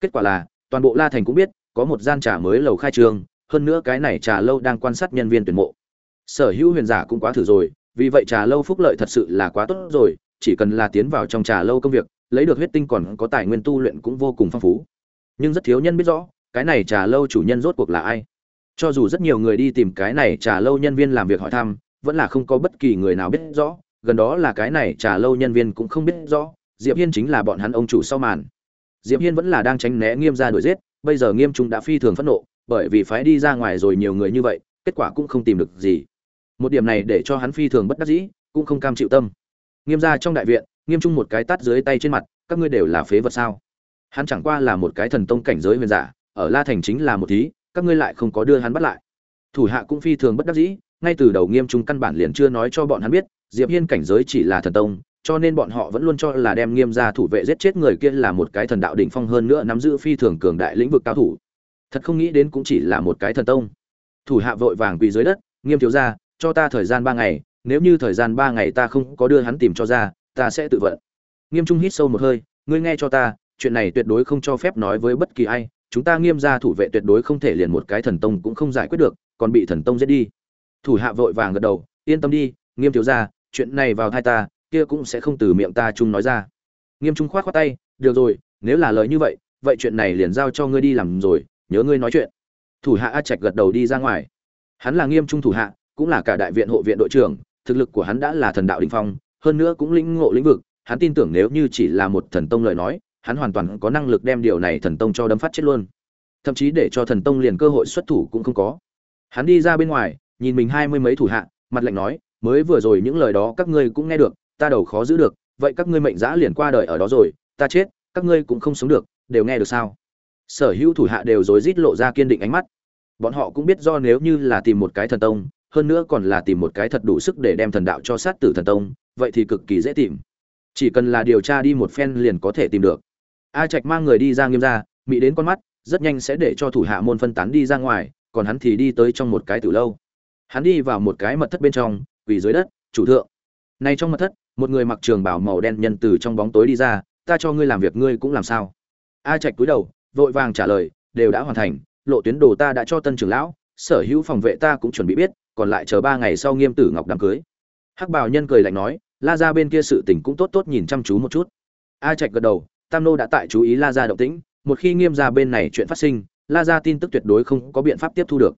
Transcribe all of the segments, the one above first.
kết quả là, toàn bộ la thành cũng biết, có một gian trà mới lầu khai trương, hơn nữa cái này trà lâu đang quan sát nhân viên tuyển mộ. Sở hữu huyền giả cũng quá thử rồi, vì vậy trà lâu phúc lợi thật sự là quá tốt rồi, chỉ cần là tiến vào trong trà lâu công việc, lấy được huyết tinh còn có tài nguyên tu luyện cũng vô cùng phong phú. Nhưng rất thiếu nhân biết rõ, cái này trà lâu chủ nhân rốt cuộc là ai? Cho dù rất nhiều người đi tìm cái này trà lâu nhân viên làm việc hỏi thăm, vẫn là không có bất kỳ người nào biết rõ, gần đó là cái này trà lâu nhân viên cũng không biết rõ, diệp hiên chính là bọn hắn ông chủ sau màn diệp hiên vẫn là đang tránh né nghiêm gia đuổi giết, bây giờ nghiêm trung đã phi thường phẫn nộ, bởi vì phái đi ra ngoài rồi nhiều người như vậy, kết quả cũng không tìm được gì. Một điểm này để cho hắn phi thường bất đắc dĩ, cũng không cam chịu tâm. Nghiêm gia trong đại viện, nghiêm trung một cái tát dưới tay trên mặt, các ngươi đều là phế vật sao? Hắn chẳng qua là một cái thần tông cảnh giới huyền giả, ở la thành chính là một thí, các ngươi lại không có đưa hắn bắt lại. Thủ hạ cũng phi thường bất đắc dĩ, ngay từ đầu nghiêm trung căn bản liền chưa nói cho bọn hắn biết, diệp hiên cảnh giới chỉ là thần tông cho nên bọn họ vẫn luôn cho là đem nghiêm gia thủ vệ giết chết người kia là một cái thần đạo đỉnh phong hơn nữa nắm giữ phi thường cường đại lĩnh vực cao thủ. Thật không nghĩ đến cũng chỉ là một cái thần tông. Thủ hạ vội vàng quỳ dưới đất, nghiêm thiếu gia, cho ta thời gian ba ngày, nếu như thời gian ba ngày ta không có đưa hắn tìm cho ra, ta sẽ tự vận. Nghiêm trung hít sâu một hơi, ngươi nghe cho ta, chuyện này tuyệt đối không cho phép nói với bất kỳ ai, chúng ta nghiêm gia thủ vệ tuyệt đối không thể liền một cái thần tông cũng không giải quyết được, còn bị thần tông giết đi. Thủ hạ vội vàng gật đầu, yên tâm đi, nghiêm thiếu gia, chuyện này vào thai ta kia cũng sẽ không từ miệng ta chung nói ra. Nghiêm trung khoát khoát tay, được rồi, nếu là lời như vậy vậy chuyện này liền giao cho ngươi đi làm rồi, nhớ ngươi nói chuyện. Thủ hạ a trạch gật đầu đi ra ngoài. Hắn là nghiêm trung thủ hạ, cũng là cả đại viện hộ viện đội trưởng, thực lực của hắn đã là thần đạo đỉnh phong, hơn nữa cũng lĩnh ngộ lĩnh vực, hắn tin tưởng nếu như chỉ là một thần tông lời nói, hắn hoàn toàn có năng lực đem điều này thần tông cho đấm phát chết luôn. Thậm chí để cho thần tông liền cơ hội xuất thủ cũng không có. Hắn đi ra bên ngoài, nhìn mình hai mươi mấy thủ hạ, mặt lạnh nói, mới vừa rồi những lời đó các ngươi cũng nghe được ta đầu khó giữ được, vậy các ngươi mệnh giã liền qua đời ở đó rồi, ta chết, các ngươi cũng không sống được, đều nghe được sao? Sở hữu thủ hạ đều rối rít lộ ra kiên định ánh mắt. Bọn họ cũng biết do nếu như là tìm một cái thần tông, hơn nữa còn là tìm một cái thật đủ sức để đem thần đạo cho sát tử thần tông, vậy thì cực kỳ dễ tìm. Chỉ cần là điều tra đi một phen liền có thể tìm được. A trạch mang người đi ra nghiêm ra mỹ đến con mắt, rất nhanh sẽ để cho thủ hạ môn phân tán đi ra ngoài, còn hắn thì đi tới trong một cái từ lâu. Hắn đi vào một cái mật thất bên trong, quỳ dưới đất, chủ thượng. Này trong mật thất một người mặc trường bảo màu đen nhân từ trong bóng tối đi ra, ta cho ngươi làm việc, ngươi cũng làm sao? A trạch cúi đầu, vội vàng trả lời, đều đã hoàn thành, lộ tuyến đồ ta đã cho tân trưởng lão, sở hữu phòng vệ ta cũng chuẩn bị biết, còn lại chờ ba ngày sau nghiêm tử ngọc đám cưới. Hắc bảo nhân cười lạnh nói, la ra bên kia sự tình cũng tốt tốt nhìn chăm chú một chút. A trạch gật đầu, tam nô đã tại chú ý la ra động tĩnh, một khi nghiêm ra bên này chuyện phát sinh, la ra tin tức tuyệt đối không có biện pháp tiếp thu được.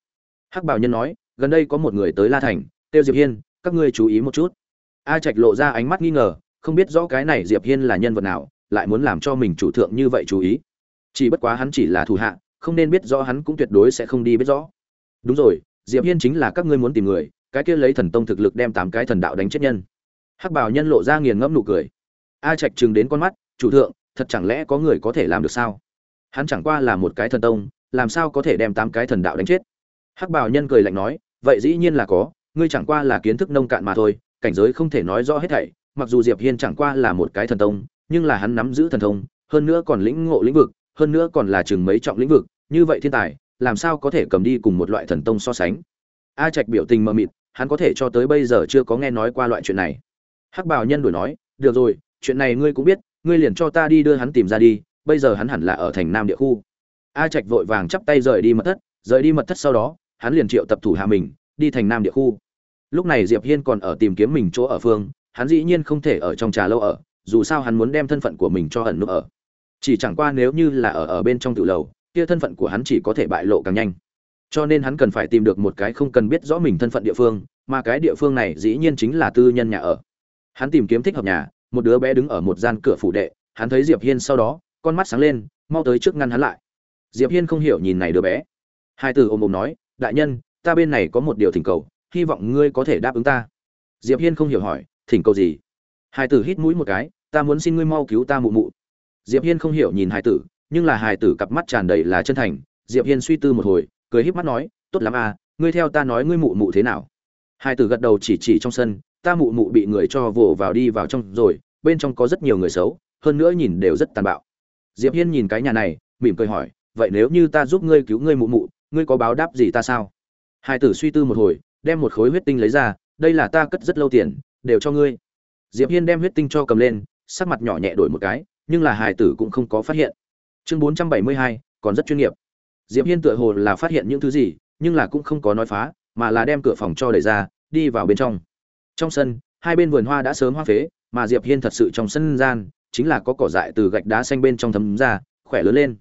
Hắc bảo nhân nói, gần đây có một người tới la thành, tiêu diệp hiên, các ngươi chú ý một chút a trạch lộ ra ánh mắt nghi ngờ, không biết rõ cái này diệp hiên là nhân vật nào, lại muốn làm cho mình chủ thượng như vậy chú ý. Chỉ bất quá hắn chỉ là thủ hạ, không nên biết rõ hắn cũng tuyệt đối sẽ không đi biết rõ. Đúng rồi, diệp hiên chính là các ngươi muốn tìm người, cái kia lấy thần tông thực lực đem tám cái thần đạo đánh chết nhân. Hắc bảo nhân lộ ra nghiền ngẫm nụ cười. A trạch chừng đến con mắt, chủ thượng, thật chẳng lẽ có người có thể làm được sao? Hắn chẳng qua là một cái thần tông, làm sao có thể đem tám cái thần đạo đánh chết? Hắc bảo nhân cười lạnh nói, vậy dĩ nhiên là có, ngươi chẳng qua là kiến thức nông cạn mà thôi cảnh giới không thể nói rõ hết thảy, mặc dù diệp hiên chẳng qua là một cái thần tông, nhưng là hắn nắm giữ thần thông, hơn nữa còn lĩnh ngộ lĩnh vực, hơn nữa còn là chừng mấy trọng lĩnh vực, như vậy thiên tài, làm sao có thể cầm đi cùng một loại thần tông so sánh? A trạch biểu tình mờ mịt, hắn có thể cho tới bây giờ chưa có nghe nói qua loại chuyện này. Hắc bảo nhân đuổi nói, được rồi, chuyện này ngươi cũng biết, ngươi liền cho ta đi đưa hắn tìm ra đi, bây giờ hắn hẳn là ở thành nam địa khu. A trạch vội vàng chắp tay rời đi mật thất, rời đi mật thất sau đó, hắn liền triệu tập thủ hạ mình, đi thành nam địa khu lúc này diệp hiên còn ở tìm kiếm mình chỗ ở phương, hắn dĩ nhiên không thể ở trong trà lâu ở, dù sao hắn muốn đem thân phận của mình cho ẩn núp ở. Chỉ chẳng qua nếu như là ở ở bên trong tự lầu, kia thân phận của hắn chỉ có thể bại lộ càng nhanh. Cho nên hắn cần phải tìm được một cái không cần biết rõ mình thân phận địa phương, mà cái địa phương này dĩ nhiên chính là tư nhân nhà ở. Hắn tìm kiếm thích hợp nhà, một đứa bé đứng ở một gian cửa phủ đệ, hắn thấy diệp hiên sau đó, con mắt sáng lên, mau tới trước ngăn hắn lại. Diệp hiên không hiểu nhìn này đứa bé. Hai từ ôm ôm nói, đại nhân, ta bên này có một điều thỉnh cầu hy vọng ngươi có thể đáp ứng ta. Diệp hiên không hiểu hỏi, thỉnh cầu gì? Hải tử hít mũi một cái, ta muốn xin ngươi mau cứu ta mụ mụ. Diệp hiên không hiểu nhìn Hải tử, nhưng là Hải tử cặp mắt tràn đầy là chân thành. Diệp hiên suy tư một hồi, cười híp mắt nói, tốt lắm à ngươi theo ta nói ngươi mụ mụ thế nào. Hải tử gật đầu chỉ chỉ trong sân, ta mụ mụ bị người cho vồ vào đi vào trong rồi, bên trong có rất nhiều người xấu, hơn nữa nhìn đều rất tàn bạo. Diệp hiên nhìn cái nhà này, mỉm cười hỏi, vậy nếu như ta giúp ngươi cứu ngươi mụ mụ, ngươi có báo đáp gì ta sao? Hải tử suy tư một hồi đem một khối huyết tinh lấy ra, đây là ta cất rất lâu tiền, đều cho ngươi. Diệp hiên đem huyết tinh cho cầm lên, sắc mặt nhỏ nhẹ đổi một cái, nhưng là hài tử cũng không có phát hiện. Chương bốn trăm bảy mươi hai, còn rất chuyên nghiệp. Diệp hiên tựa hồ là phát hiện những thứ gì, nhưng là cũng không có nói phá, mà là đem cửa phòng cho đẩy ra, đi vào bên trong. Trong sân, hai bên vườn hoa đã sớm hoa phế, mà diệp hiên thật sự trong sân gian, chính là có cỏ dại từ gạch đá xanh bên trong thấm ra, khỏe lớn lên.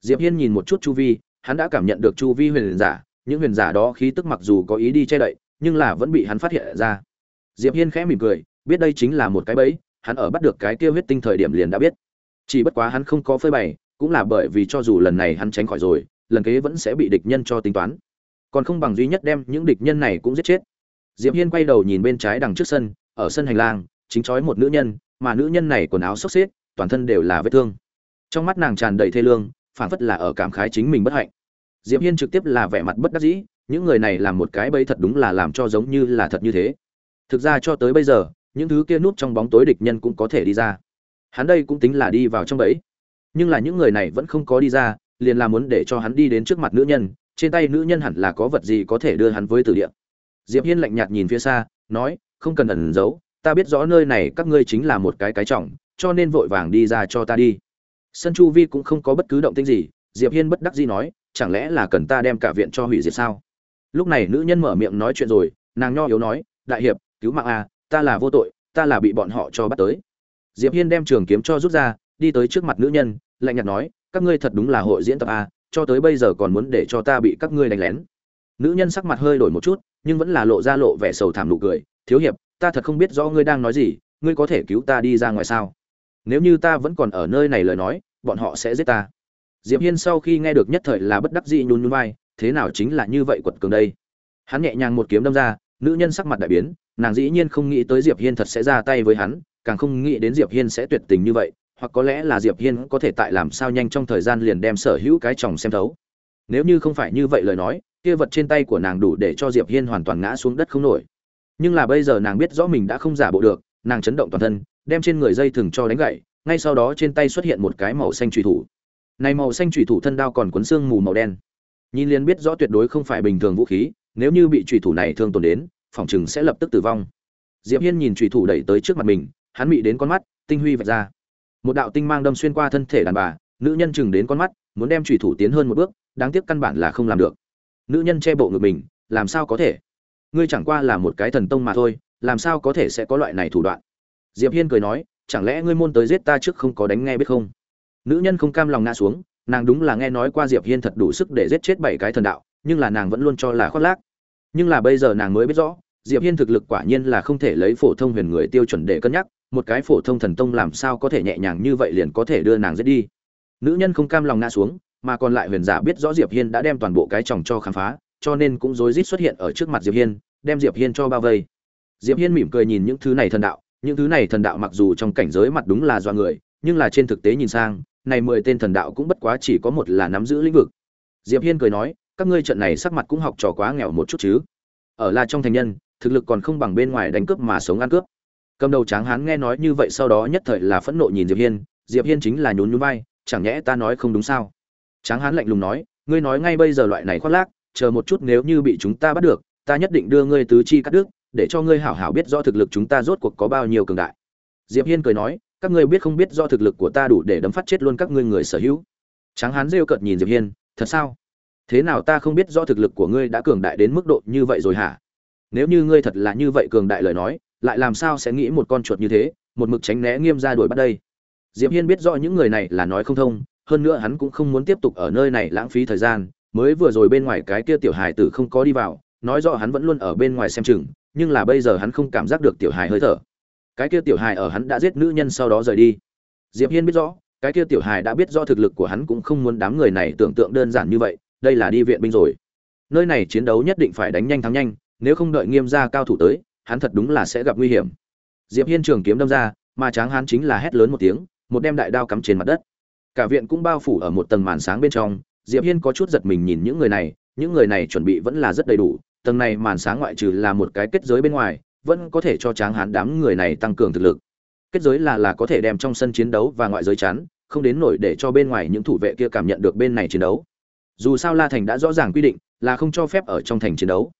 Diệp hiên nhìn một chút chu vi, hắn đã cảm nhận được chu vi huyền giả những huyền giả đó khí tức mặc dù có ý đi che đậy nhưng là vẫn bị hắn phát hiện ra. Diệp hiên khẽ mỉm cười biết đây chính là một cái bẫy hắn ở bắt được cái kia huyết tinh thời điểm liền đã biết. Chỉ bất quá hắn không có phơi bày cũng là bởi vì cho dù lần này hắn tránh khỏi rồi lần kế vẫn sẽ bị địch nhân cho tính toán. Còn không bằng duy nhất đem những địch nhân này cũng giết chết. Diệp hiên quay đầu nhìn bên trái đằng trước sân ở sân hành lang chính chói một nữ nhân mà nữ nhân này quần áo xốc xếch, toàn thân đều là vết thương. Trong mắt nàng tràn đầy thê lương phảng phất là ở cảm khái chính mình bất hạnh diệp hiên trực tiếp là vẻ mặt bất đắc dĩ, những người này làm một cái bẫy thật đúng là làm cho giống như là thật như thế. Thực ra cho tới bây giờ, những thứ kia núp trong bóng tối địch nhân cũng có thể đi ra. Hắn đây cũng tính là đi vào trong bẫy. Nhưng là những người này vẫn không có đi ra, liền là muốn để cho hắn đi đến trước mặt nữ nhân, trên tay nữ nhân hẳn là có vật gì có thể đưa hắn với tử địa. Diệp hiên lạnh nhạt nhìn phía xa, nói, không cần ẩn giấu, ta biết rõ nơi này các ngươi chính là một cái cái trọng, cho nên vội vàng đi ra cho ta đi. Sân chu vi cũng không có bất cứ động tĩnh gì, diệp hiên bất đắc dĩ nói chẳng lẽ là cần ta đem cả viện cho hủy diệt sao? Lúc này nữ nhân mở miệng nói chuyện rồi, nàng nho yếu nói, đại hiệp, cứu mạng a, ta là vô tội, ta là bị bọn họ cho bắt tới. Diệp hiên đem trường kiếm cho rút ra, đi tới trước mặt nữ nhân, lạnh nhạt nói, các ngươi thật đúng là hội diễn tập a, cho tới bây giờ còn muốn để cho ta bị các ngươi đánh lén. Nữ nhân sắc mặt hơi đổi một chút, nhưng vẫn là lộ ra lộ vẻ sầu thảm nụ cười, thiếu hiệp, ta thật không biết rõ ngươi đang nói gì, ngươi có thể cứu ta đi ra ngoài sao? Nếu như ta vẫn còn ở nơi này lời nói, bọn họ sẽ giết ta diệp hiên sau khi nghe được nhất thời là bất đắc dĩ nhún nhún vai thế nào chính là như vậy quật cường đây? Hắn nhẹ nhàng một kiếm đâm ra nữ nhân sắc mặt đại biến nàng dĩ nhiên không nghĩ tới diệp hiên thật sẽ ra tay với hắn càng không nghĩ đến diệp hiên sẽ tuyệt tình như vậy hoặc có lẽ là diệp hiên có thể tại làm sao nhanh trong thời gian liền đem sở hữu cái chồng xem thấu. Nếu như không phải như vậy lời nói kia vật trên tay của nàng đủ để cho diệp hiên hoàn toàn ngã xuống đất không nổi. Nhưng là bây giờ nàng biết rõ mình đã không giả bộ được nàng chấn động toàn thân đem trên người dây thừng cho đánh gãy, ngay sau đó trên tay xuất hiện một cái màu xanh truy thủ này màu xanh trùy thủ thân đao còn cuốn xương mù màu đen. Nhìn liền biết rõ tuyệt đối không phải bình thường vũ khí, nếu như bị trùy thủ này thương tổn đến, phòng chừng sẽ lập tức tử vong. Diệp hiên nhìn trùy thủ đẩy tới trước mặt mình, hắn bị đến con mắt, tinh huy vạch ra. Một đạo tinh mang đâm xuyên qua thân thể đàn bà, nữ nhân chừng đến con mắt, muốn đem trùy thủ tiến hơn một bước, đáng tiếc căn bản là không làm được. Nữ nhân che bộ ngực mình, làm sao có thể? Ngươi chẳng qua là một cái thần tông mà thôi, làm sao có thể sẽ có loại này thủ đoạn? Diệp hiên cười nói, chẳng lẽ ngươi môn tới giết ta trước không có đánh nghe biết không? Nữ nhân không cam lòng ngã xuống, nàng đúng là nghe nói qua diệp hiên thật đủ sức để giết chết bảy cái thần đạo, nhưng là nàng vẫn luôn cho là khoác lác. Nhưng là bây giờ nàng mới biết rõ, diệp hiên thực lực quả nhiên là không thể lấy phổ thông huyền người tiêu chuẩn để cân nhắc, một cái phổ thông thần tông làm sao có thể nhẹ nhàng như vậy liền có thể đưa nàng giết đi. Nữ nhân không cam lòng ngã xuống, mà còn lại huyền giả biết rõ diệp hiên đã đem toàn bộ cái chồng cho khám phá, cho nên cũng rối rít xuất hiện ở trước mặt diệp hiên, đem diệp hiên cho bao vây. Diệp hiên mỉm cười nhìn những thứ này thần đạo, những thứ này thần đạo mặc dù trong cảnh giới mặt đúng là do người, nhưng là trên thực tế nhìn sang này mười tên thần đạo cũng bất quá chỉ có một là nắm giữ lĩnh vực. Diệp hiên cười nói, các ngươi trận này sắc mặt cũng học trò quá nghèo một chút chứ. Ở là trong thành nhân, thực lực còn không bằng bên ngoài đánh cướp mà sống ăn cướp. Cầm đầu tráng hán nghe nói như vậy sau đó nhất thời là phẫn nộ nhìn diệp hiên diệp hiên chính là nhún nhún vai, chẳng nhẽ ta nói không đúng sao? Tráng hán lạnh lùng nói, ngươi nói ngay bây giờ loại này khoác lác, chờ một chút nếu như bị chúng ta bắt được, ta nhất định đưa ngươi tứ chi cắt đứt, để cho ngươi hảo hảo biết rõ thực lực chúng ta rốt cuộc có bao nhiêu cường đại. Diệp hiên cười nói các ngươi biết không biết do thực lực của ta đủ để đấm phát chết luôn các ngươi người sở hữu. Tráng hán rêu cợt nhìn diệp hiên, thật sao? Thế nào ta không biết do thực lực của ngươi đã cường đại đến mức độ như vậy rồi hả? Nếu như ngươi thật là như vậy cường đại lời nói, lại làm sao sẽ nghĩ một con chuột như thế, một mực tránh né nghiêm ra đuổi bắt đây? Diệp hiên biết rõ những người này là nói không thông, hơn nữa hắn cũng không muốn tiếp tục ở nơi này lãng phí thời gian. Mới vừa rồi bên ngoài cái kia tiểu hài tử không có đi vào, nói rõ hắn vẫn luôn ở bên ngoài xem chừng, nhưng là bây giờ hắn không cảm giác được tiểu hài hơi thở cái kia tiểu hài ở hắn đã giết nữ nhân sau đó rời đi. Diệp hiên biết rõ, cái kia tiểu hài đã biết rõ thực lực của hắn cũng không muốn đám người này tưởng tượng đơn giản như vậy, đây là đi viện binh rồi. Nơi này chiến đấu nhất định phải đánh nhanh thắng nhanh, nếu không đợi nghiêm gia cao thủ tới, hắn thật đúng là sẽ gặp nguy hiểm. Diệp hiên trường kiếm đâm ra, mà tráng hắn chính là hét lớn một tiếng, một đem đại đao cắm trên mặt đất. Cả viện cũng bao phủ ở một tầng màn sáng bên trong, diệp hiên có chút giật mình nhìn những người này, những người này chuẩn bị vẫn là rất đầy đủ, tầng này màn sáng ngoại trừ là một cái kết giới bên ngoài vẫn có thể cho tráng hán đám người này tăng cường thực lực. Kết giới là là có thể đem trong sân chiến đấu và ngoại giới chắn, không đến nổi để cho bên ngoài những thủ vệ kia cảm nhận được bên này chiến đấu. Dù sao la thành đã rõ ràng quy định, là không cho phép ở trong thành chiến đấu.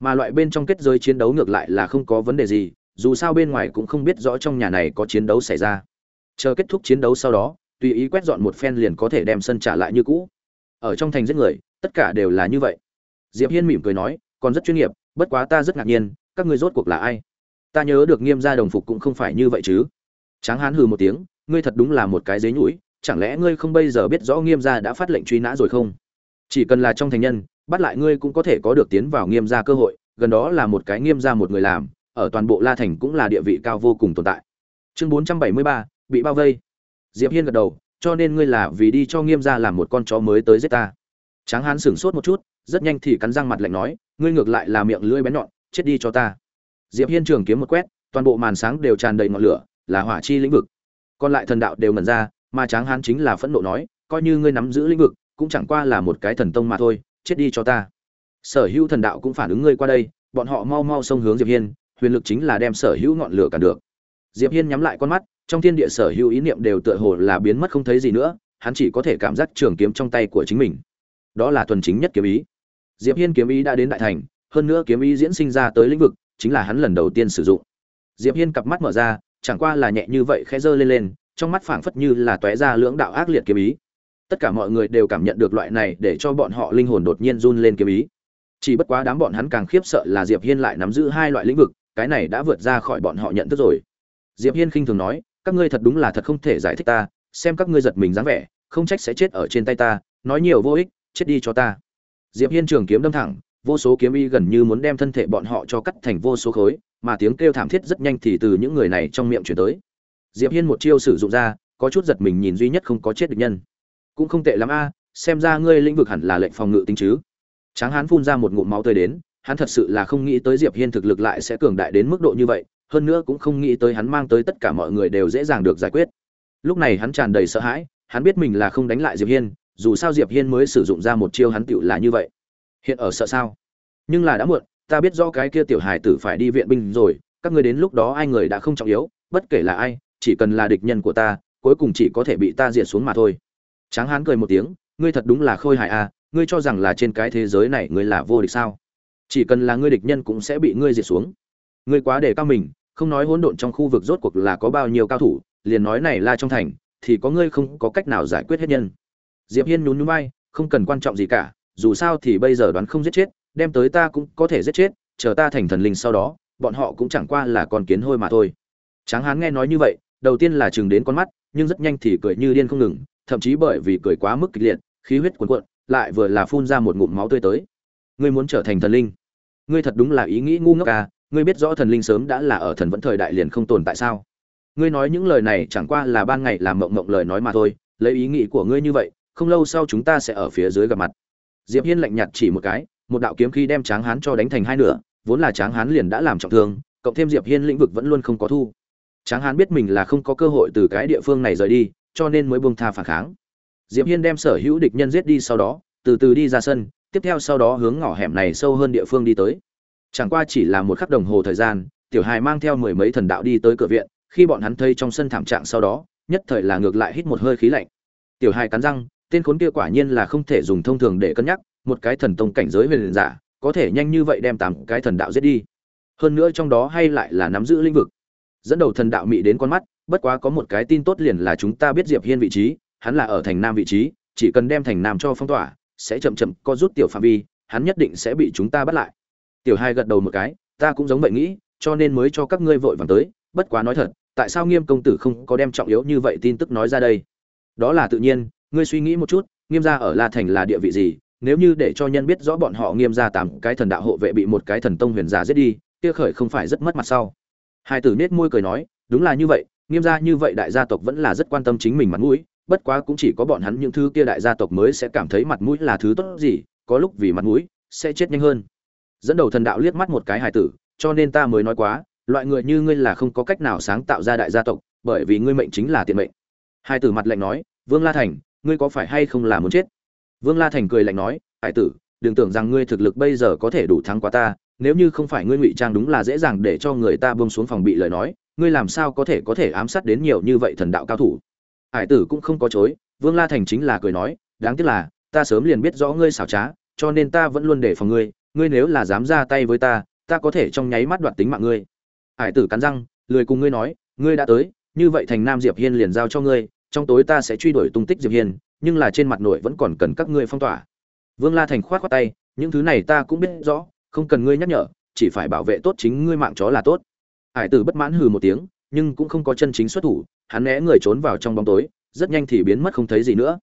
Mà loại bên trong kết giới chiến đấu ngược lại là không có vấn đề gì, dù sao bên ngoài cũng không biết rõ trong nhà này có chiến đấu xảy ra. Chờ kết thúc chiến đấu sau đó, tùy ý quét dọn một phen liền có thể đem sân trả lại như cũ. Ở trong thành giết người, tất cả đều là như vậy. Diệp hiên mỉm cười nói, còn rất chuyên nghiệp, bất quá ta rất ngạc nhiên các ngươi rốt cuộc là ai? Ta nhớ được nghiêm gia đồng phục cũng không phải như vậy chứ. Tráng hán hừ một tiếng, ngươi thật đúng là một cái dế nhũi, chẳng lẽ ngươi không bây giờ biết rõ nghiêm gia đã phát lệnh truy nã rồi không? Chỉ cần là trong thành nhân, bắt lại ngươi cũng có thể có được tiến vào nghiêm gia cơ hội, gần đó là một cái nghiêm gia một người làm, ở toàn bộ la thành cũng là địa vị cao vô cùng tồn tại. Chương bốn trăm bảy mươi ba, bị bao vây. Diệp hiên gật đầu, cho nên ngươi là vì đi cho nghiêm gia làm một con chó mới tới giết ta. Tráng hán sửng sốt một chút, rất nhanh thì cắn răng mặt lạnh nói, ngươi ngược lại là miệng lưỡi bén nhọn chết đi cho ta. Diệp hiên trường kiếm một quét, toàn bộ màn sáng đều tràn đầy ngọn lửa, là hỏa chi lĩnh vực. Còn lại thần đạo đều ngẩn ra, mà tráng hán chính là phẫn nộ nói, coi như ngươi nắm giữ lĩnh vực, cũng chẳng qua là một cái thần tông mà thôi, chết đi cho ta. Sở hữu thần đạo cũng phản ứng ngươi qua đây, bọn họ mau mau xông hướng diệp hiên, huyền lực chính là đem sở hữu ngọn lửa cản được. Diệp hiên nhắm lại con mắt, trong thiên địa sở hữu ý niệm đều tựa hồ là biến mất không thấy gì nữa, hắn chỉ có thể cảm giác trường kiếm trong tay của chính mình. Đó là thuần chính nhất kiếm ý. Diệp hiên kiếm ý đã đến đại thành hơn nữa kiếm ý diễn sinh ra tới lĩnh vực, chính là hắn lần đầu tiên sử dụng. Diệp hiên cặp mắt mở ra, chẳng qua là nhẹ như vậy khẽ rơi lên lên, trong mắt phảng phất như là tóe ra lưỡng đạo ác liệt kiếm ý. Tất cả mọi người đều cảm nhận được loại này để cho bọn họ linh hồn đột nhiên run lên kiếm ý. Chỉ bất quá đám bọn hắn càng khiếp sợ là diệp hiên lại nắm giữ hai loại lĩnh vực, cái này đã vượt ra khỏi bọn họ nhận thức rồi. Diệp hiên khinh thường nói, các ngươi thật đúng là thật không thể giải thích ta, xem các ngươi giật mình dáng vẻ, không trách sẽ chết ở trên tay ta, nói nhiều vô ích, chết đi cho ta. Diệp hiên trường kiếm đâm thẳng vô số kiếm y gần như muốn đem thân thể bọn họ cho cắt thành vô số khối, mà tiếng kêu thảm thiết rất nhanh thì từ những người này trong miệng chuyển tới. Diệp hiên một chiêu sử dụng ra, có chút giật mình nhìn duy nhất không có chết được nhân. Cũng không tệ lắm a, xem ra ngươi lĩnh vực hẳn là lệnh phòng ngự tính chứ. Tráng hán phun ra một ngụm máu tươi đến, hắn thật sự là không nghĩ tới diệp hiên thực lực lại sẽ cường đại đến mức độ như vậy, hơn nữa cũng không nghĩ tới hắn mang tới tất cả mọi người đều dễ dàng được giải quyết. Lúc này hắn tràn đầy sợ hãi, hắn biết mình là không đánh lại diệp hiên, dù sao diệp hiên mới sử dụng ra một chiêu hắn tựu là như vậy hiện ở sợ sao? Nhưng là đã muộn, ta biết rõ cái kia tiểu hài tử phải đi viện binh rồi, các ngươi đến lúc đó ai người đã không trọng yếu, bất kể là ai, chỉ cần là địch nhân của ta, cuối cùng chỉ có thể bị ta diệt xuống mà thôi. Tráng hán cười một tiếng, ngươi thật đúng là khôi hài à ngươi cho rằng là trên cái thế giới này ngươi là vô địch sao? Chỉ cần là ngươi địch nhân cũng sẽ bị ngươi diệt xuống. Ngươi quá để cao mình, không nói hỗn độn trong khu vực rốt cuộc là có bao nhiêu cao thủ, liền nói này là trong thành, thì có ngươi không có cách nào giải quyết hết nhân. Diệp hiên nhún nhún vai, không cần quan trọng gì cả dù sao thì bây giờ đoán không giết chết, đem tới ta cũng có thể giết chết, chờ ta thành thần linh sau đó, bọn họ cũng chẳng qua là con kiến hôi mà thôi. Tráng hán nghe nói như vậy, đầu tiên là chừng đến con mắt, nhưng rất nhanh thì cười như điên không ngừng, thậm chí bởi vì cười quá mức kịch liệt, khí huyết cuồn cuộn, lại vừa là phun ra một ngụm máu tươi tới. Ngươi muốn trở thành thần linh? Ngươi thật đúng là ý nghĩ ngu ngốc à ngươi biết rõ thần linh sớm đã là ở thần vẫn thời đại liền không tồn tại sao? Ngươi nói những lời này chẳng qua là ban ngày làm mộng mộng lời nói mà thôi, lấy ý nghĩ của ngươi như vậy, không lâu sau chúng ta sẽ ở phía dưới gặp mặt diệp hiên lạnh nhạt chỉ một cái, một đạo kiếm khí đem tráng hán cho đánh thành hai nửa, vốn là tráng hán liền đã làm trọng thương, cộng thêm diệp hiên lĩnh vực vẫn luôn không có thu. Tráng hán biết mình là không có cơ hội từ cái địa phương này rời đi, cho nên mới buông tha phản kháng. Diệp hiên đem sở hữu địch nhân giết đi sau đó, từ từ đi ra sân, tiếp theo sau đó hướng ngõ hẻm này sâu hơn địa phương đi tới. Chẳng qua chỉ là một khắc đồng hồ thời gian, tiểu hài mang theo mười mấy thần đạo đi tới cửa viện, khi bọn hắn thấy trong sân thảm trạng sau đó, nhất thời là ngược lại hít một hơi khí lạnh. Tiểu hài cắn răng tên khốn kia quả nhiên là không thể dùng thông thường để cân nhắc, một cái thần tông cảnh giới huyền giả, có thể nhanh như vậy đem tám cái thần đạo giết đi. Hơn nữa trong đó hay lại là nắm giữ lĩnh vực. Dẫn đầu thần đạo mị đến con mắt, bất quá có một cái tin tốt liền là chúng ta biết diệp hiên vị trí, hắn là ở thành nam vị trí, chỉ cần đem thành nam cho phong tỏa, sẽ chậm chậm co rút tiểu phạm vi, hắn nhất định sẽ bị chúng ta bắt lại. Tiểu hai gật đầu một cái, ta cũng giống vậy nghĩ, cho nên mới cho các ngươi vội vàng tới, bất quá nói thật, tại sao nghiêm công tử không có đem trọng yếu như vậy tin tức nói ra đây? Đó là tự nhiên ngươi suy nghĩ một chút, nghiêm gia ở la thành là địa vị gì, nếu như để cho nhân biết rõ bọn họ nghiêm gia tám cái thần đạo hộ vệ bị một cái thần tông huyền giả giết đi, kia khởi không phải rất mất mặt sau hai tử nết môi cười nói, đúng là như vậy, nghiêm gia như vậy đại gia tộc vẫn là rất quan tâm chính mình mặt mũi, bất quá cũng chỉ có bọn hắn những thứ kia đại gia tộc mới sẽ cảm thấy mặt mũi là thứ tốt gì, có lúc vì mặt mũi, sẽ chết nhanh hơn. Dẫn đầu thần đạo liếc mắt một cái hài tử, cho nên ta mới nói quá, loại người như ngươi là không có cách nào sáng tạo ra đại gia tộc, bởi vì ngươi mệnh chính là tiện mệnh. Hai tử mặt lạnh nói, vương la thành ngươi có phải hay không là muốn chết? Vương la thành cười lạnh nói, hải tử, đừng tưởng rằng ngươi thực lực bây giờ có thể đủ thắng qua ta, nếu như không phải ngươi ngụy trang đúng là dễ dàng để cho người ta bông xuống phòng bị lời nói, ngươi làm sao có thể có thể ám sát đến nhiều như vậy thần đạo cao thủ? Hải tử cũng không có chối, vương la thành chính là cười nói, đáng tiếc là, ta sớm liền biết rõ ngươi xảo trá, cho nên ta vẫn luôn để phòng ngươi ngươi nếu là dám ra tay với ta ta có thể trong nháy mắt đoạt tính mạng ngươi. Hải tử cắn răng, lười cùng ngươi nói, ngươi đã tới, như vậy thành nam diệp hiên liền giao cho ngươi trong tối ta sẽ truy đuổi tung tích diệp hiên, nhưng là trên mặt nội vẫn còn cần các ngươi phong tỏa. Vương la thành khoát khoát tay, những thứ này ta cũng biết rõ, không cần ngươi nhắc nhở, chỉ phải bảo vệ tốt chính ngươi mạng chó là tốt. Hải tử bất mãn hừ một tiếng, nhưng cũng không có chân chính xuất thủ, hắn né người trốn vào trong bóng tối, rất nhanh thì biến mất không thấy gì nữa.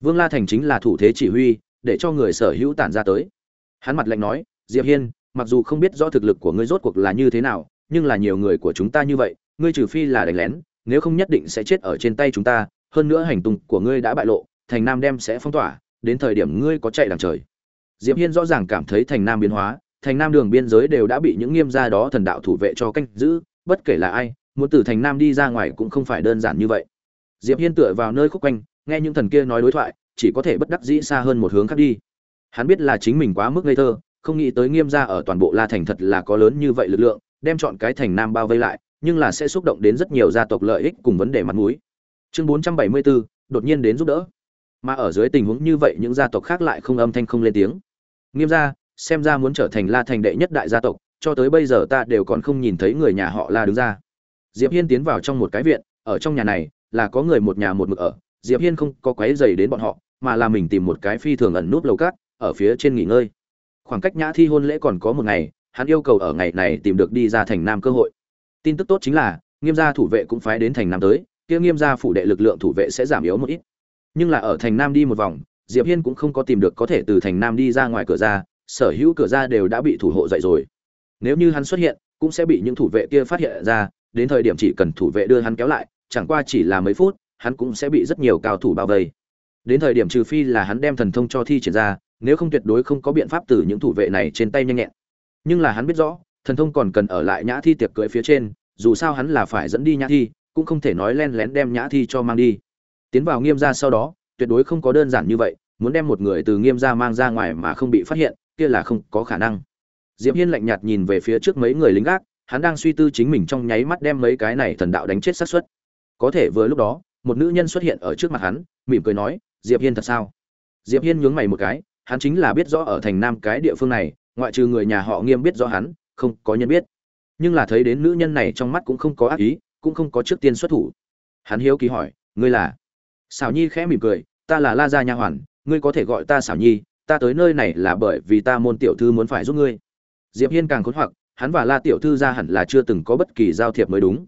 Vương la thành chính là thủ thế chỉ huy, để cho người sở hữu tản ra tới. Hắn mặt lạnh nói, diệp hiên, mặc dù không biết rõ thực lực của ngươi rốt cuộc là như thế nào, nhưng là nhiều người của chúng ta như vậy, ngươi trừ phi là đánh lén nếu không nhất định sẽ chết ở trên tay chúng ta, hơn nữa hành tung của ngươi đã bại lộ, thành nam đem sẽ phong tỏa, đến thời điểm ngươi có chạy đằng trời. Diệp hiên rõ ràng cảm thấy thành nam biến hóa, thành nam đường biên giới đều đã bị những nghiêm gia đó thần đạo thủ vệ cho canh giữ, bất kể là ai, muốn từ thành nam đi ra ngoài cũng không phải đơn giản như vậy. Diệp hiên tựa vào nơi khúc quanh, nghe những thần kia nói đối thoại, chỉ có thể bất đắc dĩ xa hơn một hướng khác đi. Hắn biết là chính mình quá mức ngây thơ, không nghĩ tới nghiêm gia ở toàn bộ la thành thật là có lớn như vậy lực lượng, đem chọn cái thành nam bao vây lại nhưng là sẽ xúc động đến rất nhiều gia tộc lợi ích cùng vấn đề mặt mũi. Chương 474, đột nhiên đến giúp đỡ. Mà ở dưới tình huống như vậy những gia tộc khác lại không âm thanh không lên tiếng. Nghiêm gia xem ra muốn trở thành la thành đệ nhất đại gia tộc cho tới bây giờ ta đều còn không nhìn thấy người nhà họ la đứng ra. Diệp hiên tiến vào trong một cái viện ở trong nhà này là có người một nhà một mực ở. Diệp hiên không có quấy rầy đến bọn họ mà là mình tìm một cái phi thường ẩn nút lầu cát ở phía trên nghỉ ngơi. Khoảng cách nhã thi hôn lễ còn có một ngày hắn yêu cầu ở ngày này tìm được đi ra thành nam cơ hội tin tức tốt chính là, nghiêm gia thủ vệ cũng phái đến thành nam tới, kia nghiêm gia phủ đệ lực lượng thủ vệ sẽ giảm yếu một ít. Nhưng là ở thành nam đi một vòng, diệp hiên cũng không có tìm được có thể từ thành nam đi ra ngoài cửa ra, sở hữu cửa ra đều đã bị thủ hộ dậy rồi. Nếu như hắn xuất hiện, cũng sẽ bị những thủ vệ kia phát hiện ra, đến thời điểm chỉ cần thủ vệ đưa hắn kéo lại, chẳng qua chỉ là mấy phút, hắn cũng sẽ bị rất nhiều cao thủ bao vây. Đến thời điểm trừ phi là hắn đem thần thông cho thi triển ra, nếu không tuyệt đối không có biện pháp từ những thủ vệ này trên tay nhanh nhẹn. Nhưng là hắn biết rõ thần thông còn cần ở lại nhã thi tiệc cưới phía trên, dù sao hắn là phải dẫn đi nhã thi, cũng không thể nói len lén đem nhã thi cho mang đi. Tiến vào nghiêm gia sau đó, tuyệt đối không có đơn giản như vậy, muốn đem một người từ nghiêm gia mang ra ngoài mà không bị phát hiện, kia là không có khả năng. Diệp hiên lạnh nhạt nhìn về phía trước mấy người lính gác, hắn đang suy tư chính mình trong nháy mắt đem mấy cái này thần đạo đánh chết sát suất. Có thể vừa lúc đó, một nữ nhân xuất hiện ở trước mặt hắn, mỉm cười nói, diệp hiên thật sao? Diệp hiên nhướng mày một cái, hắn chính là biết rõ ở thành nam cái địa phương này, ngoại trừ người nhà họ nghiêm biết rõ hắn không có nhân biết. Nhưng là thấy đến nữ nhân này trong mắt cũng không có ác ý, cũng không có trước tiên xuất thủ. Hắn hiếu kỳ hỏi, ngươi là? Xảo nhi khẽ mỉm cười, ta là la gia nha hoàn, ngươi có thể gọi ta xảo nhi, ta tới nơi này là bởi vì ta môn tiểu thư muốn phải giúp ngươi. Diệp hiên càng khốn hoặc, hắn và la tiểu thư ra hẳn là chưa từng có bất kỳ giao thiệp mới đúng.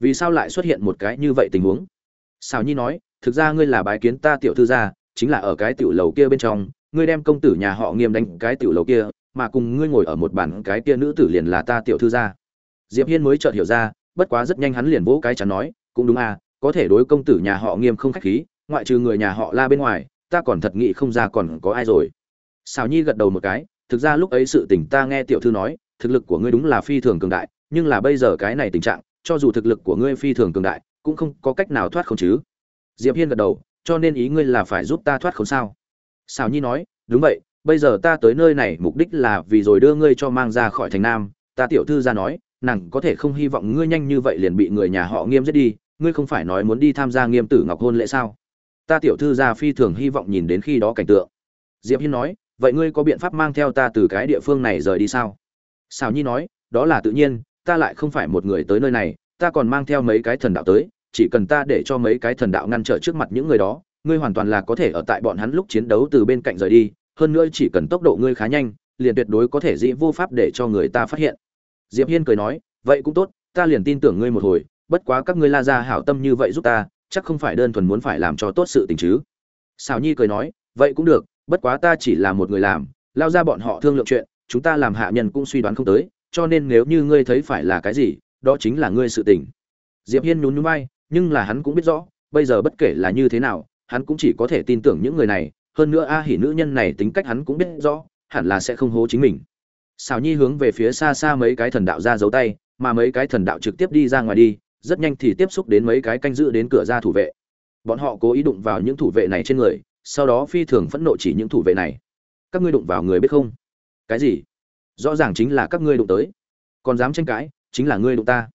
Vì sao lại xuất hiện một cái như vậy tình huống? Xảo nhi nói, thực ra ngươi là bái kiến ta tiểu thư ra, chính là ở cái tiểu lầu kia bên trong, ngươi đem công tử nhà họ nghiêm đánh cái tiểu lầu kia mà cùng ngươi ngồi ở một bàn, cái kia nữ tử liền là ta tiểu thư gia. Diệp hiên mới chợt hiểu ra, bất quá rất nhanh hắn liền vỗ cái chắn nói, cũng đúng à có thể đối công tử nhà họ nghiêm không khách khí, ngoại trừ người nhà họ la bên ngoài, ta còn thật nghĩ không ra còn có ai rồi. Xào nhi gật đầu một cái, thực ra lúc ấy sự tình ta nghe tiểu thư nói, thực lực của ngươi đúng là phi thường cường đại, nhưng là bây giờ cái này tình trạng, cho dù thực lực của ngươi phi thường cường đại, cũng không có cách nào thoát không chứ. Diệp hiên gật đầu, cho nên ý ngươi là phải giúp ta thoát không sao? Xào nhi nói, đúng vậy bây giờ ta tới nơi này mục đích là vì rồi đưa ngươi cho mang ra khỏi thành nam. Ta tiểu thư ra nói, nàng có thể không hy vọng ngươi nhanh như vậy liền bị người nhà họ nghiêm giết đi. Ngươi không phải nói muốn đi tham gia nghiêm tử ngọc hôn lễ sao? Ta tiểu thư gia phi thường hy vọng nhìn đến khi đó cảnh tượng. Diệp hiên nói, vậy ngươi có biện pháp mang theo ta từ cái địa phương này rời đi sao? Xào nhi nói, đó là tự nhiên, ta lại không phải một người tới nơi này. Ta còn mang theo mấy cái thần đạo tới, chỉ cần ta để cho mấy cái thần đạo ngăn trở trước mặt những người đó, ngươi hoàn toàn là có thể ở tại bọn hắn lúc chiến đấu từ bên cạnh rời đi hơn nữa chỉ cần tốc độ ngươi khá nhanh, liền tuyệt đối có thể dĩ vô pháp để cho người ta phát hiện. Diệp hiên cười nói, vậy cũng tốt, ta liền tin tưởng ngươi một hồi, bất quá các ngươi la gia hảo tâm như vậy giúp ta, chắc không phải đơn thuần muốn phải làm cho tốt sự tình chứ. Sào nhi cười nói, vậy cũng được, bất quá ta chỉ là một người làm, lao ra bọn họ thương lượng chuyện, chúng ta làm hạ nhân cũng suy đoán không tới, cho nên nếu như ngươi thấy phải là cái gì, đó chính là ngươi sự tình. Diệp hiên nhún nhún vai, nhưng là hắn cũng biết rõ, bây giờ bất kể là như thế nào, hắn cũng chỉ có thể tin tưởng những người này hơn nữa a hỉ nữ nhân này tính cách hắn cũng biết rõ, hẳn là sẽ không hố chính mình. Xào nhi hướng về phía xa xa mấy cái thần đạo ra giấu tay, mà mấy cái thần đạo trực tiếp đi ra ngoài đi, rất nhanh thì tiếp xúc đến mấy cái canh giữ đến cửa ra thủ vệ. Bọn họ cố ý đụng vào những thủ vệ này trên người, sau đó phi thường phẫn nộ chỉ những thủ vệ này. Các ngươi đụng vào người biết không? Cái gì? Rõ ràng chính là các ngươi đụng tới. Còn dám tranh cãi, chính là ngươi đụng ta.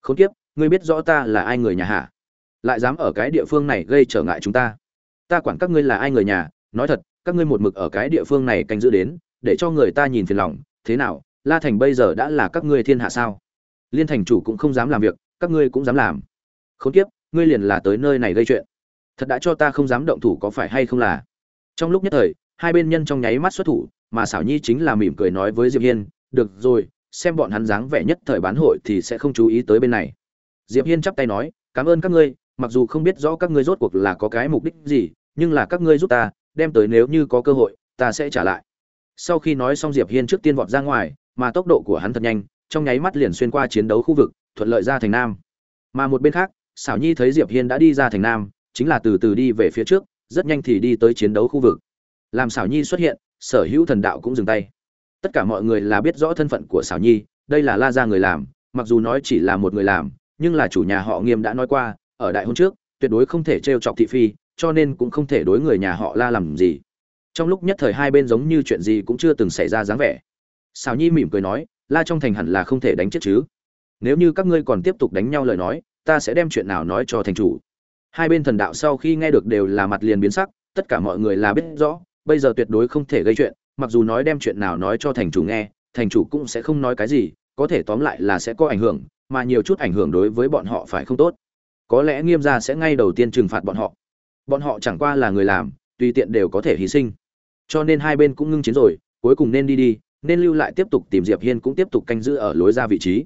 Không tiếp ngươi biết rõ ta là ai người nhà hạ lại dám ở cái địa phương này gây trở ngại chúng ta. Ta quản các ngươi là ai người nhà nói thật, các ngươi một mực ở cái địa phương này canh giữ đến, để cho người ta nhìn phiền lòng, thế nào, la thành bây giờ đã là các ngươi thiên hạ sao? Liên thành chủ cũng không dám làm việc, các ngươi cũng dám làm. Khốn kiếp, ngươi liền là tới nơi này gây chuyện. Thật đã cho ta không dám động thủ có phải hay không là? Trong lúc nhất thời, hai bên nhân trong nháy mắt xuất thủ, mà xảo nhi chính là mỉm cười nói với diệp hiên, được rồi, xem bọn hắn dáng vẻ nhất thời bán hội thì sẽ không chú ý tới bên này. Diệp hiên chắp tay nói, cảm ơn các ngươi, mặc dù không biết rõ các ngươi rốt cuộc là có cái mục đích gì, nhưng là các ngươi giúp ta đem tới nếu như có cơ hội, ta sẽ trả lại. Sau khi nói xong diệp hiên trước tiên vọt ra ngoài, mà tốc độ của hắn thật nhanh, trong nháy mắt liền xuyên qua chiến đấu khu vực, thuận lợi ra thành nam. Mà một bên khác, Sảo nhi thấy diệp hiên đã đi ra thành nam, chính là từ từ đi về phía trước, rất nhanh thì đi tới chiến đấu khu vực. Làm Sảo nhi xuất hiện, sở hữu thần đạo cũng dừng tay. Tất cả mọi người là biết rõ thân phận của Sảo nhi, đây là la gia người làm, mặc dù nói chỉ là một người làm, nhưng là chủ nhà họ nghiêm đã nói qua, ở đại hôn trước, tuyệt đối không thể trêu chọc thị phi cho nên cũng không thể đối người nhà họ la làm gì. Trong lúc nhất thời hai bên giống như chuyện gì cũng chưa từng xảy ra dáng vẻ. Sào nhi mỉm cười nói, la trong thành hẳn là không thể đánh chết chứ. Nếu như các ngươi còn tiếp tục đánh nhau lời nói, ta sẽ đem chuyện nào nói cho thành chủ. Hai bên thần đạo sau khi nghe được đều là mặt liền biến sắc, tất cả mọi người là biết rõ, bây giờ tuyệt đối không thể gây chuyện, mặc dù nói đem chuyện nào nói cho thành chủ nghe, thành chủ cũng sẽ không nói cái gì, có thể tóm lại là sẽ có ảnh hưởng, mà nhiều chút ảnh hưởng đối với bọn họ phải không tốt. Có lẽ nghiêm gia sẽ ngay đầu tiên trừng phạt bọn họ bọn họ chẳng qua là người làm tùy tiện đều có thể hy sinh. Cho nên hai bên cũng ngưng chiến rồi cuối cùng nên đi đi nên lưu lại tiếp tục tìm diệp hiên cũng tiếp tục canh giữ ở lối ra vị trí.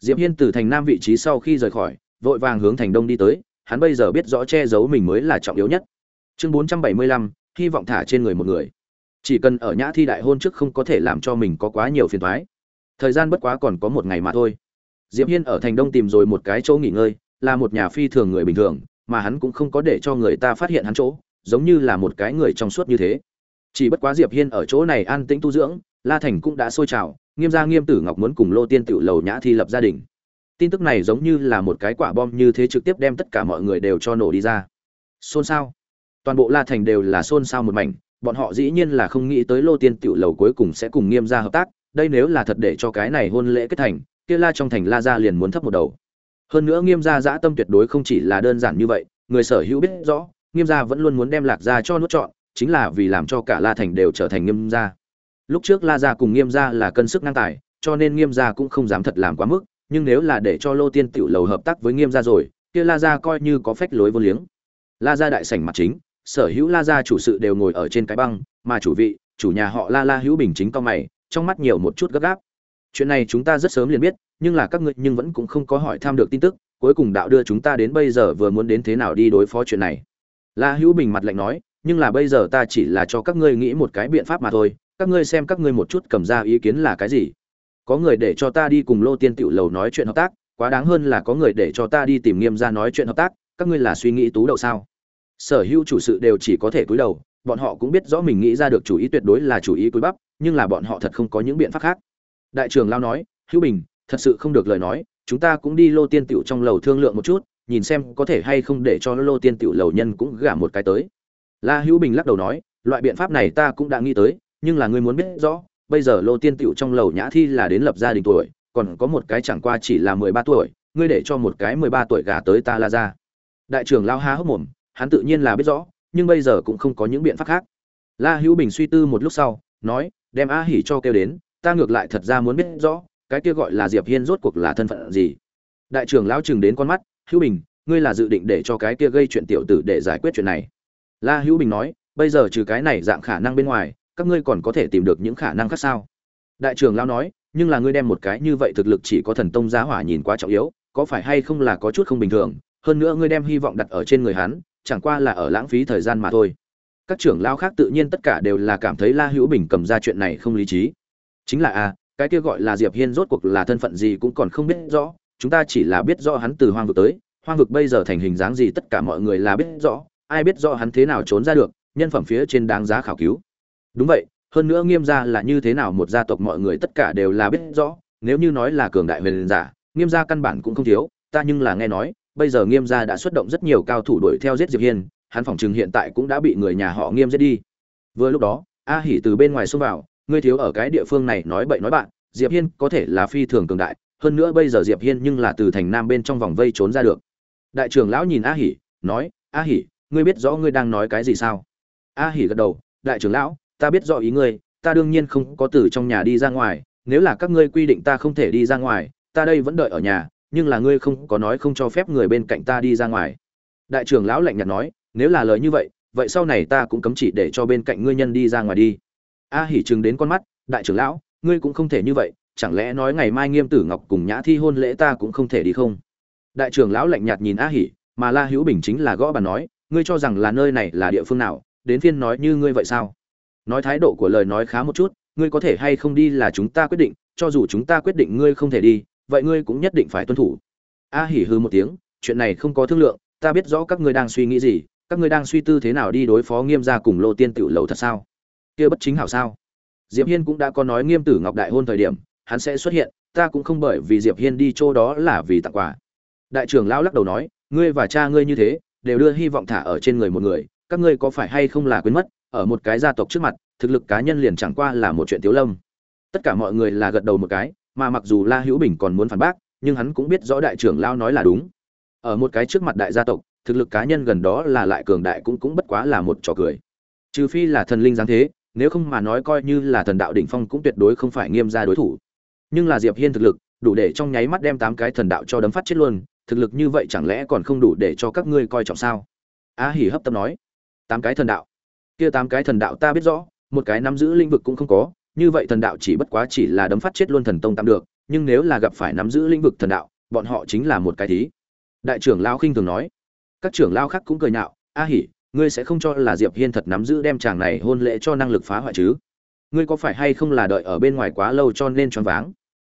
Diệp hiên từ thành nam vị trí sau khi rời khỏi vội vàng hướng thành đông đi tới hắn bây giờ biết rõ che giấu mình mới là trọng yếu nhất. Chương 475, hy vọng thả trên người một người. Chỉ cần ở nhã thi đại hôn trước không có thể làm cho mình có quá nhiều phiền toái. Thời gian bất quá còn có một ngày mà thôi. Diệp hiên ở thành đông tìm rồi một cái chỗ nghỉ ngơi là một nhà phi thường người bình thường mà hắn cũng không có để cho người ta phát hiện hắn chỗ, giống như là một cái người trong suốt như thế. Chỉ bất quá diệp hiên ở chỗ này an tĩnh tu dưỡng, la thành cũng đã sôi trào, nghiêm gia nghiêm tử ngọc muốn cùng lô tiên tiểu lầu nhã thi lập gia đình. Tin tức này giống như là một cái quả bom như thế trực tiếp đem tất cả mọi người đều cho nổ đi ra. Xôn xao. Toàn bộ la thành đều là xôn xao một mảnh, bọn họ dĩ nhiên là không nghĩ tới lô tiên tiểu lầu cuối cùng sẽ cùng nghiêm gia hợp tác, đây nếu là thật để cho cái này hôn lễ kết thành, kia la trong thành la gia liền muốn thấp một đầu hơn nữa nghiêm gia dã tâm tuyệt đối không chỉ là đơn giản như vậy, người sở hữu biết rõ, nghiêm gia vẫn luôn muốn đem lạc gia cho nuốt trọn, chính là vì làm cho cả la thành đều trở thành nghiêm gia. Lúc trước la gia cùng nghiêm gia là cân sức ngang tài, cho nên nghiêm gia cũng không dám thật làm quá mức, nhưng nếu là để cho lô tiên tiểu lầu hợp tác với nghiêm gia rồi, kia la gia coi như có phách lối vô liếng. La gia đại sảnh mặt chính, sở hữu la gia chủ sự đều ngồi ở trên cái băng, mà chủ vị, chủ nhà họ la la hữu bình chính cao mày, trong mắt nhiều một chút gấp gáp chuyện này chúng ta rất sớm liền biết, nhưng là các ngươi nhưng vẫn cũng không có hỏi tham được tin tức, cuối cùng đạo đưa chúng ta đến bây giờ vừa muốn đến thế nào đi đối phó chuyện này. La hữu bình mặt lạnh nói, nhưng là bây giờ ta chỉ là cho các ngươi nghĩ một cái biện pháp mà thôi, các ngươi xem các ngươi một chút cầm ra ý kiến là cái gì. Có người để cho ta đi cùng lô tiên tiểu lầu nói chuyện hợp tác, quá đáng hơn là có người để cho ta đi tìm nghiêm ra nói chuyện hợp tác, các ngươi là suy nghĩ tú đậu sao? Sở hữu chủ sự đều chỉ có thể cúi đầu, bọn họ cũng biết rõ mình nghĩ ra được chủ ý tuyệt đối là chủ ý cúi bắp, nhưng là bọn họ thật không có những biện pháp khác đại trưởng lao nói, hữu bình, thật sự không được lời nói, chúng ta cũng đi lô tiên tiểu trong lầu thương lượng một chút, nhìn xem có thể hay không để cho lô tiên tiểu lầu nhân cũng gả một cái tới. La hữu bình lắc đầu nói, loại biện pháp này ta cũng đã nghĩ tới, nhưng là ngươi muốn biết rõ, bây giờ lô tiên tiểu trong lầu nhã thi là đến lập gia đình tuổi, còn có một cái chẳng qua chỉ là mười ba tuổi, ngươi để cho một cái mười ba tuổi gả tới ta la ra đại trưởng lao há hốc mồm, hắn tự nhiên là biết rõ, nhưng bây giờ cũng không có những biện pháp khác. La hữu bình suy tư một lúc sau, nói, đem a hỉ cho kêu đến ta ngược lại thật ra muốn biết rõ, cái kia gọi là diệp hiên rốt cuộc là thân phận gì? Đại trưởng lão chừng đến con mắt, hữu bình, ngươi là dự định để cho cái kia gây chuyện tiểu tử để giải quyết chuyện này? La hữu bình nói, bây giờ trừ cái này dạng khả năng bên ngoài, các ngươi còn có thể tìm được những khả năng khác sao? Đại trưởng lão nói, nhưng là ngươi đem một cái như vậy thực lực chỉ có thần tông giá hỏa nhìn quá trọng yếu, có phải hay không là có chút không bình thường? Hơn nữa ngươi đem hy vọng đặt ở trên người hắn, chẳng qua là ở lãng phí thời gian mà thôi. Các trưởng lão khác tự nhiên tất cả đều là cảm thấy la hữu bình cầm ra chuyện này không lý trí chính là a cái kia gọi là diệp hiên rốt cuộc là thân phận gì cũng còn không biết rõ, chúng ta chỉ là biết rõ hắn từ hoang vực tới, hoang vực bây giờ thành hình dáng gì tất cả mọi người là biết rõ, ai biết rõ hắn thế nào trốn ra được, nhân phẩm phía trên đáng giá khảo cứu. Đúng vậy, hơn nữa nghiêm gia là như thế nào một gia tộc mọi người tất cả đều là biết rõ, nếu như nói là cường đại huyền giả, nghiêm gia căn bản cũng không thiếu, ta nhưng là nghe nói, bây giờ nghiêm gia đã xuất động rất nhiều cao thủ đuổi theo giết diệp hiên, hắn phỏng chừng hiện tại cũng đã bị người nhà họ nghiêm giết đi. Vừa lúc đó, a hỉ từ bên ngoài xông vào ngươi thiếu ở cái địa phương này nói bậy nói bạn, diệp hiên có thể là phi thường cường đại, hơn nữa bây giờ diệp hiên nhưng là từ thành nam bên trong vòng vây trốn ra được. Đại trưởng lão nhìn a hỉ, nói, a hỉ, ngươi biết rõ ngươi đang nói cái gì sao? A hỉ gật đầu, đại trưởng lão, ta biết rõ ý ngươi, ta đương nhiên không có từ trong nhà đi ra ngoài, nếu là các ngươi quy định ta không thể đi ra ngoài, ta đây vẫn đợi ở nhà, nhưng là ngươi không có nói không cho phép người bên cạnh ta đi ra ngoài. Đại trưởng lão lạnh nhạt nói, nếu là lời như vậy vậy sau này ta cũng cấm chỉ để cho bên cạnh ngươi nhân đi ra ngoài đi a hỉ chừng đến con mắt, đại trưởng lão, ngươi cũng không thể như vậy, chẳng lẽ nói ngày mai nghiêm tử ngọc cùng nhã thi hôn lễ ta cũng không thể đi không? Đại trưởng lão lạnh nhạt nhìn a hỉ, mà la hữu bình chính là gõ bàn nói, ngươi cho rằng là nơi này là địa phương nào, đến phiên nói như ngươi vậy sao? Nói thái độ của lời nói khá một chút, ngươi có thể hay không đi là chúng ta quyết định, cho dù chúng ta quyết định ngươi không thể đi, vậy ngươi cũng nhất định phải tuân thủ. A hỉ hư một tiếng, chuyện này không có thương lượng, ta biết rõ các ngươi đang suy nghĩ gì, các ngươi đang suy tư thế nào đi đối phó nghiêm gia cùng lô tiên tiểu lầu thật sao? Kia bất chính hảo sao? Diệp hiên cũng đã có nói nghiêm tử ngọc đại hôn thời điểm, hắn sẽ xuất hiện, ta cũng không bởi vì diệp hiên đi chỗ đó là vì tặng quà. Đại trưởng lão lắc đầu nói, ngươi và cha ngươi như thế, đều đưa hy vọng thả ở trên người một người, các ngươi có phải hay không là quên mất, ở một cái gia tộc trước mặt, thực lực cá nhân liền chẳng qua là một chuyện tiểu lâm. Tất cả mọi người là gật đầu một cái, mà mặc dù la hữu bình còn muốn phản bác, nhưng hắn cũng biết rõ đại trưởng lão nói là đúng. Ở một cái trước mặt đại gia tộc, thực lực cá nhân gần đó là lại cường đại cũng cũng bất quá là một trò cười. Trừ phi là thần linh giáng thế nếu không mà nói coi như là thần đạo đỉnh phong cũng tuyệt đối không phải nghiêm gia đối thủ. Nhưng là diệp hiên thực lực, đủ để trong nháy mắt đem tám cái thần đạo cho đấm phát chết luôn, thực lực như vậy chẳng lẽ còn không đủ để cho các ngươi coi trọng sao? A hỉ hấp tâm nói. Tám cái thần đạo? Kia tám cái thần đạo ta biết rõ, một cái nắm giữ lĩnh vực cũng không có, như vậy thần đạo chỉ bất quá chỉ là đấm phát chết luôn thần tông tạm được, nhưng nếu là gặp phải nắm giữ lĩnh vực thần đạo, bọn họ chính là một cái thí. Đại trưởng lao khinh thường nói. Các trưởng lao khác cũng cười nhạo, a hỉ ngươi sẽ không cho là diệp hiên thật nắm giữ đem chàng này hôn lễ cho năng lực phá hoại chứ? Ngươi có phải hay không là đợi ở bên ngoài quá lâu cho nên choáng váng?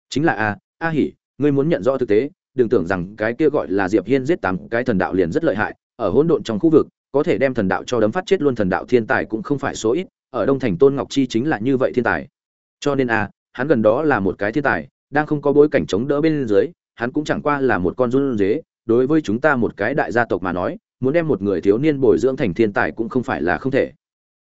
Chính là a a hỉ, ngươi muốn nhận rõ thực tế, đừng tưởng rằng cái kia gọi là diệp hiên giết tám cái thần đạo liền rất lợi hại, ở hỗn độn trong khu vực, có thể đem thần đạo cho đấm phát chết luôn thần đạo thiên tài cũng không phải số ít, ở đông thành tôn ngọc chi chính là như vậy thiên tài. Cho nên a, hắn gần đó là một cái thiên tài, đang không có bối cảnh chống đỡ bên dưới, hắn cũng chẳng qua là một con run dế đối với chúng ta một cái đại gia tộc mà nói muốn đem một người thiếu niên bồi dưỡng thành thiên tài cũng không phải là không thể.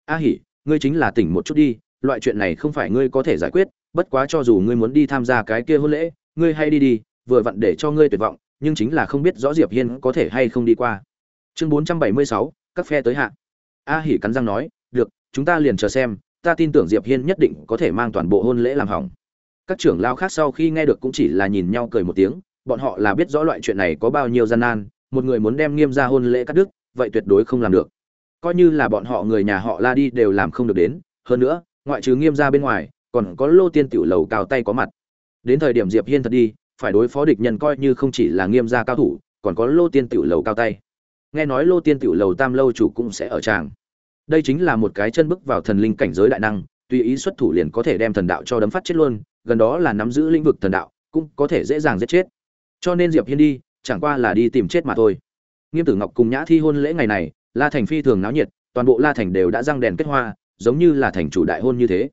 A hỉ ngươi chính là tỉnh một chút đi loại chuyện này không phải ngươi có thể giải quyết bất quá cho dù ngươi muốn đi tham gia cái kia hôn lễ ngươi hay đi đi vừa vặn để cho ngươi tuyệt vọng nhưng chính là không biết rõ diệp hiên có thể hay không đi qua. Chương 476, các phe tới hạ. A hỉ cắn răng nói được chúng ta liền chờ xem ta tin tưởng diệp hiên nhất định có thể mang toàn bộ hôn lễ làm hỏng. Các trưởng lao khác sau khi nghe được cũng chỉ là nhìn nhau cười một tiếng bọn họ là biết rõ loại chuyện này có bao nhiêu gian nan một người muốn đem nghiêm ra hôn lễ cắt đứt, vậy tuyệt đối không làm được. Coi như là bọn họ người nhà họ la đi đều làm không được đến, hơn nữa, ngoại trừ nghiêm ra bên ngoài, còn có lô tiên tiểu lầu cao tay có mặt. Đến thời điểm diệp hiên thật đi, phải đối phó địch nhân coi như không chỉ là nghiêm gia cao thủ, còn có lô tiên tiểu lầu cao tay. Nghe nói lô tiên tiểu lầu tam lâu chủ cũng sẽ ở tràng. Đây chính là một cái chân bước vào thần linh cảnh giới đại năng, tùy ý xuất thủ liền có thể đem thần đạo cho đấm phát chết luôn, gần đó là nắm giữ lĩnh vực thần đạo, cũng có thể dễ dàng giết chết. Cho nên diệp hiên đi chẳng qua là đi tìm chết mà thôi. Nghiêm tử ngọc cùng nhã thi hôn lễ ngày này, la thành phi thường náo nhiệt, toàn bộ la thành đều đã răng đèn kết hoa, giống như là thành chủ đại hôn như thế.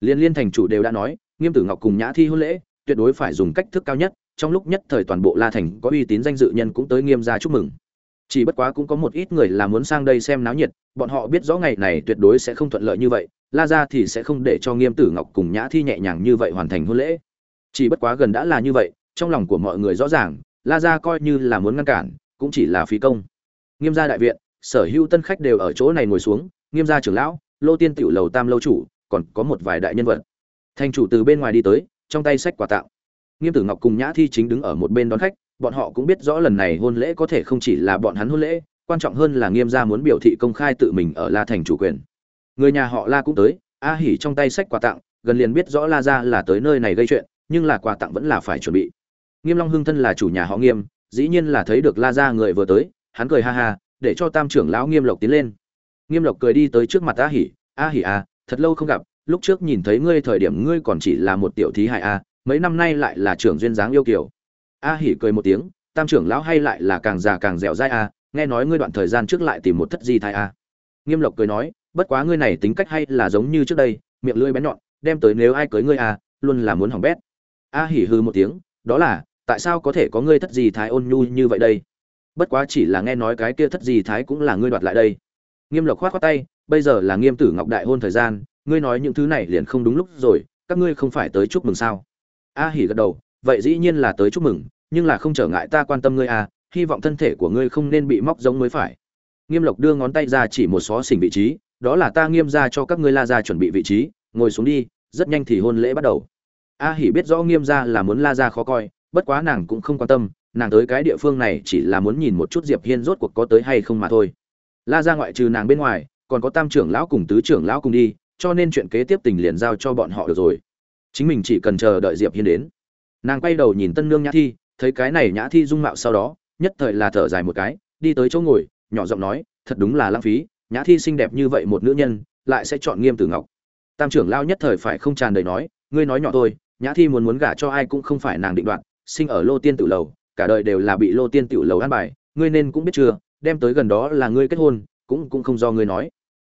Liên liên thành chủ đều đã nói, nghiêm tử ngọc cùng nhã thi hôn lễ, tuyệt đối phải dùng cách thức cao nhất, trong lúc nhất thời toàn bộ la thành có uy tín danh dự nhân cũng tới nghiêm gia chúc mừng. Chỉ bất quá cũng có một ít người là muốn sang đây xem náo nhiệt, bọn họ biết rõ ngày này tuyệt đối sẽ không thuận lợi như vậy, la ra thì sẽ không để cho nghiêm tử ngọc cùng nhã thi nhẹ nhàng như vậy hoàn thành hôn lễ. Chỉ bất quá gần đã là như vậy, trong lòng của mọi người rõ ràng la ra coi như là muốn ngăn cản, cũng chỉ là phí công. Nghiêm gia đại viện, sở hữu tân khách đều ở chỗ này ngồi xuống, nghiêm gia trưởng lão, lô tiên tiểu lầu tam lâu chủ, còn có một vài đại nhân vật. Thành chủ từ bên ngoài đi tới, trong tay sách quà tặng. Nghiêm tử ngọc cùng nhã thi chính đứng ở một bên đón khách, bọn họ cũng biết rõ lần này hôn lễ có thể không chỉ là bọn hắn hôn lễ, quan trọng hơn là nghiêm gia muốn biểu thị công khai tự mình ở la thành chủ quyền. Người nhà họ la cũng tới, a hỉ trong tay sách quà tặng, gần liền biết rõ la ra là tới nơi này gây chuyện, nhưng là quà tặng vẫn là phải chuẩn bị nghiêm long hưng thân là chủ nhà họ nghiêm, dĩ nhiên là thấy được la Gia người vừa tới, hắn cười ha ha, để cho tam trưởng lão nghiêm lộc tiến lên. Nghiêm lộc cười đi tới trước mặt a hỉ a hỉ a thật lâu không gặp, lúc trước nhìn thấy ngươi thời điểm ngươi còn chỉ là một tiểu thí hại a à, mấy năm nay lại là trưởng duyên dáng yêu kiều a hỉ cười một tiếng, tam trưởng lão hay lại là càng già càng dẻo dai a nghe nói ngươi đoạn thời gian trước lại tìm một thất di thai a nghiêm lộc cười nói, bất quá ngươi này tính cách hay là giống như trước đây, miệng lưỡi bén nhọn, đem tới nếu ai cưới ngươi a luôn là muốn hỏng bét. A hỉ hừ một tiếng, đó là tại sao có thể có ngươi thất gì thái ôn nhu như vậy đây? Bất quá chỉ là nghe nói cái kia thất gì thái cũng là ngươi đoạt lại đây. Nghiêm lộc khoát khoát tay, bây giờ là nghiêm tử ngọc đại hôn thời gian, ngươi nói những thứ này liền không đúng lúc rồi, các ngươi không phải tới chúc mừng sao? A hỉ gật đầu, vậy dĩ nhiên là tới chúc mừng, nhưng là không trở ngại ta quan tâm ngươi à hy vọng thân thể của ngươi không nên bị móc giống mới phải. Nghiêm lộc đưa ngón tay ra chỉ một xó xỉnh vị trí, đó là ta nghiêm ra cho các ngươi la ra chuẩn bị vị trí, ngồi xuống đi, rất nhanh thì hôn lễ bắt đầu. A hỉ biết rõ nghiêm ra là muốn la ra khó coi bất quá nàng cũng không quan tâm, nàng tới cái địa phương này chỉ là muốn nhìn một chút diệp hiên rốt cuộc có tới hay không mà thôi. La ra ngoại trừ nàng bên ngoài, còn có tam trưởng lão cùng tứ trưởng lão cùng đi, cho nên chuyện kế tiếp tình liền giao cho bọn họ được rồi. Chính mình chỉ cần chờ đợi diệp hiên đến. Nàng quay đầu nhìn tân nương nhã thi, thấy cái này nhã thi dung mạo sau đó, nhất thời là thở dài một cái, đi tới chỗ ngồi, nhỏ giọng nói, thật đúng là lãng phí, nhã thi xinh đẹp như vậy một nữ nhân, lại sẽ chọn nghiêm tử ngọc. Tam trưởng lao nhất thời phải không tràn đầy nói, ngươi nói nhỏ thôi, nhã thi muốn muốn gả cho ai cũng không phải nàng định đoạt sinh ở lô tiên tử lầu, cả đời đều là bị lô tiên tử lầu an bài, ngươi nên cũng biết chưa, đem tới gần đó là ngươi kết hôn, cũng cũng không do ngươi nói.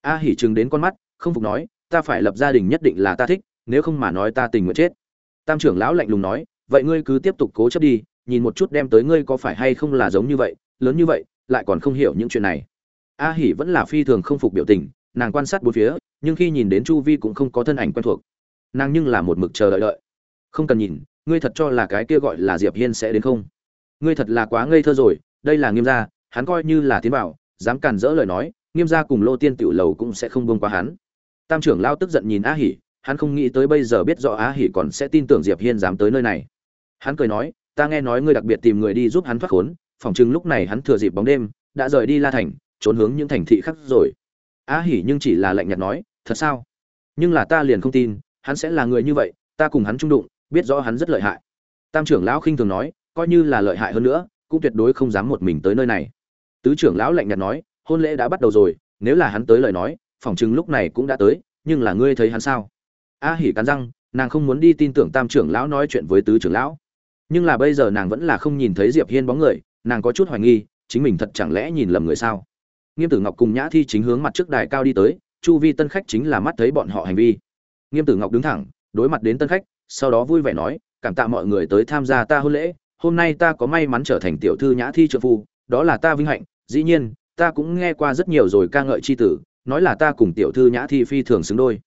A hỉ chừng đến con mắt, không phục nói, ta phải lập gia đình nhất định là ta thích, nếu không mà nói ta tình nguyện chết. Tam trưởng lão lạnh lùng nói, vậy ngươi cứ tiếp tục cố chấp đi, nhìn một chút đem tới ngươi có phải hay không là giống như vậy, lớn như vậy, lại còn không hiểu những chuyện này. A hỉ vẫn là phi thường không phục biểu tình, nàng quan sát bốn phía, nhưng khi nhìn đến chu vi cũng không có thân ảnh quen thuộc. Nàng nhưng là một mực chờ đợi đợi. Không cần nhìn ngươi thật cho là cái kia gọi là diệp hiên sẽ đến không? Ngươi thật là quá ngây thơ rồi, đây là nghiêm gia, hắn coi như là tiến bảo dám cản rỡ lời nói, nghiêm gia cùng lô tiên tiểu lầu cũng sẽ không buông qua hắn. Tam trưởng lao tức giận nhìn a hỉ, hắn không nghĩ tới bây giờ biết rõ a hỉ còn sẽ tin tưởng diệp hiên dám tới nơi này. Hắn cười nói, ta nghe nói ngươi đặc biệt tìm người đi giúp hắn thoát khốn phòng chừng lúc này hắn thừa dịp bóng đêm, đã rời đi la thành, trốn hướng những thành thị khác rồi. A hỉ nhưng chỉ là lạnh nhạt nói, thật sao? Nhưng là ta liền không tin, hắn sẽ là người như vậy, ta cùng hắn trung đụng biết rõ hắn rất lợi hại. Tam trưởng lão khinh thường nói, coi như là lợi hại hơn nữa, cũng tuyệt đối không dám một mình tới nơi này. Tứ trưởng lão lạnh nhạt nói, hôn lễ đã bắt đầu rồi, nếu là hắn tới lời nói phỏng chừng lúc này cũng đã tới, nhưng là ngươi thấy hắn sao? A hỉ cắn răng, nàng không muốn đi tin tưởng tam trưởng lão nói chuyện với tứ trưởng lão. Nhưng là bây giờ nàng vẫn là không nhìn thấy diệp hiên bóng người, nàng có chút hoài nghi, chính mình thật chẳng lẽ nhìn lầm người sao? Nghiêm tử ngọc cùng nhã thi chính hướng mặt trước đài cao đi tới, chu vi tân khách chính là mắt thấy bọn họ hành vi. Nghiêm tử ngọc đứng thẳng, đối mặt đến tân khách sau đó vui vẻ nói, cảm tạ mọi người tới tham gia ta hôn lễ, hôm nay ta có may mắn trở thành tiểu thư nhã thi trợ phu, đó là ta vinh hạnh, dĩ nhiên, ta cũng nghe qua rất nhiều rồi ca ngợi c h i tử, nói là ta cùng tiểu thư nhã thi phi thường xứng đôi.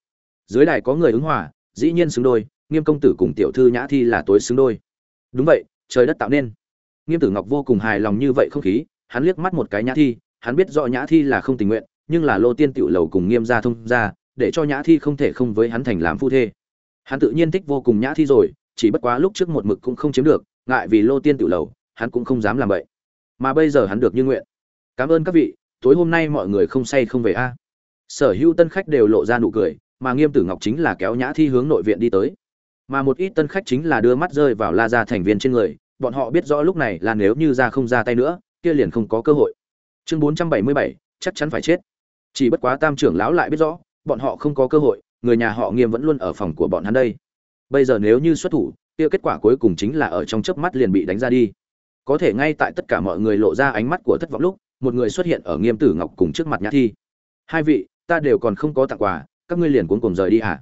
Dưới đài có người ứng hòa, dĩ nhiên xứng đôi, nghiêm công tử cùng tiểu thư nhã thi là tối xứng đôi. Đúng vậy, trời đất tạo nên. Nghiêm tử ngọc vô cùng hài lòng như vậy không khí, hắn liếc mắt một cái nhã thi, hắn biết rõ nhã thi là không tình nguyện, nhưng là lô tiên tiểu lầu cùng nghiêm gia thông gia, để cho nhã thi không thể không với hắn thành làm phu thê hắn tự nhiên thích vô cùng nhã thi rồi, chỉ bất quá lúc trước một mực cũng không chiếm được, ngại vì lô tiên tiểu lầu, hắn cũng không dám làm vậy. Mà bây giờ hắn được như nguyện. Cảm ơn các vị, tối hôm nay mọi người không say không về a. Sở hữu tân khách đều lộ ra nụ cười, mà nghiêm tử ngọc chính là kéo nhã thi hướng nội viện đi tới. Mà một ít tân khách chính là đưa mắt rơi vào la gia thành viên trên người, bọn họ biết rõ lúc này là nếu như ra không ra tay nữa, kia liền không có cơ hội. Chương bốn trăm bảy mươi bảy, chắc chắn phải chết. Chỉ bất quá tam trưởng lão lại biết rõ, bọn họ không có cơ hội người nhà họ nghiêm vẫn luôn ở phòng của bọn hắn đây. Bây giờ nếu như xuất thủ, kia kết quả cuối cùng chính là ở trong chớp mắt liền bị đánh ra đi. Có thể ngay tại tất cả mọi người lộ ra ánh mắt của thất vọng lúc, một người xuất hiện ở nghiêm tử ngọc cùng trước mặt nhã thi. Hai vị, ta đều còn không có tặng quà, các ngươi liền cuốn cùng rời đi hả?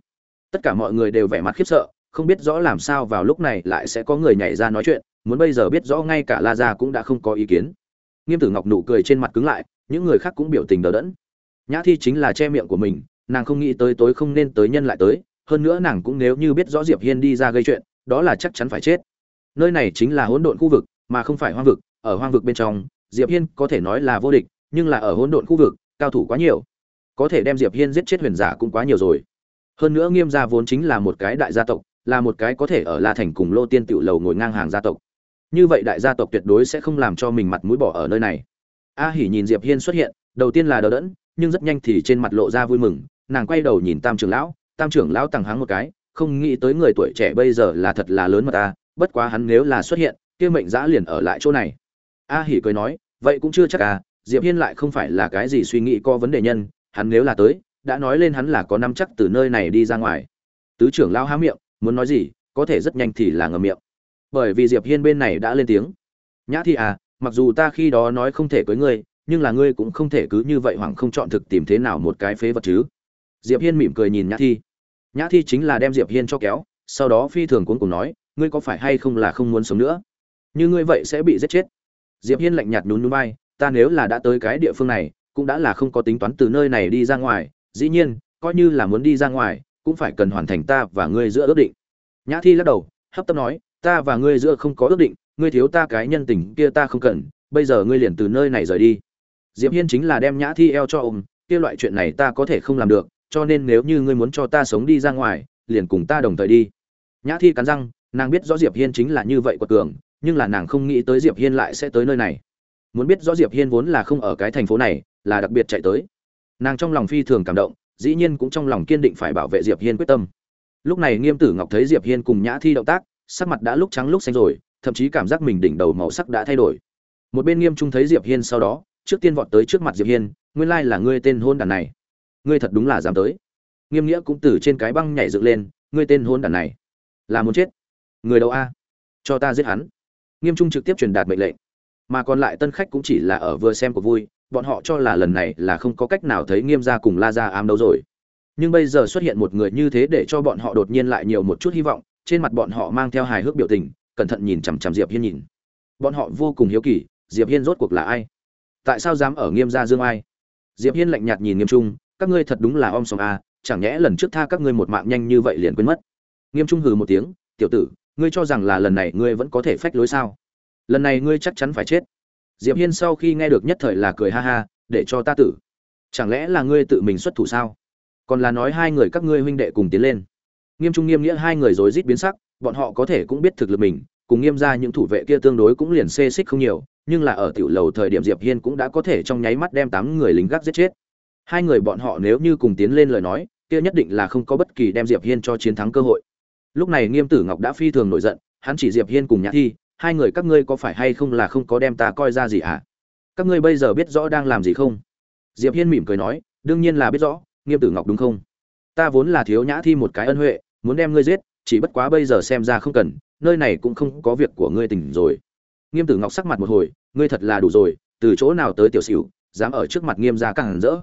Tất cả mọi người đều vẻ mặt khiếp sợ, không biết rõ làm sao vào lúc này lại sẽ có người nhảy ra nói chuyện, muốn bây giờ biết rõ ngay cả la gia cũng đã không có ý kiến. Nghiêm tử ngọc nụ cười trên mặt cứng lại, những người khác cũng biểu tình đờ đẫn. Nhã thi chính là che miệng của mình nàng không nghĩ tới tối không nên tới nhân lại tới, hơn nữa nàng cũng nếu như biết rõ diệp hiên đi ra gây chuyện, đó là chắc chắn phải chết. Nơi này chính là hỗn độn khu vực, mà không phải hoang vực, ở hoang vực bên trong, diệp hiên có thể nói là vô địch, nhưng là ở hỗn độn khu vực, cao thủ quá nhiều. Có thể đem diệp hiên giết chết huyền giả cũng quá nhiều rồi. Hơn nữa nghiêm gia vốn chính là một cái đại gia tộc, là một cái có thể ở la thành cùng lô tiên tiểu lầu ngồi ngang hàng gia tộc. Như vậy đại gia tộc tuyệt đối sẽ không làm cho mình mặt mũi bỏ ở nơi này. A hỉ nhìn diệp hiên xuất hiện, đầu tiên là đờ đẫn, nhưng rất nhanh thì trên mặt lộ ra vui mừng nàng quay đầu nhìn tam trưởng lão, tam trưởng lão tăng háng một cái, không nghĩ tới người tuổi trẻ bây giờ là thật là lớn mà ta, bất quá hắn nếu là xuất hiện, kia mệnh giã liền ở lại chỗ này. A hỉ cười nói, vậy cũng chưa chắc à diệp hiên lại không phải là cái gì suy nghĩ có vấn đề nhân, hắn nếu là tới, đã nói lên hắn là có năm chắc từ nơi này đi ra ngoài. Tứ trưởng lão há miệng, muốn nói gì, có thể rất nhanh thì là ngầm miệng. Bởi vì diệp hiên bên này đã lên tiếng. Nhã thi à mặc dù ta khi đó nói không thể cưới ngươi, nhưng là ngươi cũng không thể cứ như vậy hoảng không chọn thực tìm thế nào một cái phế vật chứ diệp hiên mỉm cười nhìn nhã thi. Nhã thi chính là đem diệp hiên cho kéo, sau đó phi thường cuốn cùng nói, ngươi có phải hay không là không muốn sống nữa? Như ngươi vậy sẽ bị giết chết. Diệp hiên lạnh nhạt nhún nhún vai, ta nếu là đã tới cái địa phương này, cũng đã là không có tính toán từ nơi này đi ra ngoài, dĩ nhiên, coi như là muốn đi ra ngoài, cũng phải cần hoàn thành ta và ngươi giữa ước định. Nhã thi lắc đầu, hấp tấp nói, ta và ngươi giữa không có ước định, ngươi thiếu ta cái nhân tình kia ta không cần, bây giờ ngươi liền từ nơi này rời đi. Diệp hiên chính là đem nhã thi eo cho ôm, kia loại chuyện này ta có thể không làm được cho nên nếu như ngươi muốn cho ta sống đi ra ngoài, liền cùng ta đồng thời đi. Nhã thi cắn răng, nàng biết rõ diệp hiên chính là như vậy quật cường, nhưng là nàng không nghĩ tới diệp hiên lại sẽ tới nơi này. Muốn biết rõ diệp hiên vốn là không ở cái thành phố này, là đặc biệt chạy tới. Nàng trong lòng phi thường cảm động, dĩ nhiên cũng trong lòng kiên định phải bảo vệ diệp hiên quyết tâm. Lúc này nghiêm tử ngọc thấy diệp hiên cùng nhã thi động tác, sắc mặt đã lúc trắng lúc xanh rồi, thậm chí cảm giác mình đỉnh đầu màu sắc đã thay đổi. Một bên nghiêm trung thấy diệp hiên sau đó, trước tiên vọt tới trước mặt diệp hiên, nguyên lai là ngươi tên hôn đàn này ngươi thật đúng là dám tới. Nghiêm nghĩa cũng từ trên cái băng nhảy dựng lên, ngươi tên hôn đàn này, là muốn chết. Người đâu a? Cho ta giết hắn. Nghiêm trung trực tiếp truyền đạt mệnh lệnh. Mà còn lại tân khách cũng chỉ là ở vừa xem của vui, bọn họ cho là lần này là không có cách nào thấy nghiêm gia cùng la gia ám đấu rồi. Nhưng bây giờ xuất hiện một người như thế để cho bọn họ đột nhiên lại nhiều một chút hy vọng, trên mặt bọn họ mang theo hài hước biểu tình, cẩn thận nhìn chằm chằm diệp hiên nhìn. Bọn họ vô cùng hiếu kỳ, diệp hiên rốt cuộc là ai? Tại sao dám ở nghiêm gia dương ai? Diệp hiên lạnh nhạt nhìn nghiêm trung các ngươi thật đúng là om sòm a chẳng nhẽ lần trước tha các ngươi một mạng nhanh như vậy liền quên mất. Nghiêm trung hừ một tiếng, tiểu tử, ngươi cho rằng là lần này ngươi vẫn có thể phách lối sao? Lần này ngươi chắc chắn phải chết. Diệp hiên sau khi nghe được nhất thời là cười ha ha, để cho ta tử. Chẳng lẽ là ngươi tự mình xuất thủ sao? Còn là nói hai người các ngươi huynh đệ cùng tiến lên. Nghiêm trung nghiêm nghĩa hai người rối rít biến sắc, bọn họ có thể cũng biết thực lực mình, cùng nghiêm ra những thủ vệ kia tương đối cũng liền xê xích không nhiều, nhưng là ở tiểu lầu thời điểm diệp hiên cũng đã có thể trong nháy mắt đem tám người lính gác giết chết hai người bọn họ nếu như cùng tiến lên lời nói, kia nhất định là không có bất kỳ đem diệp hiên cho chiến thắng cơ hội. Lúc này nghiêm tử ngọc đã phi thường nổi giận, hắn chỉ diệp hiên cùng nhã thi, hai người các ngươi có phải hay không là không có đem ta coi ra gì à các ngươi bây giờ biết rõ đang làm gì không? Diệp hiên mỉm cười nói, đương nhiên là biết rõ, nghiêm tử ngọc đúng không? Ta vốn là thiếu nhã thi một cái ân huệ, muốn đem ngươi giết, chỉ bất quá bây giờ xem ra không cần, nơi này cũng không có việc của ngươi tỉnh rồi. Nghiêm tử ngọc sắc mặt một hồi, ngươi thật là đủ rồi, từ chỗ nào tới tiểu xỉu, dám ở trước mặt nghiêm gia càng rỡ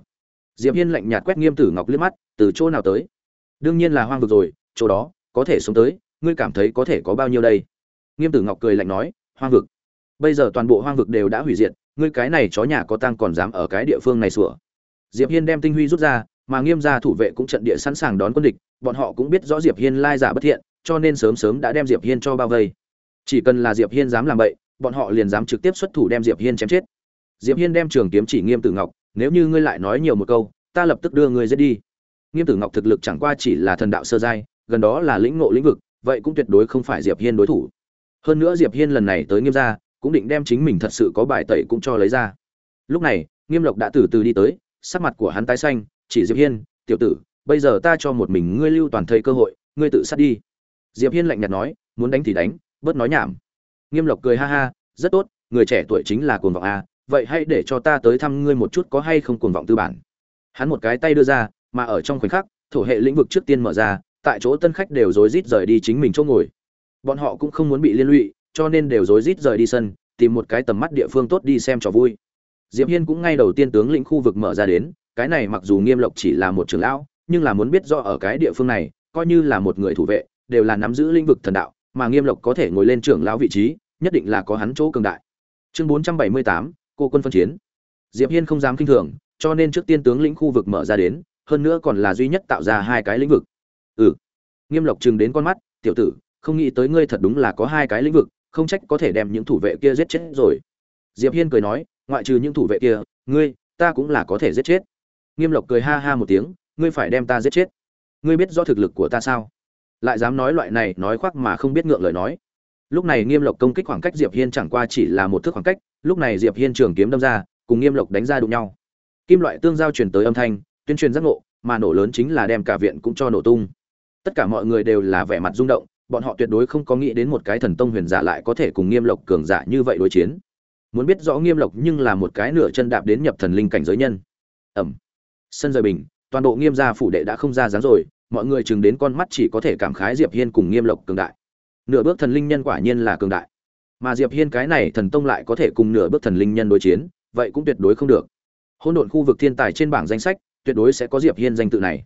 diệp hiên lạnh nhạt quét nghiêm tử ngọc liếc mắt, từ chỗ nào tới? Đương nhiên là hoang vực rồi, chỗ đó, có thể sống tới, ngươi cảm thấy có thể có bao nhiêu đây? Nghiêm tử ngọc cười lạnh nói, hoang vực. Bây giờ toàn bộ hoang vực đều đã hủy diệt, ngươi cái này chó nhà có tang còn dám ở cái địa phương này sủa? Diệp hiên đem tinh huy rút ra, mà nghiêm gia thủ vệ cũng trận địa sẵn sàng đón quân địch, bọn họ cũng biết rõ diệp hiên lai giả bất thiện, cho nên sớm sớm đã đem diệp hiên cho bao vây. Chỉ cần là diệp hiên dám làm vậy bọn họ liền dám trực tiếp xuất thủ đem diệp hiên chém chết. Diệp hiên đem trường kiếm chỉ nghiêm tử ngọc nếu như ngươi lại nói nhiều một câu, ta lập tức đưa ngươi giết đi. Nghiêm tử ngọc thực lực chẳng qua chỉ là thần đạo sơ giai, gần đó là lĩnh ngộ lĩnh vực, vậy cũng tuyệt đối không phải diệp hiên đối thủ. Hơn nữa diệp hiên lần này tới nghiêm gia, cũng định đem chính mình thật sự có bài tẩy cũng cho lấy ra. Lúc này, nghiêm lộc đã từ từ đi tới, sắc mặt của hắn tái xanh, chỉ diệp hiên, tiểu tử, bây giờ ta cho một mình ngươi lưu toàn thây cơ hội, ngươi tự sát đi. Diệp hiên lạnh nhạt nói, muốn đánh thì đánh, bớt nói nhảm. Nghiêm lộc cười ha ha, rất tốt, người trẻ tuổi chính là cuồng vọng a vậy hãy để cho ta tới thăm ngươi một chút có hay không cuồng vọng tư bản. Hắn một cái tay đưa ra mà ở trong khoảnh khắc thổ hệ lĩnh vực trước tiên mở ra tại chỗ tân khách đều rối rít rời đi chính mình chỗ ngồi. Bọn họ cũng không muốn bị liên lụy cho nên đều rối rít rời đi sân tìm một cái tầm mắt địa phương tốt đi xem trò vui. Diệp hiên cũng ngay đầu tiên tướng lĩnh khu vực mở ra đến cái này mặc dù nghiêm lộc chỉ là một trưởng lão nhưng là muốn biết rõ ở cái địa phương này coi như là một người thủ vệ đều là nắm giữ lĩnh vực thần đạo mà nghiêm lộc có thể ngồi lên trưởng lão vị trí nhất định là có hắn chỗ cường đại. Chương 478, cô quân phân chiến. Diệp hiên không dám kinh thường, cho nên trước tiên tướng lĩnh khu vực mở ra đến, hơn nữa còn là duy nhất tạo ra hai cái lĩnh vực. Ừ. Nghiêm lộc chừng đến con mắt, tiểu tử, không nghĩ tới ngươi thật đúng là có hai cái lĩnh vực, không trách có thể đem những thủ vệ kia giết chết rồi. Diệp hiên cười nói, ngoại trừ những thủ vệ kia, ngươi, ta cũng là có thể giết chết. Nghiêm lộc cười ha ha một tiếng, ngươi phải đem ta giết chết. Ngươi biết rõ thực lực của ta sao? Lại dám nói loại này, nói khoác mà không biết ngượng lời nói lúc này nghiêm lộc công kích khoảng cách diệp hiên chẳng qua chỉ là một thước khoảng cách, lúc này diệp hiên trường kiếm đâm ra, cùng nghiêm lộc đánh ra đụng nhau. Kim loại tương giao truyền tới âm thanh, tuyên truyền giác ngộ, mà nổ lớn chính là đem cả viện cũng cho nổ tung. Tất cả mọi người đều là vẻ mặt rung động, bọn họ tuyệt đối không có nghĩ đến một cái thần tông huyền giả lại có thể cùng nghiêm lộc cường giả như vậy đối chiến. Muốn biết rõ nghiêm lộc nhưng là một cái nửa chân đạp đến nhập thần linh cảnh giới nhân. Ẩm. Sân rời bình, toàn bộ nghiêm gia phủ đệ đã không ra dáng rồi, mọi người chừng đến con mắt chỉ có thể cảm khái diệp hiên cùng nghiêm lộc cường đại nửa bước thần linh nhân quả nhiên là cường đại. Mà diệp hiên cái này thần tông lại có thể cùng nửa bước thần linh nhân đối chiến, vậy cũng tuyệt đối không được. Hỗn độn khu vực thiên tài trên bảng danh sách, tuyệt đối sẽ có diệp hiên danh tự này.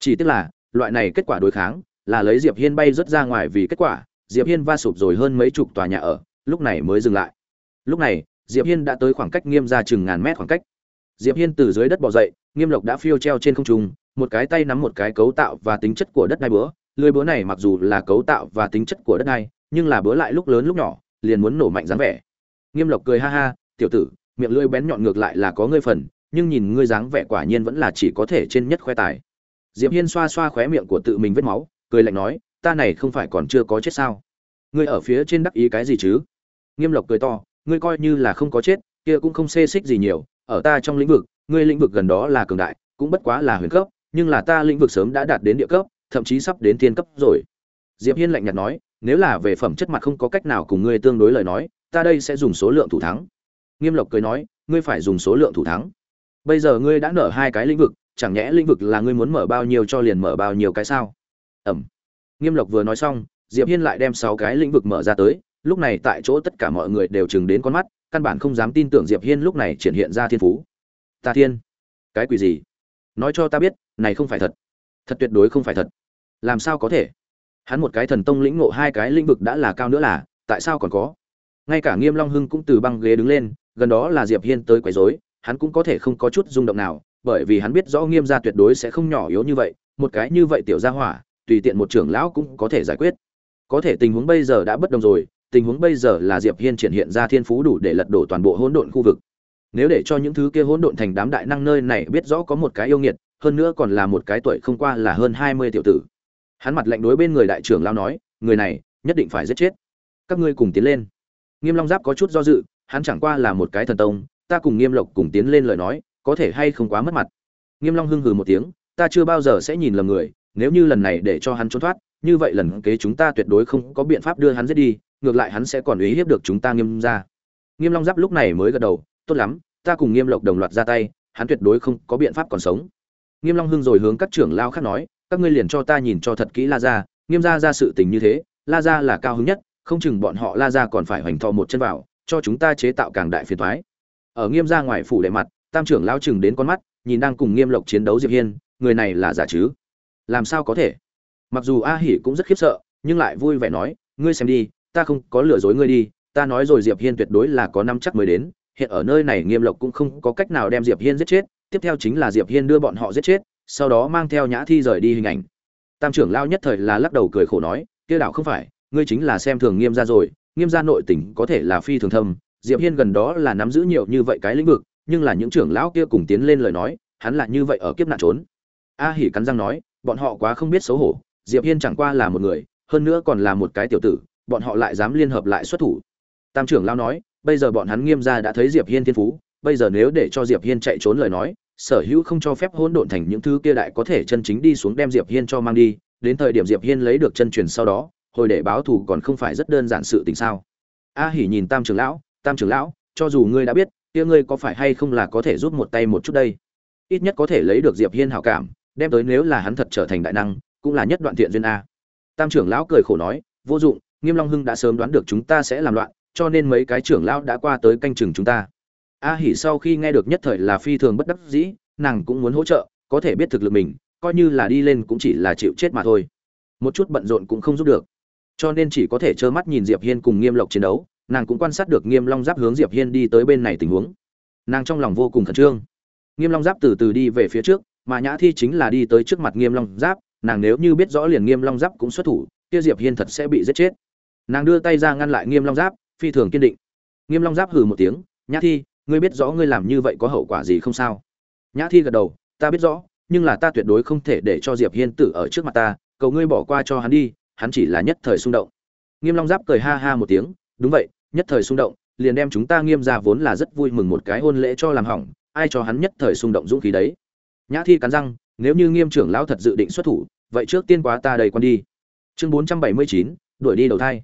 Chỉ tức là, loại này kết quả đối kháng, là lấy diệp hiên bay rất ra ngoài vì kết quả, diệp hiên va sụp rồi hơn mấy chục tòa nhà ở, lúc này mới dừng lại. Lúc này, diệp hiên đã tới khoảng cách nghiêm ra chừng ngàn mét khoảng cách. Diệp hiên từ dưới đất bò dậy, nghiêm lộc đã phiêu treo trên không trung, một cái tay nắm một cái cấu tạo và tính chất của đất đai bữa lưới búa này mặc dù là cấu tạo và tính chất của đất này nhưng là búa lại lúc lớn lúc nhỏ, liền muốn nổ mạnh dáng vẻ. Nghiêm lộc cười ha ha, tiểu tử, miệng lưỡi bén nhọn ngược lại là có ngươi phần, nhưng nhìn ngươi dáng vẻ quả nhiên vẫn là chỉ có thể trên nhất khoe tài. Diệp hiên xoa xoa khóe miệng của tự mình vết máu, cười lạnh nói, ta này không phải còn chưa có chết sao? Ngươi ở phía trên đắc ý cái gì chứ? Nghiêm lộc cười to, ngươi coi như là không có chết, kia cũng không xê xích gì nhiều, ở ta trong lĩnh vực, ngươi lĩnh vực gần đó là cường đại, cũng bất quá là huyền cấp, nhưng là ta lĩnh vực sớm đã đạt đến địa cấp thậm chí sắp đến tiên cấp rồi. Diệp hiên lạnh nhạt nói, nếu là về phẩm chất mặt không có cách nào cùng ngươi tương đối lời nói, ta đây sẽ dùng số lượng thủ thắng. Nghiêm lộc cười nói, ngươi phải dùng số lượng thủ thắng. Bây giờ ngươi đã nở hai cái lĩnh vực, chẳng nhẽ lĩnh vực là ngươi muốn mở bao nhiêu cho liền mở bao nhiêu cái sao? Ẩm. Nghiêm lộc vừa nói xong, diệp hiên lại đem sáu cái lĩnh vực mở ra tới, lúc này tại chỗ tất cả mọi người đều chừng đến con mắt, căn bản không dám tin tưởng diệp hiên lúc này triển hiện ra thiên phú. Ta thiên. Cái quỷ gì? Nói cho ta biết, này không phải thật. Thật tuyệt đối không phải thật làm sao có thể? Hắn một cái thần tông lĩnh ngộ hai cái lĩnh vực đã là cao nữa là, tại sao còn có? Ngay cả nghiêm long hưng cũng từ băng ghế đứng lên, gần đó là diệp hiên tới quấy rối, hắn cũng có thể không có chút rung động nào, bởi vì hắn biết rõ nghiêm gia tuyệt đối sẽ không nhỏ yếu như vậy, một cái như vậy tiểu gia hỏa, tùy tiện một trưởng lão cũng có thể giải quyết. Có thể tình huống bây giờ đã bất đồng rồi, tình huống bây giờ là diệp hiên triển hiện ra thiên phú đủ để lật đổ toàn bộ hỗn độn khu vực. Nếu để cho những thứ kia hỗn độn thành đám đại năng nơi này biết rõ có một cái yêu nghiệt, hơn nữa còn là một cái tuổi không qua là hơn hai mươi tiểu tử hắn mặt lạnh đối bên người đại trưởng lao nói, người này nhất định phải giết chết. Các ngươi cùng tiến lên. Nghiêm long giáp có chút do dự, hắn chẳng qua là một cái thần tông, ta cùng nghiêm lộc cùng tiến lên lời nói, có thể hay không quá mất mặt. Nghiêm long hưng hừ một tiếng, ta chưa bao giờ sẽ nhìn lầm người, nếu như lần này để cho hắn trốn thoát, như vậy lần kế chúng ta tuyệt đối không có biện pháp đưa hắn giết đi, ngược lại hắn sẽ còn uy hiếp được chúng ta nghiêm ra nghiêm long giáp lúc này mới gật đầu, tốt lắm, ta cùng nghiêm lộc đồng loạt ra tay, hắn tuyệt đối không có biện pháp còn sống. Nghiêm long hưng rồi hướng các trưởng lao khác nói các ngươi liền cho ta nhìn cho thật kỹ la gia, nghiêm gia ra sự tình như thế, la gia là cao hứng nhất, không chừng bọn họ la gia còn phải hoành thọ một chân vào, cho chúng ta chế tạo càng đại phiền toái. Ở nghiêm gia ngoài phủ đệ mặt, tam trưởng lao chừng đến con mắt, nhìn đang cùng nghiêm lộc chiến đấu diệp hiên, người này là giả chứ? Làm sao có thể? Mặc dù a hỉ cũng rất khiếp sợ, nhưng lại vui vẻ nói, ngươi xem đi, ta không có lừa dối ngươi đi, ta nói rồi diệp hiên tuyệt đối là có năm chắc mới đến, hiện ở nơi này nghiêm lộc cũng không có cách nào đem diệp hiên giết chết, tiếp theo chính là diệp hiên đưa bọn họ giết chết sau đó mang theo nhã thi rời đi hình ảnh. Tam trưởng lao nhất thời là lắc đầu cười khổ nói, kia đạo không phải, ngươi chính là xem thường nghiêm gia rồi, nghiêm gia nội tình có thể là phi thường thâm, diệp hiên gần đó là nắm giữ nhiều như vậy cái lĩnh vực, nhưng là những trưởng lão kia cùng tiến lên lời nói, hắn là như vậy ở kiếp nạn trốn. A hỉ cắn răng nói, bọn họ quá không biết xấu hổ, diệp hiên chẳng qua là một người, hơn nữa còn là một cái tiểu tử, bọn họ lại dám liên hợp lại xuất thủ. Tam trưởng lão nói, bây giờ bọn hắn nghiêm gia đã thấy diệp hiên thiên phú, bây giờ nếu để cho diệp hiên chạy trốn lời nói sở hữu không cho phép hỗn độn thành những thứ kia đại có thể chân chính đi xuống đem diệp hiên cho mang đi, đến thời điểm diệp hiên lấy được chân truyền sau đó, hồi để báo thù còn không phải rất đơn giản sự tình sao? A hỉ nhìn tam trưởng lão, tam trưởng lão, cho dù ngươi đã biết, kia ngươi có phải hay không là có thể giúp một tay một chút đây? Ít nhất có thể lấy được diệp hiên hảo cảm, đem tới nếu là hắn thật trở thành đại năng, cũng là nhất đoạn thiện duyên a. Tam trưởng lão cười khổ nói, vô dụng, nghiêm long hưng đã sớm đoán được chúng ta sẽ làm loạn, cho nên mấy cái trưởng lão đã qua tới canh chừng chúng ta a hỉ sau khi nghe được nhất thời là phi thường bất đắc dĩ, nàng cũng muốn hỗ trợ, có thể biết thực lực mình, coi như là đi lên cũng chỉ là chịu chết mà thôi. Một chút bận rộn cũng không giúp được. Cho nên chỉ có thể trơ mắt nhìn diệp hiên cùng nghiêm lộc chiến đấu, nàng cũng quan sát được nghiêm long giáp hướng diệp hiên đi tới bên này tình huống. Nàng trong lòng vô cùng khẩn trương. Nghiêm long giáp từ từ đi về phía trước, mà nhã thi chính là đi tới trước mặt nghiêm long giáp, nàng nếu như biết rõ liền nghiêm long giáp cũng xuất thủ, kia diệp hiên thật sẽ bị giết chết. Nàng đưa tay ra ngăn lại nghiêm long giáp, phi thường kiên định. Nghiêm long giáp hừ một tiếng, nhã thi ngươi biết rõ ngươi làm như vậy có hậu quả gì không sao? Nhã thi gật đầu, ta biết rõ, nhưng là ta tuyệt đối không thể để cho diệp hiên tử ở trước mặt ta, cầu ngươi bỏ qua cho hắn đi, hắn chỉ là nhất thời xung động. Nghiêm long giáp cười ha ha một tiếng, đúng vậy, nhất thời xung động, liền đem chúng ta nghiêm ra vốn là rất vui mừng một cái hôn lễ cho làm hỏng, ai cho hắn nhất thời xung động dũng khí đấy. Nhã thi cắn răng, nếu như nghiêm trưởng lão thật dự định xuất thủ, vậy trước tiên quá ta đầy quan đi. Chương bốn trăm bảy mươi chín, đuổi đi đầu thai.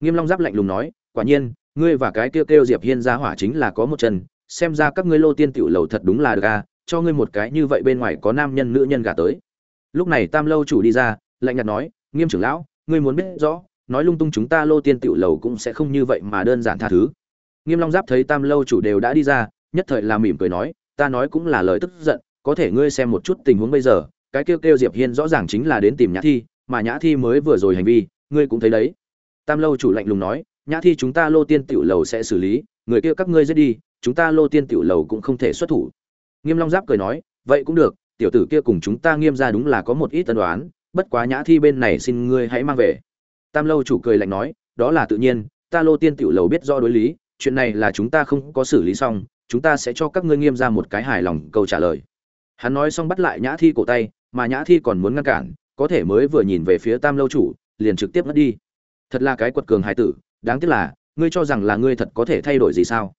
Nghiêm long giáp lạnh lùng nói, quả nhiên ngươi và cái kêu kêu diệp hiên ra hỏa chính là có một chân, xem ra các ngươi lô tiên tiểu lầu thật đúng là được à cho ngươi một cái như vậy bên ngoài có nam nhân nữ nhân gả tới. Lúc này tam lâu chủ đi ra, lạnh nhạt nói, nghiêm trưởng lão, ngươi muốn biết rõ, nói lung tung chúng ta lô tiên tiểu lầu cũng sẽ không như vậy mà đơn giản tha thứ. Nghiêm long giáp thấy tam lâu chủ đều đã đi ra, nhất thời là mỉm cười nói, ta nói cũng là lời tức giận, có thể ngươi xem một chút tình huống bây giờ, cái kêu kêu diệp hiên rõ ràng chính là đến tìm nhã thi, mà nhã thi mới vừa rồi hành vi, ngươi cũng thấy đấy. Tam lâu chủ lạnh lùng nói nhã thi chúng ta lô tiên tiểu lầu sẽ xử lý, người kia các ngươi giết đi, chúng ta lô tiên tiểu lầu cũng không thể xuất thủ. Nghiêm long giáp cười nói, vậy cũng được, tiểu tử kia cùng chúng ta nghiêm ra đúng là có một ít tân đoán bất quá nhã thi bên này xin ngươi hãy mang về. Tam lâu chủ cười lạnh nói, đó là tự nhiên, ta lô tiên tiểu lầu biết do đối lý, chuyện này là chúng ta không có xử lý xong, chúng ta sẽ cho các ngươi nghiêm ra một cái hài lòng câu trả lời. Hắn nói xong bắt lại nhã thi cổ tay, mà nhã thi còn muốn ngăn cản, có thể mới vừa nhìn về phía tam lâu chủ, liền trực tiếp mất đi. Thật là cái quật cường hài tử đáng tiếc là, ngươi cho rằng là ngươi thật có thể thay đổi gì sao?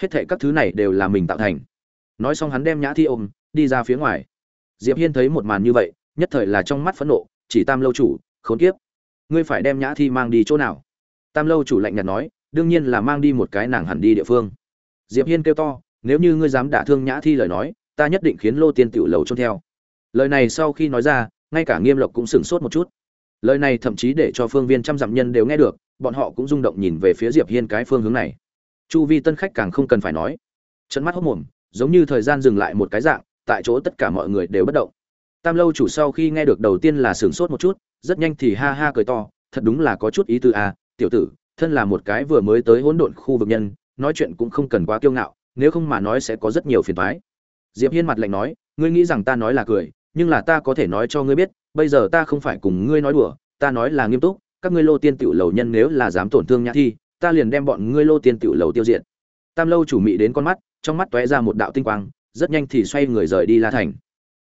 Hết thệ các thứ này đều là mình tạo thành. Nói xong hắn đem nhã thi ôm, đi ra phía ngoài. Diệp hiên thấy một màn như vậy, nhất thời là trong mắt phẫn nộ, chỉ tam lâu chủ, khốn kiếp. Ngươi phải đem nhã thi mang đi chỗ nào? Tam lâu chủ lạnh nhạt nói, đương nhiên là mang đi một cái nàng hẳn đi địa phương. Diệp hiên kêu to, nếu như ngươi dám đả thương nhã thi lời nói, ta nhất định khiến lô tiên tiểu lầu trôn theo. Lời này sau khi nói ra, ngay cả nghiêm lộc cũng sửng sốt một chút. Lời này thậm chí để cho phương viên trăm dặm nhân đều nghe được bọn họ cũng rung động nhìn về phía diệp hiên cái phương hướng này. Chu vi tân khách càng không cần phải nói. Trận mắt hốc mồm, giống như thời gian dừng lại một cái dạng, tại chỗ tất cả mọi người đều bất động. Tam lâu chủ sau khi nghe được đầu tiên là sửng sốt một chút, rất nhanh thì ha ha cười to, thật đúng là có chút ý tư à tiểu tử, thân là một cái vừa mới tới hỗn độn khu vực nhân, nói chuyện cũng không cần quá kiêu ngạo, nếu không mà nói sẽ có rất nhiều phiền toái. Diệp hiên mặt lạnh nói, ngươi nghĩ rằng ta nói là cười, nhưng là ta có thể nói cho ngươi biết, bây giờ ta không phải cùng ngươi nói đùa, ta nói là nghiêm túc các ngươi lô tiên tiểu lầu nhân nếu là dám tổn thương nhã thi, ta liền đem bọn ngươi lô tiên tiểu lầu tiêu diệt. Tam lâu chủ mị đến con mắt, trong mắt tóe ra một đạo tinh quang, rất nhanh thì xoay người rời đi la thành.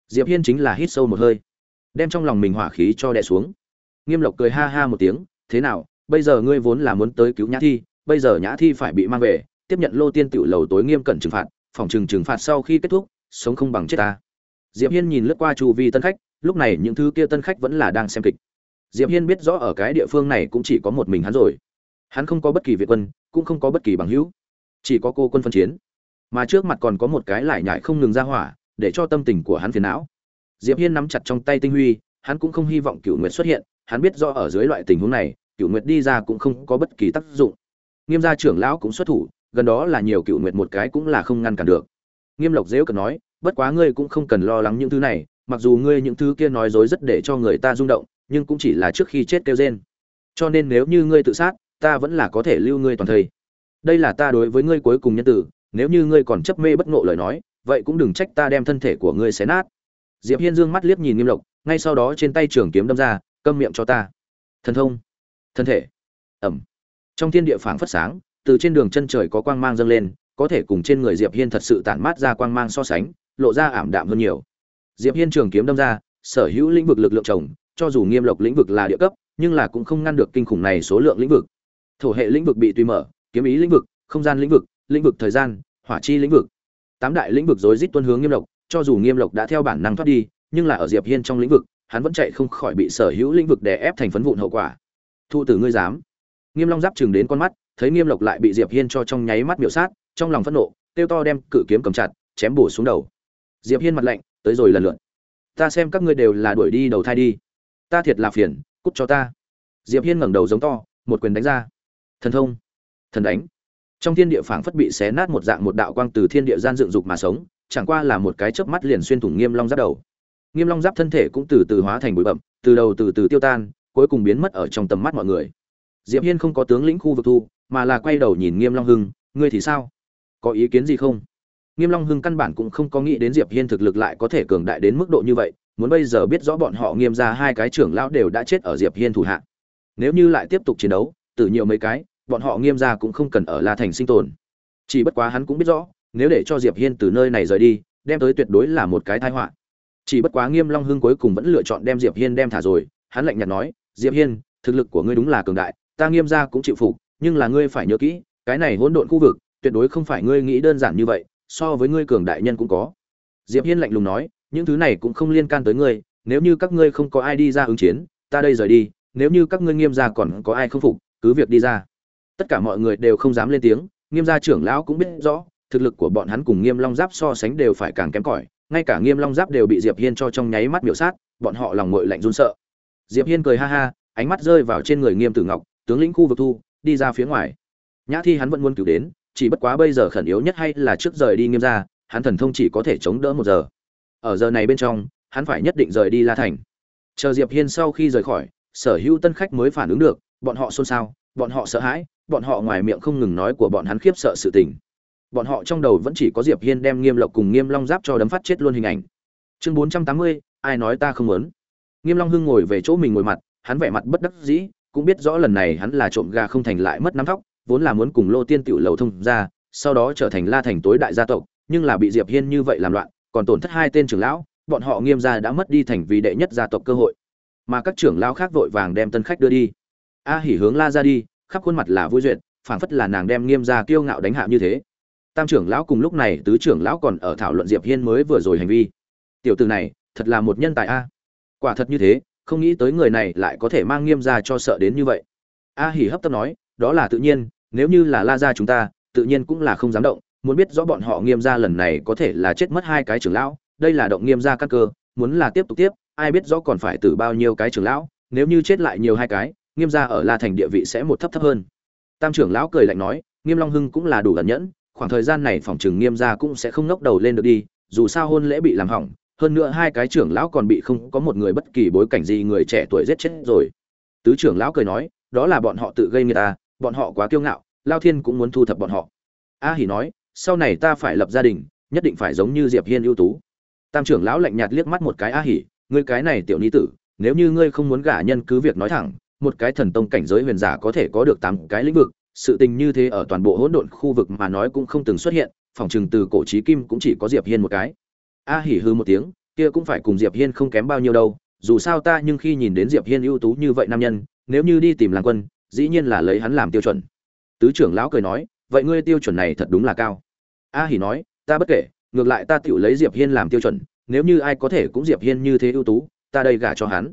Diệp hiên chính là hít sâu một hơi, đem trong lòng mình hỏa khí cho đè xuống. Nghiêm lộc cười ha ha một tiếng, thế nào, bây giờ ngươi vốn là muốn tới cứu nhã thi, bây giờ nhã thi phải bị mang về, tiếp nhận lô tiên tiểu lầu tối nghiêm cẩn trừng phạt, phòng trừng trừng phạt sau khi kết thúc, sống không bằng chết ta. Diệp hiên nhìn lướt qua chu vi tân khách, lúc này những thứ kia tân khách vẫn là đang xem kịch diệp hiên biết rõ ở cái địa phương này cũng chỉ có một mình hắn rồi. Hắn không có bất kỳ việt quân, cũng không có bất kỳ bằng hữu. Chỉ có cô quân phân chiến. Mà trước mặt còn có một cái lại nhại không ngừng ra hỏa, để cho tâm tình của hắn phiền não. Diệp hiên nắm chặt trong tay tinh huy, hắn cũng không hy vọng cựu nguyệt xuất hiện. Hắn biết rõ ở dưới loại tình huống này cựu nguyệt đi ra cũng không có bất kỳ tác dụng. Nghiêm gia trưởng lão cũng xuất thủ, gần đó là nhiều cựu nguyệt một cái cũng là không ngăn cản được. Nghiêm lộc dễu cần nói, bất quá ngươi cũng không cần lo lắng những thứ này, mặc dù ngươi những thứ kia nói dối rất để cho người ta rung động nhưng cũng chỉ là trước khi chết kêu rên. Cho nên nếu như ngươi tự sát, ta vẫn là có thể lưu ngươi toàn thây. Đây là ta đối với ngươi cuối cùng nhân tử, nếu như ngươi còn chấp mê bất ngộ lời nói, vậy cũng đừng trách ta đem thân thể của ngươi xé nát. Diệp hiên dương mắt liếc nhìn nghiêm lộc, ngay sau đó trên tay trường kiếm đâm ra, câm miệng cho ta. Thần thông, thân thể. Ẩm. Trong thiên địa phảng phất sáng, từ trên đường chân trời có quang mang dâng lên, có thể cùng trên người diệp hiên thật sự tản mát ra quang mang so sánh, lộ ra ảm đạm hơn nhiều. Diệp hiên trường kiếm đâm ra, sở hữu lĩnh vực lực lượng chồng cho dù nghiêm lộc lĩnh vực là địa cấp, nhưng là cũng không ngăn được kinh khủng này số lượng lĩnh vực. Thổ hệ lĩnh vực bị tùy mở, kiếm ý lĩnh vực, không gian lĩnh vực lĩnh vực thời gian, hỏa chi lĩnh vực. Tám đại lĩnh vực rối rít tuân hướng nghiêm lộc, cho dù nghiêm lộc đã theo bản năng thoát đi, nhưng là ở diệp hiên trong lĩnh vực, hắn vẫn chạy không khỏi bị sở hữu lĩnh vực đè ép thành phấn vụn hậu quả. Thu tử ngươi dám. Nghiêm long giáp chừng đến con mắt, thấy nghiêm lộc lại bị diệp hiên cho trong nháy mắt miểu sát, trong lòng phẫn nộ tiêu to đem cự kiếm cầm chặt, chém bổ xuống đầu. Diệp hiên mặt lạnh, tới rồi lần lượt. Ta xem các ngươi đều là đuổi đi đầu thai đi ta thiệt là phiền, cút cho ta. Diệp hiên ngẩng đầu giống to, một quyền đánh ra. Thần thông. Thần đánh. Trong thiên địa phảng phất bị xé nát một dạng một đạo quang từ thiên địa gian dựng dục mà sống, chẳng qua là một cái chớp mắt liền xuyên thủng nghiêm long giáp đầu. Nghiêm long giáp thân thể cũng từ từ hóa thành bụi bậm từ đầu từ từ tiêu tan, cuối cùng biến mất ở trong tầm mắt mọi người. Diệp hiên không có tướng lĩnh khu vực thu, mà là quay đầu nhìn nghiêm long hưng, ngươi thì sao? Có ý kiến gì không? Nghiêm long hưng căn bản cũng không có nghĩ đến diệp hiên thực lực lại có thể cường đại đến mức độ như vậy muốn bây giờ biết rõ bọn họ nghiêm ra hai cái trưởng lão đều đã chết ở diệp hiên thủ hạ. Nếu như lại tiếp tục chiến đấu, từ nhiều mấy cái, bọn họ nghiêm ra cũng không cần ở la thành sinh tồn. Chỉ bất quá hắn cũng biết rõ, nếu để cho diệp hiên từ nơi này rời đi, đem tới tuyệt đối là một cái tai họa. Chỉ bất quá nghiêm long hưng cuối cùng vẫn lựa chọn đem diệp hiên đem thả rồi, hắn lạnh nhạt nói, diệp hiên, thực lực của ngươi đúng là cường đại, ta nghiêm ra cũng chịu phục, nhưng là ngươi phải nhớ kỹ, cái này hỗn độn khu vực, tuyệt đối không phải ngươi nghĩ đơn giản như vậy, so với ngươi cường đại nhân cũng có. Diệp hiên lạnh lùng nói những thứ này cũng không liên can tới ngươi nếu như các ngươi không có ai đi ra ứng chiến ta đây rời đi nếu như các ngươi nghiêm gia còn có ai không phục cứ việc đi ra. Tất cả mọi người đều không dám lên tiếng nghiêm gia trưởng lão cũng biết rõ thực lực của bọn hắn cùng nghiêm long giáp so sánh đều phải càng kém cỏi ngay cả nghiêm long giáp đều bị diệp hiên cho trong nháy mắt miểu sát bọn họ lòng ngội lạnh run sợ. Diệp hiên cười ha ha ánh mắt rơi vào trên người nghiêm tử ngọc tướng lĩnh khu vực thu đi ra phía ngoài. Nhã thi hắn vẫn muốn cứu đến chỉ bất quá bây giờ khẩn yếu nhất hay là trước rời đi nghiêm gia, hắn thần thông chỉ có thể chống đỡ một giờ ở giờ này bên trong hắn phải nhất định rời đi la thành. Chờ diệp hiên sau khi rời khỏi sở hữu tân khách mới phản ứng được bọn họ xôn xao bọn họ sợ hãi bọn họ ngoài miệng không ngừng nói của bọn hắn khiếp sợ sự tình. Bọn họ trong đầu vẫn chỉ có diệp hiên đem nghiêm lộc cùng nghiêm long giáp cho đấm phát chết luôn hình ảnh. Chương 480, ai nói ta không muốn? Nghiêm long hưng ngồi về chỗ mình ngồi mặt hắn vẻ mặt bất đắc dĩ cũng biết rõ lần này hắn là trộm gà không thành lại mất nắm thóc vốn là muốn cùng lô tiên tiểu lầu thông ra sau đó trở thành la thành tối đại gia tộc nhưng là bị diệp hiên như vậy làm loạn còn tổn thất hai tên trưởng lão, bọn họ nghiêm gia đã mất đi thành vì đệ nhất gia tộc cơ hội. Mà các trưởng lão khác vội vàng đem tân khách đưa đi. A hỉ hướng la ra đi, khắp khuôn mặt là vui duyệt, phảng phất là nàng đem nghiêm gia kiêu ngạo đánh hạ như thế. Tam trưởng lão cùng lúc này tứ trưởng lão còn ở thảo luận diệp hiên mới vừa rồi hành vi. Tiểu tử này, thật là một nhân tài a. Quả thật như thế, không nghĩ tới người này lại có thể mang nghiêm gia cho sợ đến như vậy. A hỉ hấp tấp nói, đó là tự nhiên, nếu như là la gia chúng ta, tự nhiên cũng là không dám động muốn biết rõ bọn họ nghiêm gia lần này có thể là chết mất hai cái trưởng lão, đây là động nghiêm gia căn cơ, muốn là tiếp tục tiếp, ai biết rõ còn phải tử bao nhiêu cái trưởng lão, nếu như chết lại nhiều hai cái, nghiêm gia ở la thành địa vị sẽ một thấp thấp hơn. Tam trưởng lão cười lạnh nói, nghiêm long hưng cũng là đủ ẩn nhẫn, khoảng thời gian này phòng trường nghiêm gia cũng sẽ không ngóc đầu lên được đi, dù sao hôn lễ bị làm hỏng, hơn nữa hai cái trưởng lão còn bị không có một người bất kỳ bối cảnh gì người trẻ tuổi giết chết rồi. Tứ trưởng lão cười nói, đó là bọn họ tự gây người ta à, bọn họ quá kiêu ngạo, lao thiên cũng muốn thu thập bọn họ. A hỉ nói sau này ta phải lập gia đình, nhất định phải giống như diệp hiên ưu tú. Tam trưởng lão lạnh nhạt liếc mắt một cái a hỉ, ngươi cái này tiểu ni tử, nếu như ngươi không muốn gả nhân cứ việc nói thẳng, một cái thần tông cảnh giới huyền giả có thể có được tám cái lĩnh vực, sự tình như thế ở toàn bộ hỗn độn khu vực mà nói cũng không từng xuất hiện, phòng chừng từ cổ chí kim cũng chỉ có diệp hiên một cái. A hỉ hư một tiếng, kia cũng phải cùng diệp hiên không kém bao nhiêu đâu, dù sao ta nhưng khi nhìn đến diệp hiên ưu tú như vậy nam nhân, nếu như đi tìm làng quân, dĩ nhiên là lấy hắn làm tiêu chuẩn. Tứ trưởng lão cười nói vậy ngươi tiêu chuẩn này thật đúng là cao. A hỉ nói, ta bất kể, ngược lại ta tự lấy diệp hiên làm tiêu chuẩn, nếu như ai có thể cũng diệp hiên như thế ưu tú, ta đây gả cho hắn.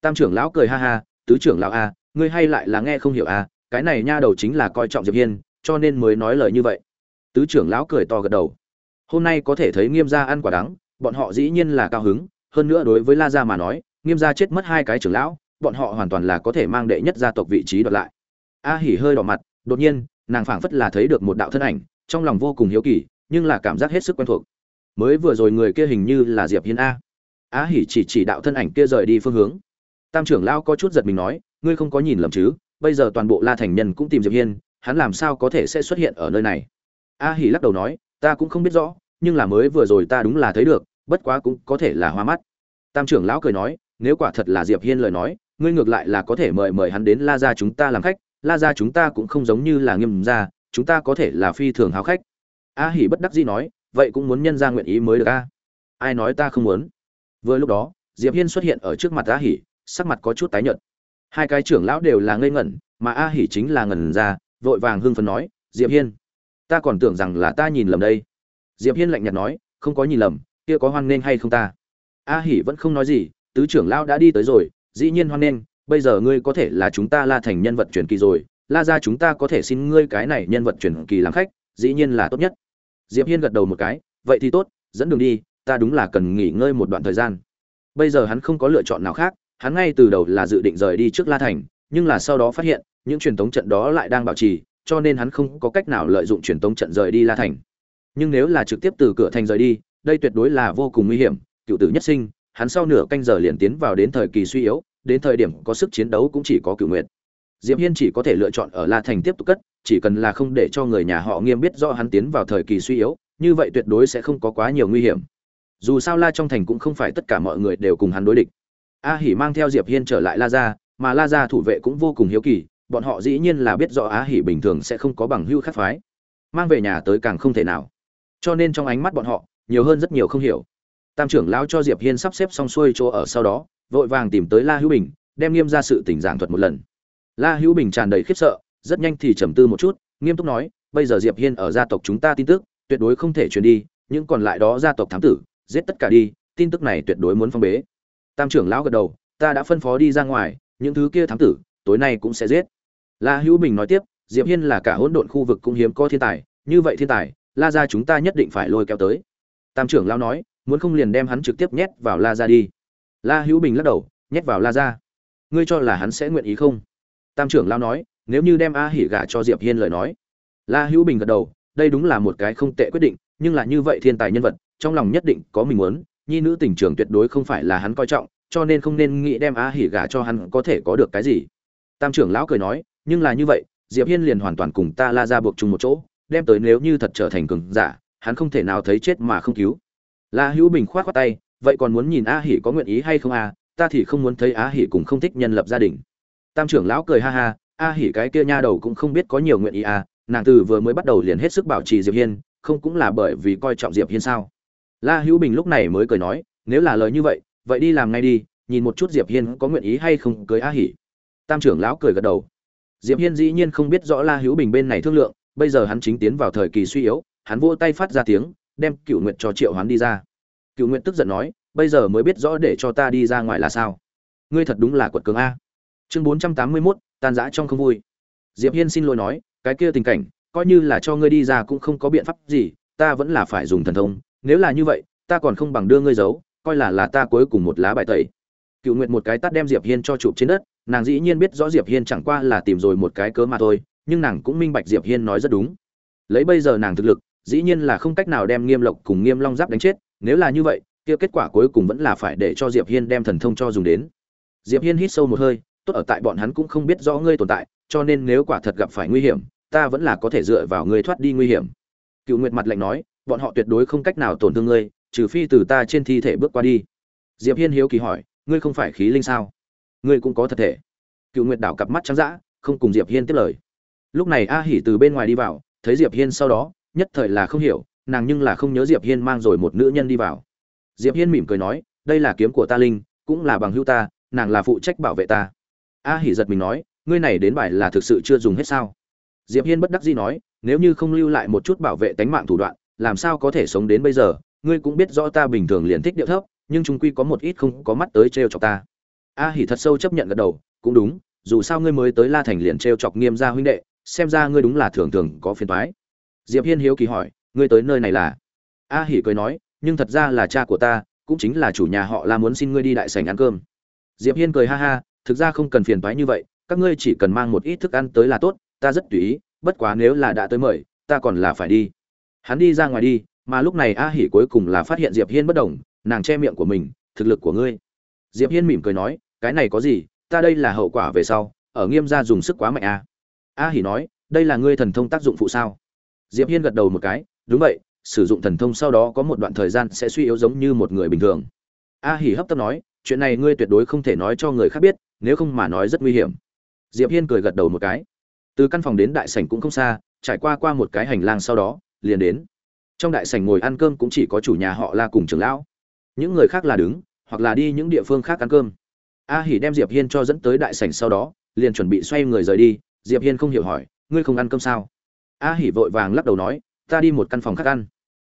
Tam trưởng lão cười ha ha, tứ trưởng lão a, ngươi hay lại là nghe không hiểu a, cái này nha đầu chính là coi trọng diệp hiên, cho nên mới nói lời như vậy. Tứ trưởng lão cười to gật đầu. Hôm nay có thể thấy nghiêm gia ăn quả đắng, bọn họ dĩ nhiên là cao hứng, hơn nữa đối với la gia mà nói, nghiêm gia chết mất hai cái trưởng lão, bọn họ hoàn toàn là có thể mang đệ nhất gia tộc vị trí đoạt lại. A hỉ hơi đỏ mặt, đột nhiên nàng phảng phất là thấy được một đạo thân ảnh, trong lòng vô cùng hiếu kỳ, nhưng là cảm giác hết sức quen thuộc. Mới vừa rồi người kia hình như là diệp hiên a. A hỉ chỉ chỉ đạo thân ảnh kia rời đi phương hướng. Tam trưởng lão có chút giật mình nói, ngươi không có nhìn lầm chứ, bây giờ toàn bộ la thành nhân cũng tìm diệp hiên, hắn làm sao có thể sẽ xuất hiện ở nơi này? A hỉ lắc đầu nói, ta cũng không biết rõ, nhưng là mới vừa rồi ta đúng là thấy được, bất quá cũng có thể là hoa mắt. Tam trưởng lão cười nói, nếu quả thật là diệp hiên lời nói, ngươi ngược lại là có thể mời mời hắn đến la gia chúng ta làm khách la gia chúng ta cũng không giống như là nghiêm gia, chúng ta có thể là phi thường háo khách. A hỉ bất đắc dĩ nói, vậy cũng muốn nhân ra nguyện ý mới được a? Ai nói ta không muốn? Vừa lúc đó, diệp hiên xuất hiện ở trước mặt a hỉ, sắc mặt có chút tái nhợt. Hai cái trưởng lão đều là ngây ngẩn, mà a hỉ chính là ngẩn ra, vội vàng hưng phấn nói, diệp hiên, ta còn tưởng rằng là ta nhìn lầm đây. Diệp hiên lạnh nhạt nói, không có nhìn lầm, kia có hoan nghênh hay không ta? A hỉ vẫn không nói gì, tứ trưởng lão đã đi tới rồi, dĩ nhiên hoan nghênh bây giờ ngươi có thể là chúng ta la thành nhân vật truyền kỳ rồi, la ra chúng ta có thể xin ngươi cái này nhân vật truyền kỳ làm khách, dĩ nhiên là tốt nhất. Diệp hiên gật đầu một cái, vậy thì tốt, dẫn đường đi, ta đúng là cần nghỉ ngơi một đoạn thời gian. Bây giờ hắn không có lựa chọn nào khác, hắn ngay từ đầu là dự định rời đi trước la thành, nhưng là sau đó phát hiện, những truyền thống trận đó lại đang bảo trì, cho nên hắn không có cách nào lợi dụng truyền thống trận rời đi la thành. Nhưng nếu là trực tiếp từ cửa thành rời đi, đây tuyệt đối là vô cùng nguy hiểm, cựu tử nhất sinh, hắn sau nửa canh giờ liền tiến vào đến thời kỳ suy yếu đến thời điểm có sức chiến đấu cũng chỉ có cựu nguyệt. Diệp hiên chỉ có thể lựa chọn ở la thành tiếp tục cất, chỉ cần là không để cho người nhà họ nghiêm biết rõ hắn tiến vào thời kỳ suy yếu, như vậy tuyệt đối sẽ không có quá nhiều nguy hiểm. Dù sao la trong thành cũng không phải tất cả mọi người đều cùng hắn đối địch. A hỉ mang theo diệp hiên trở lại la gia, mà la gia thủ vệ cũng vô cùng hiếu kỳ, bọn họ dĩ nhiên là biết rõ a hỉ bình thường sẽ không có bằng hưu khắc phái. Mang về nhà tới càng không thể nào. Cho nên trong ánh mắt bọn họ, nhiều hơn rất nhiều không hiểu. Tam trưởng lão cho diệp hiên sắp xếp xong xuôi chỗ ở sau đó vội vàng tìm tới la hữu bình, đem nghiêm ra sự tình giảng thuật một lần. La hữu bình tràn đầy khiếp sợ, rất nhanh thì trầm tư một chút, nghiêm túc nói, bây giờ diệp hiên ở gia tộc chúng ta tin tức, tuyệt đối không thể truyền đi, những còn lại đó gia tộc thám tử, giết tất cả đi, tin tức này tuyệt đối muốn phong bế. Tam trưởng lão gật đầu, ta đã phân phó đi ra ngoài, những thứ kia thám tử, tối nay cũng sẽ giết. La hữu bình nói tiếp, diệp hiên là cả hỗn độn khu vực cũng hiếm có thiên tài, như vậy thiên tài, la gia chúng ta nhất định phải lôi kéo tới. Tam trưởng lão nói, muốn không liền đem hắn trực tiếp nhét vào la gia đi la hữu bình lắc đầu, nhét vào la gia. Ngươi cho là hắn sẽ nguyện ý không? Tam trưởng lão nói, nếu như đem a hỉ gả cho diệp hiên lời nói. La hữu bình gật đầu, đây đúng là một cái không tệ quyết định, nhưng là như vậy thiên tài nhân vật, trong lòng nhất định có mình muốn, nhi nữ tình trường tuyệt đối không phải là hắn coi trọng, cho nên không nên nghĩ đem a hỉ gả cho hắn có thể có được cái gì. Tam trưởng lão cười nói, nhưng là như vậy, diệp hiên liền hoàn toàn cùng ta la ra buộc chung một chỗ, đem tới nếu như thật trở thành cường giả, hắn không thể nào thấy chết mà không cứu. La hữu bình khoát khoát tay vậy còn muốn nhìn a hỉ có nguyện ý hay không à ta thì không muốn thấy a hỉ cùng không thích nhân lập gia đình. Tam trưởng lão cười ha ha, a hỉ cái kia nha đầu cũng không biết có nhiều nguyện ý à nàng từ vừa mới bắt đầu liền hết sức bảo trì diệp hiên, không cũng là bởi vì coi trọng diệp hiên sao? La hữu bình lúc này mới cười nói, nếu là lời như vậy vậy đi làm ngay đi, nhìn một chút diệp hiên có nguyện ý hay không cưới a hỉ tam trưởng lão cười gật đầu. Diệp hiên dĩ nhiên không biết rõ la hữu bình bên này thương lượng, bây giờ hắn chính tiến vào thời kỳ suy yếu, hắn vỗ tay phát ra tiếng, đem cựu nguyện cho triệu hoán đi ra cựu nguyện tức giận nói, bây giờ mới biết rõ để cho ta đi ra ngoài là sao? Ngươi thật đúng là quật cường a. Chương bốn trăm tám mươi mốt, tan rã trong không vui. Diệp hiên xin lỗi nói, cái kia tình cảnh, coi như là cho ngươi đi ra cũng không có biện pháp gì, ta vẫn là phải dùng thần thông. Nếu là như vậy, ta còn không bằng đưa ngươi giấu, coi là là ta cuối cùng một lá bài tẩy. Cựu nguyện một cái tắt đem diệp hiên cho chụp trên đất, nàng dĩ nhiên biết rõ diệp hiên chẳng qua là tìm rồi một cái cớ mà thôi, nhưng nàng cũng minh bạch diệp hiên nói rất đúng. Lấy bây giờ nàng thực lực, dĩ nhiên là không cách nào đem nghiêm lộc cùng nghiêm long giáp đánh chết nếu là như vậy, kia kết quả cuối cùng vẫn là phải để cho diệp hiên đem thần thông cho dùng đến. Diệp hiên hít sâu một hơi, tốt ở tại bọn hắn cũng không biết rõ ngươi tồn tại, cho nên nếu quả thật gặp phải nguy hiểm, ta vẫn là có thể dựa vào ngươi thoát đi nguy hiểm. Cựu nguyệt mặt lạnh nói, bọn họ tuyệt đối không cách nào tổn thương ngươi, trừ phi từ ta trên thi thể bước qua đi. Diệp hiên hiếu kỳ hỏi, ngươi không phải khí linh sao? Ngươi cũng có thật thể. Cựu nguyệt đảo cặp mắt trắng dã, không cùng diệp hiên tiếp lời. Lúc này a hỉ từ bên ngoài đi vào, thấy diệp hiên sau đó, nhất thời là không hiểu nàng nhưng là không nhớ diệp hiên mang rồi một nữ nhân đi vào. Diệp hiên mỉm cười nói, đây là kiếm của ta linh, cũng là bằng hữu ta, nàng là phụ trách bảo vệ ta. A hỉ giật mình nói, ngươi này đến bài là thực sự chưa dùng hết sao? Diệp hiên bất đắc dĩ nói, nếu như không lưu lại một chút bảo vệ tánh mạng thủ đoạn, làm sao có thể sống đến bây giờ? Ngươi cũng biết rõ ta bình thường liền thích điệu thấp, nhưng chúng quy có một ít không có mắt tới trêu chọc ta. A hỉ thật sâu chấp nhận gật đầu, cũng đúng, dù sao ngươi mới tới la thành liền trêu chọc nghiêm gia huynh đệ, xem ra ngươi đúng là thường thường có phiền toái. Diệp hiên hiếu kỳ hỏi ngươi tới nơi này là? A hỉ cười nói, nhưng thật ra là cha của ta, cũng chính là chủ nhà họ là muốn xin ngươi đi đại sảnh ăn cơm. Diệp hiên cười ha ha, thực ra không cần phiền toái như vậy, các ngươi chỉ cần mang một ít thức ăn tới là tốt, ta rất tùy ý, bất quá nếu là đã tới mời, ta còn là phải đi. Hắn đi ra ngoài đi, mà lúc này a hỉ cuối cùng là phát hiện diệp hiên bất đồng nàng che miệng của mình, thực lực của ngươi. Diệp hiên mỉm cười nói, cái này có gì, ta đây là hậu quả về sau, ở nghiêm gia dùng sức quá mạnh a a hỉ nói, đây là ngươi thần thông tác dụng phụ sao? Diệp hiên gật đầu một cái đúng vậy, sử dụng thần thông sau đó có một đoạn thời gian sẽ suy yếu giống như một người bình thường. A hỉ hấp tấp nói, chuyện này ngươi tuyệt đối không thể nói cho người khác biết, nếu không mà nói rất nguy hiểm. Diệp hiên cười gật đầu một cái. Từ căn phòng đến đại sảnh cũng không xa, trải qua qua một cái hành lang sau đó, liền đến. Trong đại sảnh ngồi ăn cơm cũng chỉ có chủ nhà họ la cùng trưởng lão. Những người khác là đứng, hoặc là đi những địa phương khác ăn cơm. A hỉ đem diệp hiên cho dẫn tới đại sảnh sau đó, liền chuẩn bị xoay người rời đi. Diệp hiên không hiểu hỏi, ngươi không ăn cơm sao? A hỉ vội vàng lắc đầu nói ta đi một căn phòng khác ăn.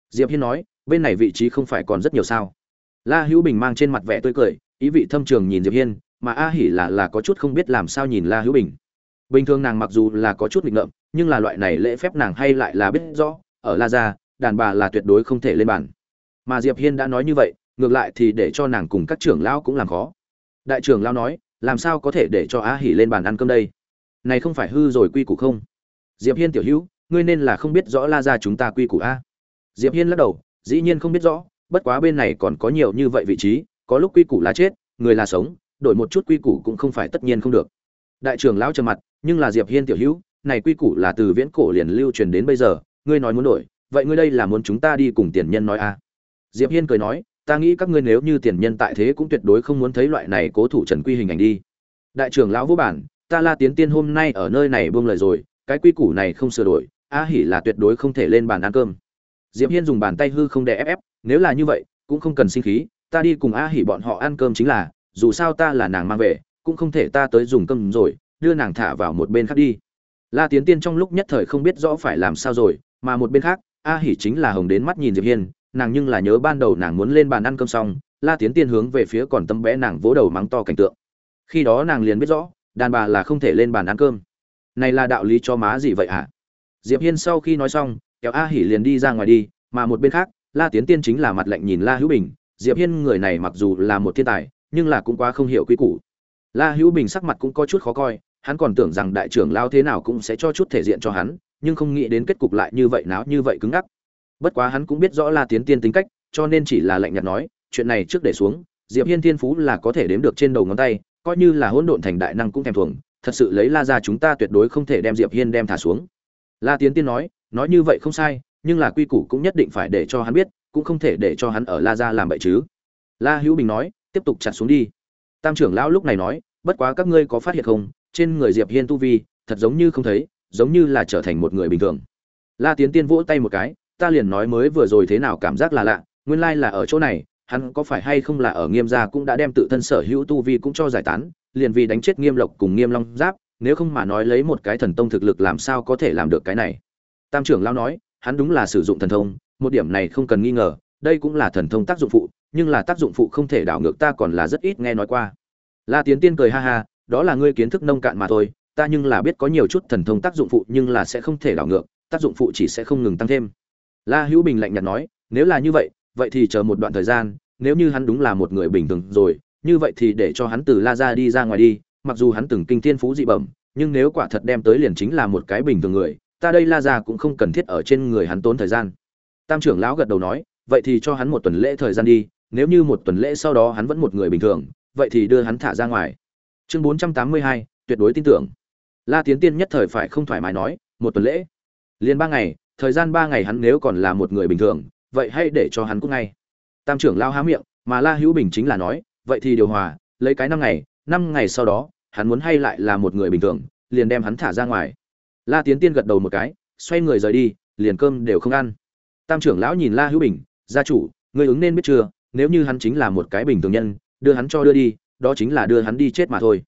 Diệp hiên nói, bên này vị trí không phải còn rất nhiều sao. La hữu bình mang trên mặt vẻ tươi cười, ý vị thâm trường nhìn diệp hiên, mà a hỉ là là có chút không biết làm sao nhìn la hữu bình. Bình thường nàng mặc dù là có chút nghịch ngợm, nhưng là loại này lễ phép nàng hay lại là biết rõ, ở la gia, đàn bà là tuyệt đối không thể lên bàn. Mà diệp hiên đã nói như vậy, ngược lại thì để cho nàng cùng các trưởng lão cũng làm khó. Đại trưởng lão nói, làm sao có thể để cho a hỉ lên bàn ăn cơm đây? Này không phải hư rồi quy củ không? Diệp hiên tiểu hữu ngươi nên là không biết rõ la gia chúng ta quy củ a. Diệp hiên lắc đầu, dĩ nhiên không biết rõ, bất quá bên này còn có nhiều như vậy vị trí, có lúc quy củ là chết, người là sống, đổi một chút quy củ cũng không phải tất nhiên không được. Đại trưởng lão trầm mặt, nhưng là diệp hiên tiểu hữu, này quy củ là từ viễn cổ liền lưu truyền đến bây giờ, ngươi nói muốn đổi, vậy ngươi đây là muốn chúng ta đi cùng tiền nhân nói a? Diệp hiên cười nói, ta nghĩ các ngươi nếu như tiền nhân tại thế cũng tuyệt đối không muốn thấy loại này cố thủ trần quy hình ảnh đi. Đại trưởng lão vô bản, ta la tiến tiên hôm nay ở nơi này buông lời rồi, cái quy củ này không sửa đổi a hỉ là tuyệt đối không thể lên bàn ăn cơm. Diệp hiên dùng bàn tay hư không để ép ép, nếu là như vậy, cũng không cần sinh khí, ta đi cùng a hỉ bọn họ ăn cơm chính là, dù sao ta là nàng mang về, cũng không thể ta tới dùng cơm rồi, đưa nàng thả vào một bên khác đi. La tiến tiên trong lúc nhất thời không biết rõ phải làm sao rồi, mà một bên khác, a hỉ chính là hồng đến mắt nhìn diệp hiên, nàng nhưng là nhớ ban đầu nàng muốn lên bàn ăn cơm xong, la tiến tiên hướng về phía còn tâm bé nàng vỗ đầu mắng to cảnh tượng. Khi đó nàng liền biết rõ, đàn bà là không thể lên bàn ăn cơm. Này là đạo lý cho má gì vậy hả? Diệp hiên sau khi nói xong, kéo a hỉ liền đi ra ngoài đi, mà một bên khác, la tiến tiên chính là mặt lạnh nhìn la hữu bình. Diệp hiên người này mặc dù là một thiên tài, nhưng là cũng quá không hiểu quy củ. La hữu bình sắc mặt cũng có chút khó coi, hắn còn tưởng rằng đại trưởng lao thế nào cũng sẽ cho chút thể diện cho hắn, nhưng không nghĩ đến kết cục lại như vậy náo như vậy cứng ngắc. Bất quá hắn cũng biết rõ la tiến tiên tính cách, cho nên chỉ là lạnh nhạt nói, chuyện này trước để xuống, diệp hiên thiên phú là có thể đếm được trên đầu ngón tay, coi như là hỗn độn thành đại năng cũng thèm thuồng, thật sự lấy la ra chúng ta tuyệt đối không thể đem diệp hiên đem thả xuống la tiến tiên nói nói như vậy không sai, nhưng là quy củ cũng nhất định phải để cho hắn biết, cũng không thể để cho hắn ở la gia làm bậy chứ. La hữu bình nói, tiếp tục chặt xuống đi. Tam trưởng lão lúc này nói, bất quá các ngươi có phát hiện không? Trên người diệp hiên tu vi, thật giống như không thấy, giống như là trở thành một người bình thường. La tiến tiên vỗ tay một cái, ta liền nói mới vừa rồi thế nào cảm giác là lạ, nguyên lai là ở chỗ này, hắn có phải hay không là ở nghiêm gia cũng đã đem tự thân sở hữu tu vi cũng cho giải tán, liền vì đánh chết nghiêm lộc cùng nghiêm long giáp nếu không mà nói lấy một cái thần tông thực lực làm sao có thể làm được cái này. Tam trưởng lão nói, hắn đúng là sử dụng thần thông, một điểm này không cần nghi ngờ, đây cũng là thần thông tác dụng phụ, nhưng là tác dụng phụ không thể đảo ngược ta còn là rất ít nghe nói qua. La tiến tiên cười ha ha, đó là ngươi kiến thức nông cạn mà thôi, ta nhưng là biết có nhiều chút thần thông tác dụng phụ nhưng là sẽ không thể đảo ngược, tác dụng phụ chỉ sẽ không ngừng tăng thêm. La hữu bình lạnh nhạt nói, nếu là như vậy vậy thì chờ một đoạn thời gian, nếu như hắn đúng là một người bình thường rồi, như vậy thì để cho hắn từ la ra đi ra ngoài đi mặc dù hắn từng kinh thiên phú dị bẩm, nhưng nếu quả thật đem tới liền chính là một cái bình thường người, ta đây la gia cũng không cần thiết ở trên người hắn tốn thời gian. Tam trưởng lão gật đầu nói, vậy thì cho hắn một tuần lễ thời gian đi, nếu như một tuần lễ sau đó hắn vẫn một người bình thường, vậy thì đưa hắn thả ra ngoài. Chương bốn trăm tám mươi hai, tuyệt đối tin tưởng. La tiến tiên nhất thời phải không thoải mái nói, một tuần lễ? Liền ba ngày, thời gian ba ngày hắn nếu còn là một người bình thường, vậy hãy để cho hắn cũng ngay. Tam trưởng lao há miệng, mà la hữu bình chính là nói, vậy thì điều hòa, lấy cái năm ngày năm ngày sau đó hắn muốn hay lại là một người bình thường, liền đem hắn thả ra ngoài. La tiến tiên gật đầu một cái, xoay người rời đi, liền cơm đều không ăn. Tam trưởng lão nhìn la hữu bình, gia chủ người ứng nên biết chưa? Nếu như hắn chính là một cái bình thường nhân, đưa hắn cho đưa đi, đó chính là đưa hắn đi chết mà thôi.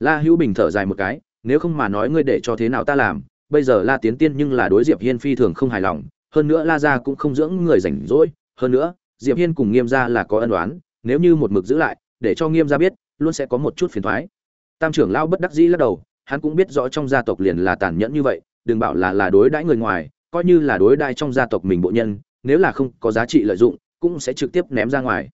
La hữu bình thở dài một cái, nếu không mà nói ngươi để cho thế nào ta làm? Bây giờ la tiến tiên nhưng là đối diệp hiên phi thường không hài lòng, hơn nữa la gia cũng không dưỡng người rảnh rỗi, hơn nữa, diệp hiên cùng nghiêm gia là có ân oán, nếu như một mực giữ lại, để cho nghiêm gia biết, luôn sẽ có một chút phiền toái tam trưởng lão bất đắc dĩ lắc đầu, hắn cũng biết rõ trong gia tộc liền là tàn nhẫn như vậy, đừng bảo là là đối đãi người ngoài, coi như là đối đãi trong gia tộc mình bộ nhân, nếu là không có giá trị lợi dụng, cũng sẽ trực tiếp ném ra ngoài.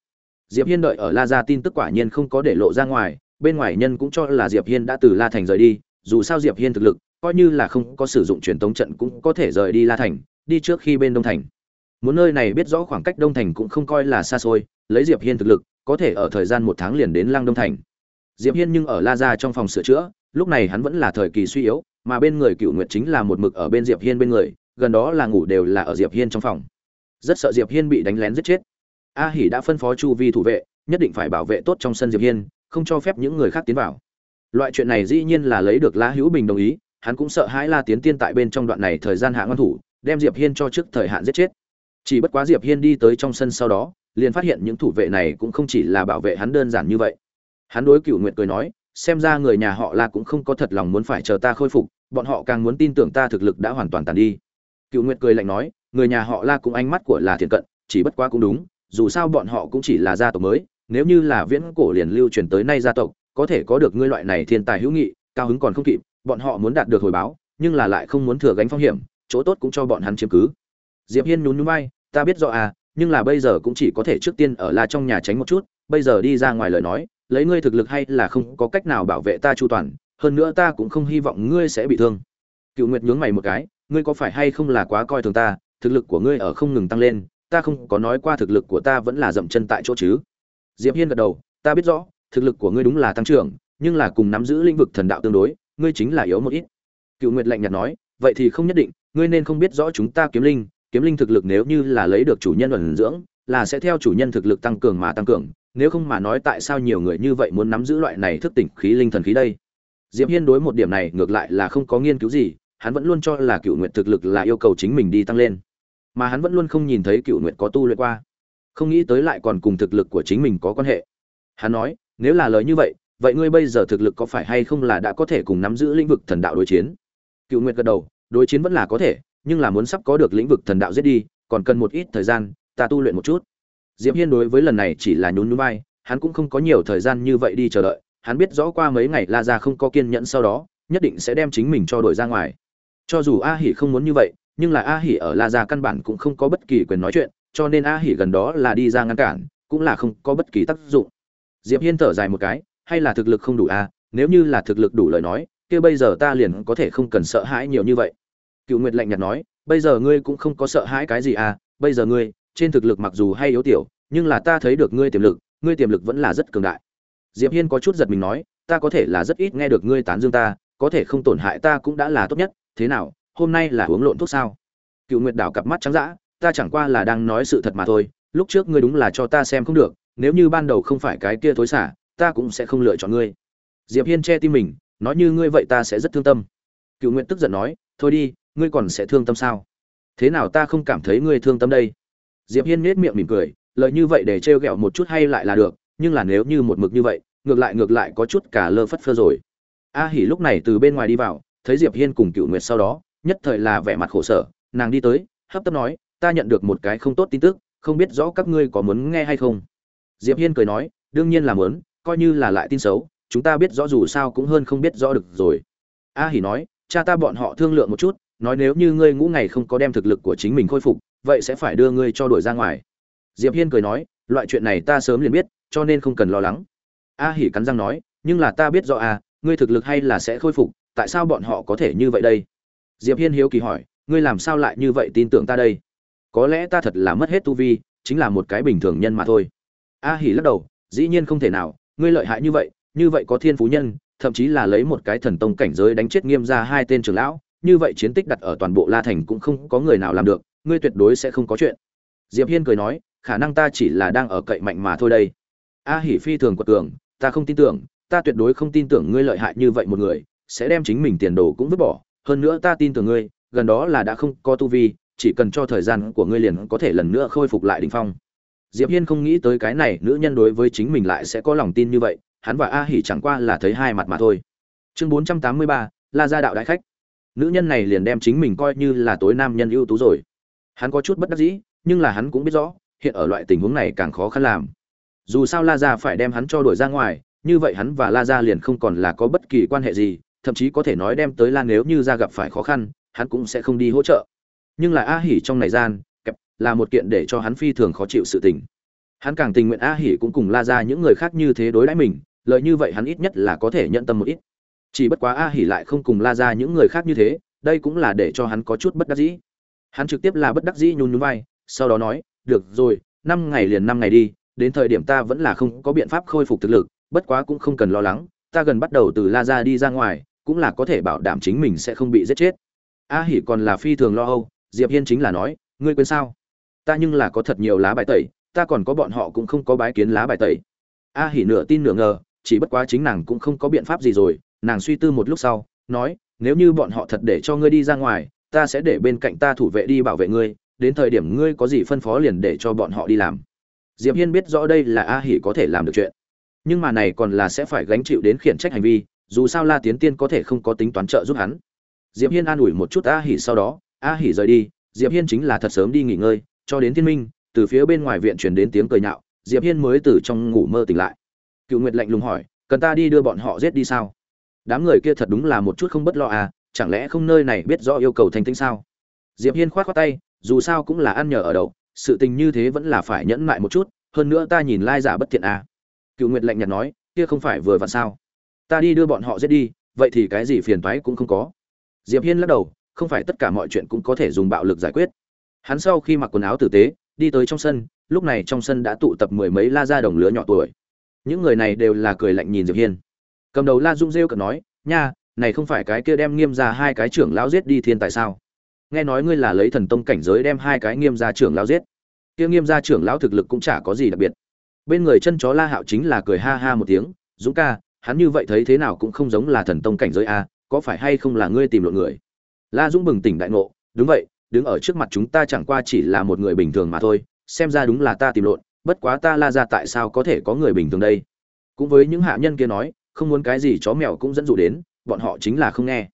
Diệp hiên đợi ở la gia tin tức quả nhiên không có để lộ ra ngoài, bên ngoài nhân cũng cho là diệp hiên đã từ la thành rời đi, dù sao diệp hiên thực lực, coi như là không có sử dụng truyền tống trận cũng có thể rời đi la thành, đi trước khi bên đông thành. Muốn nơi này biết rõ khoảng cách đông thành cũng không coi là xa xôi, lấy diệp hiên thực lực, có thể ở thời gian một tháng liền đến lang đông thành diệp hiên nhưng ở la gia trong phòng sửa chữa, lúc này hắn vẫn là thời kỳ suy yếu, mà bên người cựu nguyệt chính là một mực ở bên diệp hiên bên người, gần đó là ngủ đều là ở diệp hiên trong phòng. Rất sợ diệp hiên bị đánh lén giết chết. A hỉ đã phân phó chu vi thủ vệ, nhất định phải bảo vệ tốt trong sân diệp hiên, không cho phép những người khác tiến vào. Loại chuyện này dĩ nhiên là lấy được la hữu bình đồng ý, hắn cũng sợ hãi la tiến tiên tại bên trong đoạn này thời gian hạ ngăn thủ, đem diệp hiên cho trước thời hạn giết chết. Chỉ bất quá diệp hiên đi tới trong sân sau đó, liền phát hiện những thủ vệ này cũng không chỉ là bảo vệ hắn đơn giản như vậy hắn đối cựu nguyệt cười nói, xem ra người nhà họ la cũng không có thật lòng muốn phải chờ ta khôi phục, bọn họ càng muốn tin tưởng ta thực lực đã hoàn toàn tàn đi. Cựu nguyệt cười lạnh nói, người nhà họ la cũng ánh mắt của là thiện cận, chỉ bất quá cũng đúng, dù sao bọn họ cũng chỉ là gia tộc mới, nếu như là viễn cổ liền lưu truyền tới nay gia tộc, có thể có được ngươi loại này thiên tài hữu nghị, cao hứng còn không kịp, bọn họ muốn đạt được hồi báo, nhưng là lại không muốn thừa gánh phong hiểm, chỗ tốt cũng cho bọn hắn chiếm cứ. Diệp hiên nhún nhún vai, ta biết rõ à nhưng là bây giờ cũng chỉ có thể trước tiên ở la trong nhà tránh một chút, bây giờ đi ra ngoài lời nói lấy ngươi thực lực hay là không có cách nào bảo vệ ta chu toàn, hơn nữa ta cũng không hy vọng ngươi sẽ bị thương. Cựu nguyệt nhướng mày một cái, ngươi có phải hay không là quá coi thường ta, thực lực của ngươi ở không ngừng tăng lên, ta không có nói qua thực lực của ta vẫn là dậm chân tại chỗ chứ. Diệp hiên gật đầu, ta biết rõ, thực lực của ngươi đúng là tăng trưởng, nhưng là cùng nắm giữ lĩnh vực thần đạo tương đối, ngươi chính là yếu một ít. Cựu nguyệt lạnh nhạt nói, vậy thì không nhất định, ngươi nên không biết rõ chúng ta kiếm linh kiếm linh thực lực nếu như là lấy được chủ nhân ẩn dưỡng, là sẽ theo chủ nhân thực lực tăng cường mà tăng cường nếu không mà nói tại sao nhiều người như vậy muốn nắm giữ loại này thức tỉnh khí linh thần khí đây? Diệp hiên đối một điểm này ngược lại là không có nghiên cứu gì, hắn vẫn luôn cho là cựu nguyện thực lực là yêu cầu chính mình đi tăng lên. Mà hắn vẫn luôn không nhìn thấy cựu nguyện có tu luyện qua. Không nghĩ tới lại còn cùng thực lực của chính mình có quan hệ. Hắn nói, nếu là lời như vậy vậy ngươi bây giờ thực lực có phải hay không là đã có thể cùng nắm giữ lĩnh vực thần đạo đối chiến? Cựu nguyện gật đầu, đối chiến vẫn là có thể, nhưng là muốn sắp có được lĩnh vực thần đạo giết đi, còn cần một ít thời gian, ta tu luyện một chút diệp hiên đối với lần này chỉ là nhún nhún vai, hắn cũng không có nhiều thời gian như vậy đi chờ đợi, hắn biết rõ qua mấy ngày la Gia không có kiên nhẫn sau đó, nhất định sẽ đem chính mình cho đổi ra ngoài. Cho dù a hỉ không muốn như vậy, nhưng là a hỉ ở la Gia căn bản cũng không có bất kỳ quyền nói chuyện, cho nên a hỉ gần đó là đi ra ngăn cản, cũng là không có bất kỳ tác dụng. Diệp hiên thở dài một cái, hay là thực lực không đủ a, nếu như là thực lực đủ lời nói, kia bây giờ ta liền có thể không cần sợ hãi nhiều như vậy. Cựu nguyệt lạnh nhạt nói, bây giờ ngươi cũng không có sợ hãi cái gì à bây giờ ngươi trên thực lực mặc dù hay yếu tiểu, nhưng là ta thấy được ngươi tiềm lực, ngươi tiềm lực vẫn là rất cường đại. Diệp hiên có chút giật mình nói, ta có thể là rất ít nghe được ngươi tán dương ta, có thể không tổn hại ta cũng đã là tốt nhất, thế nào, hôm nay là uống lộn thuốc sao? Cựu nguyệt đảo cặp mắt trắng dã, ta chẳng qua là đang nói sự thật mà thôi, lúc trước ngươi đúng là cho ta xem không được, nếu như ban đầu không phải cái kia thối xả, ta cũng sẽ không lựa chọn ngươi. Diệp hiên che tim mình, nói như ngươi vậy ta sẽ rất thương tâm. Cựu nguyệt tức giận nói, thôi đi, ngươi còn sẽ thương tâm sao? Thế nào ta không cảm thấy ngươi thương tâm đây? Diệp hiên nết miệng mỉm cười lợi như vậy để trêu ghẹo một chút hay lại là được, nhưng là nếu như một mực như vậy, ngược lại ngược lại có chút cả lơ phất phơ rồi. A hỉ lúc này từ bên ngoài đi vào, thấy diệp hiên cùng cựu nguyệt sau đó, nhất thời là vẻ mặt khổ sở, nàng đi tới, hấp tấp nói, ta nhận được một cái không tốt tin tức, không biết rõ các ngươi có muốn nghe hay không? Diệp hiên cười nói, đương nhiên là muốn, coi như là lại tin xấu, chúng ta biết rõ dù sao cũng hơn không biết rõ được rồi. A hỉ nói, cha ta bọn họ thương lượng một chút, nói nếu như ngươi ngũ ngày không có đem thực lực của chính mình khôi phục vậy sẽ phải đưa ngươi cho đuổi ra ngoài. Diệp hiên cười nói, loại chuyện này ta sớm liền biết, cho nên không cần lo lắng. A hỉ cắn răng nói, nhưng là ta biết rõ à ngươi thực lực hay là sẽ khôi phục, tại sao bọn họ có thể như vậy đây? Diệp hiên hiếu kỳ hỏi, ngươi làm sao lại như vậy tin tưởng ta đây? Có lẽ ta thật là mất hết tu vi, chính là một cái bình thường nhân mà thôi. A hỉ lắc đầu, dĩ nhiên không thể nào, ngươi lợi hại như vậy như vậy có thiên phú nhân, thậm chí là lấy một cái thần tông cảnh giới đánh chết nghiêm ra hai tên trưởng lão, như vậy chiến tích đặt ở toàn bộ la thành cũng không có người nào làm được ngươi tuyệt đối sẽ không có chuyện. Diệp hiên cười nói khả năng ta chỉ là đang ở cậy mạnh mà thôi đây. A hỉ phi thường quật cường ta không tin tưởng ta tuyệt đối không tin tưởng ngươi lợi hại như vậy một người sẽ đem chính mình tiền đồ cũng vứt bỏ. Hơn nữa ta tin tưởng ngươi gần đó là đã không có tu vi chỉ cần cho thời gian của ngươi liền có thể lần nữa khôi phục lại đỉnh phong. Diệp hiên không nghĩ tới cái này nữ nhân đối với chính mình lại sẽ có lòng tin như vậy hắn và a hỉ chẳng qua là thấy hai mặt mà thôi. Chương 483, la gia đạo đại khách. Nữ nhân này liền đem chính mình coi như là tối nam nhân ưu tú rồi hắn có chút bất đắc dĩ, nhưng là hắn cũng biết rõ, hiện ở loại tình huống này càng khó khăn làm. Dù sao la gia phải đem hắn cho đuổi ra ngoài, như vậy hắn và la gia liền không còn là có bất kỳ quan hệ gì, thậm chí có thể nói đem tới la nếu như ra gặp phải khó khăn, hắn cũng sẽ không đi hỗ trợ. Nhưng là a hỉ trong này gian, kẹp, là một kiện để cho hắn phi thường khó chịu sự tình. Hắn càng tình nguyện a hỉ cũng cùng la ra những người khác như thế đối đãi mình, lợi như vậy hắn ít nhất là có thể nhận tâm một ít. Chỉ bất quá a hỉ lại không cùng la ra những người khác như thế, đây cũng là để cho hắn có chút bất đắc dĩ hắn trực tiếp là bất đắc dĩ nhún nhún vai, sau đó nói, được rồi, năm ngày liền năm ngày đi, đến thời điểm ta vẫn là không có biện pháp khôi phục thực lực, bất quá cũng không cần lo lắng, ta gần bắt đầu từ la ra đi ra ngoài, cũng là có thể bảo đảm chính mình sẽ không bị giết chết. A hỉ còn là phi thường lo âu, diệp hiên chính là nói, ngươi quên sao? Ta nhưng là có thật nhiều lá bài tẩy, ta còn có bọn họ cũng không có bái kiến lá bài tẩy. A hỉ nửa tin nửa ngờ, chỉ bất quá chính nàng cũng không có biện pháp gì rồi, nàng suy tư một lúc sau, nói, nếu như bọn họ thật để cho ngươi đi ra ngoài ta sẽ để bên cạnh ta thủ vệ đi bảo vệ ngươi, đến thời điểm ngươi có gì phân phó liền để cho bọn họ đi làm. Diệp hiên biết rõ đây là a hỉ có thể làm được chuyện. Nhưng mà này còn là sẽ phải gánh chịu đến khiển trách hành vi, dù sao la tiến tiên có thể không có tính toán trợ giúp hắn. Diệp hiên an ủi một chút a hỉ sau đó, a hỉ rời đi, diệp hiên chính là thật sớm đi nghỉ ngơi, cho đến thiên minh, từ phía bên ngoài viện truyền đến tiếng cười nhạo, diệp hiên mới từ trong ngủ mơ tỉnh lại. Cựu nguyệt lạnh lùng hỏi, cần ta đi đưa bọn họ giết đi sao? Đám người kia thật đúng là một chút không bất lo à chẳng lẽ không nơi này biết rõ yêu cầu thanh tĩnh sao? Diệp hiên khoát khoát tay, dù sao cũng là ăn nhờ ở đậu, sự tình như thế vẫn là phải nhẫn nại một chút, hơn nữa ta nhìn lai giả bất thiện à. Cựu nguyệt lạnh nhạt nói, kia không phải vừa vặn sao? Ta đi đưa bọn họ giết đi, vậy thì cái gì phiền toái cũng không có. Diệp hiên lắc đầu, không phải tất cả mọi chuyện cũng có thể dùng bạo lực giải quyết. Hắn sau khi mặc quần áo tử tế, đi tới trong sân, lúc này trong sân đã tụ tập mười mấy la gia đồng lứa nhỏ tuổi. Những người này đều là cười lạnh nhìn diệp hiên. Cầm đầu la dung rêu cợt nói, nha này không phải cái kia đem nghiêm ra hai cái trưởng lão giết đi thiên tại sao? Nghe nói ngươi là lấy thần tông cảnh giới đem hai cái nghiêm gia trưởng lão giết. Kia nghiêm gia trưởng lão thực lực cũng chả có gì đặc biệt. Bên người chân chó la hạo chính là cười ha ha một tiếng, dũng ca, hắn như vậy thấy thế nào cũng không giống là thần tông cảnh giới a, có phải hay không là ngươi tìm lộn người? La dũng bừng tỉnh đại ngộ, đúng vậy, đứng ở trước mặt chúng ta chẳng qua chỉ là một người bình thường mà thôi, xem ra đúng là ta tìm lộn, bất quá ta la ra tại sao có thể có người bình thường đây? Cũng với những hạ nhân kia nói, không muốn cái gì chó mèo cũng dẫn dụ đến bọn họ chính là không nghe.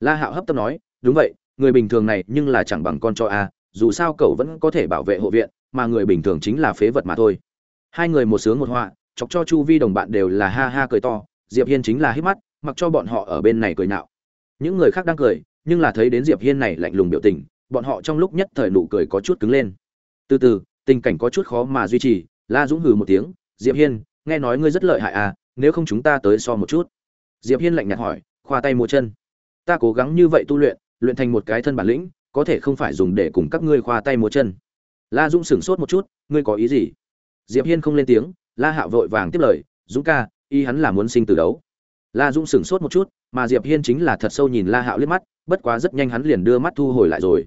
La hạo hấp tấp nói, đúng vậy, người bình thường này nhưng là chẳng bằng con cho a, dù sao cậu vẫn có thể bảo vệ hộ viện, mà người bình thường chính là phế vật mà thôi. Hai người một sướng một họa, chọc cho chu vi đồng bạn đều là ha ha cười to, diệp hiên chính là hít mắt, mặc cho bọn họ ở bên này cười nạo. Những người khác đang cười, nhưng là thấy đến diệp hiên này lạnh lùng biểu tình, bọn họ trong lúc nhất thời nụ cười có chút cứng lên. Từ từ, tình cảnh có chút khó mà duy trì, la dũng hừ một tiếng, diệp hiên, nghe nói ngươi rất lợi hại à nếu không chúng ta tới so một chút. Diệp hiên lạnh nhạt hỏi khoa tay múa chân. Ta cố gắng như vậy tu luyện luyện thành một cái thân bản lĩnh, có thể không phải dùng để cùng các ngươi khoa tay múa chân. La dũng sửng sốt một chút, ngươi có ý gì? Diệp hiên không lên tiếng, la hạo vội vàng tiếp lời, dũng ca, y hắn là muốn sinh từ đấu. La dũng sửng sốt một chút, mà diệp hiên chính là thật sâu nhìn la hạo liếc mắt, bất quá rất nhanh hắn liền đưa mắt thu hồi lại rồi.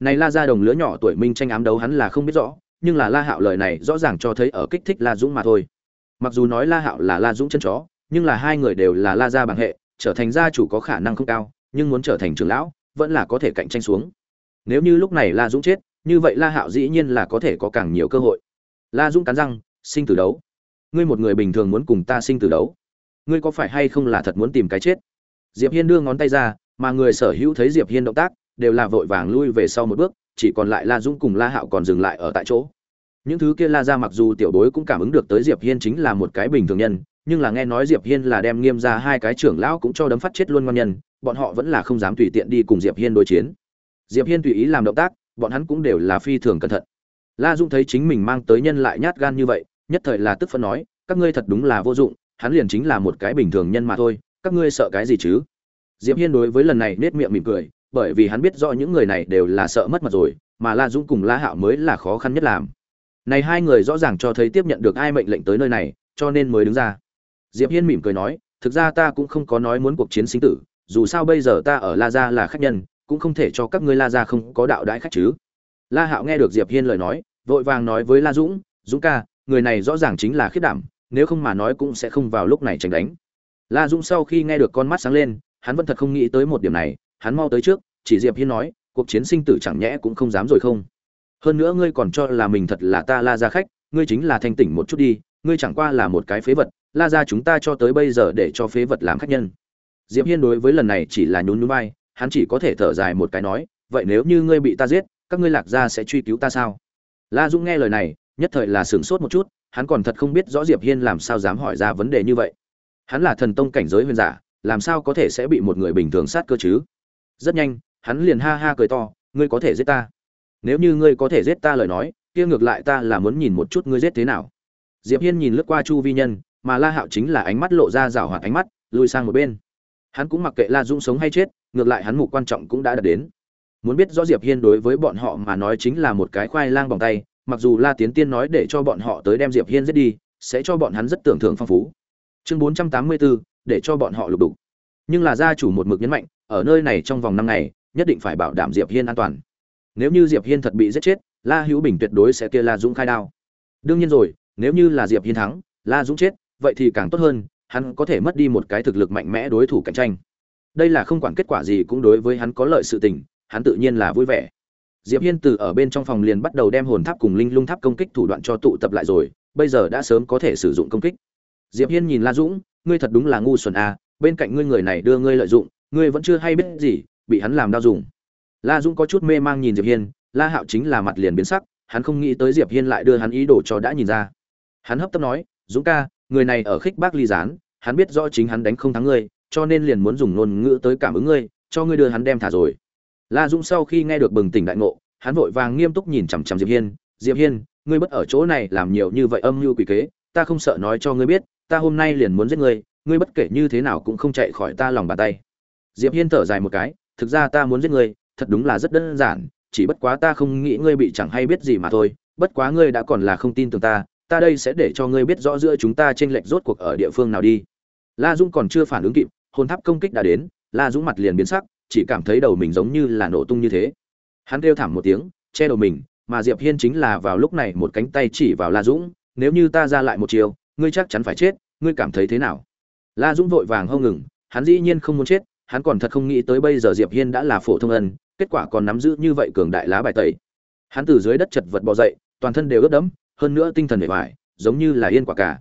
Này la gia đồng lứa nhỏ tuổi minh tranh ám đấu hắn là không biết rõ, nhưng là la hạo lời này rõ ràng cho thấy ở kích thích la dũng mà thôi. Mặc dù nói la hạo là la dũng chân chó, nhưng là hai người đều là la gia bằng hệ trở thành gia chủ có khả năng không cao, nhưng muốn trở thành trưởng lão, vẫn là có thể cạnh tranh xuống. Nếu như lúc này la dũng chết, như vậy la hạo dĩ nhiên là có thể có càng nhiều cơ hội. La dũng cắn răng, sinh tử đấu. Ngươi một người bình thường muốn cùng ta sinh tử đấu. Ngươi có phải hay không là thật muốn tìm cái chết? Diệp hiên đưa ngón tay ra, mà người sở hữu thấy diệp hiên động tác, đều là vội vàng lui về sau một bước, chỉ còn lại la dũng cùng la hạo còn dừng lại ở tại chỗ. Những thứ kia la ra mặc dù tiểu bối cũng cảm ứng được tới diệp hiên chính là một cái bình thường nhân nhưng là nghe nói diệp hiên là đem nghiêm ra hai cái trưởng lão cũng cho đấm phát chết luôn ngon nhân, bọn họ vẫn là không dám tùy tiện đi cùng diệp hiên đối chiến. Diệp hiên tùy ý làm động tác, bọn hắn cũng đều là phi thường cẩn thận. La Dung thấy chính mình mang tới nhân lại nhát gan như vậy, nhất thời là tức phân nói, các ngươi thật đúng là vô dụng, hắn liền chính là một cái bình thường nhân mà thôi, các ngươi sợ cái gì chứ? Diệp hiên đối với lần này nết miệng mỉm cười, bởi vì hắn biết rõ những người này đều là sợ mất mặt rồi, mà la Dung cùng la hạo mới là khó khăn nhất làm. Này hai người rõ ràng cho thấy tiếp nhận được ai mệnh lệnh tới nơi này, cho nên mới đứng ra diệp hiên mỉm cười nói, thực ra ta cũng không có nói muốn cuộc chiến sinh tử, dù sao bây giờ ta ở la gia là khách nhân, cũng không thể cho các ngươi la gia không có đạo đãi khách chứ. La hạo nghe được diệp hiên lời nói, vội vàng nói với la dũng dũng ca, người này rõ ràng chính là khiết đảm, nếu không mà nói cũng sẽ không vào lúc này tránh đánh. La dũng sau khi nghe được con mắt sáng lên, hắn vẫn thật không nghĩ tới một điểm này, hắn mau tới trước, chỉ diệp hiên nói, cuộc chiến sinh tử chẳng nhẽ cũng không dám rồi không? Hơn nữa ngươi còn cho là mình thật là ta la gia khách, ngươi chính là thanh tỉnh một chút đi ngươi chẳng qua là một cái phế vật, la gia chúng ta cho tới bây giờ để cho phế vật làm khách nhân. Diệp hiên đối với lần này chỉ là nhún nhún vai, hắn chỉ có thể thở dài một cái nói, vậy nếu như ngươi bị ta giết, các ngươi lạc gia sẽ truy cứu ta sao? La dũng nghe lời này, nhất thời là sửng sốt một chút, hắn còn thật không biết rõ diệp hiên làm sao dám hỏi ra vấn đề như vậy. Hắn là thần tông cảnh giới huyền giả, làm sao có thể sẽ bị một người bình thường sát cơ chứ? Rất nhanh, hắn liền ha ha cười to, ngươi có thể giết ta. Nếu như ngươi có thể giết ta lời nói, kia ngược lại ta là muốn nhìn một chút ngươi giết thế nào diệp hiên nhìn lướt qua chu vi nhân mà la hạo chính là ánh mắt lộ ra rảo hoạt ánh mắt lùi sang một bên. Hắn cũng mặc kệ la dũng sống hay chết ngược lại hắn mục quan trọng cũng đã đạt đến. Muốn biết rõ diệp hiên đối với bọn họ mà nói chính là một cái khoai lang bằng tay mặc dù la tiến tiên nói để cho bọn họ tới đem diệp hiên giết đi sẽ cho bọn hắn rất tưởng thưởng phong phú. Chương 484, để cho bọn họ lục đục. Nhưng là gia chủ một mực nhấn mạnh ở nơi này trong vòng năm ngày nhất định phải bảo đảm diệp hiên an toàn. Nếu như diệp hiên thật bị giết chết la hữu bình tuyệt đối sẽ kia la dũng khai đao. Đương nhiên rồi nếu như là diệp hiên thắng, la dũng chết, vậy thì càng tốt hơn, hắn có thể mất đi một cái thực lực mạnh mẽ đối thủ cạnh tranh. Đây là không quản kết quả gì cũng đối với hắn có lợi sự tình, hắn tự nhiên là vui vẻ. Diệp hiên từ ở bên trong phòng liền bắt đầu đem hồn tháp cùng linh lung tháp công kích thủ đoạn cho tụ tập lại rồi, bây giờ đã sớm có thể sử dụng công kích. Diệp hiên nhìn la dũng, ngươi thật đúng là ngu xuẩn à bên cạnh ngươi người này đưa ngươi lợi dụng, ngươi vẫn chưa hay biết gì, bị hắn làm đau dùng. La dũng có chút mê mang nhìn diệp hiên, la hạo chính là mặt liền biến sắc, hắn không nghĩ tới diệp hiên lại đưa hắn ý đồ cho đã nhìn ra hắn hấp tấp nói, dũng ca, người này ở khích bác ly gián, hắn biết rõ chính hắn đánh không thắng ngươi, cho nên liền muốn dùng ngôn ngữ tới cảm ứng ngươi, cho ngươi đưa hắn đem thả rồi. La dũng sau khi nghe được bừng tỉnh đại ngộ, hắn vội vàng nghiêm túc nhìn chằm chằm diệp hiên diệp hiên, ngươi bất ở chỗ này làm nhiều như vậy âm mưu quỷ kế, ta không sợ nói cho ngươi biết, ta hôm nay liền muốn giết ngươi ngươi bất kể như thế nào cũng không chạy khỏi ta lòng bàn tay. Diệp hiên thở dài một cái, thực ra ta muốn giết ngươi, thật đúng là rất đơn giản, chỉ bất quá ta không nghĩ ngươi bị chẳng hay biết gì mà thôi, bất quá ngươi đã còn là không tin tưởng ta ta đây sẽ để cho ngươi biết rõ giữa chúng ta trên lệch rốt cuộc ở địa phương nào đi. La dũng còn chưa phản ứng kịp, hồn tháp công kích đã đến, la dũng mặt liền biến sắc, chỉ cảm thấy đầu mình giống như là nổ tung như thế. Hắn kêu thảm một tiếng, che đầu mình, mà diệp hiên chính là vào lúc này một cánh tay chỉ vào la dũng, nếu như ta ra lại một chiều, ngươi chắc chắn phải chết, ngươi cảm thấy thế nào? La dũng vội vàng hông ngừng, hắn dĩ nhiên không muốn chết, hắn còn thật không nghĩ tới bây giờ diệp hiên đã là phổ thông ân, kết quả còn nắm giữ như vậy cường đại lá bài tẩy. Hắn từ dưới đất chật vật bò dậy, toàn thân đều ướt đẫm hơn nữa tinh thần bề ngoài giống như là yên quả cả.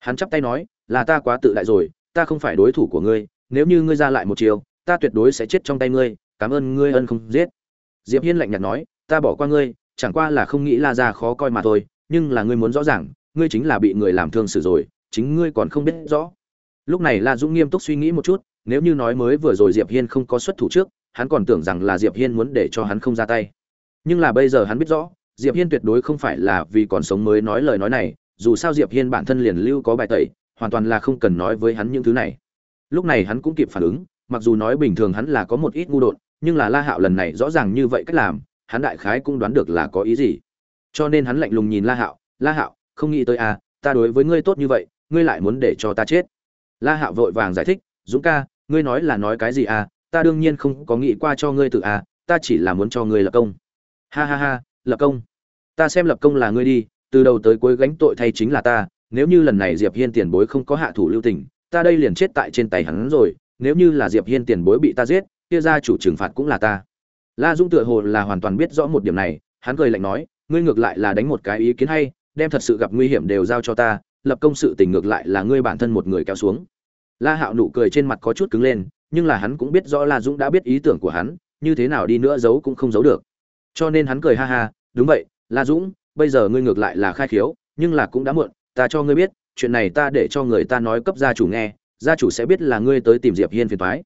Hắn chắp tay nói, là ta quá tự đại rồi, ta không phải đối thủ của ngươi, nếu như ngươi ra lại một chiều, ta tuyệt đối sẽ chết trong tay ngươi, cảm ơn ngươi ân không giết. Diệp hiên lạnh nhạt nói, ta bỏ qua ngươi, chẳng qua là không nghĩ la ra khó coi mà thôi, nhưng là ngươi muốn rõ ràng, ngươi chính là bị người làm thương xử rồi, chính ngươi còn không biết rõ. Lúc này la dũng nghiêm túc suy nghĩ một chút, nếu như nói mới vừa rồi diệp hiên không có xuất thủ trước, hắn còn tưởng rằng là diệp hiên muốn để cho hắn không ra tay. Nhưng là bây giờ hắn biết rõ diệp hiên tuyệt đối không phải là vì còn sống mới nói lời nói này, dù sao diệp hiên bản thân liền lưu có bài tẩy, hoàn toàn là không cần nói với hắn những thứ này. Lúc này hắn cũng kịp phản ứng, mặc dù nói bình thường hắn là có một ít ngu đột, nhưng là la hạo lần này rõ ràng như vậy cách làm, hắn đại khái cũng đoán được là có ý gì. Cho nên hắn lạnh lùng nhìn la hạo la hạo, không nghĩ tới à ta đối với ngươi tốt như vậy, ngươi lại muốn để cho ta chết. La hạo vội vàng giải thích, dũng ca, ngươi nói là nói cái gì à ta đương nhiên không có nghĩ qua cho ngươi tự à ta chỉ là muốn cho ngươi lập công. Ha ha ha lập công. Ta xem lập công là ngươi đi, từ đầu tới cuối gánh tội thay chính là ta, nếu như lần này diệp hiên tiền bối không có hạ thủ lưu tình, ta đây liền chết tại trên tay hắn rồi, nếu như là diệp hiên tiền bối bị ta giết, kia ra chủ trừng phạt cũng là ta. La dung tựa hồ là hoàn toàn biết rõ một điểm này, hắn cười lạnh nói, ngươi ngược lại là đánh một cái ý kiến hay, đem thật sự gặp nguy hiểm đều giao cho ta, lập công sự tình ngược lại là ngươi bản thân một người kéo xuống. La hạo nụ cười trên mặt có chút cứng lên, nhưng là hắn cũng biết rõ la dũng đã biết ý tưởng của hắn, như thế nào đi nữa giấu cũng không giấu được cho nên hắn cười ha ha, đúng vậy, la dũng, bây giờ ngươi ngược lại là khai khiếu, nhưng là cũng đã muộn, ta cho ngươi biết, chuyện này ta để cho người ta nói cấp gia chủ nghe, gia chủ sẽ biết là ngươi tới tìm diệp hiên phiền thoái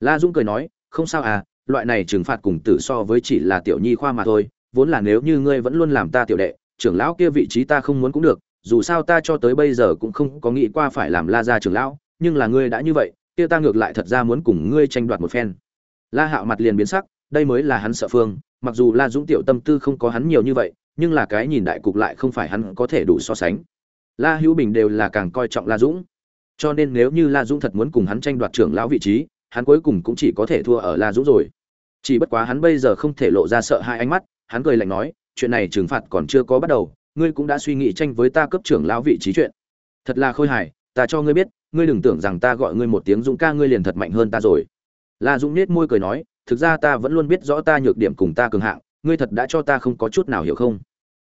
la dũng cười nói, không sao à loại này trừng phạt cùng tử so với chỉ là tiểu nhi khoa mà thôi, vốn là nếu như ngươi vẫn luôn làm ta tiểu đệ, trưởng lão kia vị trí ta không muốn cũng được, dù sao ta cho tới bây giờ cũng không có nghĩ qua phải làm la gia trưởng lão, nhưng là ngươi đã như vậy, kia ta ngược lại thật ra muốn cùng ngươi tranh đoạt một phen. La hạo mặt liền biến sắc, đây mới là hắn sợ phương mặc dù la dũng tiểu tâm tư không có hắn nhiều như vậy, nhưng là cái nhìn đại cục lại không phải hắn có thể đủ so sánh. La hữu bình đều là càng coi trọng la dũng. Cho nên nếu như la dũng thật muốn cùng hắn tranh đoạt trưởng lão vị trí, hắn cuối cùng cũng chỉ có thể thua ở la dũng rồi. Chỉ bất quá hắn bây giờ không thể lộ ra sợ hai ánh mắt, hắn cười lạnh nói, chuyện này trừng phạt còn chưa có bắt đầu, ngươi cũng đã suy nghĩ tranh với ta cấp trưởng lão vị trí chuyện. Thật là khôi hài, ta cho ngươi biết, ngươi đừng tưởng rằng ta gọi ngươi một tiếng dũng ca ngươi liền thật mạnh hơn ta rồi. La dũng nết môi cười nói thực ra ta vẫn luôn biết rõ ta nhược điểm cùng ta cường hạng, ngươi thật đã cho ta không có chút nào hiểu không?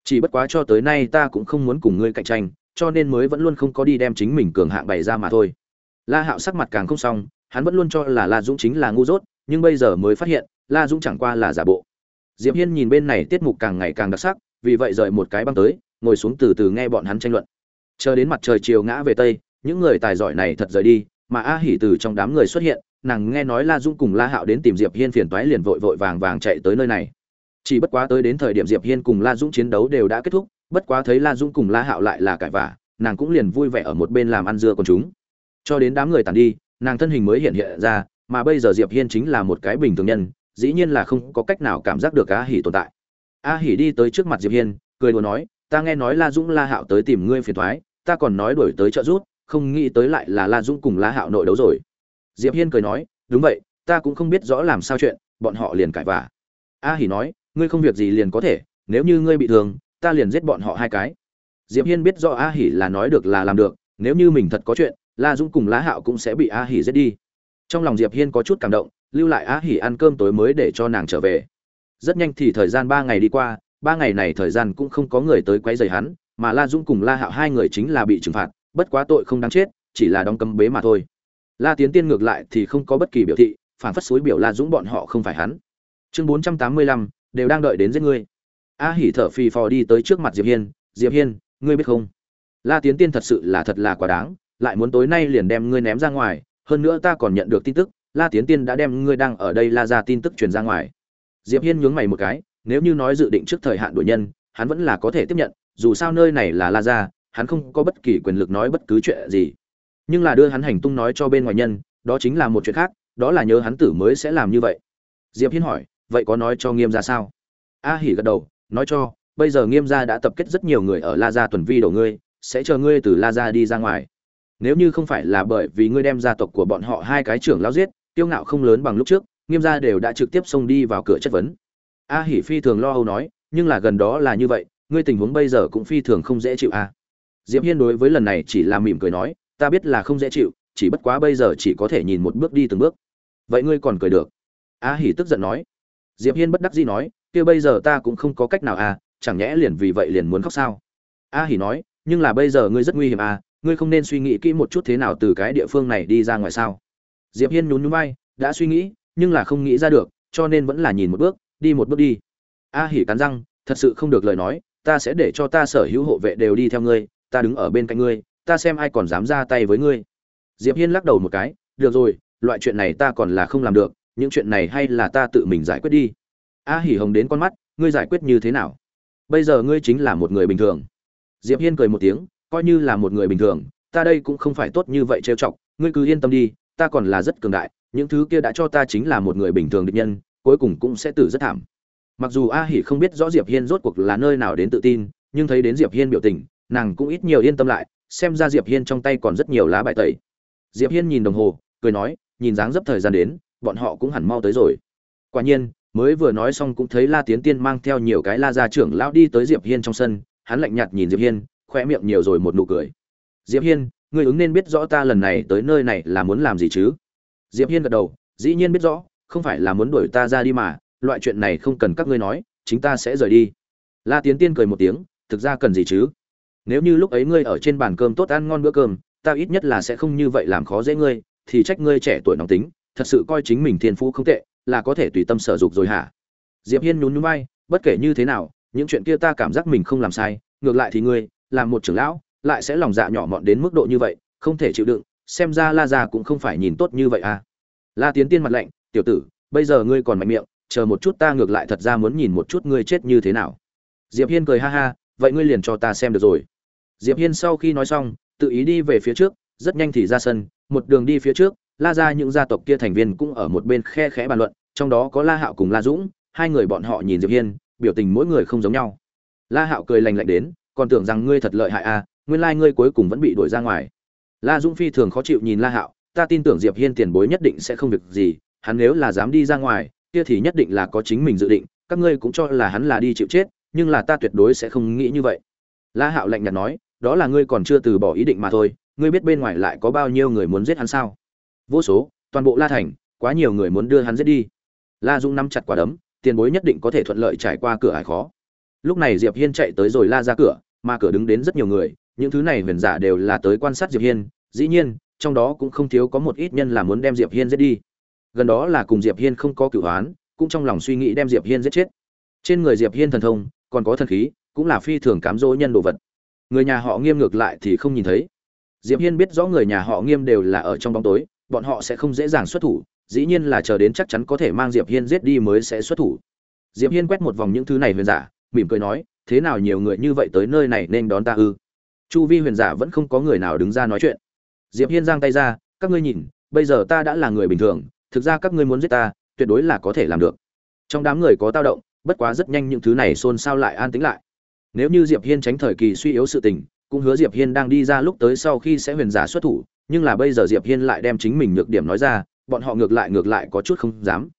Chỉ bất quá cho tới nay ta cũng không muốn cùng ngươi cạnh tranh, cho nên mới vẫn luôn không có đi đem chính mình cường hạng bày ra mà thôi. La hạo sắc mặt càng không xong, hắn vẫn luôn cho là la dũng chính là ngu dốt, nhưng bây giờ mới phát hiện, la dũng chẳng qua là giả bộ. Diệp hiên nhìn bên này tiết mục càng ngày càng đặc sắc, vì vậy rời một cái băng tới, ngồi xuống từ từ nghe bọn hắn tranh luận. Chờ đến mặt trời chiều ngã về tây, những người tài giỏi này thật rời đi, mà a hỉ từ trong đám người xuất hiện nàng nghe nói la dung cùng la hạo đến tìm diệp hiên phiền toái liền vội vội vàng vàng chạy tới nơi này. Chỉ bất quá tới đến thời điểm diệp hiên cùng la dung chiến đấu đều đã kết thúc, bất quá thấy la dung cùng la hạo lại là cãi vả nàng cũng liền vui vẻ ở một bên làm ăn dưa con chúng. Cho đến đám người tàn đi, nàng thân hình mới hiện hiện ra, mà bây giờ diệp hiên chính là một cái bình thường nhân, dĩ nhiên là không có cách nào cảm giác được a hỉ tồn tại. A hỉ đi tới trước mặt diệp hiên, cười đùa nói, ta nghe nói la dũng, la hạo tới tìm ngươi phiền toái, ta còn nói đuổi tới trợ giúp, không nghĩ tới lại là la dũng cùng la hạo nội đấu rồi diệp hiên cười nói, đúng vậy, ta cũng không biết rõ làm sao chuyện, bọn họ liền cãi vả a hỉ nói, ngươi không việc gì liền có thể, nếu như ngươi bị thương, ta liền giết bọn họ hai cái. Diệp hiên biết rõ a hỉ là nói được là làm được, nếu như mình thật có chuyện, la dũng cùng la hạo cũng sẽ bị a hỉ giết đi. Trong lòng diệp hiên có chút cảm động, lưu lại a hỉ ăn cơm tối mới để cho nàng trở về. Rất nhanh thì thời gian ba ngày đi qua, ba ngày này thời gian cũng không có người tới quấy rầy hắn, mà la dũng cùng la hạo hai người chính là bị trừng phạt, bất quá tội không đáng chết, chỉ là đóng cấm bế mà thôi la tiến tiên ngược lại thì không có bất kỳ biểu thị phản phất suối biểu la dũng bọn họ không phải hắn. Chương bốn trăm tám mươi lăm, đều đang đợi đến giết ngươi. A hỉ thở phì phò đi tới trước mặt diệp hiên diệp hiên, ngươi biết không? La tiến tiên thật sự là thật là quá đáng, lại muốn tối nay liền đem ngươi ném ra ngoài, hơn nữa ta còn nhận được tin tức, la tiến tiên đã đem ngươi đang ở đây la ra tin tức truyền ra ngoài. Diệp hiên nhướng mày một cái, nếu như nói dự định trước thời hạn đuổi nhân, hắn vẫn là có thể tiếp nhận, dù sao nơi này là la gia, hắn không có bất kỳ quyền lực nói bất cứ chuyện gì nhưng là đưa hắn hành tung nói cho bên ngoài nhân, đó chính là một chuyện khác, đó là nhớ hắn tử mới sẽ làm như vậy. Diệp hiên hỏi, vậy có nói cho nghiêm gia sao? A hỉ gật đầu, nói cho, bây giờ nghiêm gia đã tập kết rất nhiều người ở la gia tuần vi đổ ngươi, sẽ chờ ngươi từ la gia đi ra ngoài. Nếu như không phải là bởi vì ngươi đem gia tộc của bọn họ hai cái trưởng lão giết tiêu ngạo không lớn bằng lúc trước, nghiêm gia đều đã trực tiếp xông đi vào cửa chất vấn. A hỉ phi thường lo âu nói, nhưng là gần đó là như vậy, ngươi tình huống bây giờ cũng phi thường không dễ chịu a diệp hiên đối với lần này chỉ là mỉm cười nói ta biết là không dễ chịu, chỉ bất quá bây giờ chỉ có thể nhìn một bước đi từng bước. Vậy ngươi còn cười được? A hỉ tức giận nói. Diệp hiên bất đắc dĩ nói, kia bây giờ ta cũng không có cách nào à chẳng nhẽ liền vì vậy liền muốn khóc sao? A hỉ nói, nhưng là bây giờ ngươi rất nguy hiểm à ngươi không nên suy nghĩ kỹ một chút thế nào từ cái địa phương này đi ra ngoài sao? Diệp hiên nhún nhún vai, đã suy nghĩ, nhưng là không nghĩ ra được, cho nên vẫn là nhìn một bước, đi một bước đi. A hỉ cắn răng, thật sự không được lời nói, ta sẽ để cho ta sở hữu hộ vệ đều đi theo ngươi, ta đứng ở bên cạnh ngươi ta xem ai còn dám ra tay với ngươi. Diệp hiên lắc đầu một cái, được rồi, loại chuyện này ta còn là không làm được, những chuyện này hay là ta tự mình giải quyết đi. A hỉ hồng đến con mắt, ngươi giải quyết như thế nào? Bây giờ ngươi chính là một người bình thường. Diệp hiên cười một tiếng, coi như là một người bình thường, ta đây cũng không phải tốt như vậy trêu chọc, ngươi cứ yên tâm đi, ta còn là rất cường đại, những thứ kia đã cho ta chính là một người bình thường địch nhân, cuối cùng cũng sẽ tử rất thảm. Mặc dù a hỉ không biết rõ diệp hiên rốt cuộc là nơi nào đến tự tin, nhưng thấy đến diệp hiên biểu tình, nàng cũng ít nhiều yên tâm lại xem ra diệp hiên trong tay còn rất nhiều lá bài tẩy. Diệp hiên nhìn đồng hồ, cười nói, nhìn dáng dấp thời gian đến, bọn họ cũng hẳn mau tới rồi. Quả nhiên, mới vừa nói xong cũng thấy la tiến tiên mang theo nhiều cái la gia trưởng lão đi tới diệp hiên trong sân, hắn lạnh nhạt nhìn diệp hiên khoe miệng nhiều rồi một nụ cười. Diệp hiên, ngươi ứng nên biết rõ ta lần này tới nơi này là muốn làm gì chứ? Diệp hiên gật đầu, dĩ nhiên biết rõ, không phải là muốn đuổi ta ra đi mà, loại chuyện này không cần các ngươi nói, chính ta sẽ rời đi. La tiến tiên cười một tiếng, thực ra cần gì chứ? Nếu như lúc ấy ngươi ở trên bàn cơm tốt ăn ngon bữa cơm, ta ít nhất là sẽ không như vậy làm khó dễ ngươi, thì trách ngươi trẻ tuổi nóng tính, thật sự coi chính mình thiên phú không tệ, là có thể tùy tâm sở dục rồi hả? Diệp hiên nhún nhún vai, bất kể như thế nào, những chuyện kia ta cảm giác mình không làm sai, ngược lại thì ngươi làm một trưởng lão, lại sẽ lòng dạ nhỏ mọn đến mức độ như vậy, không thể chịu đựng, xem ra la già cũng không phải nhìn tốt như vậy à? La tiến tiên mặt lạnh, tiểu tử, bây giờ ngươi còn mạnh miệng, chờ một chút ta ngược lại thật ra muốn nhìn một chút ngươi chết như thế nào. Diệp hiên cười ha ha, vậy ngươi liền cho ta xem được rồi diệp hiên sau khi nói xong, tự ý đi về phía trước, rất nhanh thì ra sân, một đường đi phía trước, la ra những gia tộc kia thành viên cũng ở một bên khe khẽ bàn luận, trong đó có la hạo cùng la dũng, hai người bọn họ nhìn diệp hiên, biểu tình mỗi người không giống nhau. La hạo cười lành lạnh đến, còn tưởng rằng ngươi thật lợi hại à nguyên lai like ngươi cuối cùng vẫn bị đuổi ra ngoài. La dũng phi thường khó chịu nhìn la hạo, ta tin tưởng diệp hiên tiền bối nhất định sẽ không việc gì, hắn nếu là dám đi ra ngoài, kia thì nhất định là có chính mình dự định, các ngươi cũng cho là hắn là đi chịu chết, nhưng là ta tuyệt đối sẽ không nghĩ như vậy. La hạo lạnh nhạt nói đó là ngươi còn chưa từ bỏ ý định mà thôi, ngươi biết bên ngoài lại có bao nhiêu người muốn giết hắn sao? Vô số, toàn bộ la thành, quá nhiều người muốn đưa hắn giết đi. La dũng nắm chặt quả đấm, tiền bối nhất định có thể thuận lợi trải qua cửa ải khó. Lúc này diệp hiên chạy tới rồi la ra cửa, mà cửa đứng đến rất nhiều người, những thứ này huyền giả đều là tới quan sát diệp hiên, dĩ nhiên, trong đó cũng không thiếu có một ít nhân là muốn đem diệp hiên giết đi. Gần đó là cùng diệp hiên không có cửu hoán cũng trong lòng suy nghĩ đem diệp hiên giết chết. Trên người diệp hiên thần thông, còn có thần khí, cũng là phi thường cám dỗ nhân đồ vật người nhà họ nghiêm ngược lại thì không nhìn thấy. Diệp hiên biết rõ người nhà họ nghiêm đều là ở trong bóng tối, bọn họ sẽ không dễ dàng xuất thủ, dĩ nhiên là chờ đến chắc chắn có thể mang diệp hiên giết đi mới sẽ xuất thủ. Diệp hiên quét một vòng những thứ này huyền giả, mỉm cười nói, thế nào nhiều người như vậy tới nơi này nên đón ta ư? Chu vi huyền giả vẫn không có người nào đứng ra nói chuyện. Diệp hiên giang tay ra, các ngươi nhìn, bây giờ ta đã là người bình thường, thực ra các ngươi muốn giết ta, tuyệt đối là có thể làm được. Trong đám người có tao động, bất quá rất nhanh những thứ này xôn xao lại an tĩnh lại nếu như diệp hiên tránh thời kỳ suy yếu sự tình, cũng hứa diệp hiên đang đi ra lúc tới sau khi sẽ huyền giả xuất thủ, nhưng là bây giờ diệp hiên lại đem chính mình nhược điểm nói ra, bọn họ ngược lại ngược lại có chút không dám.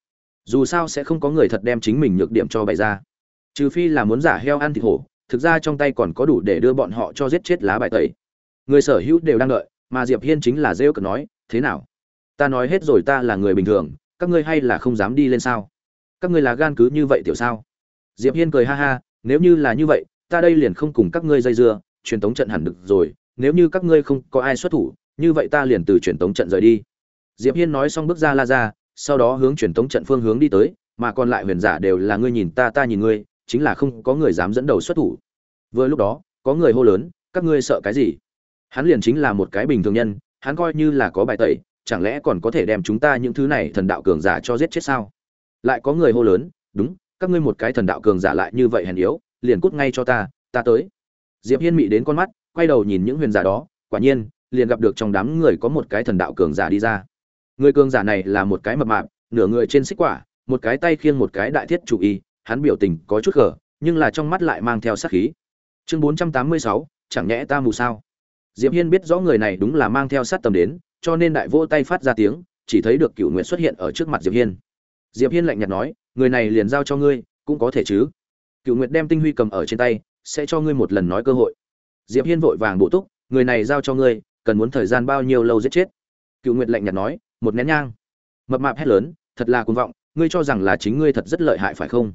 Dù sao sẽ không có người thật đem chính mình nhược điểm cho bày ra. Trừ phi là muốn giả heo ăn thịt hổ, thực ra trong tay còn có đủ để đưa bọn họ cho giết chết lá bài tẩy. Người sở hữu đều đang đợi, mà diệp hiên chính là rêu cợt nói, thế nào? Ta nói hết rồi ta là người bình thường, các ngươi hay là không dám đi lên sao? Các ngươi là gan cứ như vậy tiểu sao? Diệp hiên cười ha ha, nếu như là như vậy ta đây liền không cùng các ngươi dây dưa, truyền tống trận hẳn được rồi, nếu như các ngươi không có ai xuất thủ, như vậy ta liền từ truyền tống trận rời đi. Diệp hiên nói xong bước ra la ra, sau đó hướng truyền tống trận phương hướng đi tới, mà còn lại huyền giả đều là ngươi nhìn ta ta nhìn ngươi, chính là không có người dám dẫn đầu xuất thủ. Vừa lúc đó, có người hô lớn, các ngươi sợ cái gì? Hắn liền chính là một cái bình thường nhân, hắn coi như là có bài tẩy, chẳng lẽ còn có thể đem chúng ta những thứ này thần đạo cường giả cho giết chết sao? Lại có người hô lớn, đúng, các ngươi một cái thần đạo cường giả lại như vậy hèn yếu liền cút ngay cho ta ta tới. Diệp hiên mị đến con mắt quay đầu nhìn những huyền giả đó quả nhiên liền gặp được trong đám người có một cái thần đạo cường giả đi ra. Người cường giả này là một cái mập mạp nửa người trên xích quả một cái tay khiêng một cái đại thiết chủ y hắn biểu tình có chút gở nhưng là trong mắt lại mang theo sát khí. Chương 486, chẳng nhẽ ta mù sao? Diệp hiên biết rõ người này đúng là mang theo sát tầm đến cho nên đại vỗ tay phát ra tiếng chỉ thấy được cựu nguyện xuất hiện ở trước mặt diệp hiên. Diệp hiên lạnh nhạt nói người này liền giao cho ngươi cũng có thể chứ? Cựu nguyệt đem tinh huy cầm ở trên tay, sẽ cho ngươi một lần nói cơ hội. Diệp hiên vội vàng bổ túc, người này giao cho ngươi, cần muốn thời gian bao nhiêu lâu giết chết? Cựu nguyệt lạnh nhạt nói, một nén nhang. Mập mạp hét lớn, thật là cuồng vọng, ngươi cho rằng là chính ngươi thật rất lợi hại phải không?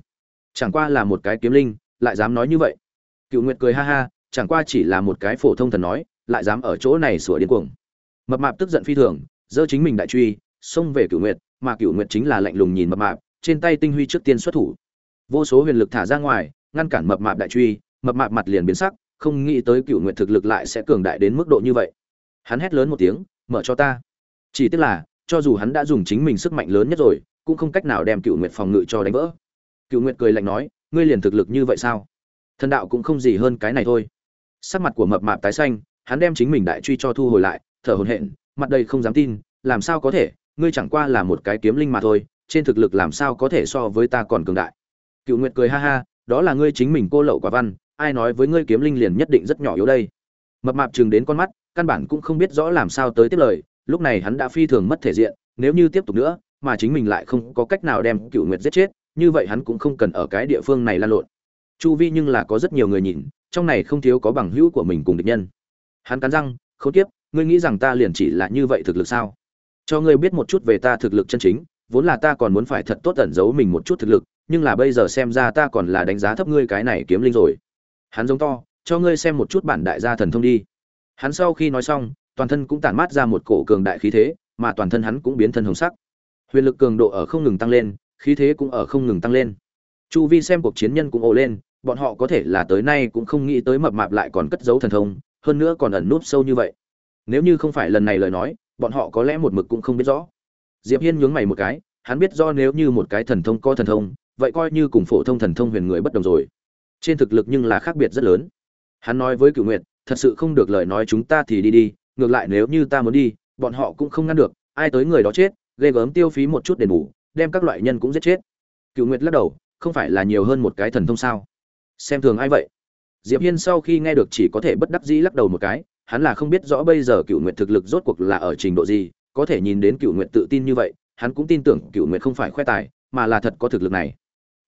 Chẳng qua là một cái kiếm linh, lại dám nói như vậy. Cựu nguyệt cười ha ha, chẳng qua chỉ là một cái phổ thông thần nói, lại dám ở chỗ này sủa điên cuồng. Mập mạp tức giận phi thường, giơ chính mình đại truy, xông về cựu nguyệt, mà cựu nguyệt chính là lạnh lùng nhìn mập mạp, trên tay tinh huy trước tiên xuất thủ vô số huyền lực thả ra ngoài, ngăn cản mập mạp đại truy, mập mạp mặt liền biến sắc, không nghĩ tới cựu nguyệt thực lực lại sẽ cường đại đến mức độ như vậy. Hắn hét lớn một tiếng, mở cho ta. Chỉ tức là, cho dù hắn đã dùng chính mình sức mạnh lớn nhất rồi, cũng không cách nào đem cựu nguyệt phòng ngự cho đánh vỡ. Cựu nguyệt cười lạnh nói, ngươi liền thực lực như vậy sao? Thần đạo cũng không gì hơn cái này thôi. Sắc mặt của mập mạp tái xanh, hắn đem chính mình đại truy cho thu hồi lại, thở hổn hển, mặt đây không dám tin, làm sao có thể? Ngươi chẳng qua là một cái kiếm linh mà thôi, trên thực lực làm sao có thể so với ta còn cường đại? Cựu nguyệt cười ha ha, đó là ngươi chính mình cô lậu quả văn, ai nói với ngươi kiếm linh liền nhất định rất nhỏ yếu đây. Mập mạp chừng đến con mắt, căn bản cũng không biết rõ làm sao tới tiếp lời, lúc này hắn đã phi thường mất thể diện, nếu như tiếp tục nữa, mà chính mình lại không có cách nào đem cựu nguyệt giết chết, như vậy hắn cũng không cần ở cái địa phương này lan lộn. Chu vi nhưng là có rất nhiều người nhìn, trong này không thiếu có bằng hữu của mình cùng địch nhân. Hắn cắn răng không tiếp ngươi nghĩ rằng ta liền chỉ là như vậy thực lực sao? Cho ngươi biết một chút về ta thực lực chân chính, vốn là ta còn muốn phải thật tốt ẩn giấu mình một chút thực lực nhưng là bây giờ xem ra ta còn là đánh giá thấp ngươi cái này kiếm linh rồi. Hắn giống to, cho ngươi xem một chút bản đại gia thần thông đi. Hắn sau khi nói xong, toàn thân cũng tản mát ra một cổ cường đại khí thế, mà toàn thân hắn cũng biến thân hồng sắc. Huyền lực cường độ ở không ngừng tăng lên, khí thế cũng ở không ngừng tăng lên. Chu vi xem cuộc chiến nhân cũng ồ lên, bọn họ có thể là tới nay cũng không nghĩ tới mập mạp lại còn cất giấu thần thông, hơn nữa còn ẩn núp sâu như vậy. Nếu như không phải lần này lời nói, bọn họ có lẽ một mực cũng không biết rõ. Diệp hiên nhướng mày một cái, hắn biết do nếu như một cái thần thông có thần thông vậy coi như cùng phổ thông thần thông huyền người bất đồng rồi. Trên thực lực nhưng là khác biệt rất lớn. Hắn nói với cựu nguyệt, thật sự không được lời nói chúng ta thì đi đi, ngược lại nếu như ta muốn đi, bọn họ cũng không ngăn được, ai tới người đó chết, ghê gớm tiêu phí một chút đền bù, đem các loại nhân cũng giết chết. Cựu nguyệt lắc đầu, không phải là nhiều hơn một cái thần thông sao? Xem thường ai vậy? Diệp hiên sau khi nghe được chỉ có thể bất đắc dĩ lắc đầu một cái, hắn là không biết rõ bây giờ cựu nguyệt thực lực rốt cuộc là ở trình độ gì, có thể nhìn đến cựu nguyệt tự tin như vậy, hắn cũng tin tưởng cựu nguyệt không phải khoe tài, mà là thật có thực lực này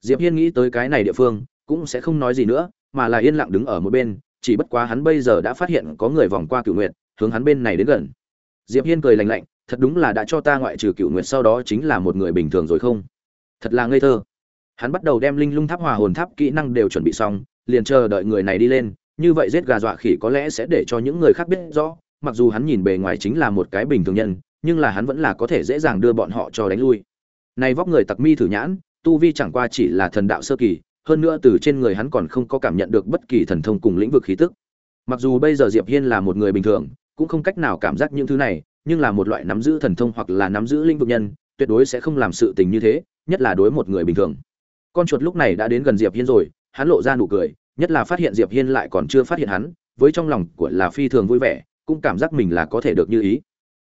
diệp hiên nghĩ tới cái này địa phương, cũng sẽ không nói gì nữa, mà là yên lặng đứng ở một bên, chỉ bất quá hắn bây giờ đã phát hiện có người vòng qua cựu nguyệt, hướng hắn bên này đến gần. Diệp hiên cười lạnh lạnh, thật đúng là đã cho ta ngoại trừ cựu nguyệt sau đó chính là một người bình thường rồi không? Thật là ngây thơ. Hắn bắt đầu đem linh lung tháp hòa hồn tháp kỹ năng đều chuẩn bị xong, liền chờ đợi người này đi lên, như vậy giết gà dọa khỉ có lẽ sẽ để cho những người khác biết rõ, mặc dù hắn nhìn bề ngoài chính là một cái bình thường nhân, nhưng là hắn vẫn là có thể dễ dàng đưa bọn họ cho đánh lui. Này vóc người tặc mi thử nhãn tu vi chẳng qua chỉ là thần đạo sơ kỳ, hơn nữa từ trên người hắn còn không có cảm nhận được bất kỳ thần thông cùng lĩnh vực khí tức. Mặc dù bây giờ diệp hiên là một người bình thường, cũng không cách nào cảm giác những thứ này, nhưng là một loại nắm giữ thần thông hoặc là nắm giữ lĩnh vực nhân, tuyệt đối sẽ không làm sự tình như thế, nhất là đối một người bình thường. Con chuột lúc này đã đến gần diệp hiên rồi, hắn lộ ra nụ cười, nhất là phát hiện diệp hiên lại còn chưa phát hiện hắn, với trong lòng của là phi thường vui vẻ, cũng cảm giác mình là có thể được như ý.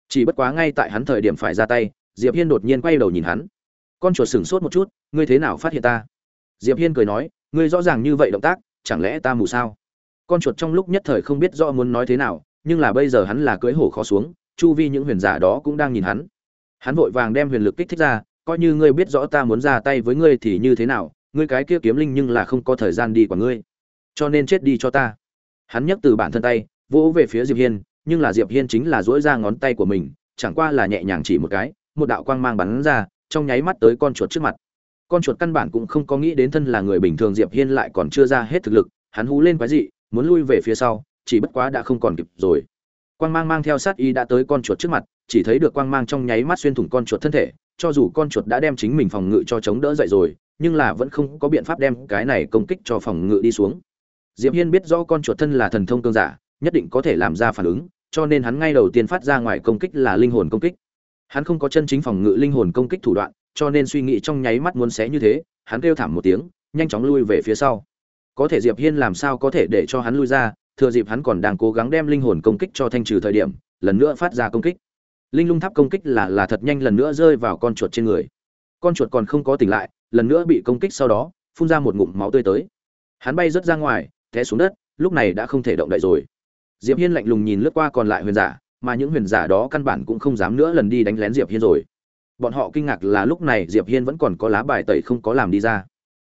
Chỉ bất quá ngay tại hắn thời điểm phải ra tay, diệp hiên đột nhiên quay đầu nhìn hắn. Con chuột sững sốt một chút ngươi thế nào phát hiện ta? Diệp hiên cười nói, ngươi rõ ràng như vậy động tác, chẳng lẽ ta mù sao? Con chuột trong lúc nhất thời không biết rõ muốn nói thế nào, nhưng là bây giờ hắn là cưỡi hổ khó xuống, chu vi những huyền giả đó cũng đang nhìn hắn. Hắn vội vàng đem huyền lực kích thích ra, coi như ngươi biết rõ ta muốn ra tay với ngươi thì như thế nào, ngươi cái kia kiếm linh nhưng là không có thời gian đi của ngươi. Cho nên chết đi cho ta. Hắn nhấc từ bản thân tay, vỗ về phía diệp hiên, nhưng là diệp hiên chính là duỗi ra ngón tay của mình, chẳng qua là nhẹ nhàng chỉ một cái, một đạo quang mang bắn ra, trong nháy mắt tới con chuột trước mặt con chuột căn bản cũng không có nghĩ đến thân là người bình thường diệp hiên lại còn chưa ra hết thực lực, hắn hú lên quái dị, muốn lui về phía sau, chỉ bất quá đã không còn kịp rồi. Quang mang mang theo sát y đã tới con chuột trước mặt, chỉ thấy được quang mang trong nháy mắt xuyên thủng con chuột thân thể, cho dù con chuột đã đem chính mình phòng ngự cho chống đỡ dậy rồi, nhưng là vẫn không có biện pháp đem cái này công kích cho phòng ngự đi xuống. Diệp hiên biết rõ con chuột thân là thần thông cương giả, nhất định có thể làm ra phản ứng, cho nên hắn ngay đầu tiên phát ra ngoài công kích là linh hồn công kích hắn không có chân chính phòng ngự linh hồn công kích thủ đoạn, cho nên suy nghĩ trong nháy mắt muốn xé như thế, hắn kêu thảm một tiếng, nhanh chóng lui về phía sau. Có thể diệp hiên làm sao có thể để cho hắn lui ra, thừa dịp hắn còn đang cố gắng đem linh hồn công kích cho thanh trừ thời điểm, lần nữa phát ra công kích. Linh lung tháp công kích là là thật nhanh lần nữa rơi vào con chuột trên người. Con chuột còn không có tỉnh lại, lần nữa bị công kích sau đó, phun ra một ngụm máu tươi tới. Hắn bay rớt ra ngoài, té xuống đất, lúc này đã không thể động đậy rồi. Diệp hiên lạnh lùng nhìn lướt qua còn lại huyền giả mà những huyền giả đó căn bản cũng không dám nữa lần đi đánh lén diệp hiên rồi. Bọn họ kinh ngạc là lúc này diệp hiên vẫn còn có lá bài tẩy không có làm đi ra.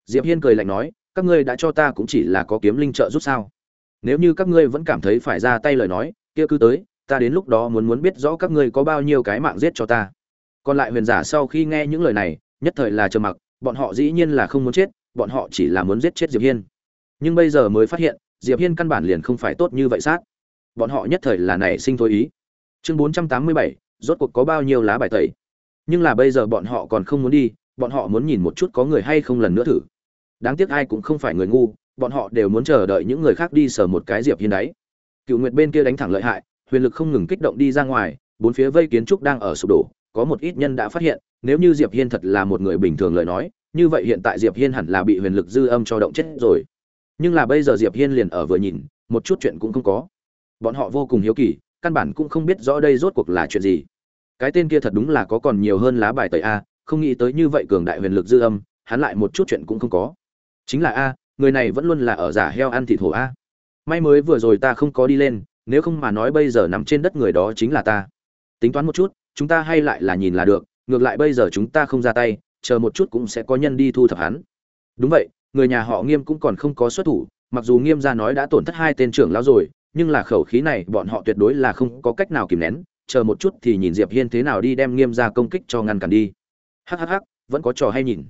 Diệp hiên cười lạnh nói, các ngươi đã cho ta cũng chỉ là có kiếm linh trợ giúp sao? Nếu như các ngươi vẫn cảm thấy phải ra tay lời nói, kia cứ tới, ta đến lúc đó muốn muốn biết rõ các ngươi có bao nhiêu cái mạng giết cho ta. Còn lại huyền giả sau khi nghe những lời này, nhất thời là trầm mặc, bọn họ dĩ nhiên là không muốn chết, bọn họ chỉ là muốn giết chết diệp hiên. Nhưng bây giờ mới phát hiện, diệp hiên căn bản liền không phải tốt như vậy sát bọn họ nhất thời là nảy sinh thôi ý. Chương 487, rốt cuộc có bao nhiêu lá bài tẩy? Nhưng là bây giờ bọn họ còn không muốn đi bọn họ muốn nhìn một chút có người hay không lần nữa thử. Đáng tiếc ai cũng không phải người ngu bọn họ đều muốn chờ đợi những người khác đi sờ một cái diệp hiên đấy cựu nguyệt bên kia đánh thẳng lợi hại huyền lực không ngừng kích động đi ra ngoài bốn phía vây kiến trúc đang ở sụp đổ có một ít nhân đã phát hiện nếu như diệp hiên thật là một người bình thường lời nói như vậy hiện tại diệp hiên hẳn là bị huyền lực dư âm cho động chết rồi. Nhưng là bây giờ diệp hiên liền ở vừa nhìn một chút chuyện cũng không có bọn họ vô cùng hiếu kỳ, căn bản cũng không biết rõ đây rốt cuộc là chuyện gì. Cái tên kia thật đúng là có còn nhiều hơn lá bài tẩy a, không nghĩ tới như vậy cường đại huyền lực dư âm, hắn lại một chút chuyện cũng không có. Chính là a, người này vẫn luôn là ở giả heo ăn thịt hổ a. May mới vừa rồi ta không có đi lên, nếu không mà nói bây giờ nằm trên đất người đó chính là ta. Tính toán một chút, chúng ta hay lại là nhìn là được, ngược lại bây giờ chúng ta không ra tay, chờ một chút cũng sẽ có nhân đi thu thập hắn. Đúng vậy, người nhà họ nghiêm cũng còn không có xuất thủ, mặc dù nghiêm ra nói đã tổn thất hai tên trưởng lão rồi nhưng là khẩu khí này bọn họ tuyệt đối là không có cách nào kìm nén, chờ một chút thì nhìn diệp hiên thế nào đi đem nghiêm ra công kích cho ngăn cản đi. Hhh vẫn có trò hay nhìn.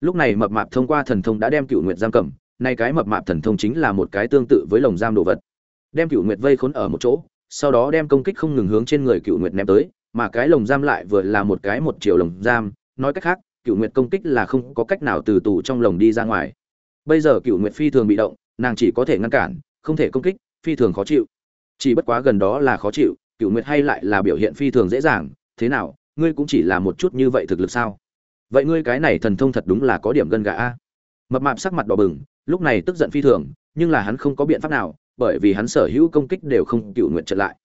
Lúc này mập mạp thông qua thần thông đã đem cựu nguyệt giam cầm, nay cái mập mạp thần thông chính là một cái tương tự với lồng giam đồ vật. Đem cựu nguyệt vây khốn ở một chỗ, sau đó đem công kích không ngừng hướng trên người cựu nguyệt ném tới, mà cái lồng giam lại vừa là một cái một chiều lồng giam, nói cách khác cựu nguyệt công kích là không có cách nào từ tù trong lồng đi ra ngoài. Bây giờ cựu nguyệt phi thường bị động, nàng chỉ có thể ngăn cản, không thể công kích phi thường khó chịu. Chỉ bất quá gần đó là khó chịu cựu nguyệt hay lại là biểu hiện phi thường dễ dàng, thế nào, ngươi cũng chỉ là một chút như vậy thực lực sao? Vậy ngươi cái này thần thông thật đúng là có điểm gân gà a. Mập mạp sắc mặt đỏ bừng, lúc này tức giận phi thường, nhưng là hắn không có biện pháp nào, bởi vì hắn sở hữu công kích đều không cựu nguyện trở lại.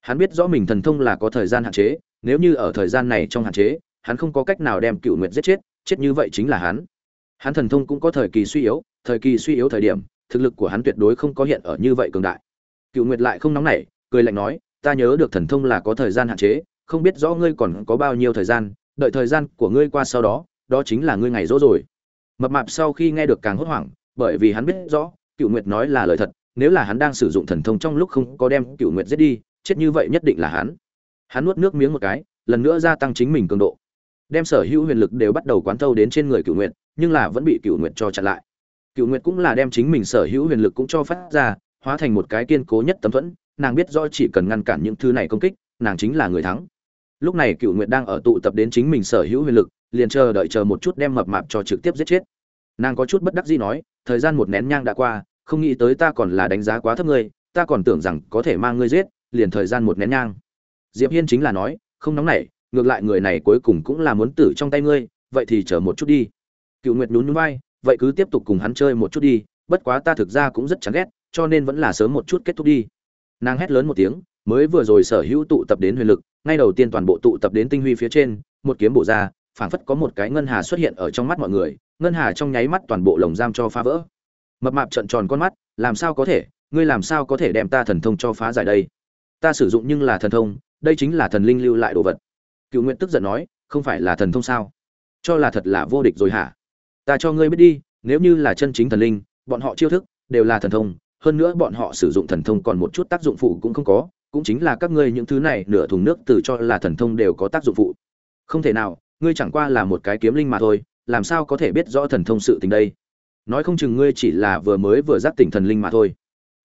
Hắn biết rõ mình thần thông là có thời gian hạn chế, nếu như ở thời gian này trong hạn chế, hắn không có cách nào đem cựu nguyện giết chết chết như vậy chính là hắn. Hắn thần thông cũng có thời kỳ suy yếu, thời kỳ suy yếu thời điểm, thực lực của hắn tuyệt đối không có hiện ở như vậy cường đại cựu nguyệt lại không nóng nảy, cười lạnh nói, ta nhớ được thần thông là có thời gian hạn chế, không biết rõ ngươi còn có bao nhiêu thời gian, đợi thời gian của ngươi qua sau đó đó chính là ngươi ngày rỗ rồi. Mập mạp sau khi nghe được càng hốt hoảng, bởi vì hắn biết rõ cựu nguyệt nói là lời thật, nếu là hắn đang sử dụng thần thông trong lúc không có đem cựu nguyệt giết đi, chết như vậy nhất định là hắn. Hắn nuốt nước miếng một cái, lần nữa gia tăng chính mình cường độ. Đem sở hữu huyền lực đều bắt đầu quán thâu đến trên người cựu nguyệt, nhưng là vẫn bị cựu nguyệt cho chặn lại. Cựu nguyệt cũng là đem chính mình sở hữu huyền lực cũng cho phát ra hóa thành một cái kiên cố nhất tấm thuẫn, nàng biết rõ chỉ cần ngăn cản những thứ này công kích, nàng chính là người thắng. Lúc này cựu nguyệt đang ở tụ tập đến chính mình sở hữu huyền lực, liền chờ đợi chờ một chút đem mập mạp cho trực tiếp giết chết. Nàng có chút bất đắc dĩ nói, thời gian một nén nhang đã qua, không nghĩ tới ta còn là đánh giá quá thấp ngươi, ta còn tưởng rằng có thể mang ngươi giết, liền thời gian một nén nhang. Diệp hiên chính là nói, không nóng nảy, ngược lại người này cuối cùng cũng là muốn tử trong tay ngươi, vậy thì chờ một chút đi. Cựu nguyệt nhún nhún vai, vậy cứ tiếp tục cùng hắn chơi một chút đi, bất quá ta thực ra cũng rất chán ghét cho nên vẫn là sớm một chút kết thúc đi. Nàng hét lớn một tiếng, mới vừa rồi sở hữu tụ tập đến huyền lực, ngay đầu tiên toàn bộ tụ tập đến tinh huy phía trên, một kiếm bổ ra, phảng phất có một cái ngân hà xuất hiện ở trong mắt mọi người, ngân hà trong nháy mắt toàn bộ lồng giam cho phá vỡ. Mập mạp trợn tròn con mắt, làm sao có thể, ngươi làm sao có thể đem ta thần thông cho phá giải đây? Ta sử dụng nhưng là thần thông, đây chính là thần linh lưu lại đồ vật. Cựu nguyện tức giận nói, không phải là thần thông sao? Cho là thật là vô địch rồi hả? Ta cho ngươi biết đi, nếu như là chân chính thần linh, bọn họ chiêu thức đều là thần thông hơn nữa bọn họ sử dụng thần thông còn một chút tác dụng phụ cũng không có, cũng chính là các ngươi những thứ này nửa thùng nước từ cho là thần thông đều có tác dụng phụ. Không thể nào, ngươi chẳng qua là một cái kiếm linh mà thôi, làm sao có thể biết rõ thần thông sự tình đây? Nói không chừng ngươi chỉ là vừa mới vừa giác tỉnh thần linh mà thôi.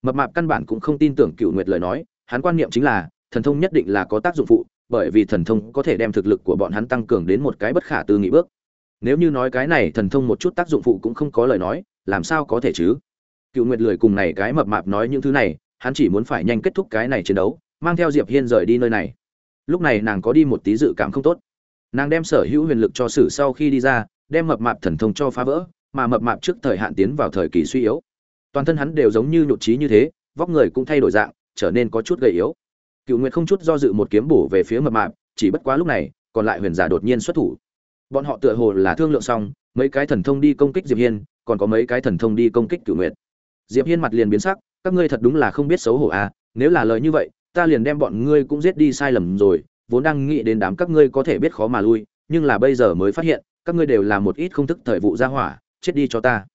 Mập mạp căn bản cũng không tin tưởng cựu nguyệt lời nói, hắn quan niệm chính là, thần thông nhất định là có tác dụng phụ, bởi vì thần thông có thể đem thực lực của bọn hắn tăng cường đến một cái bất khả tư nghị bước. Nếu như nói cái này thần thông một chút tác dụng phụ cũng không có lời nói, làm sao có thể chứ? Cựu nguyệt lười cùng này cái mập mạp nói những thứ này, hắn chỉ muốn phải nhanh kết thúc cái này chiến đấu, mang theo diệp hiên rời đi nơi này. Lúc này nàng có đi một tí dự cảm không tốt. Nàng đem sở hữu huyền lực cho sử sau khi đi ra, đem mập mạp thần thông cho phá vỡ, mà mập mạp trước thời hạn tiến vào thời kỳ suy yếu. Toàn thân hắn đều giống như nhụt trí như thế, vóc người cũng thay đổi dạng, trở nên có chút gầy yếu. Cựu nguyệt không chút do dự một kiếm bổ về phía mập mạp, chỉ bất quá lúc này, còn lại huyền giả đột nhiên xuất thủ. Bọn họ tựa hồ là thương lượng xong, mấy cái thần thông đi công kích diệp hiên, còn có mấy cái thần thông đi công kích cựu nguyệt diệp hiên mặt liền biến sắc, các ngươi thật đúng là không biết xấu hổ à nếu là lời như vậy, ta liền đem bọn ngươi cũng giết đi sai lầm rồi, vốn đang nghĩ đến đám các ngươi có thể biết khó mà lui, nhưng là bây giờ mới phát hiện, các ngươi đều là một ít không thức thời vụ gia hỏa, chết đi cho ta.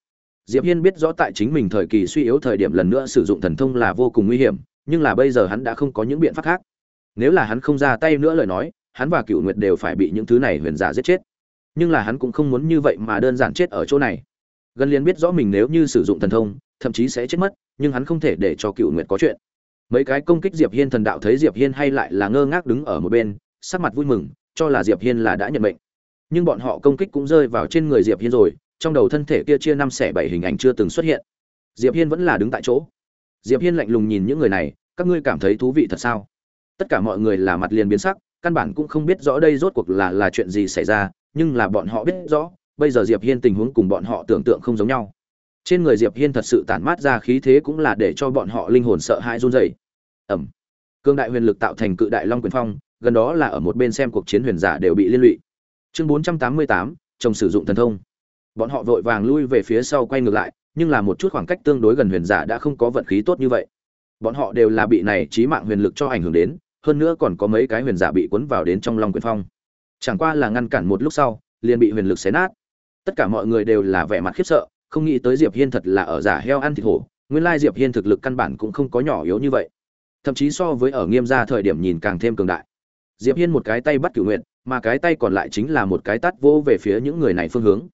Diệp hiên biết rõ tại chính mình thời kỳ suy yếu thời điểm lần nữa sử dụng thần thông là vô cùng nguy hiểm, nhưng là bây giờ hắn đã không có những biện pháp khác. Nếu là hắn không ra tay nữa lời nói, hắn và cựu nguyệt đều phải bị những thứ này huyền giả giết chết. Nhưng là hắn cũng không muốn như vậy mà đơn giản chết ở chỗ này gần liền biết rõ mình nếu như sử dụng thần thông, thậm chí sẽ chết mất, nhưng hắn không thể để cho cựu nguyệt có chuyện. Mấy cái công kích diệp hiên thần đạo thấy diệp hiên hay lại là ngơ ngác đứng ở một bên, sắc mặt vui mừng, cho là diệp hiên là đã nhận mệnh. Nhưng bọn họ công kích cũng rơi vào trên người diệp hiên rồi, trong đầu thân thể kia chia năm xẻ bảy hình ảnh chưa từng xuất hiện. Diệp hiên vẫn là đứng tại chỗ. Diệp hiên lạnh lùng nhìn những người này, các ngươi cảm thấy thú vị thật sao? Tất cả mọi người là mặt liền biến sắc, căn bản cũng không biết rõ đây rốt cuộc là là chuyện gì xảy ra, nhưng là bọn họ biết rõ bây giờ diệp hiên tình huống cùng bọn họ tưởng tượng không giống nhau. Trên người diệp hiên thật sự tản mát ra khí thế cũng là để cho bọn họ linh hồn sợ hãi run rẩy. Ẩm. Cương đại huyền lực tạo thành cự đại long quyền phong gần đó là ở một bên xem cuộc chiến huyền giả đều bị liên lụy. Chương 488, chồng sử dụng thần thông. Bọn họ vội vàng lui về phía sau quay ngược lại nhưng là một chút khoảng cách tương đối gần huyền giả đã không có vận khí tốt như vậy. Bọn họ đều là bị này trí mạng huyền lực cho ảnh hưởng đến hơn nữa còn có mấy cái huyền giả bị cuốn vào đến trong long quyền phong. Chẳng qua là ngăn cản một lúc sau liền bị huyền lực xé nát tất cả mọi người đều là vẻ mặt khiếp sợ, không nghĩ tới diệp hiên thật là ở giả heo ăn thịt hổ, nguyên lai diệp hiên thực lực căn bản cũng không có nhỏ yếu như vậy. Thậm chí so với ở nghiêm gia thời điểm nhìn càng thêm cường đại. Diệp hiên một cái tay bắt cửu nguyện mà cái tay còn lại chính là một cái tát vô về phía những người này phương hướng.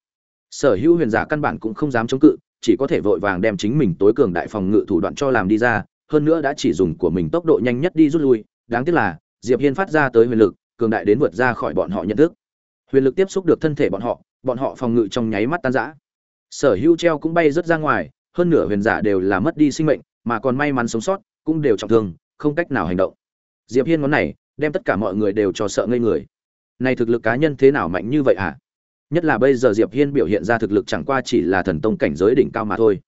Sở hữu huyền giả căn bản cũng không dám chống cự, chỉ có thể vội vàng đem chính mình tối cường đại phòng ngự thủ đoạn cho làm đi ra, hơn nữa đã chỉ dùng của mình tốc độ nhanh nhất đi rút lui. Đáng tiếc là, diệp hiên phát ra tới huyền lực, cường đại đến vượt ra khỏi bọn họ nhận thức. Huyền lực tiếp xúc được thân thể bọn họ bọn họ phòng ngự trong nháy mắt tan rã. Sở hữu treo cũng bay rất ra ngoài, hơn nửa huyền giả đều là mất đi sinh mệnh, mà còn may mắn sống sót, cũng đều trọng thương, không cách nào hành động. Diệp hiên ngón này, đem tất cả mọi người đều cho sợ ngây người. Này thực lực cá nhân thế nào mạnh như vậy hả? Nhất là bây giờ diệp hiên biểu hiện ra thực lực chẳng qua chỉ là thần tông cảnh giới đỉnh cao mà thôi.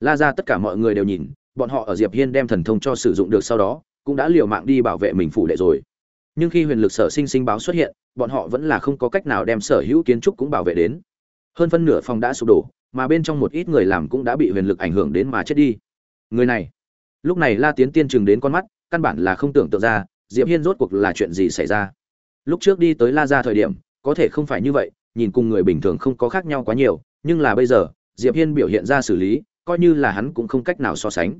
La ra tất cả mọi người đều nhìn, bọn họ ở diệp hiên đem thần thông cho sử dụng được sau đó, cũng đã liều mạng đi bảo vệ mình phủ đệ rồi nhưng khi huyền lực sở sinh sinh báo xuất hiện, bọn họ vẫn là không có cách nào đem sở hữu kiến trúc cũng bảo vệ đến. Hơn phân nửa phòng đã sụp đổ, mà bên trong một ít người làm cũng đã bị huyền lực ảnh hưởng đến mà chết đi. Người này, lúc này la tiến tiên chừng đến con mắt, căn bản là không tưởng tượng ra, diệp hiên rốt cuộc là chuyện gì xảy ra. Lúc trước đi tới la ra thời điểm, có thể không phải như vậy, nhìn cùng người bình thường không có khác nhau quá nhiều, nhưng là bây giờ, diệp hiên biểu hiện ra xử lý, coi như là hắn cũng không cách nào so sánh.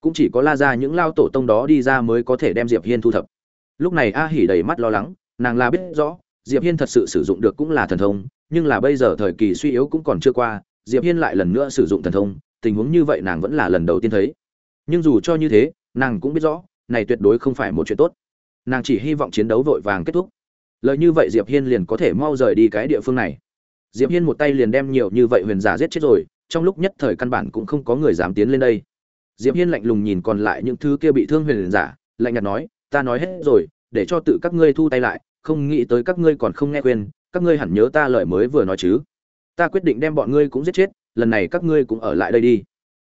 Cũng chỉ có la ra những lao tổ tông đó đi ra mới có thể đem diệp hiên thu thập lúc này a hỉ đầy mắt lo lắng, nàng là biết rõ, diệp hiên thật sự sử dụng được cũng là thần thông, nhưng là bây giờ thời kỳ suy yếu cũng còn chưa qua, diệp hiên lại lần nữa sử dụng thần thông, tình huống như vậy nàng vẫn là lần đầu tiên thấy. Nhưng dù cho như thế, nàng cũng biết rõ, này tuyệt đối không phải một chuyện tốt. Nàng chỉ hy vọng chiến đấu vội vàng kết thúc. Lời như vậy diệp hiên liền có thể mau rời đi cái địa phương này. Diệp hiên một tay liền đem nhiều như vậy huyền giả giết chết rồi, trong lúc nhất thời căn bản cũng không có người dám tiến lên đây. Diệp hiên lạnh lùng nhìn còn lại những thứ kia bị thương huyền giả, lạnh nhạt nói ta nói hết rồi, để cho tự các ngươi thu tay lại, không nghĩ tới các ngươi còn không nghe khuyên, các ngươi hẳn nhớ ta lời mới vừa nói chứ. Ta quyết định đem bọn ngươi cũng giết chết, lần này các ngươi cũng ở lại đây đi.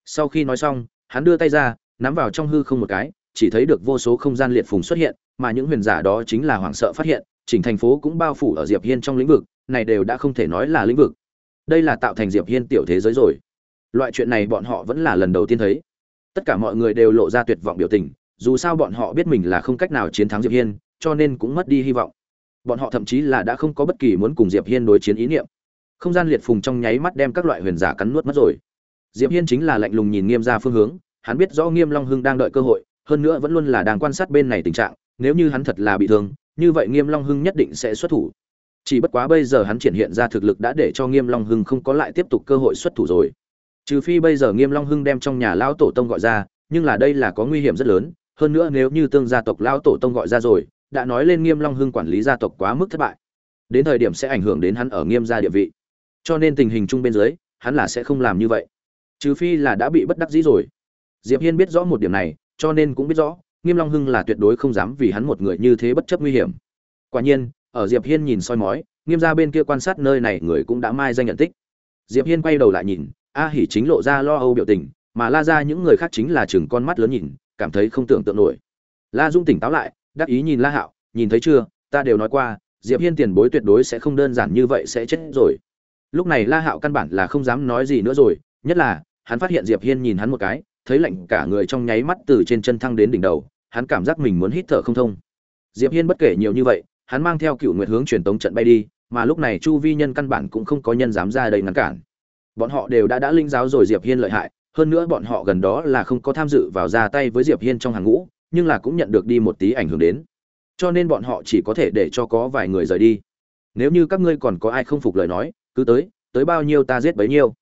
Sau khi nói xong, hắn đưa tay ra, nắm vào trong hư không một cái, chỉ thấy được vô số không gian liệt phùng xuất hiện, mà những huyền giả đó chính là hoảng sợ phát hiện, chỉnh thành phố cũng bao phủ ở diệp hiên trong lĩnh vực, này đều đã không thể nói là lĩnh vực. Đây là tạo thành diệp hiên tiểu thế giới rồi. Loại chuyện này bọn họ vẫn là lần đầu tiên thấy. Tất cả mọi người đều lộ ra tuyệt vọng biểu tình dù sao bọn họ biết mình là không cách nào chiến thắng diệp hiên, cho nên cũng mất đi hy vọng. Bọn họ thậm chí là đã không có bất kỳ muốn cùng diệp hiên đối chiến ý niệm. Không gian liệt phùng trong nháy mắt đem các loại huyền giả cắn nuốt mất rồi. Diệp hiên chính là lạnh lùng nhìn nghiêm ra phương hướng, hắn biết rõ nghiêm long hưng đang đợi cơ hội, hơn nữa vẫn luôn là đang quan sát bên này tình trạng, nếu như hắn thật là bị thương, như vậy nghiêm long hưng nhất định sẽ xuất thủ. Chỉ bất quá bây giờ hắn triển hiện ra thực lực đã để cho nghiêm long hưng không có lại tiếp tục cơ hội xuất thủ rồi. Trừ phi bây giờ nghiêm long hưng đem trong nhà lão tổ tông gọi ra, nhưng là đây là có nguy hiểm rất lớn hơn nữa nếu như tương gia tộc lão tổ tông gọi ra rồi, đã nói lên nghiêm long hưng quản lý gia tộc quá mức thất bại. Đến thời điểm sẽ ảnh hưởng đến hắn ở nghiêm gia địa vị. Cho nên tình hình chung bên dưới, hắn là sẽ không làm như vậy. Trừ phi là đã bị bất đắc dĩ rồi. Diệp hiên biết rõ một điểm này, cho nên cũng biết rõ, nghiêm long hưng là tuyệt đối không dám vì hắn một người như thế bất chấp nguy hiểm. Quả nhiên, ở diệp hiên nhìn soi mói, nghiêm gia bên kia quan sát nơi này người cũng đã mai danh nhận tích. Diệp hiên quay đầu lại nhìn, a hỉ chính lộ ra lo âu biểu tình, mà la ra những người khác chính là chừng con mắt lớn nhìn cảm thấy không tưởng tượng nổi. La dung tỉnh táo lại, đắc ý nhìn la hạo, nhìn thấy chưa, ta đều nói qua, diệp hiên tiền bối tuyệt đối sẽ không đơn giản như vậy sẽ chết rồi. Lúc này la hạo căn bản là không dám nói gì nữa rồi, nhất là, hắn phát hiện diệp hiên nhìn hắn một cái, thấy lạnh cả người trong nháy mắt từ trên chân thăng đến đỉnh đầu, hắn cảm giác mình muốn hít thở không thông. Diệp hiên bất kể nhiều như vậy, hắn mang theo cựu nguyệt hướng truyền tống trận bay đi, mà lúc này chu vi nhân căn bản cũng không có nhân dám ra đây ngăn cản. Bọn họ đều đã đã linh giáo rồi diệp hiên lợi hại hơn nữa bọn họ gần đó là không có tham dự vào ra tay với diệp hiên trong hàng ngũ, nhưng là cũng nhận được đi một tí ảnh hưởng đến. Cho nên bọn họ chỉ có thể để cho có vài người rời đi. Nếu như các ngươi còn có ai không phục lời nói, cứ tới tới bao nhiêu ta giết bấy nhiêu.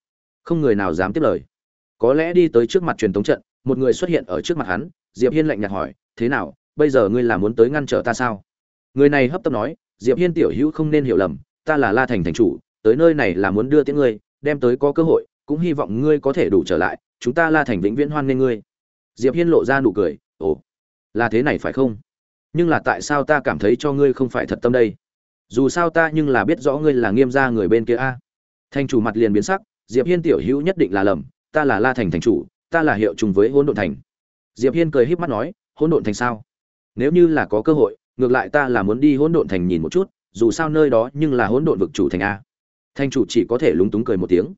Không người nào dám tiếp lời. Có lẽ đi tới trước mặt truyền thống trận, một người xuất hiện ở trước mặt hắn, diệp hiên lạnh nhạt hỏi, thế nào, bây giờ ngươi là muốn tới ngăn trở ta sao? Người này hấp tấp nói, diệp hiên tiểu hữu không nên hiểu lầm, ta là la thành thành chủ, tới nơi này là muốn đưa tiễn ngươi, đem tới có cơ hội cũng hy vọng ngươi có thể đủ trở lại, chúng ta la thành vĩnh viễn hoan nghênh ngươi. Diệp hiên lộ ra nụ cười, ồ, là thế này phải không? Nhưng là tại sao ta cảm thấy cho ngươi không phải thật tâm đây? Dù sao ta nhưng là biết rõ ngươi là nghiêm gia người bên kia a. Thành chủ mặt liền biến sắc, diệp hiên tiểu hữu nhất định là lầm, ta là la thành thành chủ, ta là hiệu trùng với hỗn độn thành. Diệp hiên cười híp mắt nói, hỗn độn thành sao? Nếu như là có cơ hội, ngược lại ta là muốn đi hỗn độn thành nhìn một chút, dù sao nơi đó nhưng là hỗn độn vực chủ thành a. Thành chủ chỉ có thể lúng túng cười một tiếng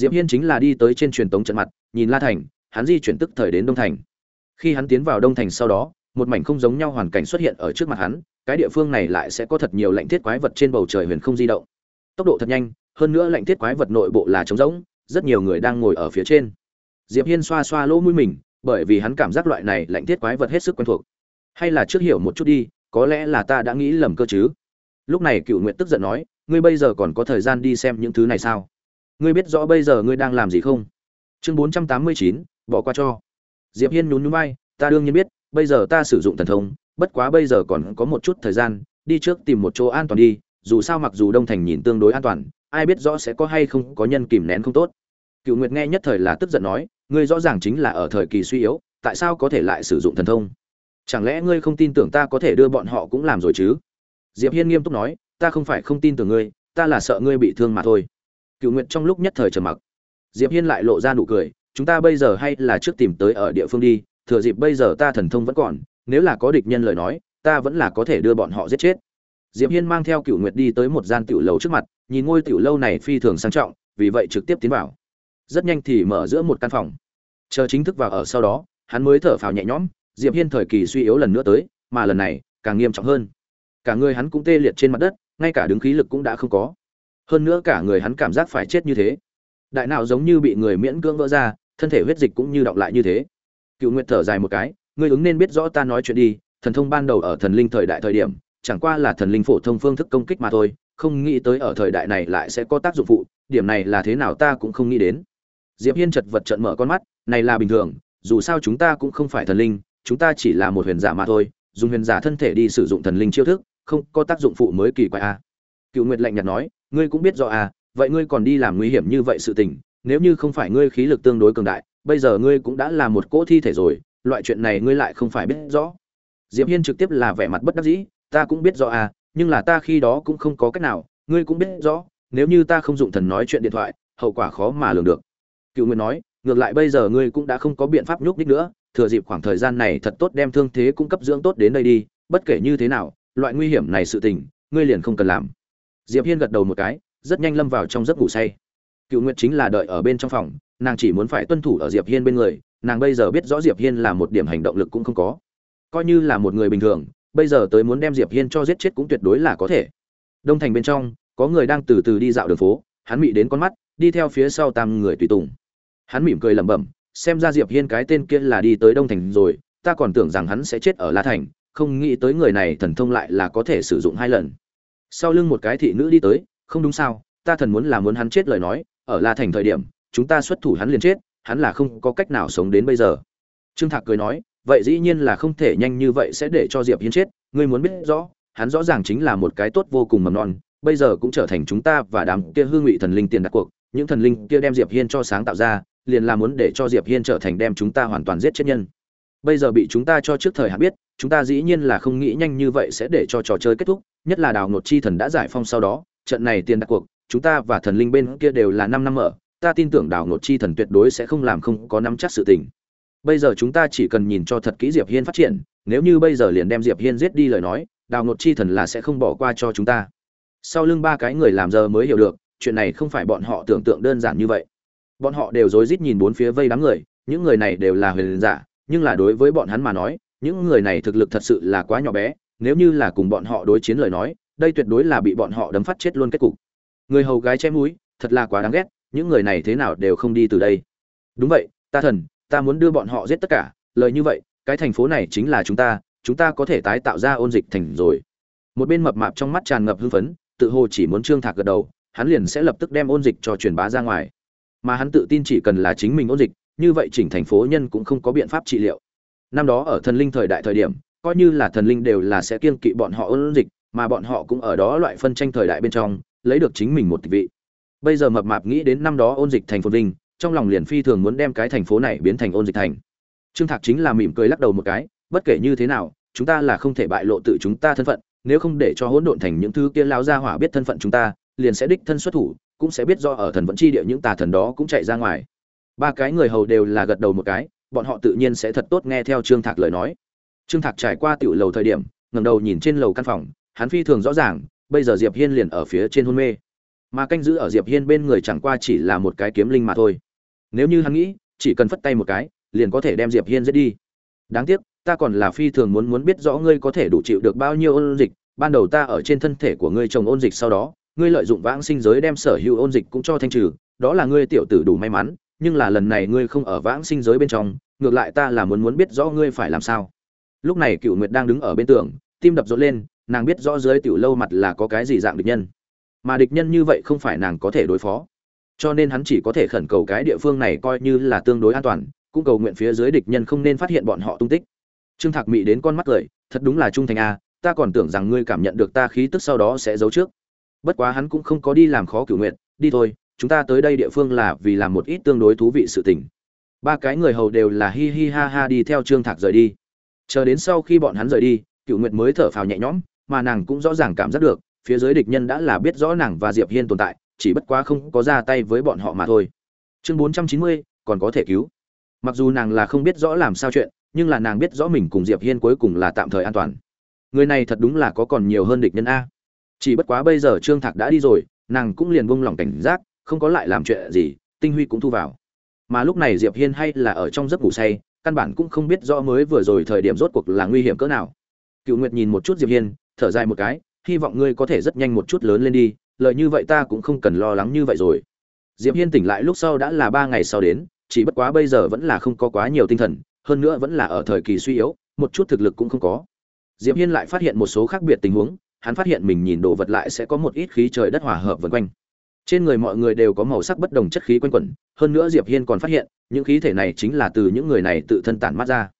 diệp hiên chính là đi tới trên truyền tống trận mặt, nhìn la thành, hắn di chuyển tức thời đến đông thành. Khi hắn tiến vào đông thành sau đó, một mảnh không giống nhau hoàn cảnh xuất hiện ở trước mặt hắn, cái địa phương này lại sẽ có thật nhiều lạnh thiết quái vật trên bầu trời huyền không di động. Tốc độ thật nhanh, hơn nữa lạnh thiết quái vật nội bộ là trống rỗng, rất nhiều người đang ngồi ở phía trên. Diệp hiên xoa xoa lỗ mũi mình, bởi vì hắn cảm giác loại này lạnh thiết quái vật hết sức quen thuộc. Hay là trước hiểu một chút đi, có lẽ là ta đã nghĩ lầm cơ chứ? Lúc này cựu nguyện tức giận nói, ngươi bây giờ còn có thời gian đi xem những thứ này sao? Ngươi biết rõ bây giờ ngươi đang làm gì không? Chương bốn trăm tám mươi chín, bỏ qua cho. Diệp hiên nhún nhún vai, ta đương nhiên biết, bây giờ ta sử dụng thần thông, bất quá bây giờ còn có một chút thời gian, đi trước tìm một chỗ an toàn đi, dù sao mặc dù đông thành nhìn tương đối an toàn, ai biết rõ sẽ có hay không có nhân kìm nén không tốt. Cựu nguyệt nghe nhất thời là tức giận nói, ngươi rõ ràng chính là ở thời kỳ suy yếu, tại sao có thể lại sử dụng thần thông? Chẳng lẽ ngươi không tin tưởng ta có thể đưa bọn họ cũng làm rồi chứ? Diệp hiên nghiêm túc nói, ta không phải không tin tưởng ngươi, ta là sợ ngươi bị thương mà thôi cựu nguyệt trong lúc nhất thời trầm mặc. Diệp hiên lại lộ ra nụ cười, chúng ta bây giờ hay là trước tìm tới ở địa phương đi, thừa dịp bây giờ ta thần thông vẫn còn, nếu là có địch nhân lời nói, ta vẫn là có thể đưa bọn họ giết chết. Diệp hiên mang theo cựu nguyệt đi tới một gian tiểu lầu trước mặt, nhìn ngôi tiểu lâu này phi thường sang trọng, vì vậy trực tiếp tiến vào. Rất nhanh thì mở giữa một căn phòng. Chờ chính thức vào ở sau đó, hắn mới thở phào nhẹ nhõm, diệp hiên thời kỳ suy yếu lần nữa tới, mà lần này càng nghiêm trọng hơn. Cả người hắn cũng tê liệt trên mặt đất, ngay cả đứng khí lực cũng đã không có hơn nữa cả người hắn cảm giác phải chết như thế. Đại não giống như bị người miễn cưỡng vỡ ra, thân thể huyết dịch cũng như động lại như thế. Cựu nguyệt thở dài một cái, ngươi ứng nên biết rõ ta nói chuyện đi, thần thông ban đầu ở thần linh thời đại thời điểm, chẳng qua là thần linh phổ thông phương thức công kích mà thôi, không nghĩ tới ở thời đại này lại sẽ có tác dụng phụ, điểm này là thế nào ta cũng không nghĩ đến. Diệp hiên chật vật trận mở con mắt, này là bình thường, dù sao chúng ta cũng không phải thần linh, chúng ta chỉ là một huyền giả mà thôi, dùng huyền giả thân thể đi sử dụng thần linh chiêu thức, không có tác dụng phụ mới kỳ quái a à. cựu nguyệt lạnh nhạt nói ngươi cũng biết rõ à vậy ngươi còn đi làm nguy hiểm như vậy sự tình, nếu như không phải ngươi khí lực tương đối cường đại, bây giờ ngươi cũng đã là một cỗ thi thể rồi, loại chuyện này ngươi lại không phải biết rõ. Diệp hiên trực tiếp là vẻ mặt bất đắc dĩ, ta cũng biết rõ à nhưng là ta khi đó cũng không có cách nào, ngươi cũng biết rõ, nếu như ta không dụng thần nói chuyện điện thoại, hậu quả khó mà lường được. Cựu nguyên nói, ngược lại bây giờ ngươi cũng đã không có biện pháp nhúc nhích nữa, thừa dịp khoảng thời gian này thật tốt đem thương thế cung cấp dưỡng tốt đến đây đi, bất kể như thế nào, loại nguy hiểm này sự tình, ngươi liền không cần làm diệp hiên gật đầu một cái, rất nhanh lâm vào trong giấc ngủ say. Cựu nguyệt chính là đợi ở bên trong phòng, nàng chỉ muốn phải tuân thủ ở diệp hiên bên người, nàng bây giờ biết rõ diệp hiên là một điểm hành động lực cũng không có. Coi như là một người bình thường, bây giờ tới muốn đem diệp hiên cho giết chết cũng tuyệt đối là có thể. Đông thành bên trong, có người đang từ từ đi dạo đường phố, hắn mị đến con mắt, đi theo phía sau tam người tùy tùng. Hắn mỉm cười lẩm bẩm, xem ra diệp hiên cái tên kia là đi tới đông thành rồi, ta còn tưởng rằng hắn sẽ chết ở la thành, không nghĩ tới người này thần thông lại là có thể sử dụng hai lần sau lưng một cái thị nữ đi tới, không đúng sao, ta thần muốn là muốn hắn chết lời nói, ở la thành thời điểm, chúng ta xuất thủ hắn liền chết, hắn là không có cách nào sống đến bây giờ. Trương thạc cười nói, vậy dĩ nhiên là không thể nhanh như vậy sẽ để cho diệp hiên chết, ngươi muốn biết rõ, hắn rõ ràng chính là một cái tốt vô cùng mầm non, bây giờ cũng trở thành chúng ta và đám kia hương ngụy thần linh tiền đặt cuộc, những thần linh kia đem diệp hiên cho sáng tạo ra, liền là muốn để cho diệp hiên trở thành đem chúng ta hoàn toàn giết chết nhân. Bây giờ bị chúng ta cho trước thời hạn biết, chúng ta dĩ nhiên là không nghĩ nhanh như vậy sẽ để cho trò chơi kết thúc nhất là đào ngột chi thần đã giải phong sau đó, trận này tiền đặt cuộc, chúng ta và thần linh bên kia đều là năm năm ở ta tin tưởng đào ngột chi thần tuyệt đối sẽ không làm không có nắm chắc sự tình. Bây giờ chúng ta chỉ cần nhìn cho thật kỹ diệp hiên phát triển, nếu như bây giờ liền đem diệp hiên giết đi lời nói, đào ngột chi thần là sẽ không bỏ qua cho chúng ta. Sau lưng ba cái người làm giờ mới hiểu được, chuyện này không phải bọn họ tưởng tượng đơn giản như vậy. Bọn họ đều rối rít nhìn bốn phía vây đám người, những người này đều là huyền giả, nhưng là đối với bọn hắn mà nói, những người này thực lực thật sự là quá nhỏ bé nếu như là cùng bọn họ đối chiến lời nói, đây tuyệt đối là bị bọn họ đấm phát chết luôn kết cục. Người hầu gái che mũi, thật là quá đáng ghét, những người này thế nào đều không đi từ đây. Đúng vậy, ta thần, ta muốn đưa bọn họ giết tất cả, lời như vậy, cái thành phố này chính là chúng ta chúng ta có thể tái tạo ra ôn dịch thành rồi. Một bên mập mạp trong mắt tràn ngập hưng phấn, tự hồ chỉ muốn trương thạc gật đầu, hắn liền sẽ lập tức đem ôn dịch cho truyền bá ra ngoài. Mà hắn tự tin chỉ cần là chính mình ôn dịch, như vậy chỉnh thành phố nhân cũng không có biện pháp trị liệu. Năm đó ở thần linh thời đại thời điểm coi như là thần linh đều là sẽ kiên kỵ bọn họ ôn dịch, mà bọn họ cũng ở đó loại phân tranh thời đại bên trong, lấy được chính mình một tịch vị. Bây giờ mập mạp nghĩ đến năm đó ôn dịch thành phồn vinh, trong lòng liền phi thường muốn đem cái thành phố này biến thành ôn dịch thành. Trương thạc chính là mỉm cười lắc đầu một cái, bất kể như thế nào, chúng ta là không thể bại lộ tự chúng ta thân phận, nếu không để cho hỗn độn thành những thứ kia lao ra hỏa biết thân phận chúng ta, liền sẽ đích thân xuất thủ, cũng sẽ biết do ở thần vẫn chi địa những tà thần đó cũng chạy ra ngoài. Ba cái người hầu đều là gật đầu một cái, bọn họ tự nhiên sẽ thật tốt nghe theo trương thạc lời nói trương thạc trải qua tiểu lầu thời điểm, ngẩng đầu nhìn trên lầu căn phòng, hắn phi thường rõ ràng, bây giờ diệp hiên liền ở phía trên hôn mê. Mà canh giữ ở diệp hiên bên người chẳng qua chỉ là một cái kiếm linh mà thôi. Nếu như hắn nghĩ, chỉ cần phất tay một cái, liền có thể đem diệp hiên giết đi. Đáng tiếc, ta còn là phi thường muốn muốn biết rõ ngươi có thể đủ chịu được bao nhiêu ôn dịch, ban đầu ta ở trên thân thể của ngươi trồng ôn dịch sau đó, ngươi lợi dụng vãng sinh giới đem sở hữu ôn dịch cũng cho thanh trừ, đó là ngươi tiểu tử đủ may mắn, nhưng là lần này ngươi không ở vãng sinh giới bên trong, ngược lại ta là muốn muốn biết rõ ngươi phải làm sao lúc này cựu nguyệt đang đứng ở bên tường, tim đập rộn lên, nàng biết rõ dưới tiểu lâu mặt là có cái gì dạng địch nhân. Mà địch nhân như vậy không phải nàng có thể đối phó. Cho nên hắn chỉ có thể khẩn cầu cái địa phương này coi như là tương đối an toàn, cũng cầu nguyện phía dưới địch nhân không nên phát hiện bọn họ tung tích. Trương thạc mị đến con mắt cười, thật đúng là trung thành a ta còn tưởng rằng ngươi cảm nhận được ta khí tức sau đó sẽ giấu trước. Bất quá hắn cũng không có đi làm khó cửu nguyện đi thôi, chúng ta tới đây địa phương là vì làm một ít tương đối thú vị sự tình. Ba cái người hầu đều là hi hi ha ha đi theo trương thạc rời đi chờ đến sau khi bọn hắn rời đi cựu nguyệt mới thở phào nhẹ nhõm, mà nàng cũng rõ ràng cảm giác được, phía dưới địch nhân đã là biết rõ nàng và diệp hiên tồn tại, chỉ bất quá không có ra tay với bọn họ mà thôi. Chương bốn trăm chín mươi, còn có thể cứu. Mặc dù nàng là không biết rõ làm sao chuyện, nhưng là nàng biết rõ mình cùng diệp hiên cuối cùng là tạm thời an toàn. Người này thật đúng là có còn nhiều hơn địch nhân a. Chỉ bất quá bây giờ trương thạc đã đi rồi, nàng cũng liền buông lỏng cảnh giác, không có lại làm chuyện gì, tinh huy cũng thu vào. Mà lúc này diệp hiên hay là ở trong giấc ngủ say căn bản cũng không biết rõ mới vừa rồi thời điểm rốt cuộc là nguy hiểm cỡ nào. Cựu nguyệt nhìn một chút diệp hiên, thở dài một cái, hy vọng ngươi có thể rất nhanh một chút lớn lên đi, lợi như vậy ta cũng không cần lo lắng như vậy rồi. Diệp hiên tỉnh lại lúc sau đã là ba ngày sau đến, chỉ bất quá bây giờ vẫn là không có quá nhiều tinh thần, hơn nữa vẫn là ở thời kỳ suy yếu, một chút thực lực cũng không có. Diệp hiên lại phát hiện một số khác biệt tình huống, hắn phát hiện mình nhìn đồ vật lại sẽ có một ít khí trời đất hòa hợp vần quanh trên người mọi người đều có màu sắc bất đồng chất khí quanh quẩn, hơn nữa diệp hiên còn phát hiện, những khí thể này chính là từ những người này tự thân tản mát ra.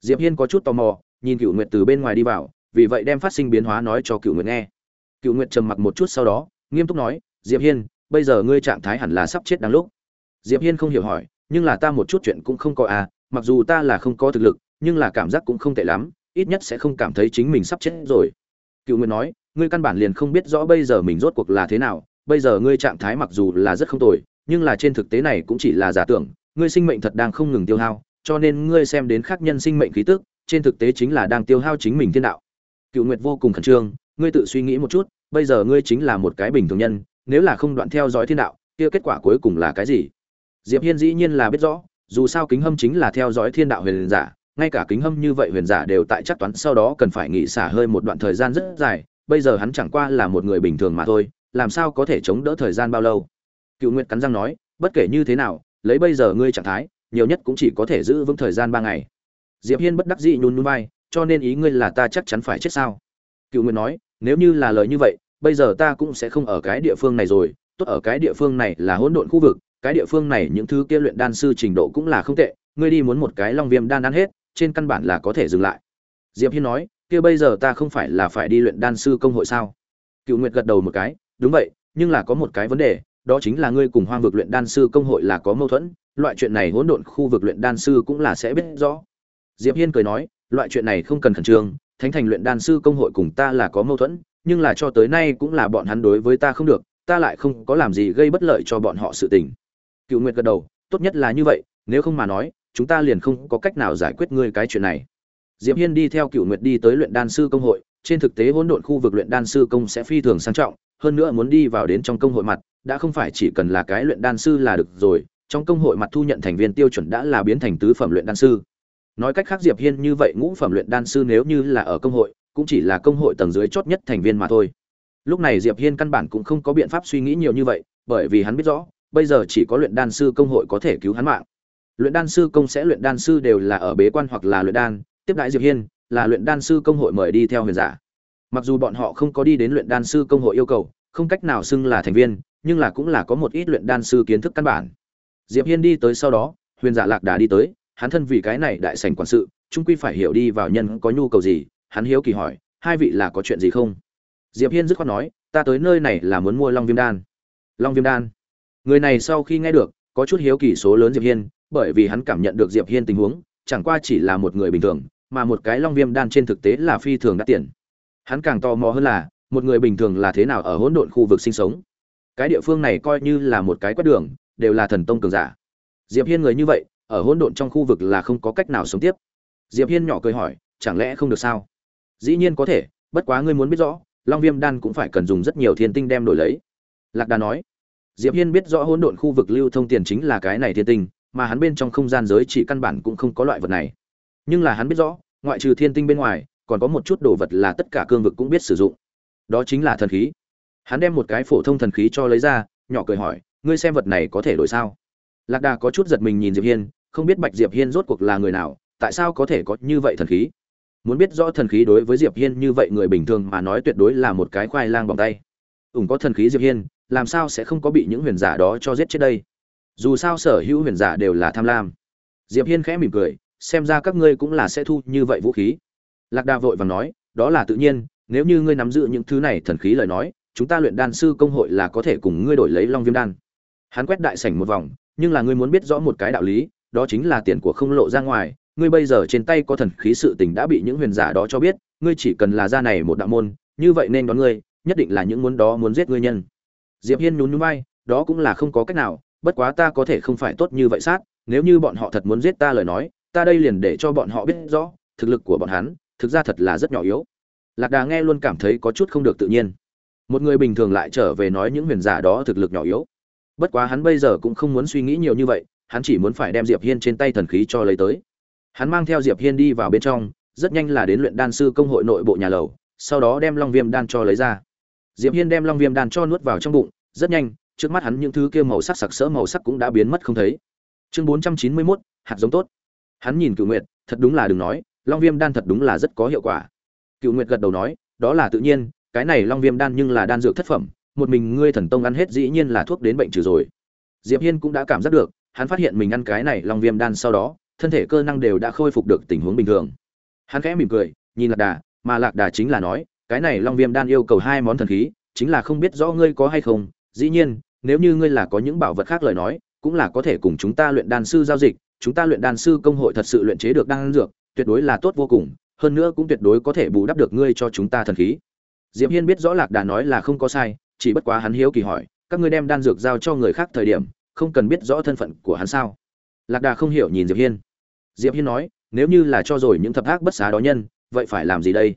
Diệp hiên có chút tò mò, nhìn cựu nguyệt từ bên ngoài đi vào, vì vậy đem phát sinh biến hóa nói cho cựu nguyệt nghe. Cựu nguyệt trầm mặc một chút sau đó, nghiêm túc nói, diệp hiên, bây giờ ngươi trạng thái hẳn là sắp chết đáng lúc. Diệp hiên không hiểu hỏi, nhưng là ta một chút chuyện cũng không có à mặc dù ta là không có thực lực, nhưng là cảm giác cũng không tệ lắm, ít nhất sẽ không cảm thấy chính mình sắp chết rồi. Cựu nguyệt nói, ngươi căn bản liền không biết rõ bây giờ mình rốt cuộc là thế nào bây giờ ngươi trạng thái mặc dù là rất không tồi, nhưng là trên thực tế này cũng chỉ là giả tưởng, ngươi sinh mệnh thật đang không ngừng tiêu hao, cho nên ngươi xem đến khác nhân sinh mệnh khí tức, trên thực tế chính là đang tiêu hao chính mình thiên đạo. Cựu nguyệt vô cùng khẩn trương, ngươi tự suy nghĩ một chút, bây giờ ngươi chính là một cái bình thường nhân, nếu là không đoạn theo dõi thiên đạo, kia kết quả cuối cùng là cái gì? Diệp hiên dĩ nhiên là biết rõ, dù sao kính hâm chính là theo dõi thiên đạo huyền giả, ngay cả kính hâm như vậy huyền giả đều tại chắc toán, sau đó cần phải nghỉ xả hơi một đoạn thời gian rất dài, bây giờ hắn chẳng qua là một người bình thường mà thôi làm sao có thể chống đỡ thời gian bao lâu? Cựu nguyệt cắn răng nói, bất kể như thế nào, lấy bây giờ ngươi trạng thái, nhiều nhất cũng chỉ có thể giữ vững thời gian ba ngày. Diệp hiên bất đắc dĩ nhún nhún vai, cho nên ý ngươi là ta chắc chắn phải chết sao? Cựu nguyệt nói, nếu như là lời như vậy, bây giờ ta cũng sẽ không ở cái địa phương này rồi, tốt ở cái địa phương này là hỗn độn khu vực, cái địa phương này những thứ kia luyện đan sư trình độ cũng là không tệ, ngươi đi muốn một cái long viêm đan ăn hết, trên căn bản là có thể dừng lại. Diệp hiên nói, kia bây giờ ta không phải là phải đi luyện đan sư công hội sao? Cựu nguyệt gật đầu một cái đúng vậy, nhưng là có một cái vấn đề, đó chính là ngươi cùng hoang vực luyện đan sư công hội là có mâu thuẫn, loại chuyện này hỗn độn khu vực luyện đan sư cũng là sẽ biết rõ. Diệp hiên cười nói, loại chuyện này không cần khẩn trương, thánh thành luyện đan sư công hội cùng ta là có mâu thuẫn, nhưng là cho tới nay cũng là bọn hắn đối với ta không được, ta lại không có làm gì gây bất lợi cho bọn họ sự tình. Cựu nguyệt gật đầu, tốt nhất là như vậy, nếu không mà nói, chúng ta liền không có cách nào giải quyết ngươi cái chuyện này. Diệp hiên đi theo cựu nguyệt đi tới luyện đan sư công hội, trên thực tế hỗn độn khu vực luyện đan sư công sẽ phi thường sang trọng hơn nữa muốn đi vào đến trong công hội mặt, đã không phải chỉ cần là cái luyện đan sư là được rồi, trong công hội mặt thu nhận thành viên tiêu chuẩn đã là biến thành tứ phẩm luyện đan sư. Nói cách khác diệp hiên như vậy ngũ phẩm luyện đan sư nếu như là ở công hội, cũng chỉ là công hội tầng dưới chót nhất thành viên mà thôi. Lúc này diệp hiên căn bản cũng không có biện pháp suy nghĩ nhiều như vậy, bởi vì hắn biết rõ, bây giờ chỉ có luyện đan sư công hội có thể cứu hắn mạng. Luyện đan sư công sẽ luyện đan sư đều là ở bế quan hoặc là luyện đan. Tiếp đại diệp hiên, là luyện đan sư công hội mời đi theo huyền giả mặc dù bọn họ không có đi đến luyện đan sư công hội yêu cầu, không cách nào xưng là thành viên, nhưng là cũng là có một ít luyện đan sư kiến thức căn bản. Diệp hiên đi tới sau đó, huyền giả lạc đã đi tới, hắn thân vì cái này đại sảnh quản sự trung quy phải hiểu đi vào nhân có nhu cầu gì, hắn hiếu kỳ hỏi, hai vị là có chuyện gì không? Diệp hiên dứt khoát nói, ta tới nơi này là muốn mua long viêm đan. Long viêm đan. Người này sau khi nghe được, có chút hiếu kỳ số lớn diệp hiên, bởi vì hắn cảm nhận được diệp hiên tình huống, chẳng qua chỉ là một người bình thường, mà một cái long viêm đan trên thực tế là phi thường đắt tiền hắn càng tò mò hơn là, một người bình thường là thế nào ở hỗn độn khu vực sinh sống? Cái địa phương này coi như là một cái quét đường, đều là thần tông cường giả. Diệp hiên người như vậy, ở hỗn độn trong khu vực là không có cách nào sống tiếp. Diệp hiên nhỏ cười hỏi, chẳng lẽ không được sao? Dĩ nhiên có thể, bất quá ngươi muốn biết rõ, long viêm đan cũng phải cần dùng rất nhiều thiên tinh đem đổi lấy. Lạc đà nói, diệp hiên biết rõ hỗn độn khu vực lưu thông tiền chính là cái này thiên tinh, mà hắn bên trong không gian giới chỉ căn bản cũng không có loại vật này. Nhưng là hắn biết rõ, ngoại trừ thiên tinh bên ngoài còn có một chút đồ vật là tất cả cương vực cũng biết sử dụng. Đó chính là thần khí. Hắn đem một cái phổ thông thần khí cho lấy ra, nhỏ cười hỏi, ngươi xem vật này có thể đổi sao? Lạc đà có chút giật mình nhìn diệp hiên, không biết bạch diệp hiên rốt cuộc là người nào, tại sao có thể có như vậy thần khí? Muốn biết rõ thần khí đối với diệp hiên như vậy người bình thường mà nói tuyệt đối là một cái khoai lang bằng tay. Ủng có thần khí diệp hiên, làm sao sẽ không có bị những huyền giả đó cho giết chết đây? Dù sao sở hữu huyền giả đều là tham lam. Diệp hiên khẽ mỉm cười, xem ra các ngươi cũng là sẽ thu như vậy vũ khí lạc đà vội vàng nói, đó là tự nhiên, nếu như ngươi nắm giữ những thứ này thần khí lời nói, chúng ta luyện đan sư công hội là có thể cùng ngươi đổi lấy long viêm đan. Hắn quét đại sảnh một vòng, nhưng là ngươi muốn biết rõ một cái đạo lý, đó chính là tiền của không lộ ra ngoài. Ngươi bây giờ trên tay có thần khí sự tình đã bị những huyền giả đó cho biết, ngươi chỉ cần là ra này một đạo môn, như vậy nên đón ngươi, nhất định là những muốn đó muốn giết ngươi nhân. Diệp hiên nhún nhún vai, đó cũng là không có cách nào, bất quá ta có thể không phải tốt như vậy sát, nếu như bọn họ thật muốn giết ta lời nói, ta đây liền để cho bọn họ biết rõ thực lực của bọn hắn thực ra thật là rất nhỏ yếu. Lạc đà nghe luôn cảm thấy có chút không được tự nhiên. Một người bình thường lại trở về nói những huyền giả đó thực lực nhỏ yếu. Bất quá hắn bây giờ cũng không muốn suy nghĩ nhiều như vậy hắn chỉ muốn phải đem diệp hiên trên tay thần khí cho lấy tới. Hắn mang theo diệp hiên đi vào bên trong rất nhanh là đến luyện đan sư công hội nội bộ nhà lầu sau đó đem long viêm đan cho lấy ra. Diệp hiên đem long viêm đan cho nuốt vào trong bụng rất nhanh trước mắt hắn những thứ kia màu sắc sặc sỡ màu sắc cũng đã biến mất không thấy. Chương 491, hạt giống tốt. Hắn nhìn cử nguyệt thật đúng là đừng nói long viêm đan thật đúng là rất có hiệu quả. Cựu nguyệt gật đầu nói, đó là tự nhiên, cái này long viêm đan nhưng là đan dược thất phẩm, một mình ngươi thần tông ăn hết dĩ nhiên là thuốc đến bệnh trừ rồi. Diệp hiên cũng đã cảm giác được, hắn phát hiện mình ăn cái này long viêm đan sau đó, thân thể cơ năng đều đã khôi phục được tình huống bình thường. Hắn khẽ mỉm cười, nhìn lạc đà, mà lạc đà chính là nói, cái này long viêm đan yêu cầu hai món thần khí, chính là không biết rõ ngươi có hay không, dĩ nhiên, nếu như ngươi là có những bảo vật khác lời nói, cũng là có thể cùng chúng ta luyện đan sư giao dịch, chúng ta luyện đan sư công hội thật sự luyện chế được đan dược tuyệt đối là tốt vô cùng, hơn nữa cũng tuyệt đối có thể bù đắp được ngươi cho chúng ta thần khí. Diệp hiên biết rõ lạc đà nói là không có sai, chỉ bất quá hắn hiếu kỳ hỏi, các ngươi đem đan dược giao cho người khác thời điểm, không cần biết rõ thân phận của hắn sao? Lạc đà không hiểu nhìn diệp hiên. Diệp hiên nói, nếu như là cho rồi những thập ác bất xá đó nhân, vậy phải làm gì đây?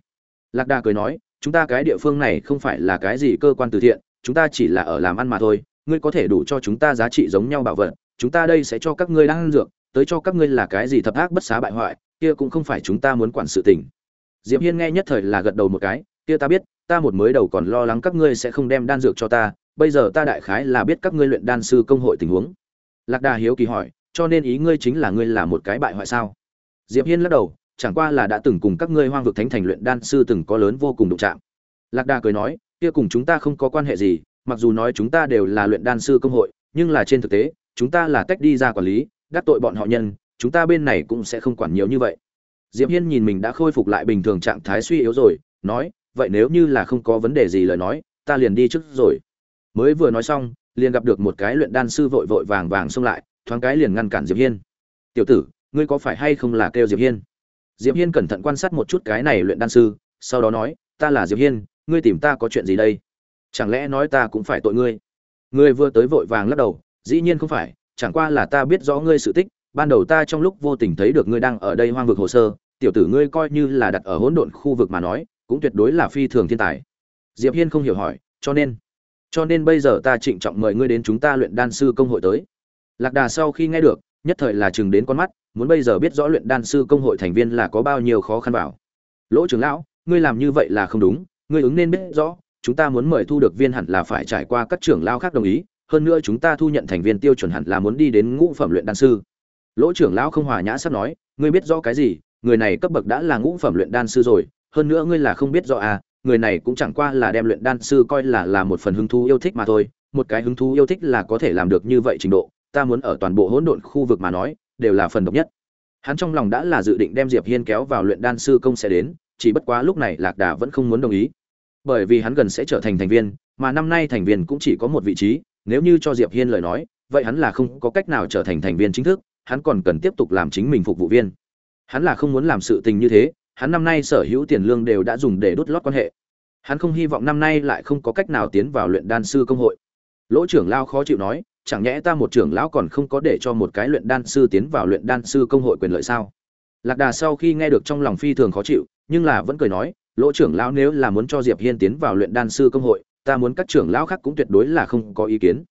Lạc đà cười nói, chúng ta cái địa phương này không phải là cái gì cơ quan từ thiện, chúng ta chỉ là ở làm ăn mà thôi, ngươi có thể đủ cho chúng ta giá trị giống nhau bảo vật, chúng ta đây sẽ cho các ngươi đang ăn dược, tới cho các ngươi là cái gì thập ác bất xá bại hoại kia cũng không phải chúng ta muốn quản sự tình. Diệp hiên nghe nhất thời là gật đầu một cái, kia ta biết, ta một mới đầu còn lo lắng các ngươi sẽ không đem đan dược cho ta, bây giờ ta đại khái là biết các ngươi luyện đan sư công hội tình huống. Lạc đà hiếu kỳ hỏi, cho nên ý ngươi chính là ngươi là một cái bại hoại sao? Diệp hiên lắc đầu, chẳng qua là đã từng cùng các ngươi hoang vực thánh thành luyện đan sư từng có lớn vô cùng đụng chạm. Lạc đà cười nói, kia cùng chúng ta không có quan hệ gì, mặc dù nói chúng ta đều là luyện đan sư công hội, nhưng là trên thực tế, chúng ta là tách đi ra quản lý, đắc tội bọn họ nhân chúng ta bên này cũng sẽ không quản nhiều như vậy. Diệp hiên nhìn mình đã khôi phục lại bình thường trạng thái suy yếu rồi, nói, vậy nếu như là không có vấn đề gì lời nói, ta liền đi trước rồi. Mới vừa nói xong, liền gặp được một cái luyện đan sư vội vội vàng vàng xông lại, thoáng cái liền ngăn cản diệp hiên. Tiểu tử, ngươi có phải hay không là kêu diệp hiên? Diệp hiên cẩn thận quan sát một chút cái này luyện đan sư, sau đó nói, ta là diệp hiên, ngươi tìm ta có chuyện gì đây? Chẳng lẽ nói ta cũng phải tội ngươi? Ngươi vừa tới vội vàng lắc đầu, dĩ nhiên không phải, chẳng qua là ta biết rõ ngươi sự tích ban đầu ta trong lúc vô tình thấy được ngươi đang ở đây hoang vực hồ sơ, tiểu tử ngươi coi như là đặt ở hỗn độn khu vực mà nói, cũng tuyệt đối là phi thường thiên tài. Diệp hiên không hiểu hỏi, cho nên cho nên bây giờ ta trịnh trọng mời ngươi đến chúng ta luyện đan sư công hội tới. Lạc đà sau khi nghe được, nhất thời là chừng đến con mắt, muốn bây giờ biết rõ luyện đan sư công hội thành viên là có bao nhiêu khó khăn vào. Lỗ trưởng lão, ngươi làm như vậy là không đúng, ngươi ứng nên biết rõ, chúng ta muốn mời thu được viên hẳn là phải trải qua các trưởng lão khác đồng ý, hơn nữa chúng ta thu nhận thành viên tiêu chuẩn hẳn là muốn đi đến ngũ phẩm luyện đan sư lỗ trưởng lão không hòa nhã sắp nói, ngươi biết rõ cái gì? Người này cấp bậc đã là ngũ phẩm luyện đan sư rồi, hơn nữa ngươi là không biết rõ à người này cũng chẳng qua là đem luyện đan sư coi là là một phần hứng thú yêu thích mà thôi, một cái hứng thú yêu thích là có thể làm được như vậy trình độ, ta muốn ở toàn bộ hỗn độn khu vực mà nói, đều là phần độc nhất. Hắn trong lòng đã là dự định đem diệp hiên kéo vào luyện đan sư công sẽ đến, chỉ bất quá lúc này lạc đà vẫn không muốn đồng ý. Bởi vì hắn gần sẽ trở thành thành viên, mà năm nay thành viên cũng chỉ có một vị trí, nếu như cho diệp hiên lời nói, vậy hắn là không có cách nào trở thành thành viên chính thức hắn còn cần tiếp tục làm chính mình phục vụ viên. Hắn là không muốn làm sự tình như thế, hắn năm nay sở hữu tiền lương đều đã dùng để đốt lót quan hệ. Hắn không hy vọng năm nay lại không có cách nào tiến vào luyện đan sư công hội. Lỗ trưởng lao khó chịu nói, chẳng nhẽ ta một trưởng lão còn không có để cho một cái luyện đan sư tiến vào luyện đan sư công hội quyền lợi sao? Lạc đà sau khi nghe được trong lòng phi thường khó chịu, nhưng là vẫn cười nói, lỗ trưởng lão nếu là muốn cho diệp hiên tiến vào luyện đan sư công hội, ta muốn các trưởng lão khác cũng tuyệt đối là không có ý kiến.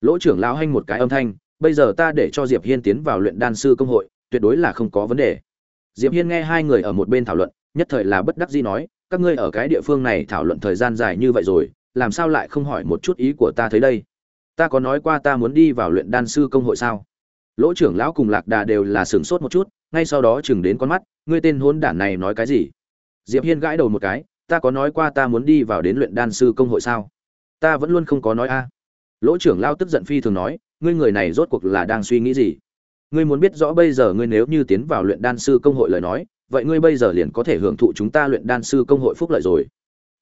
Lỗ trưởng lão hanh một cái âm thanh bây giờ ta để cho diệp hiên tiến vào luyện đan sư công hội, tuyệt đối là không có vấn đề. Diệp hiên nghe hai người ở một bên thảo luận, nhất thời là bất đắc dĩ nói, các ngươi ở cái địa phương này thảo luận thời gian dài như vậy rồi, làm sao lại không hỏi một chút ý của ta thấy đây? Ta có nói qua ta muốn đi vào luyện đan sư công hội sao? Lỗ trưởng lão cùng lạc đà đều là sửng sốt một chút, ngay sau đó chừng đến con mắt, ngươi tên hôn đản này nói cái gì? Diệp hiên gãi đầu một cái, ta có nói qua ta muốn đi vào đến luyện đan sư công hội sao? Ta vẫn luôn không có nói a. Lỗ trưởng lao tức giận phi thường nói ngươi người này rốt cuộc là đang suy nghĩ gì? Ngươi muốn biết rõ bây giờ ngươi nếu như tiến vào luyện đan sư công hội lời nói, vậy ngươi bây giờ liền có thể hưởng thụ chúng ta luyện đan sư công hội phúc lợi rồi.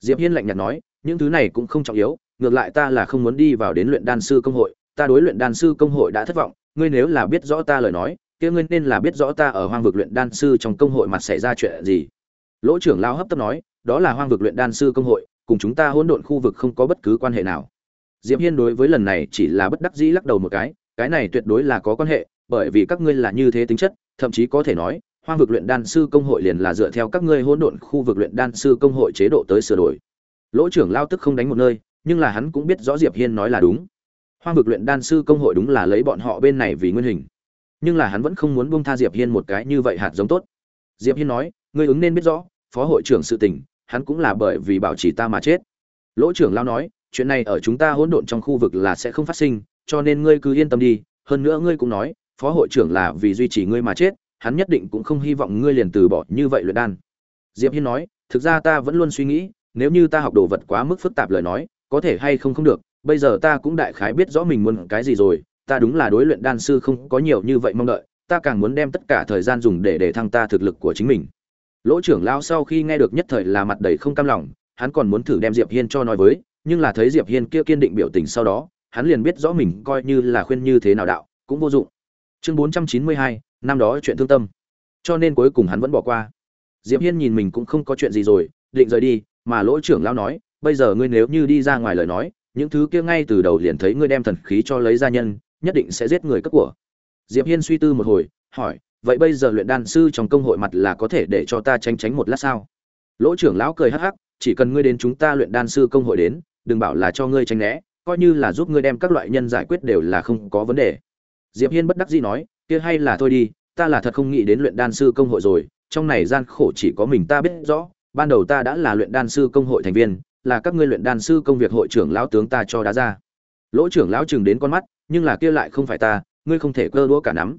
Diệp hiên lạnh nhạt nói, những thứ này cũng không trọng yếu, ngược lại ta là không muốn đi vào đến luyện đan sư công hội, ta đối luyện đan sư công hội đã thất vọng, ngươi nếu là biết rõ ta lời nói, kia ngươi nên là biết rõ ta ở hoang vực luyện đan sư trong công hội mặt xảy ra chuyện gì. Lỗ trưởng lao hấp tấp nói, đó là hoang vực luyện đan sư công hội, cùng chúng ta hỗn độn khu vực không có bất cứ quan hệ nào diệp hiên đối với lần này chỉ là bất đắc dĩ lắc đầu một cái cái này tuyệt đối là có quan hệ, bởi vì các ngươi là như thế tính chất, thậm chí có thể nói, hoang vực luyện đan sư công hội liền là dựa theo các ngươi hỗn độn khu vực luyện đan sư công hội chế độ tới sửa đổi. Lỗ trưởng lao tức không đánh một nơi, nhưng là hắn cũng biết rõ diệp hiên nói là đúng. Hoang vực luyện đan sư công hội đúng là lấy bọn họ bên này vì nguyên hình. Nhưng là hắn vẫn không muốn buông tha diệp hiên một cái như vậy hạt giống tốt. Diệp hiên nói, ngươi ứng nên biết rõ, phó hội trưởng sự tình, hắn cũng là bởi vì bảo trì ta mà chết. Lỗ trưởng lao nói chuyện này ở chúng ta hỗn độn trong khu vực là sẽ không phát sinh, cho nên ngươi cứ yên tâm đi, hơn nữa ngươi cũng nói, phó hội trưởng là vì duy trì ngươi mà chết, hắn nhất định cũng không hy vọng ngươi liền từ bỏ như vậy luyện đan. Diệp hiên nói, thực ra ta vẫn luôn suy nghĩ, nếu như ta học đồ vật quá mức phức tạp lời nói, có thể hay không không được, bây giờ ta cũng đại khái biết rõ mình muốn cái gì rồi, ta đúng là đối luyện đan sư không có nhiều như vậy mong đợi, ta càng muốn đem tất cả thời gian dùng để để thăng ta thực lực của chính mình. Lỗ trưởng lão sau khi nghe được nhất thời là mặt đầy không cam lòng, hắn còn muốn thử đem diệp hiên cho nói với nhưng là thấy diệp hiên kia kiên định biểu tình sau đó hắn liền biết rõ mình coi như là khuyên như thế nào đạo cũng vô dụng. Chương 492, năm đó chuyện thương tâm. Cho nên cuối cùng hắn vẫn bỏ qua. Diệp hiên nhìn mình cũng không có chuyện gì rồi định rời đi mà lỗ trưởng lão nói bây giờ ngươi nếu như đi ra ngoài lời nói những thứ kia ngay từ đầu liền thấy ngươi đem thần khí cho lấy ra nhân nhất định sẽ giết người cấp của. Diệp hiên suy tư một hồi hỏi vậy bây giờ luyện đan sư trong công hội mặt là có thể để cho ta tránh tránh một lát sao? Lỗ trưởng lão cười hắc hắc chỉ cần ngươi đến chúng ta luyện đan sư công hội đến đừng bảo là cho ngươi tránh né, coi như là giúp ngươi đem các loại nhân giải quyết đều là không có vấn đề. Diệp hiên bất đắc dĩ nói, kia hay là thôi đi, ta là thật không nghĩ đến luyện đan sư công hội rồi, trong này gian khổ chỉ có mình ta biết rõ, ban đầu ta đã là luyện đan sư công hội thành viên, là các ngươi luyện đan sư công việc hội trưởng lão tướng ta cho đá ra. Lỗ trưởng lão chừng đến con mắt, nhưng là kia lại không phải ta, ngươi không thể cơ đũa cả nắm.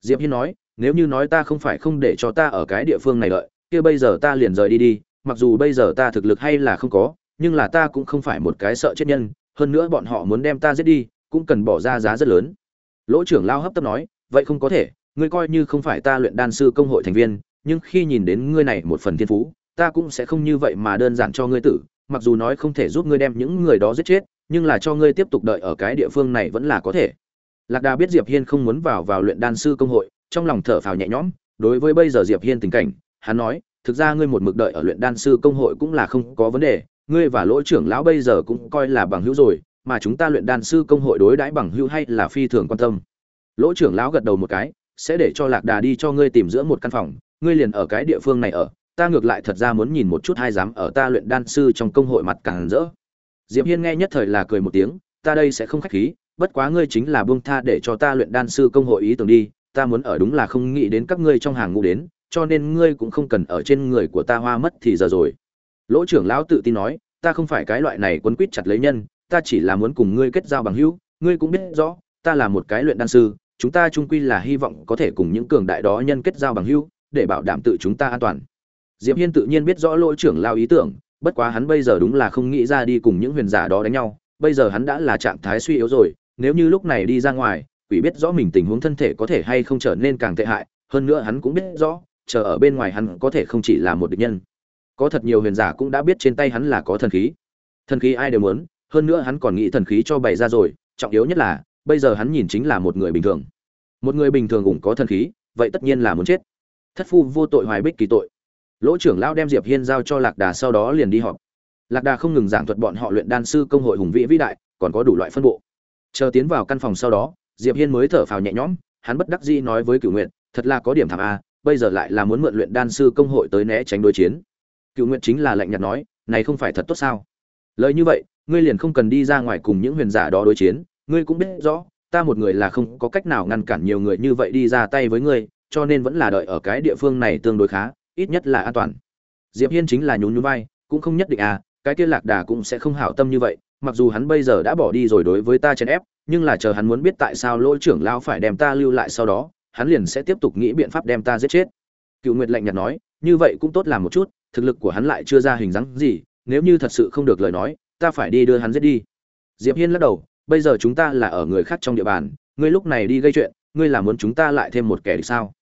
Diệp hiên nói, nếu như nói ta không phải không để cho ta ở cái địa phương này đợi, kia bây giờ ta liền rời đi đi, mặc dù bây giờ ta thực lực hay là không có nhưng là ta cũng không phải một cái sợ chết nhân, hơn nữa bọn họ muốn đem ta giết đi, cũng cần bỏ ra giá rất lớn. Lỗ trưởng lao hấp tấp nói, vậy không có thể, ngươi coi như không phải ta luyện đan sư công hội thành viên, nhưng khi nhìn đến ngươi này một phần thiên phú, ta cũng sẽ không như vậy mà đơn giản cho ngươi tử, mặc dù nói không thể giúp ngươi đem những người đó giết chết, nhưng là cho ngươi tiếp tục đợi ở cái địa phương này vẫn là có thể. Lạc đà biết diệp hiên không muốn vào vào luyện đan sư công hội, trong lòng thở phào nhẹ nhõm, đối với bây giờ diệp hiên tình cảnh, hắn nói, thực ra ngươi một mực đợi ở luyện đan sư công hội cũng là không có vấn đề ngươi và lỗ trưởng lão bây giờ cũng coi là bằng hữu rồi, mà chúng ta luyện đan sư công hội đối đãi bằng hữu hay là phi thường quan tâm. Lỗ trưởng lão gật đầu một cái, sẽ để cho lạc đà đi cho ngươi tìm giữa một căn phòng, ngươi liền ở cái địa phương này ở, ta ngược lại thật ra muốn nhìn một chút hai dám ở ta luyện đan sư trong công hội mặt càng rỡ. Diệp hiên nghe nhất thời là cười một tiếng, ta đây sẽ không khách khí, bất quá ngươi chính là buông tha để cho ta luyện đan sư công hội ý tưởng đi, ta muốn ở đúng là không nghĩ đến các ngươi trong hàng ngũ đến, cho nên ngươi cũng không cần ở trên người của ta hoa mất thì giờ rồi lỗ trưởng lão tự tin nói, ta không phải cái loại này quấn quýt chặt lấy nhân, ta chỉ là muốn cùng ngươi kết giao bằng hữu, ngươi cũng biết rõ, ta là một cái luyện đan sư, chúng ta trung quy là hy vọng có thể cùng những cường đại đó nhân kết giao bằng hữu, để bảo đảm tự chúng ta an toàn. Diệp hiên tự nhiên biết rõ lỗ trưởng lão ý tưởng, bất quá hắn bây giờ đúng là không nghĩ ra đi cùng những huyền giả đó đánh nhau, bây giờ hắn đã là trạng thái suy yếu rồi, nếu như lúc này đi ra ngoài, quỷ biết rõ mình tình huống thân thể có thể hay không trở nên càng tệ hại, hơn nữa hắn cũng biết rõ, chờ ở bên ngoài hắn có thể không chỉ là một địch nhân có thật nhiều huyền giả cũng đã biết trên tay hắn là có thần khí. Thần khí ai đều muốn, hơn nữa hắn còn nghĩ thần khí cho bày ra rồi, trọng yếu nhất là, bây giờ hắn nhìn chính là một người bình thường. Một người bình thường cũng có thần khí, vậy tất nhiên là muốn chết. Thất phu vô tội hoài bích kỳ tội. Lỗ trưởng lão đem diệp hiên giao cho lạc đà sau đó liền đi họp. Lạc đà không ngừng giảng thuật bọn họ luyện đan sư công hội hùng vĩ vĩ đại, còn có đủ loại phân bộ. Chờ tiến vào căn phòng sau đó, diệp hiên mới thở phào nhẹ nhõm, hắn bất đắc dĩ nói với cửu nguyện thật là có điểm thảm a, bây giờ lại là muốn mượn luyện đan sư công hội tới né tránh đối chiến cựu nguyện chính là lạnh nhạt nói, này không phải thật tốt sao? Lời như vậy, ngươi liền không cần đi ra ngoài cùng những huyền giả đó đối chiến. Ngươi cũng biết rõ, ta một người là không có cách nào ngăn cản nhiều người như vậy đi ra tay với ngươi, cho nên vẫn là đợi ở cái địa phương này tương đối khá, ít nhất là an toàn. Diệp hiên chính là nhún nhún vai, cũng không nhất định à cái kia lạc đà cũng sẽ không hảo tâm như vậy, mặc dù hắn bây giờ đã bỏ đi rồi đối với ta chèn ép, nhưng là chờ hắn muốn biết tại sao lỗ trưởng lão phải đem ta lưu lại sau đó, hắn liền sẽ tiếp tục nghĩ biện pháp đem ta giết chết. Cựu nguyệt lạnh nhạt nói, như vậy cũng tốt làm một chút thực lực của hắn lại chưa ra hình dáng gì, nếu như thật sự không được lời nói, ta phải đi đưa hắn giết đi. Diệp hiên lắc đầu, bây giờ chúng ta là ở người khác trong địa bàn, ngươi lúc này đi gây chuyện, ngươi là muốn chúng ta lại thêm một kẻ địch sao?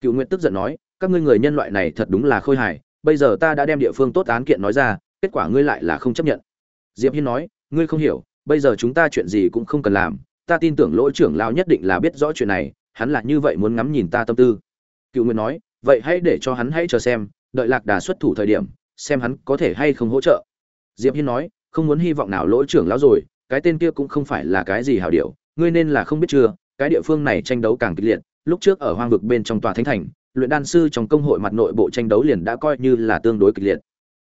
Cựu nguyệt tức giận nói, các ngươi người nhân loại này thật đúng là khôi hài, bây giờ ta đã đem địa phương tốt án kiện nói ra, kết quả ngươi lại là không chấp nhận. Diệp hiên nói, ngươi không hiểu, bây giờ chúng ta chuyện gì cũng không cần làm, ta tin tưởng lỗ trưởng lão nhất định là biết rõ chuyện này, hắn là như vậy muốn ngắm nhìn ta tâm tư. Cựu nguyệt nói, vậy hãy để cho hắn hãy chờ xem đợi lạc đà xuất thủ thời điểm, xem hắn có thể hay không hỗ trợ. Diệp hiên nói, không muốn hy vọng nào lỗ trưởng lão rồi, cái tên kia cũng không phải là cái gì hảo điệu, ngươi nên là không biết chưa, cái địa phương này tranh đấu càng kịch liệt, lúc trước ở hoang vực bên trong tòa thánh thành, luyện đan sư trong công hội mặt nội bộ tranh đấu liền đã coi như là tương đối kịch liệt.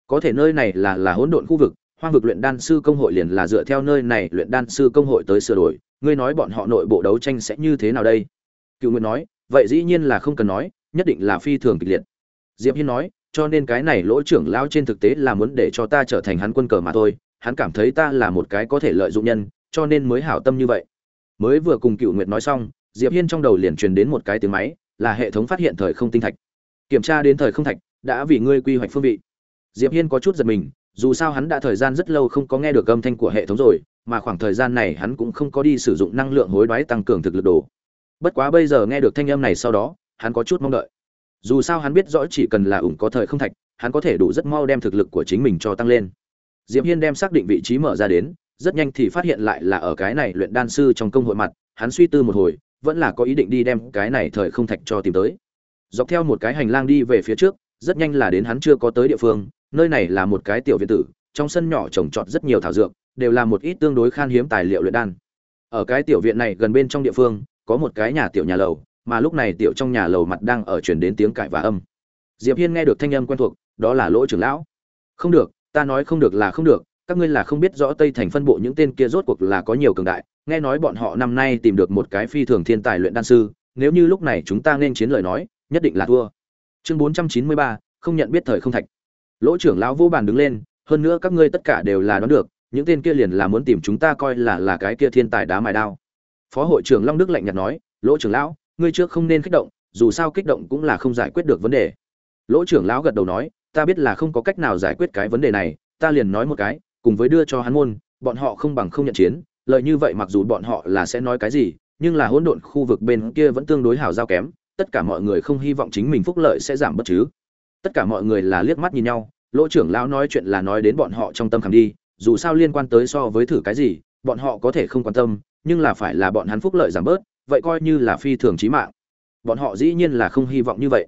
Có thể nơi này là là hỗn độn khu vực, hoang vực luyện đan sư công hội liền là dựa theo nơi này luyện đan sư công hội tới sửa đổi, ngươi nói bọn họ nội bộ đấu tranh sẽ như thế nào đây? Cựu nguyện nói, vậy dĩ nhiên là không cần nói, nhất định là phi thường kịch liệt diệp hiên nói, cho nên cái này lỗ trưởng lao trên thực tế là muốn để cho ta trở thành hắn quân cờ mà thôi, hắn cảm thấy ta là một cái có thể lợi dụng nhân, cho nên mới hảo tâm như vậy. Mới vừa cùng cựu nguyệt nói xong, diệp hiên trong đầu liền truyền đến một cái tiếng máy, là hệ thống phát hiện thời không tinh thạch. Kiểm tra đến thời không thạch, đã vì ngươi quy hoạch phương vị. Diệp hiên có chút giật mình, dù sao hắn đã thời gian rất lâu không có nghe được âm thanh của hệ thống rồi, mà khoảng thời gian này hắn cũng không có đi sử dụng năng lượng hối đoái tăng cường thực lực đồ. Bất quá bây giờ nghe được thanh âm này sau đó, hắn có chút mong đợi dù sao hắn biết rõ chỉ cần là ủng có thời không thạch, hắn có thể đủ rất mau đem thực lực của chính mình cho tăng lên. Diệp hiên đem xác định vị trí mở ra đến, rất nhanh thì phát hiện lại là ở cái này luyện đan sư trong công hội mặt, hắn suy tư một hồi, vẫn là có ý định đi đem cái này thời không thạch cho tìm tới. Dọc theo một cái hành lang đi về phía trước, rất nhanh là đến hắn chưa có tới địa phương, nơi này là một cái tiểu viện tử, trong sân nhỏ trồng trọt rất nhiều thảo dược, đều là một ít tương đối khan hiếm tài liệu luyện đan. Ở cái tiểu viện này gần bên trong địa phương, có một cái nhà tiểu nhà lầu mà lúc này tiểu trong nhà lầu mặt đang ở truyền đến tiếng cãi và âm. Diệp hiên nghe được thanh âm quen thuộc, đó là lỗ trưởng lão. Không được, ta nói không được là không được, các ngươi là không biết rõ tây thành phân bộ những tên kia rốt cuộc là có nhiều cường đại, nghe nói bọn họ năm nay tìm được một cái phi thường thiên tài luyện đan sư, nếu như lúc này chúng ta nên chiến lời nói, nhất định là thua. Chương bốn trăm chín mươi ba, không nhận biết thời không thạch. Lỗ trưởng lão vô bàn đứng lên, hơn nữa các ngươi tất cả đều là đoán được, những tên kia liền là muốn tìm chúng ta coi là là cái kia thiên tài đá mài đao. Phó hội trưởng long đức lạnh nhạt nói, lỗ trưởng lão ngươi trước không nên kích động, dù sao kích động cũng là không giải quyết được vấn đề. Lỗ trưởng lão gật đầu nói, ta biết là không có cách nào giải quyết cái vấn đề này, ta liền nói một cái, cùng với đưa cho hắn môn, bọn họ không bằng không nhận chiến, lợi như vậy mặc dù bọn họ là sẽ nói cái gì, nhưng là hỗn độn khu vực bên kia vẫn tương đối hảo giao kém, tất cả mọi người không hy vọng chính mình phúc lợi sẽ giảm bất chứ. Tất cả mọi người là liếc mắt nhìn nhau, lỗ trưởng lão nói chuyện là nói đến bọn họ trong tâm khảm đi, dù sao liên quan tới so với thử cái gì, bọn họ có thể không quan tâm, nhưng là phải là bọn hắn phúc lợi giảm bớt vậy coi như là phi thường chí mạng. Bọn họ dĩ nhiên là không hy vọng như vậy.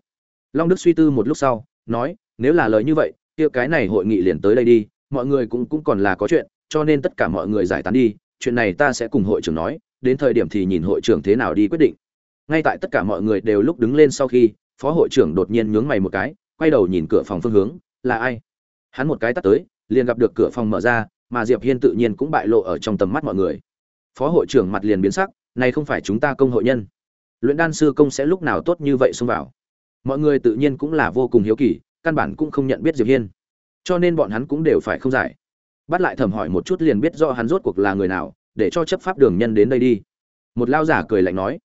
Long đức suy tư một lúc sau, nói, nếu là lời như vậy, kia cái này hội nghị liền tới đây đi, mọi người cũng cũng còn là có chuyện, cho nên tất cả mọi người giải tán đi, chuyện này ta sẽ cùng hội trưởng nói, đến thời điểm thì nhìn hội trưởng thế nào đi quyết định. Ngay tại tất cả mọi người đều lúc đứng lên sau khi, phó hội trưởng đột nhiên nhướng mày một cái, quay đầu nhìn cửa phòng phương hướng, là ai? Hắn một cái tắt tới, liền gặp được cửa phòng mở ra, mà diệp hiên tự nhiên cũng bại lộ ở trong tầm mắt mọi người. Phó hội trưởng mặt liền biến sắc này không phải chúng ta công hội nhân. Luyện đan sư công sẽ lúc nào tốt như vậy xông vào? Mọi người tự nhiên cũng là vô cùng hiếu kỳ, căn bản cũng không nhận biết diệp hiên. Cho nên bọn hắn cũng đều phải không giải. Bắt lại thẩm hỏi một chút liền biết rõ hắn rốt cuộc là người nào, để cho chấp pháp đường nhân đến đây đi. Một lao giả cười lạnh nói,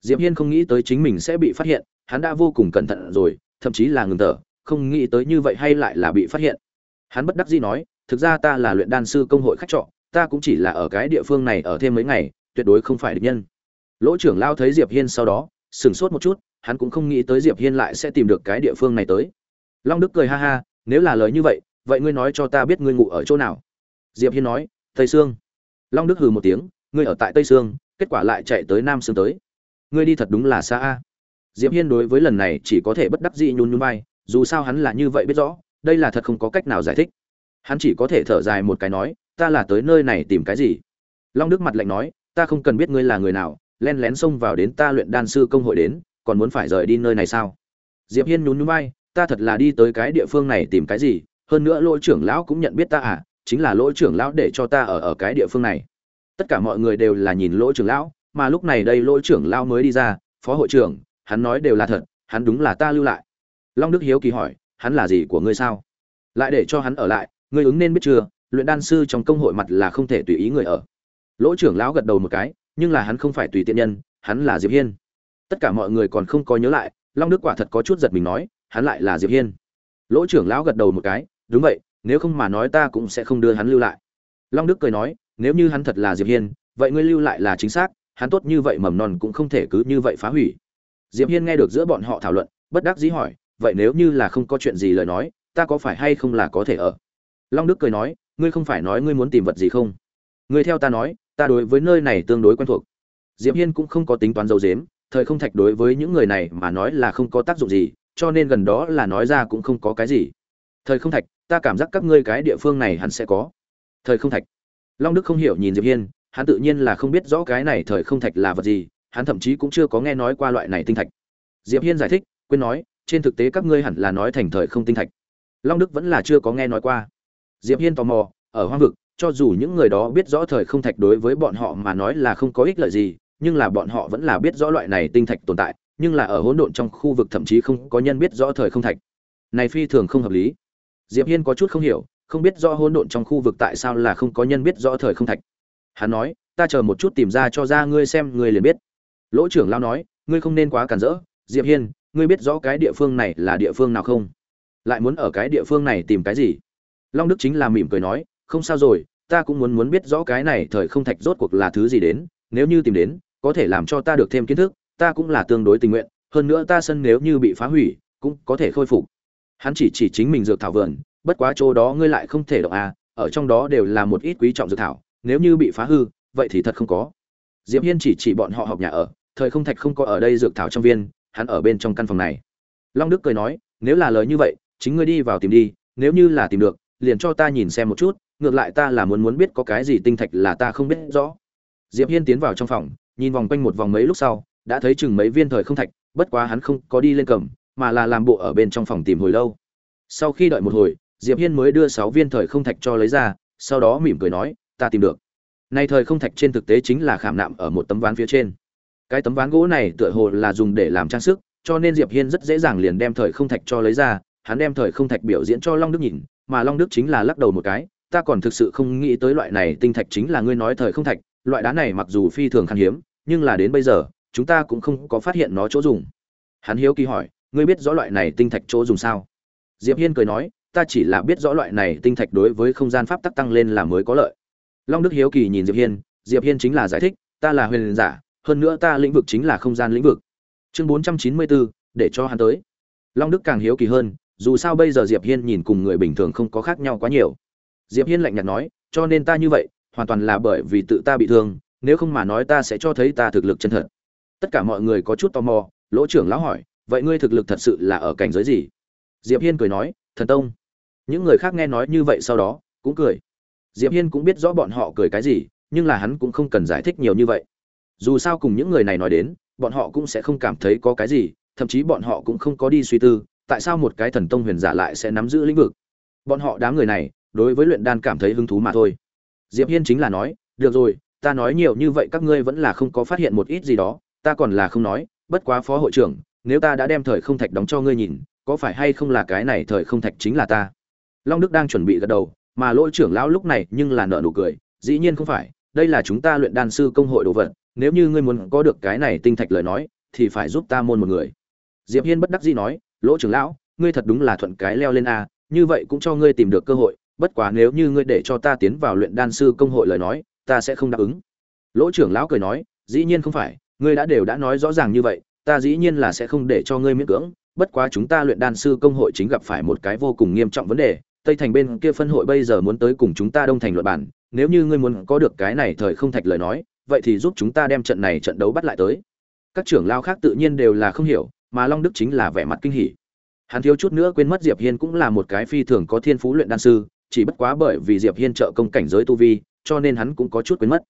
diệp hiên không nghĩ tới chính mình sẽ bị phát hiện, hắn đã vô cùng cẩn thận rồi, thậm chí là ngừng thở, không nghĩ tới như vậy hay lại là bị phát hiện. Hắn bất đắc dĩ nói, thực ra ta là luyện đan sư công hội khách trọ, ta cũng chỉ là ở cái địa phương này ở thêm mấy ngày tuyệt đối không phải địch nhân. Lỗ trưởng lao thấy diệp hiên sau đó, sửng sốt một chút, hắn cũng không nghĩ tới diệp hiên lại sẽ tìm được cái địa phương này tới. Long đức cười ha ha, nếu là lời như vậy vậy ngươi nói cho ta biết ngươi ngủ ở chỗ nào? Diệp hiên nói, tây sương. Long đức hừ một tiếng, ngươi ở tại tây sương, kết quả lại chạy tới nam sương tới. Ngươi đi thật đúng là xa a. Diệp hiên đối với lần này chỉ có thể bất đắc dĩ nhún nhún vai, dù sao hắn là như vậy biết rõ, đây là thật không có cách nào giải thích. Hắn chỉ có thể thở dài một cái nói, ta là tới nơi này tìm cái gì? Long đức mặt lạnh nói ta không cần biết ngươi là người nào, len lén xông vào đến ta luyện đan sư công hội đến, còn muốn phải rời đi nơi này sao? Diệp hiên nhún nhún vai, ta thật là đi tới cái địa phương này tìm cái gì, hơn nữa lỗ trưởng lão cũng nhận biết ta à chính là lỗ trưởng lão để cho ta ở ở cái địa phương này. Tất cả mọi người đều là nhìn lỗ trưởng lão, mà lúc này đây lỗ trưởng lão mới đi ra, phó hội trưởng, hắn nói đều là thật, hắn đúng là ta lưu lại. Long đức hiếu kỳ hỏi, hắn là gì của ngươi sao? Lại để cho hắn ở lại, ngươi ứng nên biết chưa, luyện đan sư trong công hội mặt là không thể tùy ý người ở lỗ trưởng lão gật đầu một cái, nhưng là hắn không phải tùy tiện nhân, hắn là diệp hiên. Tất cả mọi người còn không có nhớ lại, long đức quả thật có chút giật mình nói, hắn lại là diệp hiên. Lỗ trưởng lão gật đầu một cái, đúng vậy, nếu không mà nói ta cũng sẽ không đưa hắn lưu lại. Long đức cười nói, nếu như hắn thật là diệp hiên, vậy ngươi lưu lại là chính xác, hắn tốt như vậy mầm non cũng không thể cứ như vậy phá hủy. Diệp hiên nghe được giữa bọn họ thảo luận, bất đắc dĩ hỏi, vậy nếu như là không có chuyện gì lời nói, ta có phải hay không là có thể ở? Long đức cười nói, ngươi không phải nói ngươi muốn tìm vật gì không? Ngươi theo ta nói ta đối với nơi này tương đối quen thuộc. Diệp hiên cũng không có tính toán dấu dếm thời không thạch đối với những người này mà nói là không có tác dụng gì, cho nên gần đó là nói ra cũng không có cái gì. Thời không thạch, ta cảm giác các ngươi cái địa phương này hẳn sẽ có. Thời không thạch. Long đức không hiểu nhìn diệp hiên, hắn tự nhiên là không biết rõ cái này thời không thạch là vật gì, hắn thậm chí cũng chưa có nghe nói qua loại này tinh thạch. Diệp hiên giải thích, quên nói, trên thực tế các ngươi hẳn là nói thành thời không tinh thạch. Long đức vẫn là chưa có nghe nói qua. Diệp hiên tò mò, ở hoang vực cho dù những người đó biết rõ thời không thạch đối với bọn họ mà nói là không có ích lợi gì, nhưng là bọn họ vẫn là biết rõ loại này tinh thạch tồn tại, nhưng là ở hỗn độn trong khu vực thậm chí không có nhân biết rõ thời không thạch. Này phi thường không hợp lý. Diệp hiên có chút không hiểu, không biết rõ hỗn độn trong khu vực tại sao là không có nhân biết rõ thời không thạch. Hắn nói, ta chờ một chút tìm ra cho ra ngươi xem, ngươi liền biết. Lỗ trưởng lao nói, ngươi không nên quá cản rỡ, diệp hiên, ngươi biết rõ cái địa phương này là địa phương nào không? Lại muốn ở cái địa phương này tìm cái gì? Long đức chính là mỉm cười nói không sao rồi, ta cũng muốn muốn biết rõ cái này thời không thạch rốt cuộc là thứ gì đến, nếu như tìm đến, có thể làm cho ta được thêm kiến thức, ta cũng là tương đối tình nguyện, hơn nữa ta sân nếu như bị phá hủy, cũng có thể khôi phục. Hắn chỉ chỉ chính mình dược thảo vườn, bất quá chỗ đó ngươi lại không thể động à ở trong đó đều là một ít quý trọng dược thảo, nếu như bị phá hư, vậy thì thật không có. Diệp hiên chỉ chỉ bọn họ học nhà ở, thời không thạch không có ở đây dược thảo trong viên, hắn ở bên trong căn phòng này. Long đức cười nói, nếu là lời như vậy, chính ngươi đi vào tìm đi, nếu như là tìm được, liền cho ta nhìn xem một chút ngược lại ta là muốn muốn biết có cái gì tinh thạch là ta không biết rõ. Diệp hiên tiến vào trong phòng, nhìn vòng quanh một vòng mấy lúc sau, đã thấy chừng mấy viên thời không thạch, bất quá hắn không có đi lên cầm, mà là làm bộ ở bên trong phòng tìm hồi lâu. Sau khi đợi một hồi, diệp hiên mới đưa sáu viên thời không thạch cho lấy ra, sau đó mỉm cười nói, ta tìm được. Nay thời không thạch trên thực tế chính là khảm nạm ở một tấm ván phía trên. Cái tấm ván gỗ này tựa hồ là dùng để làm trang sức, cho nên diệp hiên rất dễ dàng liền đem thời không thạch cho lấy ra, hắn đem thời không thạch biểu diễn cho long đức nhìn, mà long đức chính là lắc đầu một cái ta còn thực sự không nghĩ tới loại này tinh thạch chính là ngươi nói thời không thạch loại đá này mặc dù phi thường khan hiếm nhưng là đến bây giờ chúng ta cũng không có phát hiện nó chỗ dùng. Hắn hiếu kỳ hỏi ngươi biết rõ loại này tinh thạch chỗ dùng sao? Diệp hiên cười nói ta chỉ là biết rõ loại này tinh thạch đối với không gian pháp tắc tăng lên là mới có lợi. Long đức hiếu kỳ nhìn diệp hiên diệp hiên chính là giải thích ta là huyền giả hơn nữa ta lĩnh vực chính là không gian lĩnh vực. Chương 494, để cho hắn tới. Long đức càng hiếu kỳ hơn dù sao bây giờ diệp hiên nhìn cùng người bình thường không có khác nhau quá nhiều diệp hiên lạnh nhạt nói, cho nên ta như vậy, hoàn toàn là bởi vì tự ta bị thương, nếu không mà nói ta sẽ cho thấy ta thực lực chân thật. Tất cả mọi người có chút tò mò, lỗ trưởng lão hỏi, vậy ngươi thực lực thật sự là ở cảnh giới gì? Diệp hiên cười nói, thần tông. Những người khác nghe nói như vậy sau đó, cũng cười. Diệp hiên cũng biết rõ bọn họ cười cái gì, nhưng là hắn cũng không cần giải thích nhiều như vậy. Dù sao cùng những người này nói đến, bọn họ cũng sẽ không cảm thấy có cái gì, thậm chí bọn họ cũng không có đi suy tư, tại sao một cái thần tông huyền giả lại sẽ nắm giữ lĩnh vực? Bọn họ đám người này đối với luyện đan cảm thấy hứng thú mà thôi. Diệp hiên chính là nói, được rồi, ta nói nhiều như vậy các ngươi vẫn là không có phát hiện một ít gì đó, ta còn là không nói, bất quá phó hội trưởng, nếu ta đã đem thời không thạch đóng cho ngươi nhìn, có phải hay không là cái này thời không thạch chính là ta? Long đức đang chuẩn bị gật đầu, mà lỗi trưởng lão lúc này nhưng là nợ nụ cười, dĩ nhiên không phải, đây là chúng ta luyện đan sư công hội đồ vật, nếu như ngươi muốn có được cái này tinh thạch lời nói, thì phải giúp ta môn một người. Diệp hiên bất đắc dĩ nói, lỗ trưởng lão, ngươi thật đúng là thuận cái leo lên a, như vậy cũng cho ngươi tìm được cơ hội bất quá nếu như ngươi để cho ta tiến vào luyện đan sư công hội lời nói, ta sẽ không đáp ứng. Lỗ trưởng lão cười nói, dĩ nhiên không phải, ngươi đã đều đã nói rõ ràng như vậy, ta dĩ nhiên là sẽ không để cho ngươi miễn cưỡng. Bất quá chúng ta luyện đan sư công hội chính gặp phải một cái vô cùng nghiêm trọng vấn đề, tây thành bên kia phân hội bây giờ muốn tới cùng chúng ta đông thành luận bản nếu như ngươi muốn có được cái này thời không thạch lời nói, vậy thì giúp chúng ta đem trận này trận đấu bắt lại tới. Các trưởng lao khác tự nhiên đều là không hiểu, mà long đức chính là vẻ mặt kinh hỉ. Hắn thiếu chút nữa quên mất diệp hiên cũng là một cái phi thường có thiên phú luyện đan sư chỉ bất quá bởi vì diệp hiên trợ công cảnh giới tu vi, cho nên hắn cũng có chút quên mất.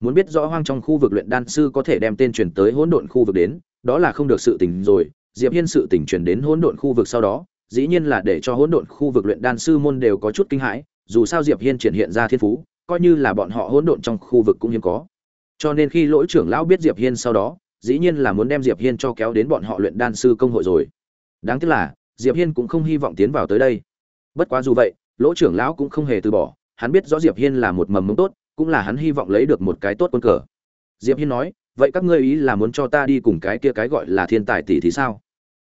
Muốn biết rõ hoang trong khu vực luyện đan sư có thể đem tên truyền tới hỗn độn khu vực đến, đó là không được sự tình rồi. Diệp hiên sự tình truyền đến hỗn độn khu vực sau đó, dĩ nhiên là để cho hỗn độn khu vực luyện đan sư môn đều có chút kinh hãi, dù sao diệp hiên triển hiện ra thiên phú, coi như là bọn họ hỗn độn trong khu vực cũng hiếm có. Cho nên khi lỗi trưởng lão biết diệp hiên sau đó, dĩ nhiên là muốn đem diệp hiên cho kéo đến bọn họ luyện đan sư công hội rồi. Đáng tiếc là, diệp hiên cũng không hy vọng tiến vào tới đây. Bất quá dù vậy lỗ trưởng lão cũng không hề từ bỏ, hắn biết rõ diệp hiên là một mầm mống tốt, cũng là hắn hy vọng lấy được một cái tốt quân cờ. Diệp hiên nói, vậy các ngươi ý là muốn cho ta đi cùng cái kia cái gọi là thiên tài tỷ thì sao?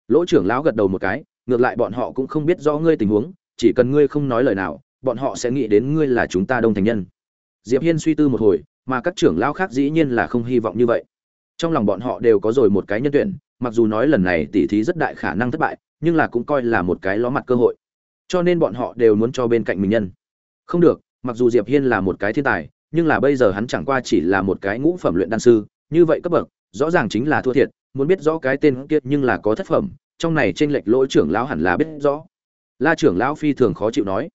Lỗ trưởng lão gật đầu một cái, ngược lại bọn họ cũng không biết rõ ngươi tình huống, chỉ cần ngươi không nói lời nào, bọn họ sẽ nghĩ đến ngươi là chúng ta đông thành nhân. Diệp hiên suy tư một hồi, mà các trưởng lão khác dĩ nhiên là không hy vọng như vậy. Trong lòng bọn họ đều có rồi một cái nhân tuyển, mặc dù nói lần này tỷ thí rất đại khả năng thất bại, nhưng là cũng coi là một cái ló mặt cơ hội cho nên bọn họ đều muốn cho bên cạnh mình nhân. Không được, mặc dù diệp hiên là một cái thiên tài, nhưng là bây giờ hắn chẳng qua chỉ là một cái ngũ phẩm luyện đan sư, như vậy cấp bậc, rõ ràng chính là thua thiệt, muốn biết rõ cái tên kia nhưng là có thất phẩm, trong này trên lệch lỗ trưởng lão hẳn là biết rõ. La trưởng lão phi thường khó chịu nói.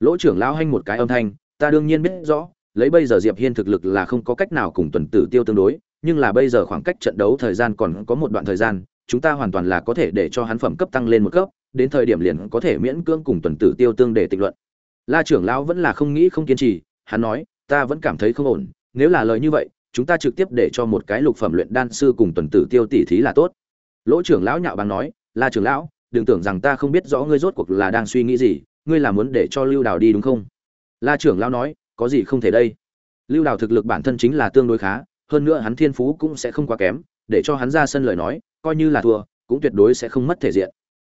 Lỗ trưởng lão hanh một cái âm thanh, ta đương nhiên biết rõ, lấy bây giờ diệp hiên thực lực là không có cách nào cùng tuần tử tiêu tương đối, nhưng là bây giờ khoảng cách trận đấu thời gian còn có một đoạn thời gian, chúng ta hoàn toàn là có thể để cho hắn phẩm cấp tăng lên một cấp đến thời điểm liền có thể miễn cưỡng cùng tuần tử tiêu tương để tịch luận. La trưởng lão vẫn là không nghĩ không kiên trì, hắn nói, ta vẫn cảm thấy không ổn, nếu là lời như vậy, chúng ta trực tiếp để cho một cái lục phẩm luyện đan sư cùng tuần tử tiêu tỷ thí là tốt. Lỗ trưởng lão nhạo bằng nói, la trưởng lão, đừng tưởng rằng ta không biết rõ ngươi rốt cuộc là đang suy nghĩ gì, ngươi là muốn để cho lưu đào đi đúng không? La trưởng lão nói, có gì không thể đây? Lưu đào thực lực bản thân chính là tương đối khá, hơn nữa hắn thiên phú cũng sẽ không quá kém, để cho hắn ra sân lời nói, coi như là thua, cũng tuyệt đối sẽ không mất thể diện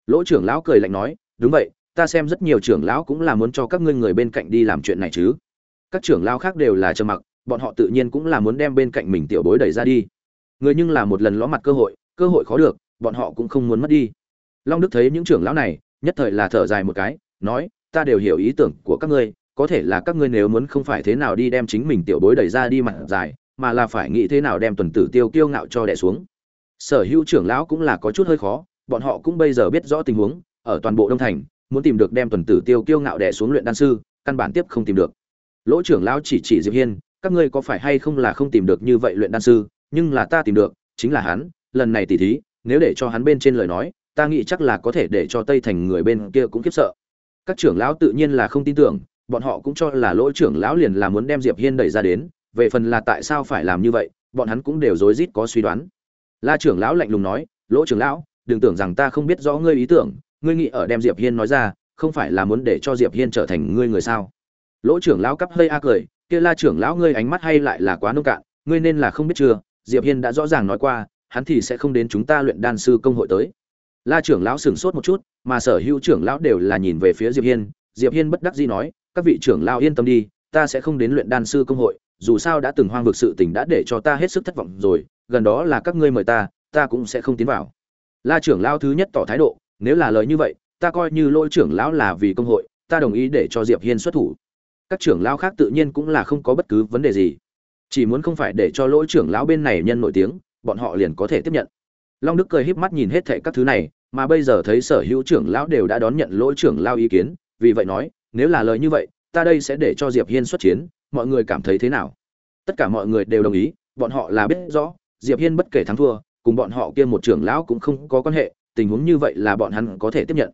lỗ trưởng lão cười lạnh nói, đúng vậy, ta xem rất nhiều trưởng lão cũng là muốn cho các ngươi người bên cạnh đi làm chuyện này chứ. Các trưởng lão khác đều là trầm mặc, bọn họ tự nhiên cũng là muốn đem bên cạnh mình tiểu bối đẩy ra đi. Người nhưng là một lần ló mặt cơ hội cơ hội khó được, bọn họ cũng không muốn mất đi. Long đức thấy những trưởng lão này, nhất thời là thở dài một cái, nói, ta đều hiểu ý tưởng của các ngươi, có thể là các ngươi nếu muốn không phải thế nào đi đem chính mình tiểu bối đẩy ra đi mặt dài, mà là phải nghĩ thế nào đem tuần tử tiêu kiêu ngạo cho đẻ xuống. Sở hữu trưởng lão cũng là có chút hơi khó bọn họ cũng bây giờ biết rõ tình huống, ở toàn bộ đông thành, muốn tìm được đem tuần tử tiêu kiêu ngạo đè xuống luyện đan sư, căn bản tiếp không tìm được. Lỗ trưởng lão chỉ chỉ diệp hiên, các ngươi có phải hay không là không tìm được như vậy luyện đan sư, nhưng là ta tìm được, chính là hắn, lần này tỉ thí, nếu để cho hắn bên trên lời nói, ta nghĩ chắc là có thể để cho tây thành người bên kia cũng kiếp sợ. Các trưởng lão tự nhiên là không tin tưởng, bọn họ cũng cho là lỗ trưởng lão liền là muốn đem diệp hiên đẩy ra đến, về phần là tại sao phải làm như vậy, bọn hắn cũng đều rối rít có suy đoán. La trưởng lão lạnh lùng nói, lỗ trưởng lão đừng tưởng rằng ta không biết rõ ngươi ý tưởng, ngươi nghĩ ở đem diệp hiên nói ra, không phải là muốn để cho diệp hiên trở thành ngươi người sao? Lỗ trưởng lão cắp hơi a cười, kia la trưởng lão ngươi ánh mắt hay lại là quá nông cạn, ngươi nên là không biết chưa, diệp hiên đã rõ ràng nói qua, hắn thì sẽ không đến chúng ta luyện đan sư công hội tới. La trưởng lão sửng sốt một chút, mà sở hữu trưởng lão đều là nhìn về phía diệp hiên diệp hiên bất đắc dĩ nói, các vị trưởng lão yên tâm đi, ta sẽ không đến luyện đan sư công hội, dù sao đã từng hoang vực sự tình đã để cho ta hết sức thất vọng rồi, gần đó là các ngươi mời ta ta cũng sẽ không tiến vào la trưởng lão thứ nhất tỏ thái độ, nếu là lời như vậy, ta coi như lôi trưởng lão là vì công hội, ta đồng ý để cho diệp hiên xuất thủ. Các trưởng lão khác tự nhiên cũng là không có bất cứ vấn đề gì. Chỉ muốn không phải để cho lỗi trưởng lão bên này nhân nổi tiếng, bọn họ liền có thể tiếp nhận. Long đức cười híp mắt nhìn hết thệ các thứ này, mà bây giờ thấy sở hữu trưởng lão đều đã đón nhận lỗi trưởng lão ý kiến, vì vậy nói, nếu là lời như vậy, ta đây sẽ để cho diệp hiên xuất chiến, mọi người cảm thấy thế nào? Tất cả mọi người đều đồng ý, bọn họ là biết rõ, diệp hiên bất kể thắng thua cùng bọn họ kia một trưởng lão cũng không có quan hệ, tình huống như vậy là bọn hắn có thể tiếp nhận.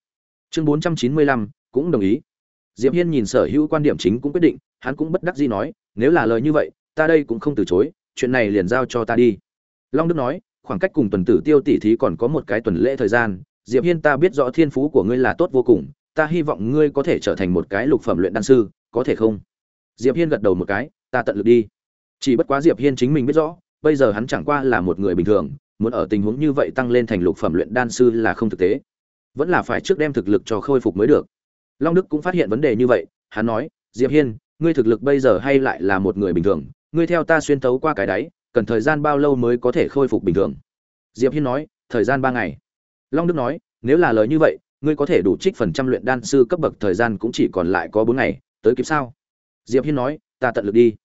Chương 495 cũng đồng ý. Diệp hiên nhìn sở hữu quan điểm chính cũng quyết định, hắn cũng bất đắc dĩ nói, nếu là lời như vậy, ta đây cũng không từ chối, chuyện này liền giao cho ta đi. Long đức nói, khoảng cách cùng tuần tử tiêu tỷ thí còn có một cái tuần lễ thời gian, diệp hiên ta biết rõ thiên phú của ngươi là tốt vô cùng, ta hy vọng ngươi có thể trở thành một cái lục phẩm luyện đan sư, có thể không? Diệp hiên gật đầu một cái, ta tận lực đi. Chỉ bất quá diệp hiên chính mình biết rõ, bây giờ hắn chẳng qua là một người bình thường muốn ở tình huống như vậy tăng lên thành lục phẩm luyện đan sư là không thực tế. Vẫn là phải trước đem thực lực cho khôi phục mới được. Long đức cũng phát hiện vấn đề như vậy, hắn nói, diệp hiên, ngươi thực lực bây giờ hay lại là một người bình thường, ngươi theo ta xuyên tấu qua cái đáy, cần thời gian bao lâu mới có thể khôi phục bình thường? Diệp hiên nói, thời gian ba ngày. Long đức nói, nếu là lời như vậy, ngươi có thể đủ trích phần trăm luyện đan sư cấp bậc, thời gian cũng chỉ còn lại có bốn ngày, tới kịp sao? Diệp hiên nói, ta tận lực đi.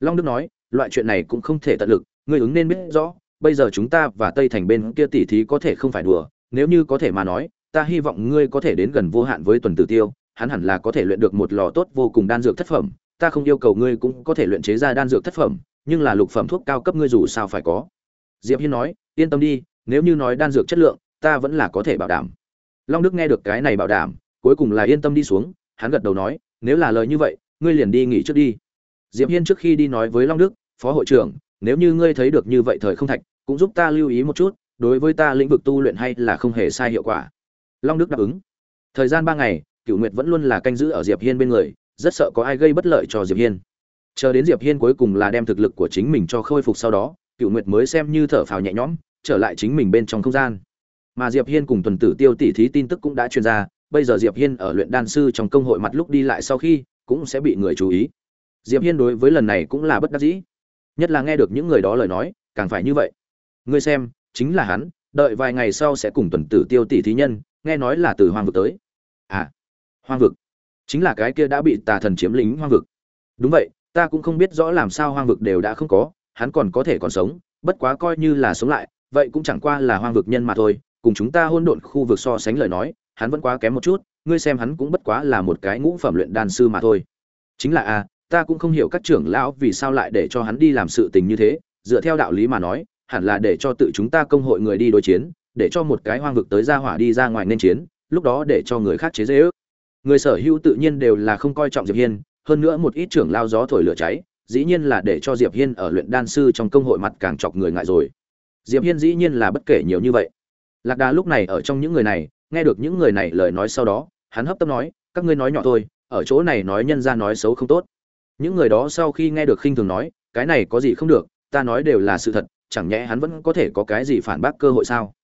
Long đức nói, loại chuyện này cũng không thể tận lực, ngươi ứng nên biết rõ bây giờ chúng ta và tây thành bên kia tỉ thí có thể không phải đùa, nếu như có thể mà nói, ta hy vọng ngươi có thể đến gần vô hạn với tuần tử tiêu, hắn hẳn là có thể luyện được một lò tốt vô cùng đan dược thất phẩm, ta không yêu cầu ngươi cũng có thể luyện chế ra đan dược thất phẩm, nhưng là lục phẩm thuốc cao cấp ngươi dù sao phải có. Diệp hiên nói, yên tâm đi, nếu như nói đan dược chất lượng, ta vẫn là có thể bảo đảm. Long đức nghe được cái này bảo đảm, cuối cùng là yên tâm đi xuống, hắn gật đầu nói, nếu là lời như vậy, ngươi liền đi nghỉ trước đi. Diệp hiên trước khi đi nói với long đức, phó hội trưởng, nếu như ngươi thấy được như vậy thời không thạch cũng giúp ta lưu ý một chút, đối với ta lĩnh vực tu luyện hay là không hề sai hiệu quả. Long đức đáp ứng. Thời gian ba ngày cựu nguyệt vẫn luôn là canh giữ ở diệp hiên bên người, rất sợ có ai gây bất lợi cho diệp hiên. Chờ đến diệp hiên cuối cùng là đem thực lực của chính mình cho khôi phục sau đó cựu nguyệt mới xem như thở phào nhẹ nhõm, trở lại chính mình bên trong không gian. Mà diệp hiên cùng tuần tử tiêu tỷ thí tin tức cũng đã truyền ra, bây giờ diệp hiên ở luyện đan sư trong công hội mặt lúc đi lại sau khi, cũng sẽ bị người chú ý. Diệp hiên đối với lần này cũng là bất đắc dĩ. Nhất là nghe được những người đó lời nói, càng phải như vậy ngươi xem, chính là hắn, đợi vài ngày sau sẽ cùng tuần tử tiêu tỷ thí nhân, nghe nói là từ hoang vực tới. À hoang vực? Chính là cái kia đã bị tà thần chiếm lính hoang vực. Đúng vậy, ta cũng không biết rõ làm sao hoang vực đều đã không có, hắn còn có thể còn sống, bất quá coi như là sống lại, vậy cũng chẳng qua là hoang vực nhân mà thôi, cùng chúng ta hôn độn khu vực so sánh lời nói, hắn vẫn quá kém một chút, ngươi xem hắn cũng bất quá là một cái ngũ phẩm luyện đan sư mà thôi. Chính là a ta cũng không hiểu các trưởng lão vì sao lại để cho hắn đi làm sự tình như thế, dựa theo đạo lý mà nói hẳn là để cho tự chúng ta công hội người đi đối chiến, để cho một cái hoang vực tới ra hỏa đi ra ngoài nên chiến, lúc đó để cho người khác chế dễ ước. Người sở hữu tự nhiên đều là không coi trọng diệp hiên, hơn nữa một ít trưởng lao gió thổi lửa cháy, dĩ nhiên là để cho diệp hiên ở luyện đan sư trong công hội mặt càng chọc người ngại rồi. Diệp hiên dĩ nhiên là bất kể nhiều như vậy. Lạc đà lúc này ở trong những người này, nghe được những người này lời nói sau đó, hắn hấp tấp nói, các ngươi nói nhỏ thôi, ở chỗ này nói nhân ra nói xấu không tốt. Những người đó sau khi nghe được khinh thường nói, cái này có gì không được, ta nói đều là sự thật chẳng nhẽ hắn vẫn có thể có cái gì phản bác cơ hội sao?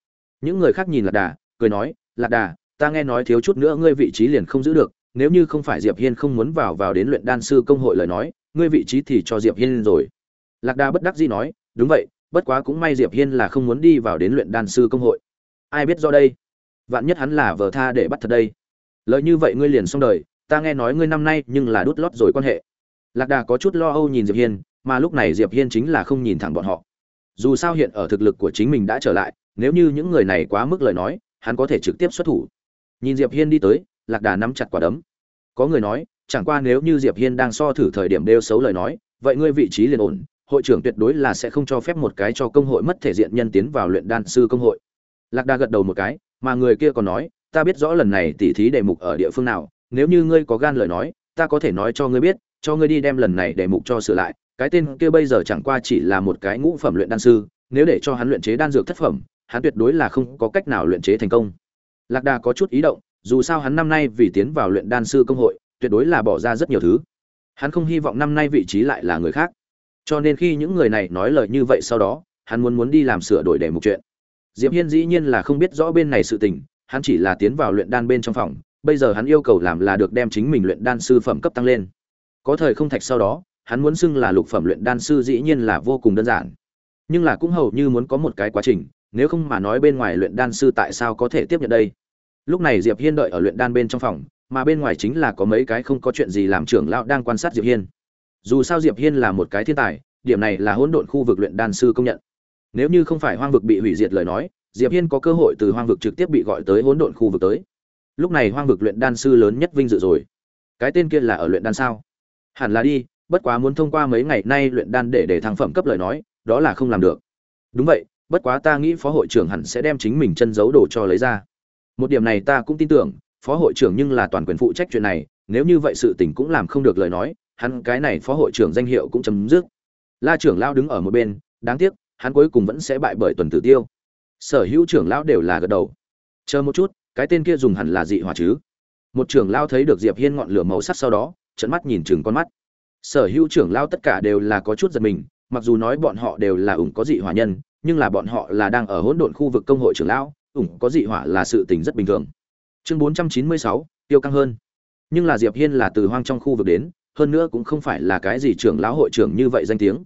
Những người khác nhìn lạc đà, cười nói, lạc đà, ta nghe nói thiếu chút nữa ngươi vị trí liền không giữ được, nếu như không phải diệp hiên không muốn vào vào đến luyện đan sư công hội lời nói, ngươi vị trí thì cho diệp hiên rồi. Lạc đà bất đắc dĩ nói, đúng vậy, bất quá cũng may diệp hiên là không muốn đi vào đến luyện đan sư công hội. Ai biết do đây? Vạn nhất hắn là vờ tha để bắt thật đây. Lợi như vậy ngươi liền xong đời, ta nghe nói ngươi năm nay nhưng là đút lót rồi quan hệ. Lạc đà có chút lo âu nhìn diệp hiên, mà lúc này diệp hiên chính là không nhìn thẳng bọn họ dù sao hiện ở thực lực của chính mình đã trở lại, nếu như những người này quá mức lời nói, hắn có thể trực tiếp xuất thủ. Nhìn diệp hiên đi tới, lạc đà nắm chặt quả đấm. Có người nói, chẳng qua nếu như diệp hiên đang so thử thời điểm đeo xấu lời nói, vậy ngươi vị trí liền ổn, hội trưởng tuyệt đối là sẽ không cho phép một cái cho công hội mất thể diện nhân tiến vào luyện đan sư công hội. Lạc đà gật đầu một cái, mà người kia còn nói, ta biết rõ lần này tỉ thí đề mục ở địa phương nào, nếu như ngươi có gan lời nói, ta có thể nói cho ngươi biết, cho ngươi đi đem lần này đề mục cho sửa lại cái tên kia bây giờ chẳng qua chỉ là một cái ngũ phẩm luyện đan sư, nếu để cho hắn luyện chế đan dược thất phẩm, hắn tuyệt đối là không có cách nào luyện chế thành công. Lạc đà có chút ý động, dù sao hắn năm nay vì tiến vào luyện đan sư công hội, tuyệt đối là bỏ ra rất nhiều thứ. Hắn không hy vọng năm nay vị trí lại là người khác. Cho nên khi những người này nói lời như vậy sau đó, hắn muốn muốn đi làm sửa đổi để mục chuyện. Diệp hiên dĩ nhiên là không biết rõ bên này sự tình, hắn chỉ là tiến vào luyện đan bên trong phòng, bây giờ hắn yêu cầu làm là được đem chính mình luyện đan sư phẩm cấp tăng lên. Có thời không thạch sau đó hắn muốn xưng là lục phẩm luyện đan sư dĩ nhiên là vô cùng đơn giản. Nhưng là cũng hầu như muốn có một cái quá trình, nếu không mà nói bên ngoài luyện đan sư tại sao có thể tiếp nhận đây? Lúc này diệp hiên đợi ở luyện đan bên trong phòng, mà bên ngoài chính là có mấy cái không có chuyện gì làm trưởng lão đang quan sát diệp hiên. Dù sao diệp hiên là một cái thiên tài, điểm này là hỗn độn khu vực luyện đan sư công nhận. Nếu như không phải hoang vực bị hủy diệt lời nói, diệp hiên có cơ hội từ hoang vực trực tiếp bị gọi tới hỗn độn khu vực tới. Lúc này hoang vực luyện đan sư lớn nhất vinh dự rồi. Cái tên kia là ở luyện đan sao? Hẳn là đi bất quá muốn thông qua mấy ngày nay luyện đan để để thăng phẩm cấp lời nói, đó là không làm được. Đúng vậy, bất quá ta nghĩ phó hội trưởng hẳn sẽ đem chính mình chân giấu đồ cho lấy ra. Một điểm này ta cũng tin tưởng, phó hội trưởng nhưng là toàn quyền phụ trách chuyện này, nếu như vậy sự tình cũng làm không được lời nói, hắn cái này phó hội trưởng danh hiệu cũng chấm dứt. La trưởng lão đứng ở một bên, đáng tiếc, hắn cuối cùng vẫn sẽ bại bởi tuần tử tiêu. Sở hữu trưởng lão đều là gật đầu. Chờ một chút, cái tên kia dùng hẳn là dị hỏa chứ. Một trưởng lão thấy được diệp hiên ngọn lửa màu sắc sau đó, trợn mắt nhìn chừng con mắt sở hữu trưởng lao tất cả đều là có chút giật mình mặc dù nói bọn họ đều là ủng có dị hỏa nhân nhưng là bọn họ là đang ở hỗn độn khu vực công hội trưởng lão ủng có dị hỏa là sự tình rất bình thường. Chương 496, tiêu căng hơn. Nhưng là diệp hiên là từ hoang trong khu vực đến hơn nữa cũng không phải là cái gì trưởng lão hội trưởng như vậy danh tiếng.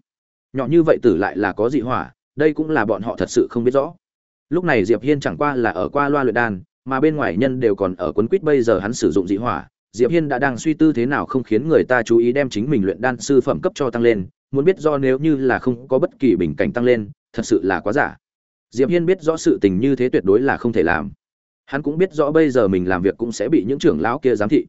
Nhỏ như vậy tử lại là có dị hỏa đây cũng là bọn họ thật sự không biết rõ. Lúc này diệp hiên chẳng qua là ở qua loa luyện đan mà bên ngoài nhân đều còn ở quấn quýt bây giờ hắn sử dụng dị hỏa diệp hiên đã đang suy tư thế nào không khiến người ta chú ý đem chính mình luyện đan sư phẩm cấp cho tăng lên, muốn biết do nếu như là không có bất kỳ bình cảnh tăng lên, thật sự là quá giả. Diệp hiên biết rõ sự tình như thế tuyệt đối là không thể làm. Hắn cũng biết rõ bây giờ mình làm việc cũng sẽ bị những trưởng lão kia giám thị.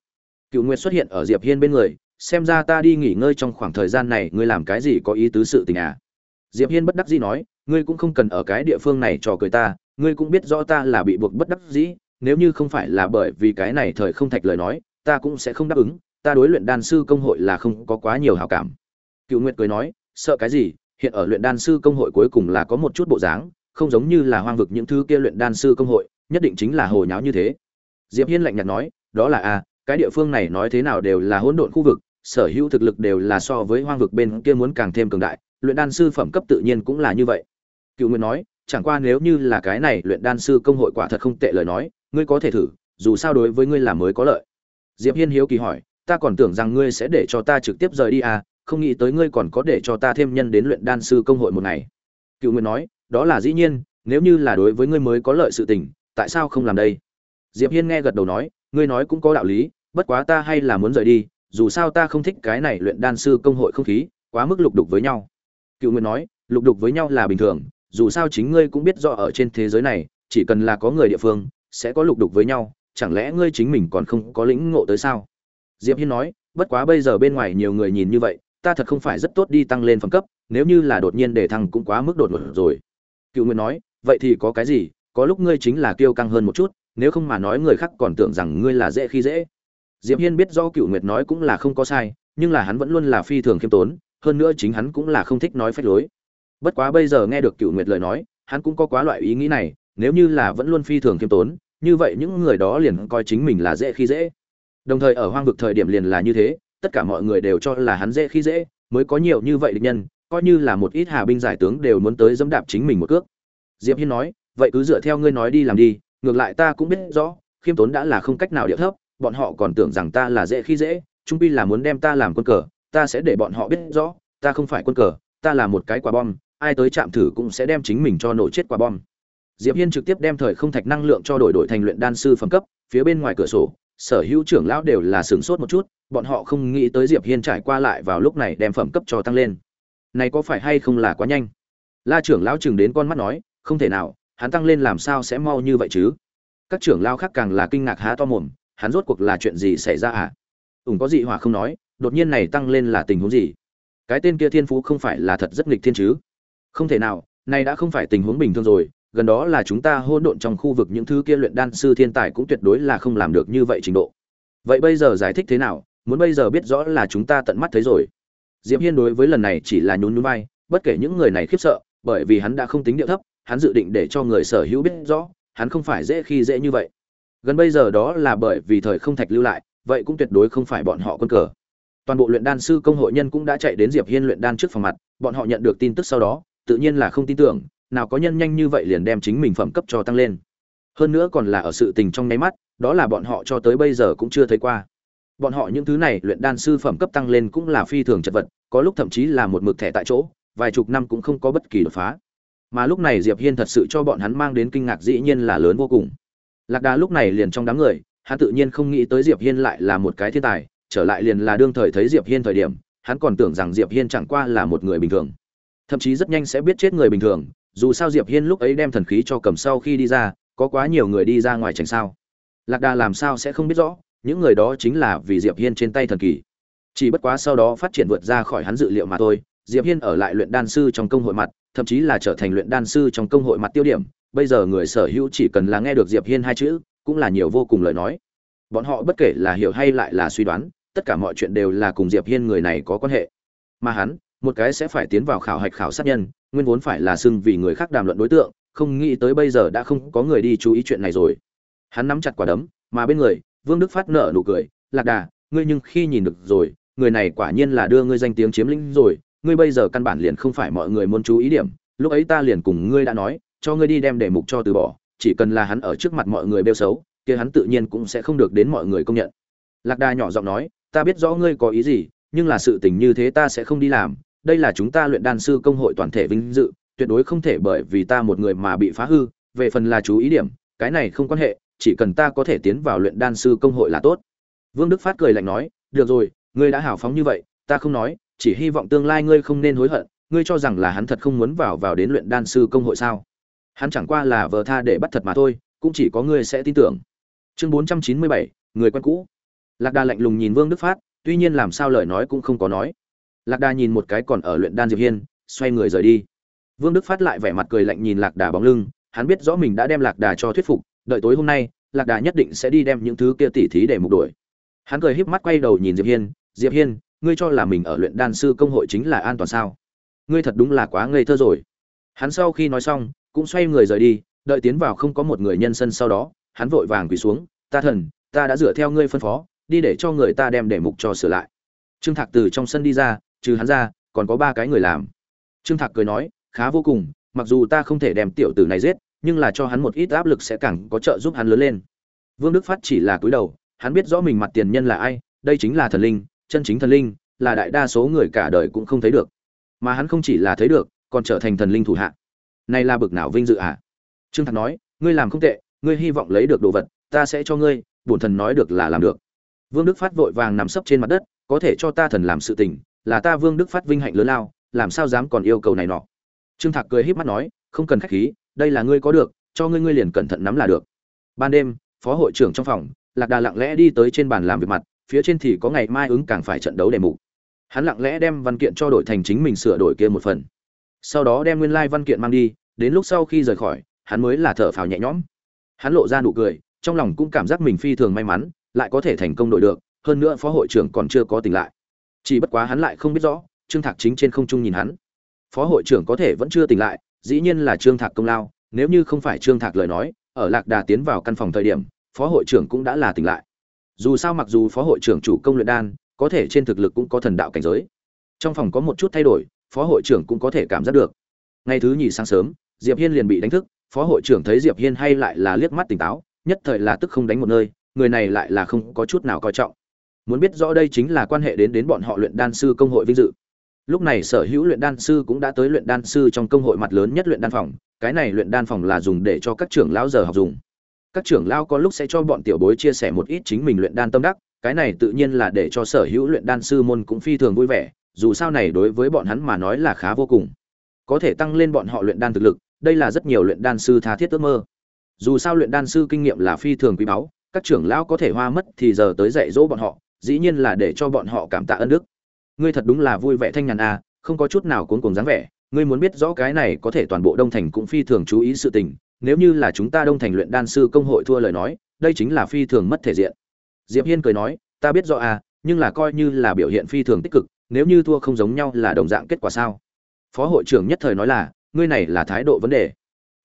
Cựu nguyệt xuất hiện ở diệp hiên bên người, xem ra ta đi nghỉ ngơi trong khoảng thời gian này, ngươi làm cái gì có ý tứ sự tình à? Diệp hiên bất đắc dĩ nói, ngươi cũng không cần ở cái địa phương này trò cười ta, ngươi cũng biết rõ ta là bị buộc bất đắc dĩ, nếu như không phải là bởi vì cái này thời không thạch lời nói ta cũng sẽ không đáp ứng, ta đối luyện đan sư công hội là không có quá nhiều hảo cảm. Cựu nguyệt cười nói, sợ cái gì, hiện ở luyện đan sư công hội cuối cùng là có một chút bộ dáng, không giống như là hoang vực những thứ kia luyện đan sư công hội, nhất định chính là hồ nháo như thế. Diệp hiên lạnh nhạt nói, đó là a cái địa phương này nói thế nào đều là hỗn độn khu vực, sở hữu thực lực đều là so với hoang vực bên kia muốn càng thêm cường đại, luyện đan sư phẩm cấp tự nhiên cũng là như vậy. Cựu nguyệt nói, chẳng qua nếu như là cái này luyện đan sư công hội quả thật không tệ lời nói, ngươi có thể thử, dù sao đối với ngươi là mới có lợi diệp hiên hiếu kỳ hỏi, ta còn tưởng rằng ngươi sẽ để cho ta trực tiếp rời đi à? Không nghĩ tới ngươi còn có để cho ta thêm nhân đến luyện đan sư công hội một ngày. Cựu Nguyên nói, đó là dĩ nhiên, nếu như là đối với ngươi mới có lợi sự tình, tại sao không làm đây? Diệp hiên nghe gật đầu nói, ngươi nói cũng có đạo lý, bất quá ta hay là muốn rời đi, dù sao ta không thích cái này luyện đan sư công hội không khí, quá mức lục đục với nhau. Cựu Nguyên nói, lục đục với nhau là bình thường, dù sao chính ngươi cũng biết rõ ở trên thế giới này, chỉ cần là có người địa phương, sẽ có lục đục với nhau chẳng lẽ ngươi chính mình còn không có lĩnh ngộ tới sao? Diệp hiên nói, bất quá bây giờ bên ngoài nhiều người nhìn như vậy, ta thật không phải rất tốt đi tăng lên phẩm cấp, nếu như là đột nhiên để thăng cũng quá mức đột ngột rồi. Cựu nguyệt nói, vậy thì có cái gì, có lúc ngươi chính là kiêu căng hơn một chút, nếu không mà nói người khác còn tưởng rằng ngươi là dễ khi dễ. Diệp hiên biết do cựu nguyệt nói cũng là không có sai, nhưng là hắn vẫn luôn là phi thường khiêm tốn, hơn nữa chính hắn cũng là không thích nói phách lối. Bất quá bây giờ nghe được cựu nguyệt lời nói, hắn cũng có quá loại ý nghĩ này, nếu như là vẫn luôn phi thường khiêm tốn như vậy những người đó liền coi chính mình là dễ khi dễ. Đồng thời ở hoang vực thời điểm liền là như thế, tất cả mọi người đều cho là hắn dễ khi dễ, mới có nhiều như vậy địch nhân, coi như là một ít hà binh giải tướng đều muốn tới dẫm đạp chính mình một cước. Diệp hiên nói, vậy cứ dựa theo ngươi nói đi làm đi, ngược lại ta cũng biết rõ, khiêm tốn đã là không cách nào địa thấp, bọn họ còn tưởng rằng ta là dễ khi dễ, trung pi là muốn đem ta làm quân cờ, ta sẽ để bọn họ biết rõ, ta không phải quân cờ, ta là một cái quả bom, ai tới chạm thử cũng sẽ đem chính mình cho nổ chết quả bom diệp hiên trực tiếp đem thời không thạch năng lượng cho đổi đổi thành luyện đan sư phẩm cấp, phía bên ngoài cửa sổ, sở hữu trưởng lão đều là sửng sốt một chút, bọn họ không nghĩ tới diệp hiên trải qua lại vào lúc này đem phẩm cấp cho tăng lên. Này có phải hay không là quá nhanh? La trưởng lão chừng đến con mắt nói, không thể nào, hắn tăng lên làm sao sẽ mau như vậy chứ? Các trưởng lão khác càng là kinh ngạc há to mồm, hắn rốt cuộc là chuyện gì xảy ra à? Ủng có dị hỏa không nói, đột nhiên này tăng lên là tình huống gì? Cái tên kia thiên phú không phải là thật rất nghịch thiên chứ? Không thể nào, này đã không phải tình huống bình thường rồi gần đó là chúng ta hôn độn trong khu vực những thứ kia luyện đan sư thiên tài cũng tuyệt đối là không làm được như vậy trình độ. Vậy bây giờ giải thích thế nào? Muốn bây giờ biết rõ là chúng ta tận mắt thấy rồi. Diệp hiên đối với lần này chỉ là nhún nhún vai, bất kể những người này khiếp sợ, bởi vì hắn đã không tính điệu thấp, hắn dự định để cho người sở hữu biết rõ, hắn không phải dễ khi dễ như vậy. Gần bây giờ đó là bởi vì thời không thạch lưu lại, vậy cũng tuyệt đối không phải bọn họ quân cờ. Toàn bộ luyện đan sư công hội nhân cũng đã chạy đến diệp hiên luyện đan trước phòng mặt, bọn họ nhận được tin tức sau đó, tự nhiên là không tin tưởng nào có nhân nhanh như vậy liền đem chính mình phẩm cấp cho tăng lên. Hơn nữa còn là ở sự tình trong nháy mắt, đó là bọn họ cho tới bây giờ cũng chưa thấy qua. Bọn họ những thứ này luyện đan sư phẩm cấp tăng lên cũng là phi thường chật vật, có lúc thậm chí là một mực thẻ tại chỗ, vài chục năm cũng không có bất kỳ đột phá. Mà lúc này diệp hiên thật sự cho bọn hắn mang đến kinh ngạc dĩ nhiên là lớn vô cùng. Lạc đà lúc này liền trong đám người, hắn tự nhiên không nghĩ tới diệp hiên lại là một cái thiên tài, trở lại liền là đương thời thấy diệp hiên thời điểm, hắn còn tưởng rằng diệp hiên chẳng qua là một người bình thường. Thậm chí rất nhanh sẽ biết chết người bình thường dù sao diệp hiên lúc ấy đem thần khí cho cầm sau khi đi ra, có quá nhiều người đi ra ngoài tránh sao. Lạc đà làm sao sẽ không biết rõ, những người đó chính là vì diệp hiên trên tay thần kỳ. Chỉ bất quá sau đó phát triển vượt ra khỏi hắn dự liệu mà thôi, diệp hiên ở lại luyện đan sư trong công hội mặt, thậm chí là trở thành luyện đan sư trong công hội mặt tiêu điểm, bây giờ người sở hữu chỉ cần là nghe được diệp hiên hai chữ, cũng là nhiều vô cùng lời nói. Bọn họ bất kể là hiểu hay lại là suy đoán, tất cả mọi chuyện đều là cùng diệp hiên người này có quan hệ. Mà hắn một cái sẽ phải tiến vào khảo hạch khảo sát nhân, nguyên vốn phải là xưng vì người khác đàm luận đối tượng, không nghĩ tới bây giờ đã không có người đi chú ý chuyện này rồi. Hắn nắm chặt quả đấm, mà bên người, vương đức phát nợ nụ cười, lạc đà, ngươi nhưng khi nhìn được rồi, người này quả nhiên là đưa ngươi danh tiếng chiếm lĩnh rồi, ngươi bây giờ căn bản liền không phải mọi người muốn chú ý điểm, lúc ấy ta liền cùng ngươi đã nói, cho ngươi đi đem đề mục cho từ bỏ, chỉ cần là hắn ở trước mặt mọi người bêu xấu, kia hắn tự nhiên cũng sẽ không được đến mọi người công nhận. Lạc đà nhỏ giọng nói, ta biết rõ ngươi có ý gì, nhưng là sự tình như thế ta sẽ không đi làm đây là chúng ta luyện đan sư công hội toàn thể vinh dự, tuyệt đối không thể bởi vì ta một người mà bị phá hư, về phần là chú ý điểm, cái này không quan hệ, chỉ cần ta có thể tiến vào luyện đan sư công hội là tốt. Vương đức phát cười lạnh nói, được rồi, ngươi đã hào phóng như vậy, ta không nói, chỉ hy vọng tương lai ngươi không nên hối hận, ngươi cho rằng là hắn thật không muốn vào vào đến luyện đan sư công hội sao? Hắn chẳng qua là vờ tha để bắt thật mà thôi, cũng chỉ có ngươi sẽ tin tưởng. Chương bốn trăm chín mươi bảy, người quen cũ. Lạc đà lạnh lùng nhìn vương đức phát, tuy nhiên làm sao lời nói cũng không có nói lạc đà nhìn một cái còn ở luyện đan diệp hiên, xoay người rời đi. Vương đức phát lại vẻ mặt cười lạnh nhìn lạc đà bóng lưng, hắn biết rõ mình đã đem lạc đà cho thuyết phục, đợi tối hôm nay, lạc đà nhất định sẽ đi đem những thứ kia tỉ thí để mục đuổi hắn cười híp mắt quay đầu nhìn diệp hiên diệp hiên, ngươi cho là mình ở luyện đan sư công hội chính là an toàn sao? Ngươi thật đúng là quá ngây thơ rồi. Hắn sau khi nói xong, cũng xoay người rời đi, đợi tiến vào không có một người nhân sân sau đó, hắn vội vàng quỳ xuống, ta thần, ta đã dựa theo ngươi phân phó, đi để cho người ta đem để mục cho sửa lại. Trương thạc từ trong sân đi ra trừ hắn ra, còn có ba cái người làm. Trương thạc cười nói, khá vô cùng, mặc dù ta không thể đem tiểu tử này giết, nhưng là cho hắn một ít áp lực sẽ càng có trợ giúp hắn lớn lên. Vương đức phát chỉ là cúi đầu, hắn biết rõ mình mặt tiền nhân là ai, đây chính là thần linh, chân chính thần linh, là đại đa số người cả đời cũng không thấy được. Mà hắn không chỉ là thấy được, còn trở thành thần linh thủ hạ. Này là bực nào vinh dự à trương thạc nói, ngươi làm không tệ, ngươi hy vọng lấy được đồ vật, ta sẽ cho ngươi, bổn thần nói được là làm được. Vương đức phát vội vàng nằm sấp trên mặt đất, có thể cho ta thần làm sự tình là ta vương đức phát vinh hạnh lớn lao, làm sao dám còn yêu cầu này nọ? Trương thạc cười híp mắt nói, không cần khách khí, đây là ngươi có được, cho ngươi ngươi liền cẩn thận nắm là được. Ban đêm, phó hội trưởng trong phòng, lạc đà lặng lẽ đi tới trên bàn làm việc mặt, phía trên thì có ngày mai ứng càng phải trận đấu đề mục. Hắn lặng lẽ đem văn kiện cho đổi thành chính mình sửa đổi kia một phần. Sau đó đem nguyên lai văn kiện mang đi, đến lúc sau khi rời khỏi, hắn mới là thở phào nhẹ nhõm. Hắn lộ ra nụ cười, trong lòng cũng cảm giác mình phi thường may mắn, lại có thể thành công đổi được, hơn nữa phó hội trưởng còn chưa có tỉnh lại chỉ bất quá hắn lại không biết rõ, trương thạc chính trên không trung nhìn hắn. Phó hội trưởng có thể vẫn chưa tỉnh lại, dĩ nhiên là trương thạc công lao, nếu như không phải trương thạc lời nói, ở lạc đà tiến vào căn phòng thời điểm, phó hội trưởng cũng đã là tỉnh lại. Dù sao mặc dù phó hội trưởng chủ công luyện đan, có thể trên thực lực cũng có thần đạo cảnh giới. Trong phòng có một chút thay đổi, phó hội trưởng cũng có thể cảm giác được. Ngày thứ nhì sáng sớm, diệp hiên liền bị đánh thức, phó hội trưởng thấy diệp hiên hay lại là liếc mắt tỉnh táo, nhất thời là tức không đánh một nơi, người này lại là không có chút nào coi trọng muốn biết rõ đây chính là quan hệ đến đến bọn họ luyện đan sư công hội vinh dự lúc này sở hữu luyện đan sư cũng đã tới luyện đan sư trong công hội mặt lớn nhất luyện đan phòng cái này luyện đan phòng là dùng để cho các trưởng lão giờ học dùng các trưởng lão có lúc sẽ cho bọn tiểu bối chia sẻ một ít chính mình luyện đan tâm đắc cái này tự nhiên là để cho sở hữu luyện đan sư môn cũng phi thường vui vẻ dù sao này đối với bọn hắn mà nói là khá vô cùng có thể tăng lên bọn họ luyện đan thực lực đây là rất nhiều luyện đan sư tha thiết ước mơ dù sao luyện đan sư kinh nghiệm là phi thường quý báu các trưởng lão có thể hoa mất thì giờ tới dạy dỗ bọn họ dĩ nhiên là để cho bọn họ cảm tạ ân đức. Ngươi thật đúng là vui vẻ thanh nhàn à không có chút nào cuốn cuồng dáng vẻ. Ngươi muốn biết rõ cái này có thể toàn bộ đông thành cũng phi thường chú ý sự tình. Nếu như là chúng ta đông thành luyện đan sư công hội thua lời nói, đây chính là phi thường mất thể diện. Diệp hiên cười nói, ta biết rõ à nhưng là coi như là biểu hiện phi thường tích cực, nếu như thua không giống nhau là đồng dạng kết quả sao? Phó hội trưởng nhất thời nói là, ngươi này là thái độ vấn đề.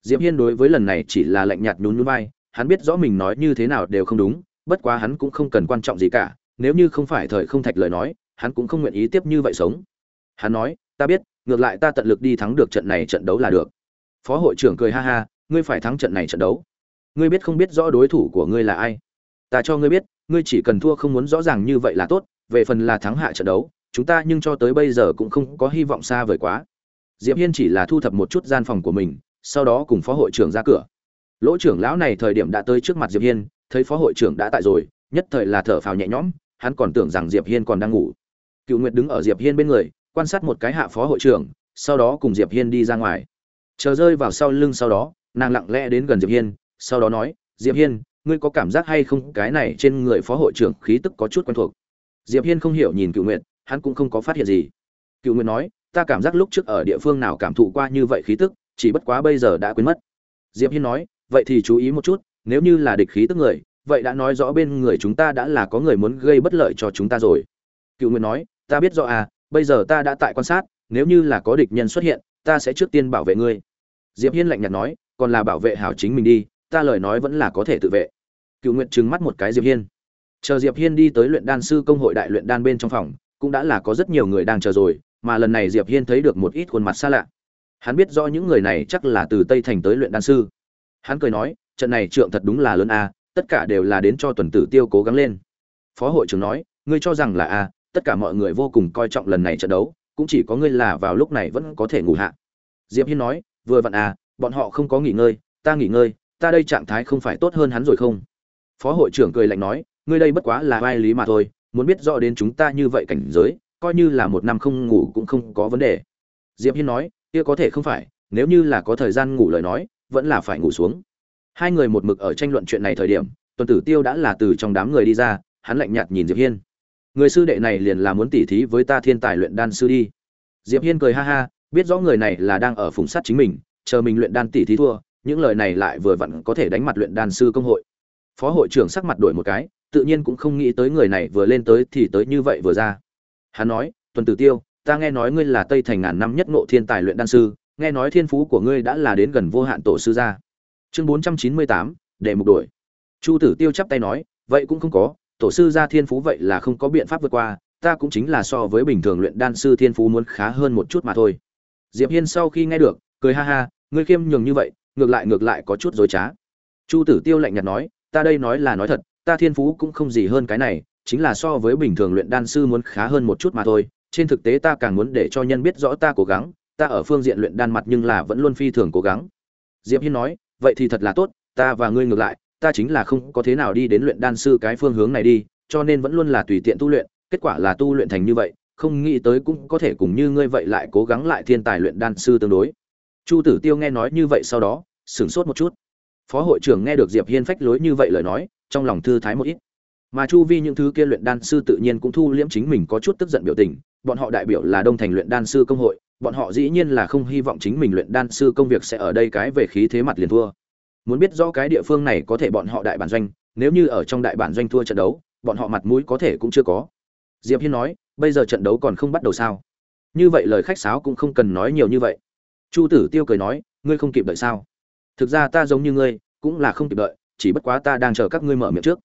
Diệp hiên đối với lần này chỉ là lạnh nhạt nhún nhún vai, hắn biết rõ mình nói như thế nào đều không đúng, bất quá hắn cũng không cần quan trọng gì cả nếu như không phải thời không thạch lời nói, hắn cũng không nguyện ý tiếp như vậy sống. Hắn nói, ta biết, ngược lại ta tận lực đi thắng được trận này trận đấu là được. Phó hội trưởng cười ha ha, ngươi phải thắng trận này trận đấu. Ngươi biết không biết rõ đối thủ của ngươi là ai. Ta cho ngươi biết, ngươi chỉ cần thua không muốn rõ ràng như vậy là tốt, về phần là thắng hạ trận đấu, chúng ta nhưng cho tới bây giờ cũng không có hy vọng xa vời quá. Diệp hiên chỉ là thu thập một chút gian phòng của mình, sau đó cùng phó hội trưởng ra cửa. Lỗ trưởng lão này thời điểm đã tới trước mặt diệp hiên, thấy phó hội trưởng đã tại rồi, nhất thời là thở phào nhẹ nhõm hắn còn tưởng rằng diệp hiên còn đang ngủ. Cựu nguyệt đứng ở diệp hiên bên người, quan sát một cái hạ phó hội trưởng, sau đó cùng diệp hiên đi ra ngoài. Chờ rơi vào sau lưng sau đó, nàng lặng lẽ đến gần diệp hiên, sau đó nói, diệp hiên, ngươi có cảm giác hay không? Cái này trên người phó hội trưởng khí tức có chút quen thuộc. Diệp hiên không hiểu nhìn cựu nguyệt, hắn cũng không có phát hiện gì. Cựu nguyệt nói, ta cảm giác lúc trước ở địa phương nào cảm thụ qua như vậy khí tức, chỉ bất quá bây giờ đã quên mất. Diệp hiên nói, vậy thì chú ý một chút, nếu như là địch khí tức người vậy đã nói rõ bên người chúng ta đã là có người muốn gây bất lợi cho chúng ta rồi. Cựu nguyện nói, ta biết rõ à bây giờ ta đã tại quan sát, nếu như là có địch nhân xuất hiện, ta sẽ trước tiên bảo vệ ngươi. Diệp hiên lạnh nhạt nói, còn là bảo vệ hảo chính mình đi, ta lời nói vẫn là có thể tự vệ. Cựu nguyện trừng mắt một cái diệp hiên. Chờ diệp hiên đi tới luyện đan sư công hội đại luyện đan bên trong phòng, cũng đã là có rất nhiều người đang chờ rồi, mà lần này diệp hiên thấy được một ít khuôn mặt xa lạ. Hắn biết rõ những người này chắc là từ tây thành tới luyện đan sư. Hắn cười nói, trận này trượng thật đúng là lớn a tất cả đều là đến cho tuần tử tiêu cố gắng lên. Phó hội trưởng nói, ngươi cho rằng là a, tất cả mọi người vô cùng coi trọng lần này trận đấu, cũng chỉ có ngươi là vào lúc này vẫn có thể ngủ hạ. Diệp hiên nói, vừa vặn à bọn họ không có nghỉ ngơi, ta nghỉ ngơi, ta đây trạng thái không phải tốt hơn hắn rồi không? Phó hội trưởng cười lạnh nói, ngươi đây bất quá là vai lý mà thôi, muốn biết rõ đến chúng ta như vậy cảnh giới, coi như là một năm không ngủ cũng không có vấn đề. Diệp hiên nói, kia có thể không phải, nếu như là có thời gian ngủ lời nói, vẫn là phải ngủ xuống hai người một mực ở tranh luận chuyện này thời điểm, tuần tử tiêu đã là từ trong đám người đi ra, hắn lạnh nhạt nhìn diệp hiên. Người sư đệ này liền là muốn tỉ thí với ta thiên tài luyện đan sư đi. Diệp hiên cười ha ha, biết rõ người này là đang ở phùng sát chính mình, chờ mình luyện đan tỉ thí thua, những lời này lại vừa vặn có thể đánh mặt luyện đan sư công hội. Phó hội trưởng sắc mặt đổi một cái, tự nhiên cũng không nghĩ tới người này vừa lên tới thì tới như vậy vừa ra. Hắn nói, tuần tử tiêu, ta nghe nói ngươi là tây thành ngàn năm nhất ngộ thiên tài luyện đan sư, nghe nói thiên phú của ngươi đã là đến gần vô hạn tổ sư gia chương bốn trăm chín mươi tám, để mục đổi chu tử tiêu chắp tay nói, vậy cũng không có, tổ sư gia thiên phú vậy là không có biện pháp vượt qua, ta cũng chính là so với bình thường luyện đan sư thiên phú muốn khá hơn một chút mà thôi. Diệp hiên sau khi nghe được, cười ha ha, ngươi khiêm nhường như vậy, ngược lại ngược lại có chút dối trá. Chu tử tiêu lạnh nhạt nói, ta đây nói là nói thật, ta thiên phú cũng không gì hơn cái này, chính là so với bình thường luyện đan sư muốn khá hơn một chút mà thôi. Trên thực tế ta càng muốn để cho nhân biết rõ ta cố gắng, ta ở phương diện luyện đan mặt nhưng là vẫn luôn phi thường cố gắng. Diệp hiên nói vậy thì thật là tốt, ta và ngươi ngược lại, ta chính là không có thế nào đi đến luyện đan sư cái phương hướng này đi, cho nên vẫn luôn là tùy tiện tu luyện, kết quả là tu luyện thành như vậy, không nghĩ tới cũng có thể cùng như ngươi vậy lại cố gắng lại thiên tài luyện đan sư tương đối. Chu tử tiêu nghe nói như vậy sau đó, sửng sốt một chút. Phó hội trưởng nghe được diệp hiên phách lối như vậy lời nói, trong lòng thư thái một ít. Mà chu vi những thứ kia luyện đan sư tự nhiên cũng thu liễm chính mình có chút tức giận biểu tình, bọn họ đại biểu là đông thành luyện đan sư công hội bọn họ dĩ nhiên là không hy vọng chính mình luyện đan sư công việc sẽ ở đây cái về khí thế mặt liền thua. Muốn biết rõ cái địa phương này có thể bọn họ đại bản doanh, nếu như ở trong đại bản doanh thua trận đấu, bọn họ mặt mũi có thể cũng chưa có. Diệp hiên nói, bây giờ trận đấu còn không bắt đầu sao? Như vậy lời khách sáo cũng không cần nói nhiều như vậy. Chu tử tiêu cười nói, ngươi không kịp đợi sao? Thực ra ta giống như ngươi, cũng là không kịp đợi, chỉ bất quá ta đang chờ các ngươi mở miệng trước.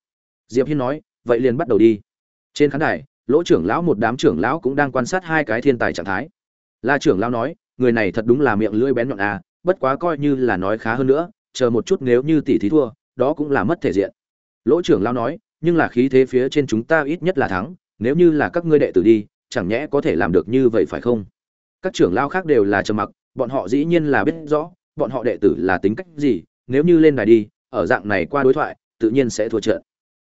Diệp hiên nói, vậy liền bắt đầu đi. Trên khán đài, lỗ trưởng lão một đám trưởng lão cũng đang quan sát hai cái thiên tài trạng thái la trưởng lão nói, người này thật đúng là miệng lưỡi bén nhọn à bất quá coi như là nói khá hơn nữa, chờ một chút nếu như tỷ thí thua, đó cũng là mất thể diện. Lỗ trưởng lão nói, nhưng là khí thế phía trên chúng ta ít nhất là thắng, nếu như là các ngươi đệ tử đi, chẳng nhẽ có thể làm được như vậy phải không? Các trưởng lão khác đều là trầm mặc, bọn họ dĩ nhiên là biết rõ, bọn họ đệ tử là tính cách gì, nếu như lên đài đi, ở dạng này qua đối thoại, tự nhiên sẽ thua trận.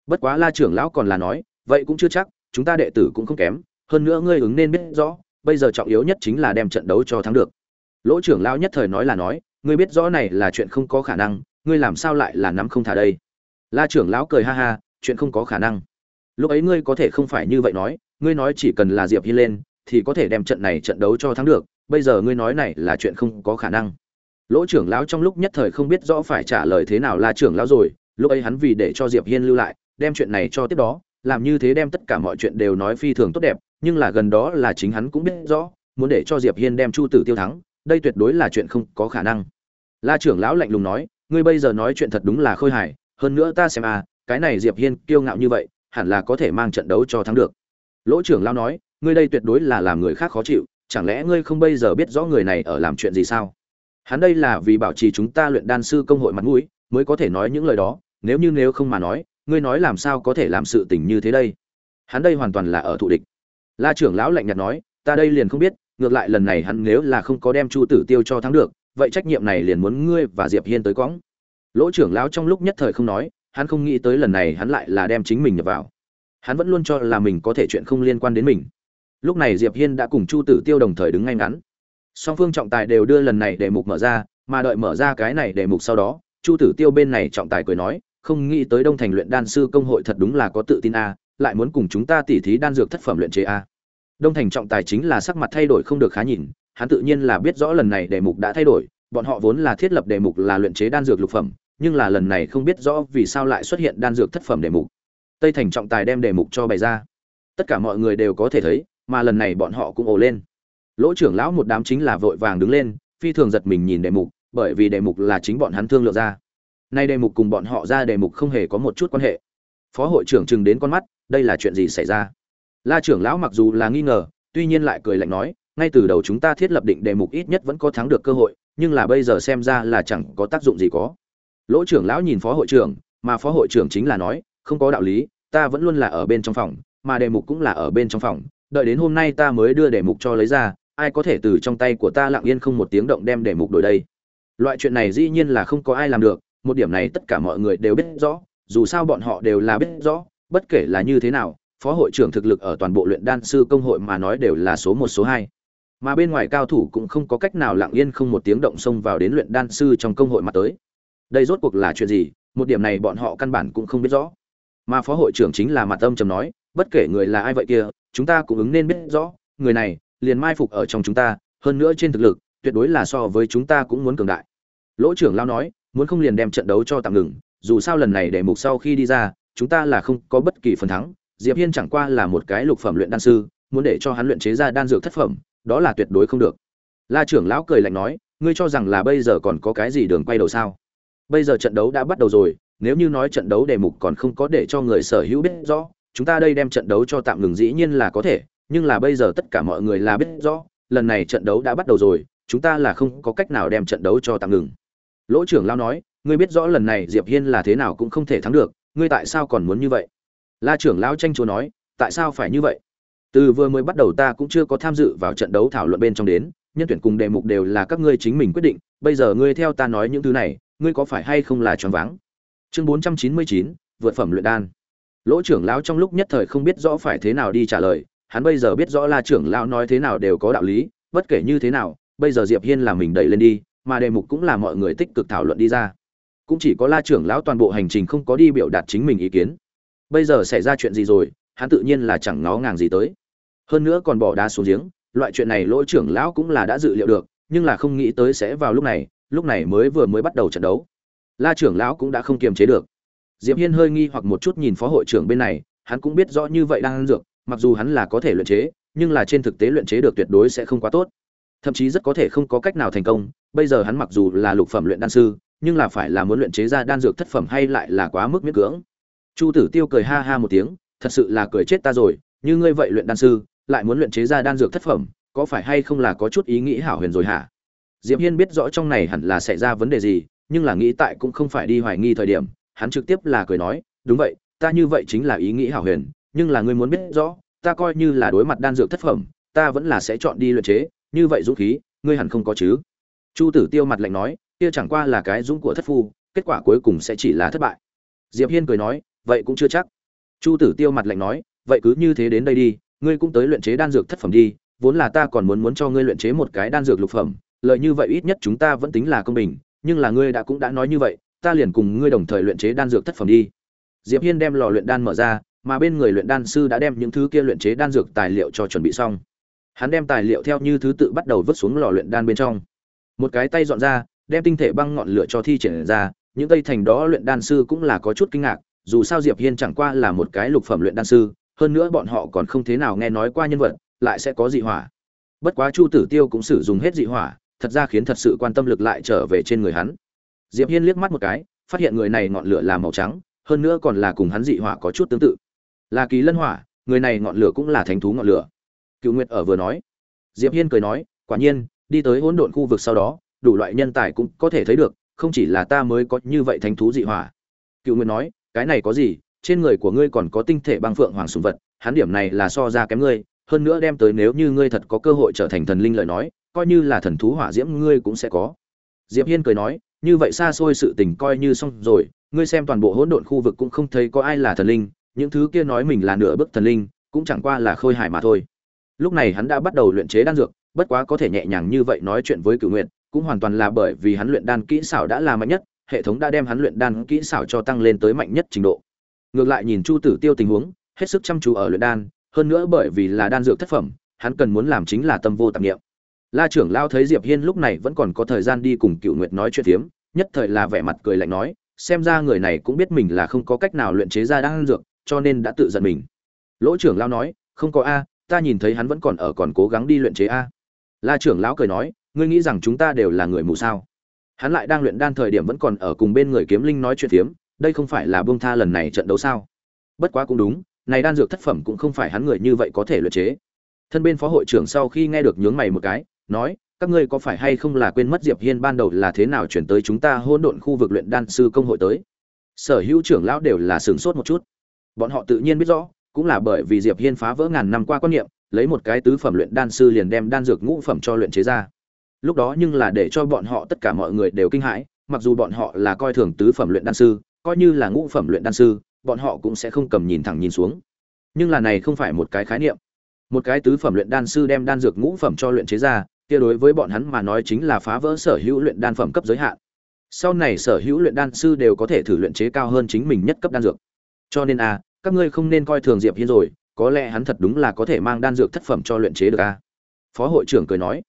Bất quá la trưởng lão còn là nói, vậy cũng chưa chắc, chúng ta đệ tử cũng không kém, hơn nữa ngươi ứng nên biết rõ bây giờ trọng yếu nhất chính là đem trận đấu cho thắng được. Lỗ trưởng lão nhất thời nói là nói, ngươi biết rõ này là chuyện không có khả năng, ngươi làm sao lại là nắm không thả đây? La trưởng lão cười ha ha, chuyện không có khả năng. Lúc ấy ngươi có thể không phải như vậy nói, ngươi nói chỉ cần là diệp hi lên, thì có thể đem trận này trận đấu cho thắng được, bây giờ ngươi nói này là chuyện không có khả năng. Lỗ trưởng lão trong lúc nhất thời không biết rõ phải trả lời thế nào la trưởng lão rồi, lúc ấy hắn vì để cho diệp hiên lưu lại, đem chuyện này cho tiếp đó, làm như thế đem tất cả mọi chuyện đều nói phi thường tốt đẹp nhưng là gần đó là chính hắn cũng biết rõ, muốn để cho diệp hiên đem chu tử tiêu thắng, đây tuyệt đối là chuyện không có khả năng. La trưởng lão lạnh lùng nói, ngươi bây giờ nói chuyện thật đúng là khôi hài, hơn nữa ta xem à cái này diệp hiên kiêu ngạo như vậy, hẳn là có thể mang trận đấu cho thắng được. Lỗ trưởng lão nói, ngươi đây tuyệt đối là làm người khác khó chịu, chẳng lẽ ngươi không bây giờ biết rõ người này ở làm chuyện gì sao? Hắn đây là vì bảo trì chúng ta luyện đan sư công hội mặt mũi, mới có thể nói những lời đó, nếu như nếu không mà nói, ngươi nói làm sao có thể làm sự tình như thế đây? Hắn đây hoàn toàn là ở thụ địch la trưởng lão lạnh nhạt nói, ta đây liền không biết, ngược lại lần này hắn nếu là không có đem chu tử tiêu cho thắng được, vậy trách nhiệm này liền muốn ngươi và diệp hiên tới quõng lỗ trưởng lão trong lúc nhất thời không nói, hắn không nghĩ tới lần này hắn lại là đem chính mình nhập vào. Hắn vẫn luôn cho là mình có thể chuyện không liên quan đến mình. Lúc này diệp hiên đã cùng chu tử tiêu đồng thời đứng ngay ngắn. Song phương trọng tài đều đưa lần này để mục mở ra, mà đợi mở ra cái này để mục sau đó, chu tử tiêu bên này trọng tài cười nói, không nghĩ tới đông thành luyện đan sư công hội thật đúng là có tự tin a lại muốn cùng chúng ta tỉ thí đan dược thất phẩm luyện chế a. Đông thành trọng tài chính là sắc mặt thay đổi không được khá nhìn, hắn tự nhiên là biết rõ lần này đề mục đã thay đổi, bọn họ vốn là thiết lập đề mục là luyện chế đan dược lục phẩm, nhưng là lần này không biết rõ vì sao lại xuất hiện đan dược thất phẩm đề mục. Tây thành trọng tài đem đề mục cho bày ra. Tất cả mọi người đều có thể thấy, mà lần này bọn họ cũng ồ lên. Lỗ trưởng lão một đám chính là vội vàng đứng lên, phi thường giật mình nhìn đề mục, bởi vì đề mục là chính bọn hắn thương lượng ra. Nay đề mục cùng bọn họ ra đề mục không hề có một chút quan hệ phó hội trưởng chừng đến con mắt, đây là chuyện gì xảy ra? La trưởng lão mặc dù là nghi ngờ, tuy nhiên lại cười lạnh nói, ngay từ đầu chúng ta thiết lập định đề mục ít nhất vẫn có thắng được cơ hội, nhưng là bây giờ xem ra là chẳng có tác dụng gì có. Lỗ trưởng lão nhìn phó hội trưởng, mà phó hội trưởng chính là nói, không có đạo lý, ta vẫn luôn là ở bên trong phòng, mà đề mục cũng là ở bên trong phòng. Đợi đến hôm nay ta mới đưa đề mục cho lấy ra, ai có thể từ trong tay của ta lặng yên không một tiếng động đem đề mục đổi đây? Loại chuyện này dĩ nhiên là không có ai làm được, một điểm này tất cả mọi người đều biết rõ dù sao bọn họ đều là biết rõ, bất kể là như thế nào, phó hội trưởng thực lực ở toàn bộ luyện đan sư công hội mà nói đều là số một, số hai. Mà bên ngoài cao thủ cũng không có cách nào lặng yên không một tiếng động xông vào đến luyện đan sư trong công hội mà tới. Đây rốt cuộc là chuyện gì? Một điểm này bọn họ căn bản cũng không biết rõ. Mà phó hội trưởng chính là mặt âm trầm nói, bất kể người là ai vậy kia, chúng ta cũng ứng nên biết rõ, người này liền mai phục ở trong chúng ta, hơn nữa trên thực lực, tuyệt đối là so với chúng ta cũng muốn cường đại. Lỗ trưởng lao nói, muốn không liền đem trận đấu cho tạm ngừng dù sao lần này để mục sau khi đi ra, chúng ta là không có bất kỳ phần thắng. Diệp hiên chẳng qua là một cái lục phẩm luyện đan sư, muốn để cho hắn luyện chế ra đan dược thất phẩm, đó là tuyệt đối không được. La trưởng lão cười lạnh nói, ngươi cho rằng là bây giờ còn có cái gì đường quay đầu sao? Bây giờ trận đấu đã bắt đầu rồi, nếu như nói trận đấu đề mục còn không có để cho người sở hữu biết rõ, chúng ta đây đem trận đấu cho tạm ngừng dĩ nhiên là có thể, nhưng là bây giờ tất cả mọi người là biết rõ, lần này trận đấu đã bắt đầu rồi, chúng ta là không có cách nào đem trận đấu cho tạm ngừng. Lỗ trưởng lão nói ngươi biết rõ lần này diệp hiên là thế nào cũng không thể thắng được, ngươi tại sao còn muốn như vậy? La trưởng lão tranh chúa nói, tại sao phải như vậy? Từ vừa mới bắt đầu ta cũng chưa có tham dự vào trận đấu thảo luận bên trong đến, nhân tuyển cùng đề mục đều là các ngươi chính mình quyết định, bây giờ ngươi theo ta nói những thứ này, ngươi có phải hay không là choáng váng? Chương bốn trăm chín mươi chín, vượt phẩm luyện đan. Lỗ trưởng lão trong lúc nhất thời không biết rõ phải thế nào đi trả lời, hắn bây giờ biết rõ la trưởng lão nói thế nào đều có đạo lý, bất kể như thế nào, bây giờ diệp hiên là mình đẩy lên đi, mà đề mục cũng là mọi người tích cực thảo luận đi ra cũng chỉ có la trưởng lão toàn bộ hành trình không có đi biểu đạt chính mình ý kiến. Bây giờ xảy ra chuyện gì rồi, hắn tự nhiên là chẳng nó ngàng gì tới. Hơn nữa còn bỏ đá xuống giếng, loại chuyện này lỗ trưởng lão cũng là đã dự liệu được, nhưng là không nghĩ tới sẽ vào lúc này lúc này mới vừa mới bắt đầu trận đấu. La trưởng lão cũng đã không kiềm chế được. Diệp hiên hơi nghi hoặc một chút nhìn phó hội trưởng bên này, hắn cũng biết rõ như vậy đang ăn dược, mặc dù hắn là có thể luyện chế, nhưng là trên thực tế luyện chế được tuyệt đối sẽ không quá tốt. Thậm chí rất có thể không có cách nào thành công, bây giờ hắn mặc dù là lục phẩm luyện đan sư nhưng là phải là muốn luyện chế ra đan dược thất phẩm hay lại là quá mức miễn cưỡng. Chu tử tiêu cười ha ha một tiếng, thật sự là cười chết ta rồi, như ngươi vậy luyện đan sư, lại muốn luyện chế ra đan dược thất phẩm, có phải hay không là có chút ý nghĩ hảo huyền rồi hả? Diệp hiên biết rõ trong này hẳn là xảy ra vấn đề gì, nhưng là nghĩ tại cũng không phải đi hoài nghi thời điểm, hắn trực tiếp là cười nói, đúng vậy, ta như vậy chính là ý nghĩ hảo huyền, nhưng là ngươi muốn biết rõ, ta coi như là đối mặt đan dược thất phẩm, ta vẫn là sẽ chọn đi luyện chế, như vậy dũng khí, ngươi hẳn không có chứ? Chu tử tiêu mặt lạnh nói kia chẳng qua là cái dũng của thất phu, kết quả cuối cùng sẽ chỉ là thất bại. Diệp hiên cười nói, vậy cũng chưa chắc. Chu tử tiêu mặt lạnh nói, vậy cứ như thế đến đây đi, ngươi cũng tới luyện chế đan dược thất phẩm đi, vốn là ta còn muốn muốn cho ngươi luyện chế một cái đan dược lục phẩm lợi như vậy ít nhất chúng ta vẫn tính là công bình, nhưng là ngươi đã cũng đã nói như vậy, ta liền cùng ngươi đồng thời luyện chế đan dược thất phẩm đi. Diệp hiên đem lò luyện đan mở ra, mà bên người luyện đan sư đã đem những thứ kia luyện chế đan dược tài liệu cho chuẩn bị xong. Hắn đem tài liệu theo như thứ tự bắt đầu vứt xuống lò luyện đan bên trong. Một cái tay dọn ra đem tinh thể băng ngọn lửa cho thi triển ra, những tây thành đó luyện đan sư cũng là có chút kinh ngạc, dù sao diệp hiên chẳng qua là một cái lục phẩm luyện đan sư, hơn nữa bọn họ còn không thế nào nghe nói qua nhân vật, lại sẽ có dị hỏa. Bất quá chu tử tiêu cũng sử dụng hết dị hỏa, thật ra khiến thật sự quan tâm lực lại trở về trên người hắn. Diệp hiên liếc mắt một cái, phát hiện người này ngọn lửa là màu trắng, hơn nữa còn là cùng hắn dị hỏa có chút tương tự. Là kỳ lân hỏa, người này ngọn lửa cũng là thánh thú ngọn lửa. Cựu nguyệt ở vừa nói. Diệp hiên cười nói, quả nhiên, đi tới hỗn độn khu vực sau đó đủ loại nhân tài cũng có thể thấy được, không chỉ là ta mới có như vậy thánh thú dị hỏa. Cựu Nguyên nói, cái này có gì, trên người của ngươi còn có tinh thể băng phượng hoàng sùng vật, hắn điểm này là so ra kém ngươi, hơn nữa đem tới nếu như ngươi thật có cơ hội trở thành thần linh lời nói, coi như là thần thú hỏa diễm ngươi cũng sẽ có. Diệp hiên cười nói, như vậy xa xôi sự tình coi như xong rồi, ngươi xem toàn bộ hỗn độn khu vực cũng không thấy có ai là thần linh, những thứ kia nói mình là nửa bước thần linh, cũng chẳng qua là khôi hài mà thôi. Lúc này hắn đã bắt đầu luyện chế đan dược, bất quá có thể nhẹ nhàng như vậy nói chuyện với cửu nguyện cũng hoàn toàn là bởi vì hắn luyện đan kỹ xảo đã là mạnh nhất hệ thống đã đem hắn luyện đan kỹ xảo cho tăng lên tới mạnh nhất trình độ. Ngược lại nhìn chu tử tiêu tình huống hết sức chăm chú ở luyện đan hơn nữa bởi vì là đan dược thất phẩm hắn cần muốn làm chính là tâm vô tạp niệm. la trưởng lao thấy diệp hiên lúc này vẫn còn có thời gian đi cùng cựu nguyệt nói chuyện tiếm, nhất thời là vẻ mặt cười lạnh nói xem ra người này cũng biết mình là không có cách nào luyện chế ra đan dược cho nên đã tự giận mình. Lỗ trưởng lao nói không có a ta nhìn thấy hắn vẫn còn ở còn cố gắng đi luyện chế a. La trưởng lão cười nói ngươi nghĩ rằng chúng ta đều là người mù sao? Hắn lại đang luyện đan thời điểm vẫn còn ở cùng bên người kiếm linh nói chuyện phiếm, đây không phải là buông tha lần này trận đấu sao? Bất quá cũng đúng, này đan dược thất phẩm cũng không phải hắn người như vậy có thể luyện chế. Thân bên phó hội trưởng sau khi nghe được nhướng mày một cái, nói, các ngươi có phải hay không là quên mất diệp hiên ban đầu là thế nào chuyển tới chúng ta hỗn độn khu vực luyện đan sư công hội tới? Sở hữu trưởng lão đều là sửng sốt một chút. Bọn họ tự nhiên biết rõ, cũng là bởi vì diệp hiên phá vỡ ngàn năm qua quan niệm, lấy một cái tứ phẩm luyện đan sư liền đem đan dược ngũ phẩm cho luyện chế ra lúc đó nhưng là để cho bọn họ tất cả mọi người đều kinh hãi, mặc dù bọn họ là coi thường tứ phẩm luyện đan sư, coi như là ngũ phẩm luyện đan sư, bọn họ cũng sẽ không cầm nhìn thẳng nhìn xuống. Nhưng là này không phải một cái khái niệm. Một cái tứ phẩm luyện đan sư đem đan dược ngũ phẩm cho luyện chế ra, kia đối với bọn hắn mà nói chính là phá vỡ sở hữu luyện đan phẩm cấp giới hạn. Sau này sở hữu luyện đan sư đều có thể thử luyện chế cao hơn chính mình nhất cấp đan dược. Cho nên a các ngươi không nên coi thường diệp hiên rồi, có lẽ hắn thật đúng là có thể mang đan dược thất phẩm cho luyện chế được a phó hội trưởng cười nói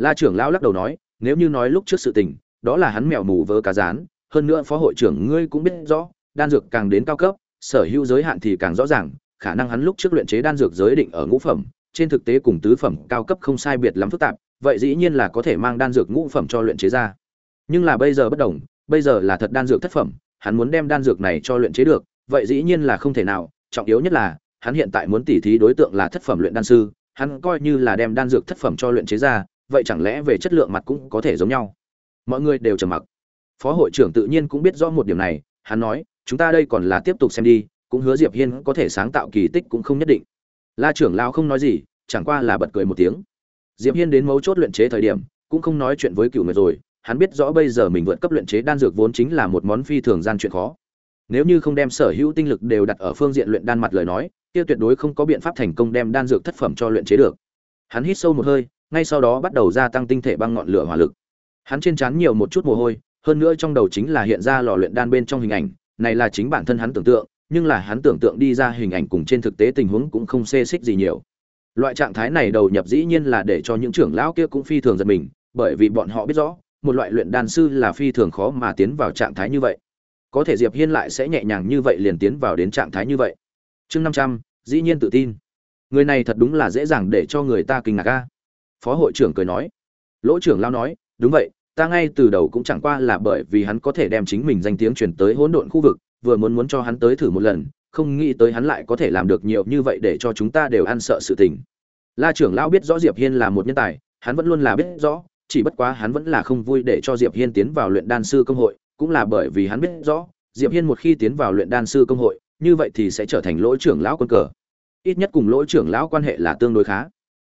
la trưởng lão lắc đầu nói, nếu như nói lúc trước sự tình, đó là hắn mèo mù vớ cá rán, hơn nữa phó hội trưởng ngươi cũng biết rõ, đan dược càng đến cao cấp, sở hữu giới hạn thì càng rõ ràng, khả năng hắn lúc trước luyện chế đan dược giới định ở ngũ phẩm, trên thực tế cùng tứ phẩm cao cấp không sai biệt lắm phức tạp, vậy dĩ nhiên là có thể mang đan dược ngũ phẩm cho luyện chế ra. Nhưng là bây giờ bất đồng, bây giờ là thật đan dược thất phẩm, hắn muốn đem đan dược này cho luyện chế được, vậy dĩ nhiên là không thể nào, trọng yếu nhất là, hắn hiện tại muốn tỉ thí đối tượng là thất phẩm luyện đan sư, hắn coi như là đem đan dược thất phẩm cho luyện chế ra vậy chẳng lẽ về chất lượng mặt cũng có thể giống nhau? Mọi người đều trầm mặc. Phó hội trưởng tự nhiên cũng biết rõ một điểm này, hắn nói, chúng ta đây còn là tiếp tục xem đi, cũng hứa diệp hiên có thể sáng tạo kỳ tích cũng không nhất định. La trưởng lao không nói gì, chẳng qua là bật cười một tiếng. Diệp hiên đến mấu chốt luyện chế thời điểm, cũng không nói chuyện với cựu người rồi, hắn biết rõ bây giờ mình vượt cấp luyện chế đan dược vốn chính là một món phi thường gian chuyện khó. Nếu như không đem sở hữu tinh lực đều đặt ở phương diện luyện đan mặt lời nói, kia tuyệt đối không có biện pháp thành công đem đan dược thất phẩm cho luyện chế được. Hắn hít sâu một hơi ngay sau đó bắt đầu gia tăng tinh thể băng ngọn lửa hỏa lực. Hắn trên trán nhiều một chút mồ hôi, hơn nữa trong đầu chính là hiện ra lò luyện đan bên trong hình ảnh, này là chính bản thân hắn tưởng tượng, nhưng là hắn tưởng tượng đi ra hình ảnh cùng trên thực tế tình huống cũng không xê xích gì nhiều. Loại trạng thái này đầu nhập dĩ nhiên là để cho những trưởng lão kia cũng phi thường giật mình, bởi vì bọn họ biết rõ, một loại luyện đan sư là phi thường khó mà tiến vào trạng thái như vậy. Có thể diệp hiên lại sẽ nhẹ nhàng như vậy liền tiến vào đến trạng thái như vậy. Chương năm trăm, dĩ nhiên tự tin. Người này thật đúng là dễ dàng để cho người ta kinh ngạc a phó hội trưởng cười nói. Lỗ trưởng lao nói, đúng vậy, ta ngay từ đầu cũng chẳng qua là bởi vì hắn có thể đem chính mình danh tiếng truyền tới hỗn độn khu vực, vừa muốn muốn cho hắn tới thử một lần, không nghĩ tới hắn lại có thể làm được nhiều như vậy để cho chúng ta đều ăn sợ sự tình. La trưởng lão biết rõ diệp hiên là một nhân tài, hắn vẫn luôn là biết rõ, chỉ bất quá hắn vẫn là không vui để cho diệp hiên tiến vào luyện đan sư công hội, cũng là bởi vì hắn biết rõ, diệp hiên một khi tiến vào luyện đan sư công hội, như vậy thì sẽ trở thành lỗ trưởng lão quân cờ. Ít nhất cùng lỗ trưởng lão quan hệ là tương đối khá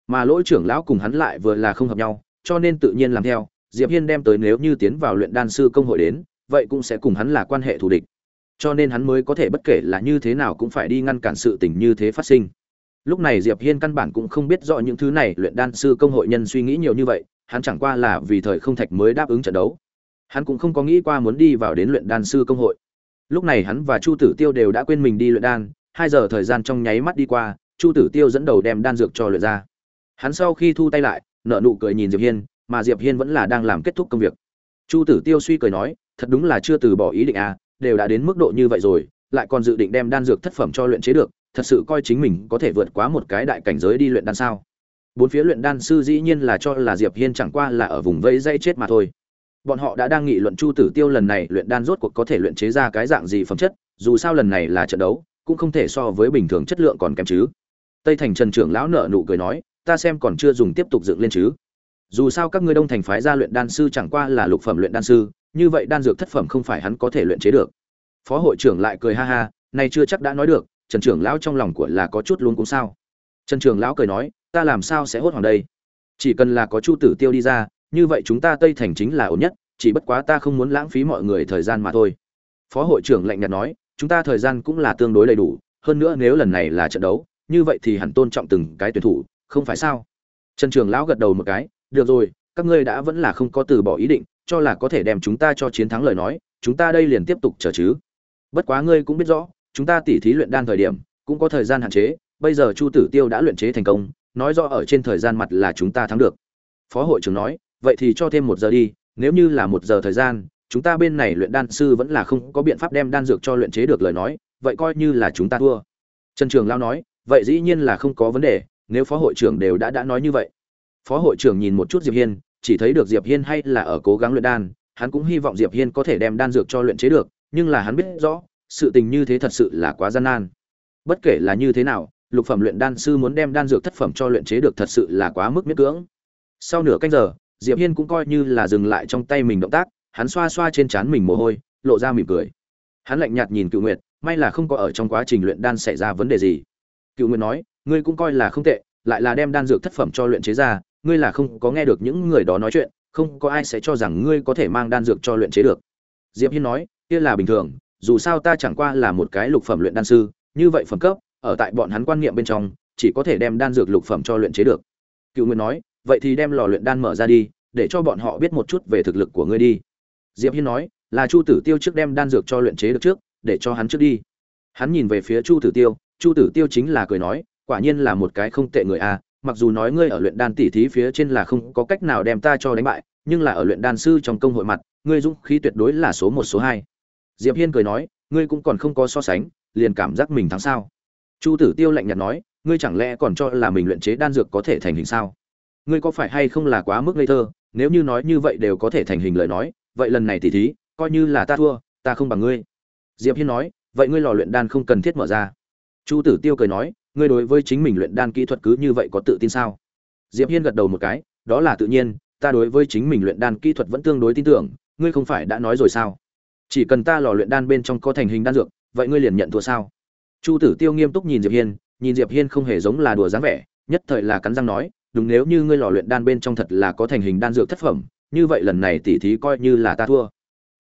mà lỗ trưởng lão cùng hắn lại vừa là không hợp nhau, cho nên tự nhiên làm theo, diệp hiên đem tới nếu như tiến vào luyện đan sư công hội đến, vậy cũng sẽ cùng hắn là quan hệ thù địch. Cho nên hắn mới có thể bất kể là như thế nào cũng phải đi ngăn cản sự tình như thế phát sinh. Lúc này diệp hiên căn bản cũng không biết rõ những thứ này luyện đan sư công hội nhân suy nghĩ nhiều như vậy, hắn chẳng qua là vì thời không thạch mới đáp ứng trận đấu. Hắn cũng không có nghĩ qua muốn đi vào đến luyện đan sư công hội. Lúc này hắn và chu tử tiêu đều đã quên mình đi luyện đan, hai giờ thời gian trong nháy mắt đi qua, chu tử tiêu dẫn đầu đem đan dược cho luyện ra hắn sau khi thu tay lại nợ nụ cười nhìn diệp hiên, mà diệp hiên vẫn là đang làm kết thúc công việc. Chu tử tiêu suy cười nói, thật đúng là chưa từ bỏ ý định à đều đã đến mức độ như vậy rồi, lại còn dự định đem đan dược thất phẩm cho luyện chế được, thật sự coi chính mình có thể vượt quá một cái đại cảnh giới đi luyện đan sao? Bốn phía luyện đan sư dĩ nhiên là cho là diệp hiên chẳng qua là ở vùng vây dây chết mà thôi. Bọn họ đã đang nghị luận chu tử tiêu lần này luyện đan rốt cuộc có thể luyện chế ra cái dạng gì phẩm chất, dù sao lần này là trận đấu, cũng không thể so với bình thường chất lượng còn kém chứ. Tây thành trần trưởng lão nợ nụ cười nói ta xem còn chưa dùng tiếp tục dựng lên chứ. Dù sao các ngươi đông thành phái ra luyện đan sư chẳng qua là lục phẩm luyện đan sư, như vậy đan dược thất phẩm không phải hắn có thể luyện chế được. Phó hội trưởng lại cười ha ha, nay chưa chắc đã nói được, trần trưởng lão trong lòng của là có chút luôn cũng sao. Trần trưởng lão cười nói, ta làm sao sẽ hốt hoảng đây? Chỉ cần là có chu tử tiêu đi ra, như vậy chúng ta tây thành chính là ổn nhất, chỉ bất quá ta không muốn lãng phí mọi người thời gian mà thôi. Phó hội trưởng lạnh nhạt nói, chúng ta thời gian cũng là tương đối đầy đủ, hơn nữa nếu lần này là trận đấu, như vậy thì hẳn tôn trọng từng cái tuyển thủ không phải sao? Trần trường lão gật đầu một cái, được rồi, các ngươi đã vẫn là không có từ bỏ ý định, cho là có thể đem chúng ta cho chiến thắng lời nói, chúng ta đây liền tiếp tục chờ chứ. Bất quá ngươi cũng biết rõ, chúng ta tỉ thí luyện đan thời điểm, cũng có thời gian hạn chế, bây giờ chu tử tiêu đã luyện chế thành công, nói rõ ở trên thời gian mặt là chúng ta thắng được. Phó hội trưởng nói, vậy thì cho thêm một giờ đi, nếu như là một giờ thời gian, chúng ta bên này luyện đan sư vẫn là không có biện pháp đem đan dược cho luyện chế được lời nói, vậy coi như là chúng ta thua. Trần trường lao nói, vậy dĩ nhiên là không có vấn đề nếu phó hội trưởng đều đã đã nói như vậy. Phó hội trưởng nhìn một chút diệp hiên, chỉ thấy được diệp hiên hay là ở cố gắng luyện đan, hắn cũng hy vọng diệp hiên có thể đem đan dược cho luyện chế được, nhưng là hắn biết rõ, sự tình như thế thật sự là quá gian nan. Bất kể là như thế nào, lục phẩm luyện đan sư muốn đem đan dược thất phẩm cho luyện chế được thật sự là quá mức miết cưỡng. Sau nửa canh giờ, diệp hiên cũng coi như là dừng lại trong tay mình động tác, hắn xoa xoa trên trán mình mồ hôi, lộ ra mỉm cười. Hắn lạnh nhạt nhìn cựu nguyệt, may là không có ở trong quá trình luyện đan xảy ra vấn đề gì cựu nguyện nói, ngươi cũng coi là không tệ, lại là đem đan dược thất phẩm cho luyện chế ra, ngươi là không có nghe được những người đó nói chuyện, không có ai sẽ cho rằng ngươi có thể mang đan dược cho luyện chế được. Diệp hiên nói, kia là bình thường, dù sao ta chẳng qua là một cái lục phẩm luyện đan sư, như vậy phẩm cấp, ở tại bọn hắn quan niệm bên trong, chỉ có thể đem đan dược lục phẩm cho luyện chế được. Cựu nguyên nói, vậy thì đem lò luyện đan mở ra đi, để cho bọn họ biết một chút về thực lực của ngươi đi. Diệp hiên nói, là chu tử tiêu trước đem đan dược cho luyện chế được trước, để cho hắn trước đi. Hắn nhìn về phía chu tử tiêu chu tử tiêu chính là cười nói, quả nhiên là một cái không tệ người a, mặc dù nói ngươi ở luyện đan tỷ thí phía trên là không có cách nào đem ta cho đánh bại, nhưng là ở luyện đan sư trong công hội mặt, ngươi dũng khí tuyệt đối là số một, số hai. Diệp hiên cười nói, ngươi cũng còn không có so sánh, liền cảm giác mình thắng sao? Chu tử tiêu lạnh nhạt nói, ngươi chẳng lẽ còn cho là mình luyện chế đan dược có thể thành hình sao? Ngươi có phải hay không là quá mức ngây thơ, nếu như nói như vậy đều có thể thành hình lời nói, vậy lần này tỷ thí, coi như là ta thua, ta không bằng ngươi. Diệp hiên nói, vậy ngươi lò luyện đan không cần thiết mở ra chu tử tiêu cười nói, ngươi đối với chính mình luyện đan kỹ thuật cứ như vậy có tự tin sao? Diệp hiên gật đầu một cái, đó là tự nhiên, ta đối với chính mình luyện đan kỹ thuật vẫn tương đối tin tưởng, ngươi không phải đã nói rồi sao? Chỉ cần ta lò luyện đan bên trong có thành hình đan dược, vậy ngươi liền nhận thua sao? Chu tử tiêu nghiêm túc nhìn diệp hiên, nhìn diệp hiên không hề giống là đùa dáng vẻ, nhất thời là cắn răng nói, đúng, nếu như ngươi lò luyện đan bên trong thật là có thành hình đan dược thất phẩm, như vậy lần này tỉ thí coi như là ta thua.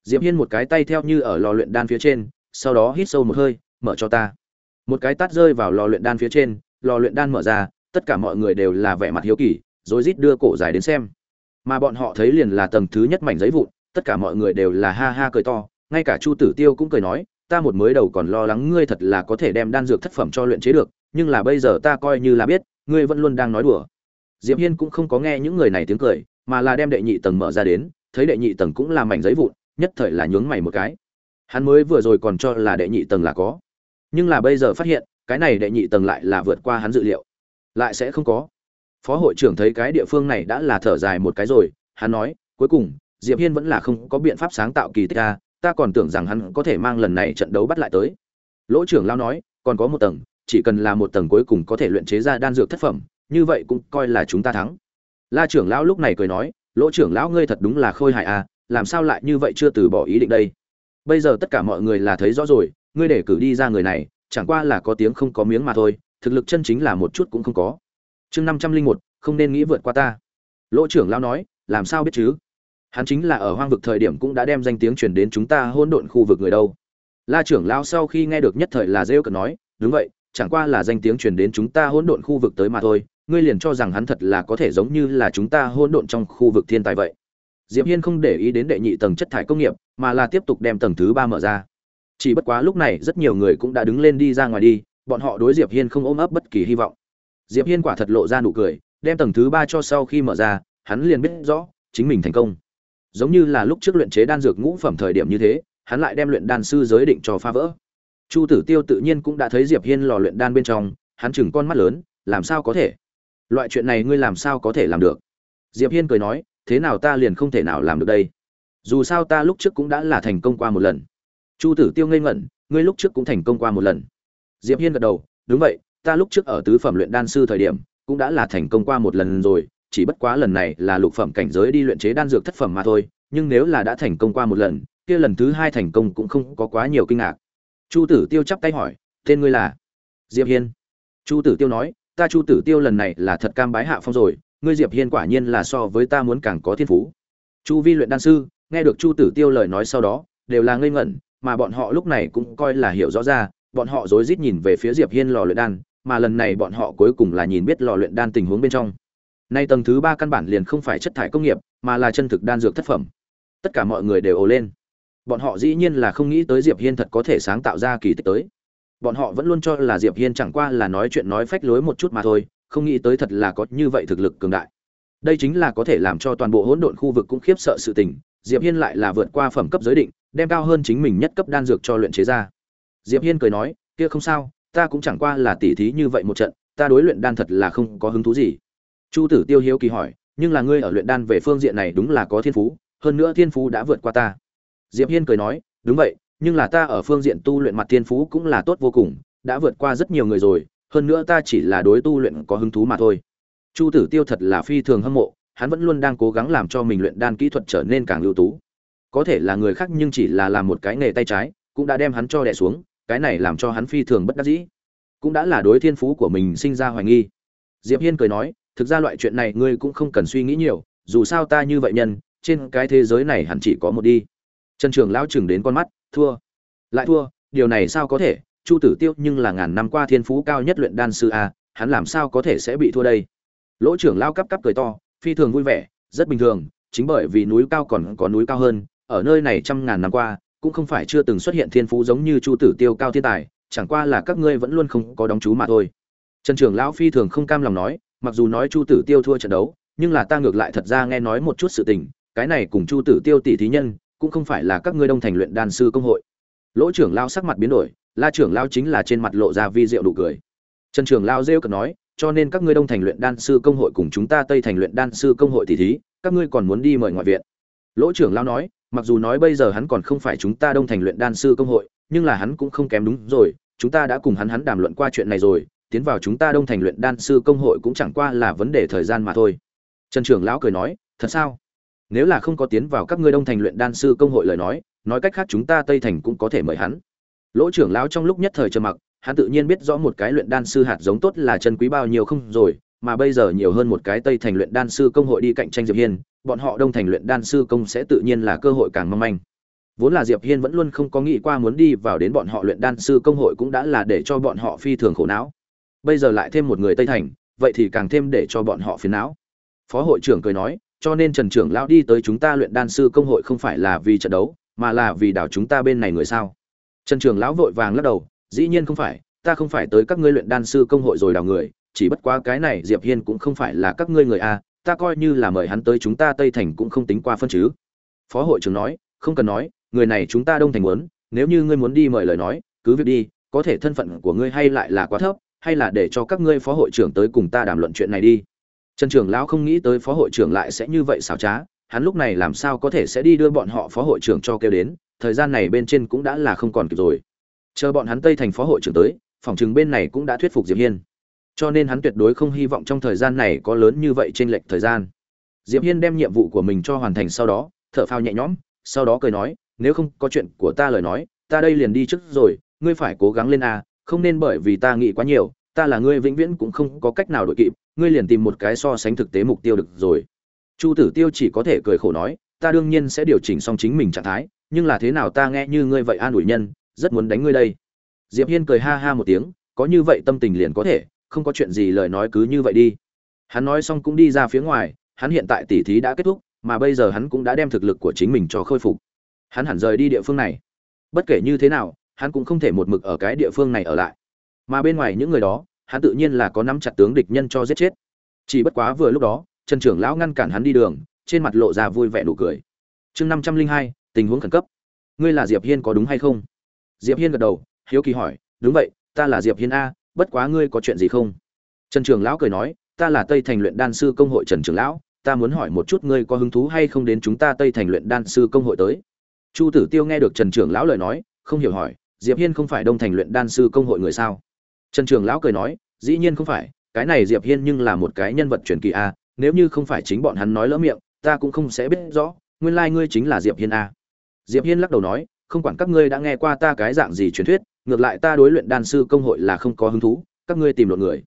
Diệp hiên một cái tay theo như ở lò luyện đan phía trên, sau đó hít sâu một hơi, mở cho ta một cái tát rơi vào lò luyện đan phía trên, lò luyện đan mở ra, tất cả mọi người đều là vẻ mặt hiếu kỳ rồi rít đưa cổ dài đến xem. Mà bọn họ thấy liền là tầng thứ nhất mảnh giấy vụn, tất cả mọi người đều là ha ha cười to, ngay cả chu tử tiêu cũng cười nói, ta một mới đầu còn lo lắng ngươi thật là có thể đem đan dược thất phẩm cho luyện chế được, nhưng là bây giờ ta coi như là biết, ngươi vẫn luôn đang nói đùa. Diệp hiên cũng không có nghe những người này tiếng cười, mà là đem đệ nhị tầng mở ra đến, thấy đệ nhị tầng cũng là mảnh giấy vụn, nhất thời là nhướng mày một cái. Hắn mới vừa rồi còn cho là đệ nhị tầng là có nhưng là bây giờ phát hiện, cái này đệ nhị tầng lại là vượt qua hắn dự liệu. Lại sẽ không có. Phó hội trưởng thấy cái địa phương này đã là thở dài một cái rồi, hắn nói, cuối cùng, diệp hiên vẫn là không có biện pháp sáng tạo kỳ tích a ta còn tưởng rằng hắn có thể mang lần này trận đấu bắt lại tới. Lỗ trưởng lao nói, còn có một tầng, chỉ cần là một tầng cuối cùng có thể luyện chế ra đan dược thất phẩm, như vậy cũng coi là chúng ta thắng. La trưởng lão lúc này cười nói, lỗ trưởng lão ngươi thật đúng là khôi hài à làm sao lại như vậy chưa từ bỏ ý định đây? Bây giờ tất cả mọi người là thấy rõ rồi ngươi để cử đi ra người này, chẳng qua là có tiếng không có miếng mà thôi, thực lực chân chính là một chút cũng không có. Chương năm trăm linh một, không nên nghĩ vượt qua ta. Lỗ trưởng lão nói, làm sao biết chứ? Hắn chính là ở hoang vực thời điểm cũng đã đem danh tiếng truyền đến chúng ta hôn độn khu vực người đâu. La trưởng lão sau khi nghe được nhất thời là rêu cợt nói, đúng vậy, chẳng qua là danh tiếng truyền đến chúng ta hỗn độn khu vực tới mà thôi, ngươi liền cho rằng hắn thật là có thể giống như là chúng ta hỗn độn trong khu vực thiên tài vậy. Diệp hiên không để ý đến đệ nhị tầng chất thải công nghiệp, mà là tiếp tục đem tầng thứ ba mở ra chỉ bất quá lúc này rất nhiều người cũng đã đứng lên đi ra ngoài đi, bọn họ đối diệp hiên không ôm ấp bất kỳ hy vọng. Diệp hiên quả thật lộ ra nụ cười, đem tầng thứ ba cho sau khi mở ra, hắn liền biết rõ, chính mình thành công. Giống như là lúc trước luyện chế đan dược ngũ phẩm thời điểm như thế, hắn lại đem luyện đan sư giới định cho phá vỡ. Chu tử tiêu tự nhiên cũng đã thấy diệp hiên lò luyện đan bên trong, hắn chừng con mắt lớn, làm sao có thể? Loại chuyện này ngươi làm sao có thể làm được? Diệp hiên cười nói, thế nào ta liền không thể nào làm được đây? Dù sao ta lúc trước cũng đã là thành công qua một lần chu tử tiêu ngây ngẩn, ngươi lúc trước cũng thành công qua một lần. Diệp hiên gật đầu, đúng vậy, ta lúc trước ở tứ phẩm luyện đan sư thời điểm, cũng đã là thành công qua một lần rồi, chỉ bất quá lần này là lục phẩm cảnh giới đi luyện chế đan dược thất phẩm mà thôi, nhưng nếu là đã thành công qua một lần, kia lần thứ hai thành công cũng không có quá nhiều kinh ngạc. Chu tử tiêu chắp tay hỏi, tên ngươi là? Diệp hiên. Chu tử tiêu nói, ta chu tử tiêu lần này là thật cam bái hạ phong rồi, ngươi diệp hiên quả nhiên là so với ta muốn càng có thiên phú. Chu vi luyện đan sư, nghe được chu tử tiêu lời nói sau đó, đều là ngây ngẩn mà bọn họ lúc này cũng coi là hiểu rõ ra, bọn họ rối rít nhìn về phía diệp hiên lò luyện đan, mà lần này bọn họ cuối cùng là nhìn biết lò luyện đan tình huống bên trong. Nay tầng thứ ba căn bản liền không phải chất thải công nghiệp, mà là chân thực đan dược thất phẩm. Tất cả mọi người đều ồ lên. Bọn họ dĩ nhiên là không nghĩ tới diệp hiên thật có thể sáng tạo ra kỳ tích tới. Bọn họ vẫn luôn cho là diệp hiên chẳng qua là nói chuyện nói phách lối một chút mà thôi, không nghĩ tới thật là có như vậy thực lực cường đại. Đây chính là có thể làm cho toàn bộ hỗn độn khu vực cũng khiếp sợ sự tình, diệp hiên lại là vượt qua phẩm cấp giới định đem cao hơn chính mình nhất cấp đan dược cho luyện chế ra. Diệp hiên cười nói, kia không sao, ta cũng chẳng qua là tỉ thí như vậy một trận, ta đối luyện đan thật là không có hứng thú gì. Chu tử tiêu hiếu kỳ hỏi, nhưng là ngươi ở luyện đan về phương diện này đúng là có thiên phú, hơn nữa thiên phú đã vượt qua ta. Diệp hiên cười nói, đúng vậy, nhưng là ta ở phương diện tu luyện mặt thiên phú cũng là tốt vô cùng, đã vượt qua rất nhiều người rồi, hơn nữa ta chỉ là đối tu luyện có hứng thú mà thôi. Chu tử tiêu thật là phi thường hâm mộ, hắn vẫn luôn đang cố gắng làm cho mình luyện đan kỹ thuật trở nên càng ưu tú có thể là người khác nhưng chỉ là làm một cái nghề tay trái, cũng đã đem hắn cho đè xuống, cái này làm cho hắn phi thường bất đắc dĩ. Cũng đã là đối thiên phú của mình sinh ra hoài nghi. Diệp hiên cười nói, thực ra loại chuyện này ngươi cũng không cần suy nghĩ nhiều, dù sao ta như vậy nhân, trên cái thế giới này hẳn chỉ có một đi. Trần trường lão chừng đến con mắt, thua, lại thua, điều này sao có thể? Chu tử tiêu nhưng là ngàn năm qua thiên phú cao nhất luyện đan sư a, hắn làm sao có thể sẽ bị thua đây? Lỗ trưởng lao cắp cắp cười to, phi thường vui vẻ, rất bình thường, chính bởi vì núi cao còn có núi cao hơn ở nơi này trăm ngàn năm qua, cũng không phải chưa từng xuất hiện thiên phú giống như chu tử tiêu cao thiên tài, chẳng qua là các ngươi vẫn luôn không có đóng chú mà thôi. Trần trưởng lão phi thường không cam lòng nói, mặc dù nói chu tử tiêu thua trận đấu, nhưng là ta ngược lại thật ra nghe nói một chút sự tình, cái này cùng chu tử tiêu tỷ thí nhân, cũng không phải là các ngươi đông thành luyện đan sư công hội. Lỗ trưởng lao sắc mặt biến đổi, la trưởng lao chính là trên mặt lộ ra vi diệu đủ cười. Trần trưởng lao rêu cợt nói, cho nên các ngươi đông thành luyện đan sư công hội cùng chúng ta tây thành luyện đan sư công hội tỷ thí, các ngươi còn muốn đi mời ngoại viện. Lỗ trưởng lao nói mặc dù nói bây giờ hắn còn không phải chúng ta đông thành luyện đan sư công hội, nhưng là hắn cũng không kém đúng rồi, chúng ta đã cùng hắn hắn đàm luận qua chuyện này rồi, tiến vào chúng ta đông thành luyện đan sư công hội cũng chẳng qua là vấn đề thời gian mà thôi. Trần trưởng lão cười nói, thật sao? Nếu là không có tiến vào các ngươi đông thành luyện đan sư công hội lời nói nói cách khác chúng ta tây thành cũng có thể mời hắn. Lỗ trưởng lão trong lúc nhất thời trầm mặc, hắn tự nhiên biết rõ một cái luyện đan sư hạt giống tốt là chân quý bao nhiêu không rồi mà bây giờ nhiều hơn một cái tây thành luyện đan sư công hội đi cạnh tranh diệp hiên, bọn họ đông thành luyện đan sư công sẽ tự nhiên là cơ hội càng mong manh. Vốn là diệp hiên vẫn luôn không có nghĩ qua muốn đi vào đến bọn họ luyện đan sư công hội cũng đã là để cho bọn họ phi thường khổ não. Bây giờ lại thêm một người tây thành, vậy thì càng thêm để cho bọn họ phiền não. Phó hội trưởng cười nói, cho nên trần trưởng lão đi tới chúng ta luyện đan sư công hội không phải là vì trận đấu, mà là vì đảo chúng ta bên này người sao? Trần trưởng lão vội vàng lắc đầu, dĩ nhiên không phải, ta không phải tới các ngươi luyện đan sư công hội rồi đào người chỉ bất quá cái này diệp hiên cũng không phải là các ngươi người a, ta coi như là mời hắn tới chúng ta tây thành cũng không tính qua phân chứ. Phó hội trưởng nói, không cần nói, người này chúng ta đông thành muốn, nếu như ngươi muốn đi mời lời nói, cứ việc đi, có thể thân phận của ngươi hay lại là quá thấp, hay là để cho các ngươi phó hội trưởng tới cùng ta đàm luận chuyện này đi. Trần trưởng lão không nghĩ tới phó hội trưởng lại sẽ như vậy xảo trá, hắn lúc này làm sao có thể sẽ đi đưa bọn họ phó hội trưởng cho kêu đến, thời gian này bên trên cũng đã là không còn kịp rồi. Chờ bọn hắn tây thành phó hội trưởng tới, phòng chừng bên này cũng đã thuyết phục diệp hiên cho nên hắn tuyệt đối không hy vọng trong thời gian này có lớn như vậy trên lệch thời gian. Diệp hiên đem nhiệm vụ của mình cho hoàn thành sau đó, thở phào nhẹ nhõm, sau đó cười nói, nếu không có chuyện của ta lời nói, ta đây liền đi trước rồi, ngươi phải cố gắng lên a, không nên bởi vì ta nghĩ quá nhiều, ta là ngươi vĩnh viễn cũng không có cách nào đội kịp, ngươi liền tìm một cái so sánh thực tế mục tiêu được rồi. Chu tử tiêu chỉ có thể cười khổ nói, ta đương nhiên sẽ điều chỉnh xong chính mình trạng thái, nhưng là thế nào ta nghe như ngươi vậy an ủi nhân, rất muốn đánh ngươi đây. Diệp hiên cười ha ha một tiếng, có như vậy tâm tình liền có thể không có chuyện gì lời nói cứ như vậy đi. Hắn nói xong cũng đi ra phía ngoài, hắn hiện tại tỉ thí đã kết thúc, mà bây giờ hắn cũng đã đem thực lực của chính mình cho khôi phục. Hắn hẳn rời đi địa phương này. Bất kể như thế nào, hắn cũng không thể một mực ở cái địa phương này ở lại. Mà bên ngoài những người đó, hắn tự nhiên là có nắm chặt tướng địch nhân cho giết chết. Chỉ bất quá vừa lúc đó, trần trưởng lão ngăn cản hắn đi đường, trên mặt lộ ra vui vẻ nụ cười. Chương năm trăm linh hai, tình huống khẩn cấp. Ngươi là diệp hiên có đúng hay không? Diệp hiên gật đầu, hiếu kỳ hỏi, đúng vậy, ta là diệp hiên a bất quá ngươi có chuyện gì không? Trần Trường lão cười nói, ta là tây thành luyện đan sư công hội trần Trường lão, ta muốn hỏi một chút ngươi có hứng thú hay không đến chúng ta tây thành luyện đan sư công hội tới? Chu tử tiêu nghe được trần Trường lão lời nói, không hiểu hỏi, diệp hiên không phải đông thành luyện đan sư công hội người sao? Trần Trường lão cười nói, dĩ nhiên không phải, cái này diệp hiên nhưng là một cái nhân vật truyền kỳ a, nếu như không phải chính bọn hắn nói lỡ miệng, ta cũng không sẽ biết rõ, nguyên lai like ngươi chính là diệp hiên a. Diệp hiên lắc đầu nói không quản các ngươi đã nghe qua ta cái dạng gì truyền thuyết, ngược lại ta đối luyện đan sư công hội là không có hứng thú, các ngươi tìm lộn người.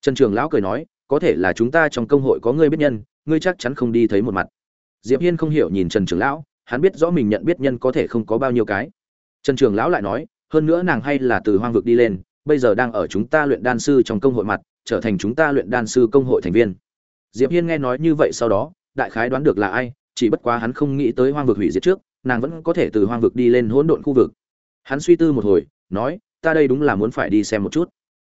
Trần trường lão cười nói, có thể là chúng ta trong công hội có ngươi biết nhân, ngươi chắc chắn không đi thấy một mặt. Diệp hiên không hiểu nhìn trần trường lão, hắn biết rõ mình nhận biết nhân có thể không có bao nhiêu cái. Trần trường lão lại nói, hơn nữa nàng hay là từ hoang vực đi lên, bây giờ đang ở chúng ta luyện đan sư trong công hội mặt, trở thành chúng ta luyện đan sư công hội thành viên. Diệp hiên nghe nói như vậy sau đó, đại khái đoán được là ai, chỉ bất quá hắn không nghĩ tới hoang vực hủy diệt trước nàng vẫn có thể từ hoang vực đi lên hỗn độn khu vực. Hắn suy tư một hồi, nói, ta đây đúng là muốn phải đi xem một chút.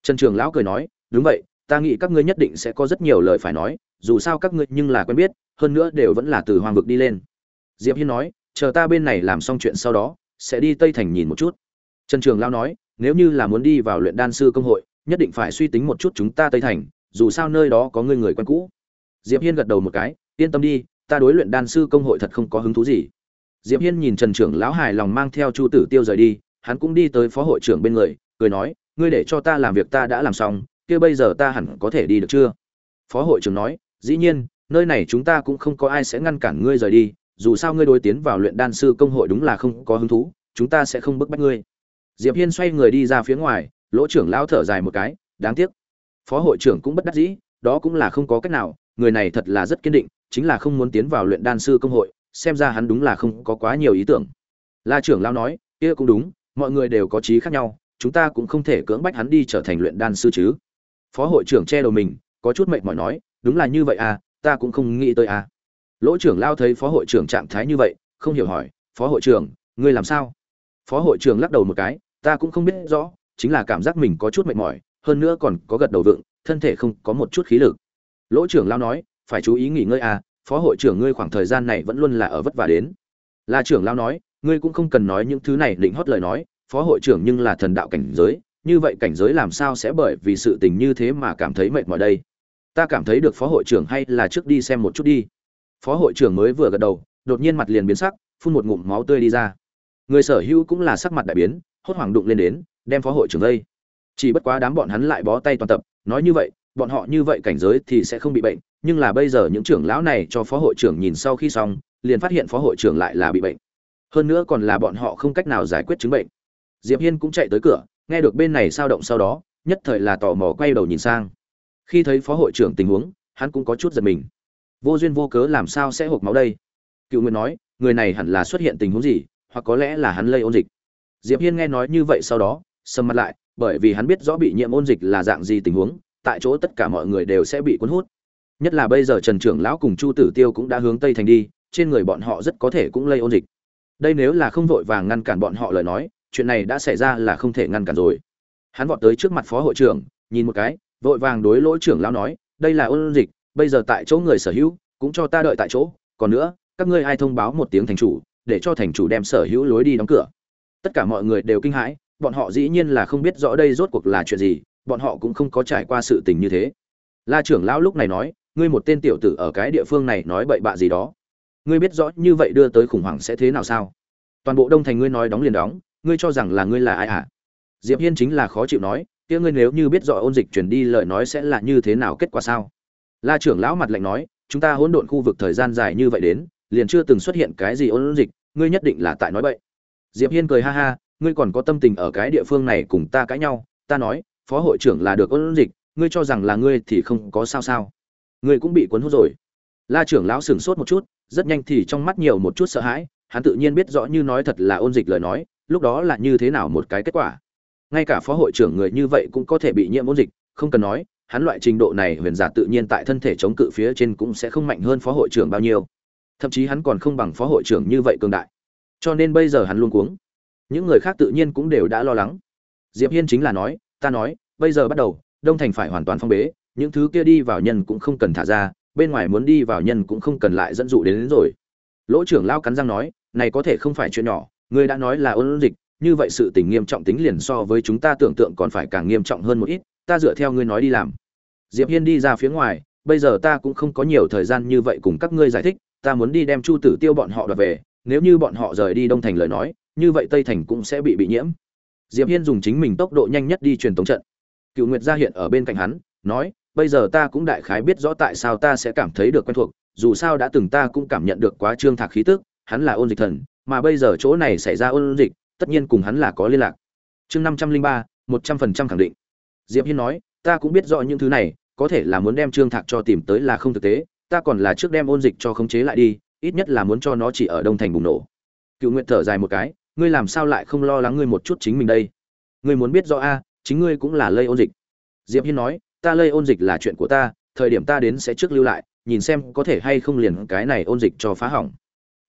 Trần trường lão cười nói, đúng vậy, ta nghĩ các ngươi nhất định sẽ có rất nhiều lời phải nói, dù sao các ngươi nhưng là quen biết, hơn nữa đều vẫn là từ hoang vực đi lên. Diệp hiên nói, chờ ta bên này làm xong chuyện sau đó, sẽ đi tây thành nhìn một chút. Trần trường lão nói, nếu như là muốn đi vào luyện đan sư công hội, nhất định phải suy tính một chút chúng ta tây thành, dù sao nơi đó có người người quen cũ. Diệp hiên gật đầu một cái, yên tâm đi, ta đối luyện đan sư công hội thật không có hứng thú gì diệp hiên nhìn trần trưởng lão hài lòng mang theo chu tử tiêu rời đi, hắn cũng đi tới phó hội trưởng bên người, cười nói, ngươi để cho ta làm việc ta đã làm xong, kia bây giờ ta hẳn có thể đi được chưa? Phó hội trưởng nói, dĩ nhiên, nơi này chúng ta cũng không có ai sẽ ngăn cản ngươi rời đi, dù sao ngươi đối tiến vào luyện đan sư công hội đúng là không có hứng thú, chúng ta sẽ không bức bách ngươi. Diệp hiên xoay người đi ra phía ngoài, lỗ trưởng lão thở dài một cái, đáng tiếc. Phó hội trưởng cũng bất đắc dĩ, đó cũng là không có cách nào, người này thật là rất kiên định, chính là không muốn tiến vào luyện đan sư công hội xem ra hắn đúng là không có quá nhiều ý tưởng. La trưởng lão nói, kia cũng đúng, mọi người đều có trí khác nhau, chúng ta cũng không thể cưỡng bách hắn đi trở thành luyện đan sư chứ. Phó hội trưởng che đầu mình, có chút mệt mỏi nói, đúng là như vậy à ta cũng không nghĩ tới à. Lỗ trưởng lao thấy phó hội trưởng trạng thái như vậy, không hiểu hỏi, phó hội trưởng, ngươi làm sao? Phó hội trưởng lắc đầu một cái, ta cũng không biết rõ, chính là cảm giác mình có chút mệt mỏi, hơn nữa còn có gật đầu vựng thân thể không có một chút khí lực. Lỗ trưởng lao nói, phải chú ý nghỉ ngơi à phó hội trưởng ngươi khoảng thời gian này vẫn luôn là ở vất vả đến. La trưởng lao nói, ngươi cũng không cần nói những thứ này định hót lời nói, phó hội trưởng nhưng là thần đạo cảnh giới, như vậy cảnh giới làm sao sẽ bởi vì sự tình như thế mà cảm thấy mệt mỏi đây? Ta cảm thấy được phó hội trưởng hay là trước đi xem một chút đi. Phó hội trưởng mới vừa gật đầu, đột nhiên mặt liền biến sắc, phun một ngụm máu tươi đi ra. Người sở hữu cũng là sắc mặt đại biến, hốt hoảng đụng lên đến, đem phó hội trưởng đây. chỉ bất quá đám bọn hắn lại bó tay toàn tập, nói như vậy bọn họ như vậy cảnh giới thì sẽ không bị bệnh, nhưng là bây giờ những trưởng lão này cho phó hội trưởng nhìn sau khi xong, liền phát hiện phó hội trưởng lại là bị bệnh. Hơn nữa còn là bọn họ không cách nào giải quyết chứng bệnh. Diệp hiên cũng chạy tới cửa, nghe được bên này sao động sau đó, nhất thời là tò mò quay đầu nhìn sang. Khi thấy phó hội trưởng tình huống, hắn cũng có chút giật mình. Vô duyên vô cớ làm sao sẽ hộp máu đây? Cựu nguyên nói, người này hẳn là xuất hiện tình huống gì, hoặc có lẽ là hắn lây ôn dịch. Diệp hiên nghe nói như vậy sau đó, sầm mặt lại, bởi vì hắn biết rõ bị nhiễm ôn dịch là dạng gì tình huống tại chỗ tất cả mọi người đều sẽ bị cuốn hút. Nhất là bây giờ trần trưởng lão cùng chu tử tiêu cũng đã hướng tây thành đi, trên người bọn họ rất có thể cũng lây ôn dịch. Đây nếu là không vội vàng ngăn cản bọn họ lời nói, chuyện này đã xảy ra là không thể ngăn cản rồi. Hắn vọt tới trước mặt phó hội trưởng, nhìn một cái, vội vàng đối lỗi trưởng lão nói, đây là ôn dịch, bây giờ tại chỗ người sở hữu, cũng cho ta đợi tại chỗ, còn nữa, các ngươi ai thông báo một tiếng thành chủ, để cho thành chủ đem sở hữu lối đi đóng cửa. Tất cả mọi người đều kinh hãi, bọn họ dĩ nhiên là không biết rõ đây rốt cuộc là chuyện gì bọn họ cũng không có trải qua sự tình như thế. La trưởng lão lúc này nói, ngươi một tên tiểu tử ở cái địa phương này nói bậy bạ gì đó. Ngươi biết rõ như vậy đưa tới khủng hoảng sẽ thế nào sao? Toàn bộ đông thành ngươi nói đóng liền đóng, ngươi cho rằng là ngươi là ai hả? Diệp hiên chính là khó chịu nói, kia ngươi nếu như biết rõ ôn dịch truyền đi lời nói sẽ là như thế nào kết quả sao? La trưởng lão mặt lạnh nói, chúng ta hỗn độn khu vực thời gian dài như vậy đến, liền chưa từng xuất hiện cái gì ôn dịch, ngươi nhất định là tại nói bậy. Diệp hiên cười ha ha, ngươi còn có tâm tình ở cái địa phương này cùng ta cãi nhau, ta nói phó hội trưởng là được ôn dịch, ngươi cho rằng là ngươi thì không có sao sao. Ngươi cũng bị cuốn hút rồi. La trưởng lão sửng sốt một chút, rất nhanh thì trong mắt nhiều một chút sợ hãi, hắn tự nhiên biết rõ như nói thật là ôn dịch lời nói, lúc đó là như thế nào một cái kết quả. Ngay cả phó hội trưởng người như vậy cũng có thể bị nhiễm ôn dịch, không cần nói, hắn loại trình độ này huyền giả tự nhiên tại thân thể chống cự phía trên cũng sẽ không mạnh hơn phó hội trưởng bao nhiêu. Thậm chí hắn còn không bằng phó hội trưởng như vậy cường đại. Cho nên bây giờ hắn luôn cuống. Những người khác tự nhiên cũng đều đã lo lắng. Diệp hiên chính là nói, ta nói bây giờ bắt đầu đông thành phải hoàn toàn phong bế những thứ kia đi vào nhân cũng không cần thả ra bên ngoài muốn đi vào nhân cũng không cần lại dẫn dụ đến, đến rồi. Lỗ trưởng lao cắn răng nói này có thể không phải chuyện nhỏ người đã nói là ôn dịch như vậy sự tình nghiêm trọng tính liền so với chúng ta tưởng tượng còn phải càng nghiêm trọng hơn một ít ta dựa theo ngươi nói đi làm. Diệp hiên đi ra phía ngoài bây giờ ta cũng không có nhiều thời gian như vậy cùng các ngươi giải thích ta muốn đi đem chu tử tiêu bọn họ đoạt về nếu như bọn họ rời đi đông thành lời nói như vậy tây thành cũng sẽ bị bị nhiễm. Diệp hiên dùng chính mình tốc độ nhanh nhất đi truyền tống trận cựu nguyệt ra hiện ở bên cạnh hắn, nói, bây giờ ta cũng đại khái biết rõ tại sao ta sẽ cảm thấy được quen thuộc, dù sao đã từng ta cũng cảm nhận được quá trương thạc khí tức, hắn là ôn dịch thần, mà bây giờ chỗ này xảy ra ôn dịch, tất nhiên cùng hắn là có liên lạc. Chương năm trăm linh ba, một trăm phần trăm khẳng định. Diệp hiên nói, ta cũng biết rõ những thứ này, có thể là muốn đem trương thạc cho tìm tới là không thực tế, ta còn là trước đem ôn dịch cho khống chế lại đi, ít nhất là muốn cho nó chỉ ở đông thành bùng nổ. Cựu nguyện thở dài một cái, ngươi làm sao lại không lo lắng ngươi một chút chính mình đây? Ngươi muốn biết rõ a chính ngươi cũng là lây ôn dịch. Diệp hiên nói, ta lây ôn dịch là chuyện của ta, thời điểm ta đến sẽ trước lưu lại, nhìn xem có thể hay không liền cái này ôn dịch cho phá hỏng.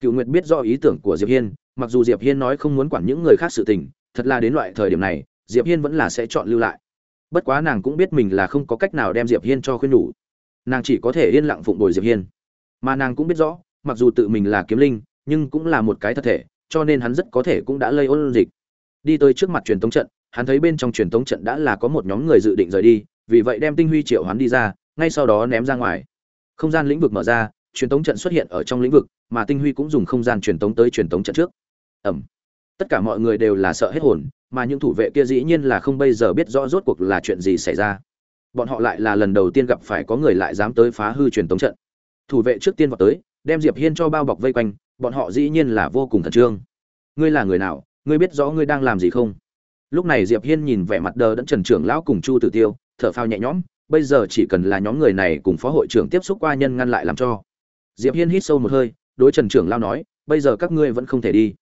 Cựu nguyệt biết rõ ý tưởng của diệp hiên, mặc dù diệp hiên nói không muốn quản những người khác sự tình, thật là đến loại thời điểm này, diệp hiên vẫn là sẽ chọn lưu lại. Bất quá nàng cũng biết mình là không có cách nào đem diệp hiên cho khuyên nhủ. Nàng chỉ có thể yên lặng phụng bồi diệp hiên. Mà nàng cũng biết rõ, mặc dù tự mình là kiếm linh, nhưng cũng là một cái thật thể, cho nên hắn rất có thể cũng đã lây ôn dịch. Đi tới trước mặt truyền tống trận hắn thấy bên trong truyền tống trận đã là có một nhóm người dự định rời đi, vì vậy đem tinh huy triệu hắn đi ra, ngay sau đó ném ra ngoài. Không gian lĩnh vực mở ra, truyền tống trận xuất hiện ở trong lĩnh vực, mà tinh huy cũng dùng không gian truyền tống tới truyền tống trận trước. Ẩm tất cả mọi người đều là sợ hết hồn, mà những thủ vệ kia dĩ nhiên là không bây giờ biết rõ rốt cuộc là chuyện gì xảy ra. Bọn họ lại là lần đầu tiên gặp phải có người lại dám tới phá hư truyền tống trận. Thủ vệ trước tiên vào tới, đem diệp hiên cho bao bọc vây quanh, bọn họ dĩ nhiên là vô cùng thần trương. Ngươi là người nào? Ngươi biết rõ ngươi đang làm gì không? Lúc này diệp hiên nhìn vẻ mặt đờ đẫn trần trưởng lão cùng chu tử tiêu, thở phao nhẹ nhõm, bây giờ chỉ cần là nhóm người này cùng phó hội trưởng tiếp xúc qua nhân ngăn lại làm cho. Diệp hiên hít sâu một hơi, đối trần trưởng lão nói, bây giờ các ngươi vẫn không thể đi.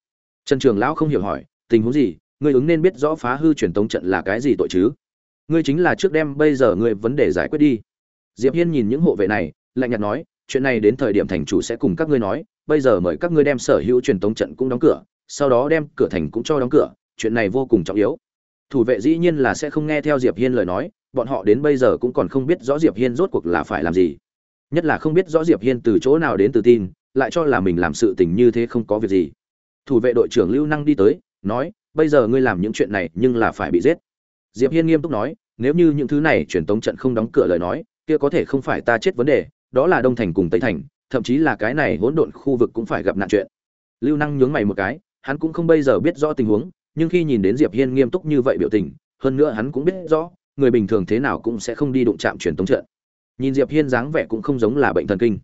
Trần trưởng lão không hiểu hỏi, tình huống gì? Ngươi ứng nên biết rõ phá hư truyền tống trận là cái gì tội chứ? Ngươi chính là trước đem bây giờ ngươi vấn đề giải quyết đi. Diệp hiên nhìn những hộ vệ này, lạnh nhạt nói, chuyện này đến thời điểm thành chủ sẽ cùng các ngươi nói, bây giờ mời các ngươi đem sở hữu truyền tống trận cũng đóng cửa, sau đó đem cửa thành cũng cho đóng cửa chuyện này vô cùng trọng yếu. Thủ vệ dĩ nhiên là sẽ không nghe theo diệp hiên lời nói, bọn họ đến bây giờ cũng còn không biết rõ diệp hiên rốt cuộc là phải làm gì. Nhất là không biết rõ diệp hiên từ chỗ nào đến tự tin, lại cho là mình làm sự tình như thế không có việc gì. Thủ vệ đội trưởng lưu năng đi tới, nói, bây giờ ngươi làm những chuyện này nhưng là phải bị giết. Diệp hiên nghiêm túc nói, nếu như những thứ này truyền tống trận không đóng cửa lời nói, kia có thể không phải ta chết vấn đề, đó là đông thành cùng tây thành, thậm chí là cái này hỗn độn khu vực cũng phải gặp nạn chuyện. Lưu năng nhướng mày một cái, hắn cũng không bây giờ biết rõ tình huống nhưng khi nhìn đến diệp hiên nghiêm túc như vậy biểu tình, hơn nữa hắn cũng biết rõ, người bình thường thế nào cũng sẽ không đi đụng chạm truyền tống trận. Nhìn diệp hiên dáng vẻ cũng không giống là bệnh thần kinh.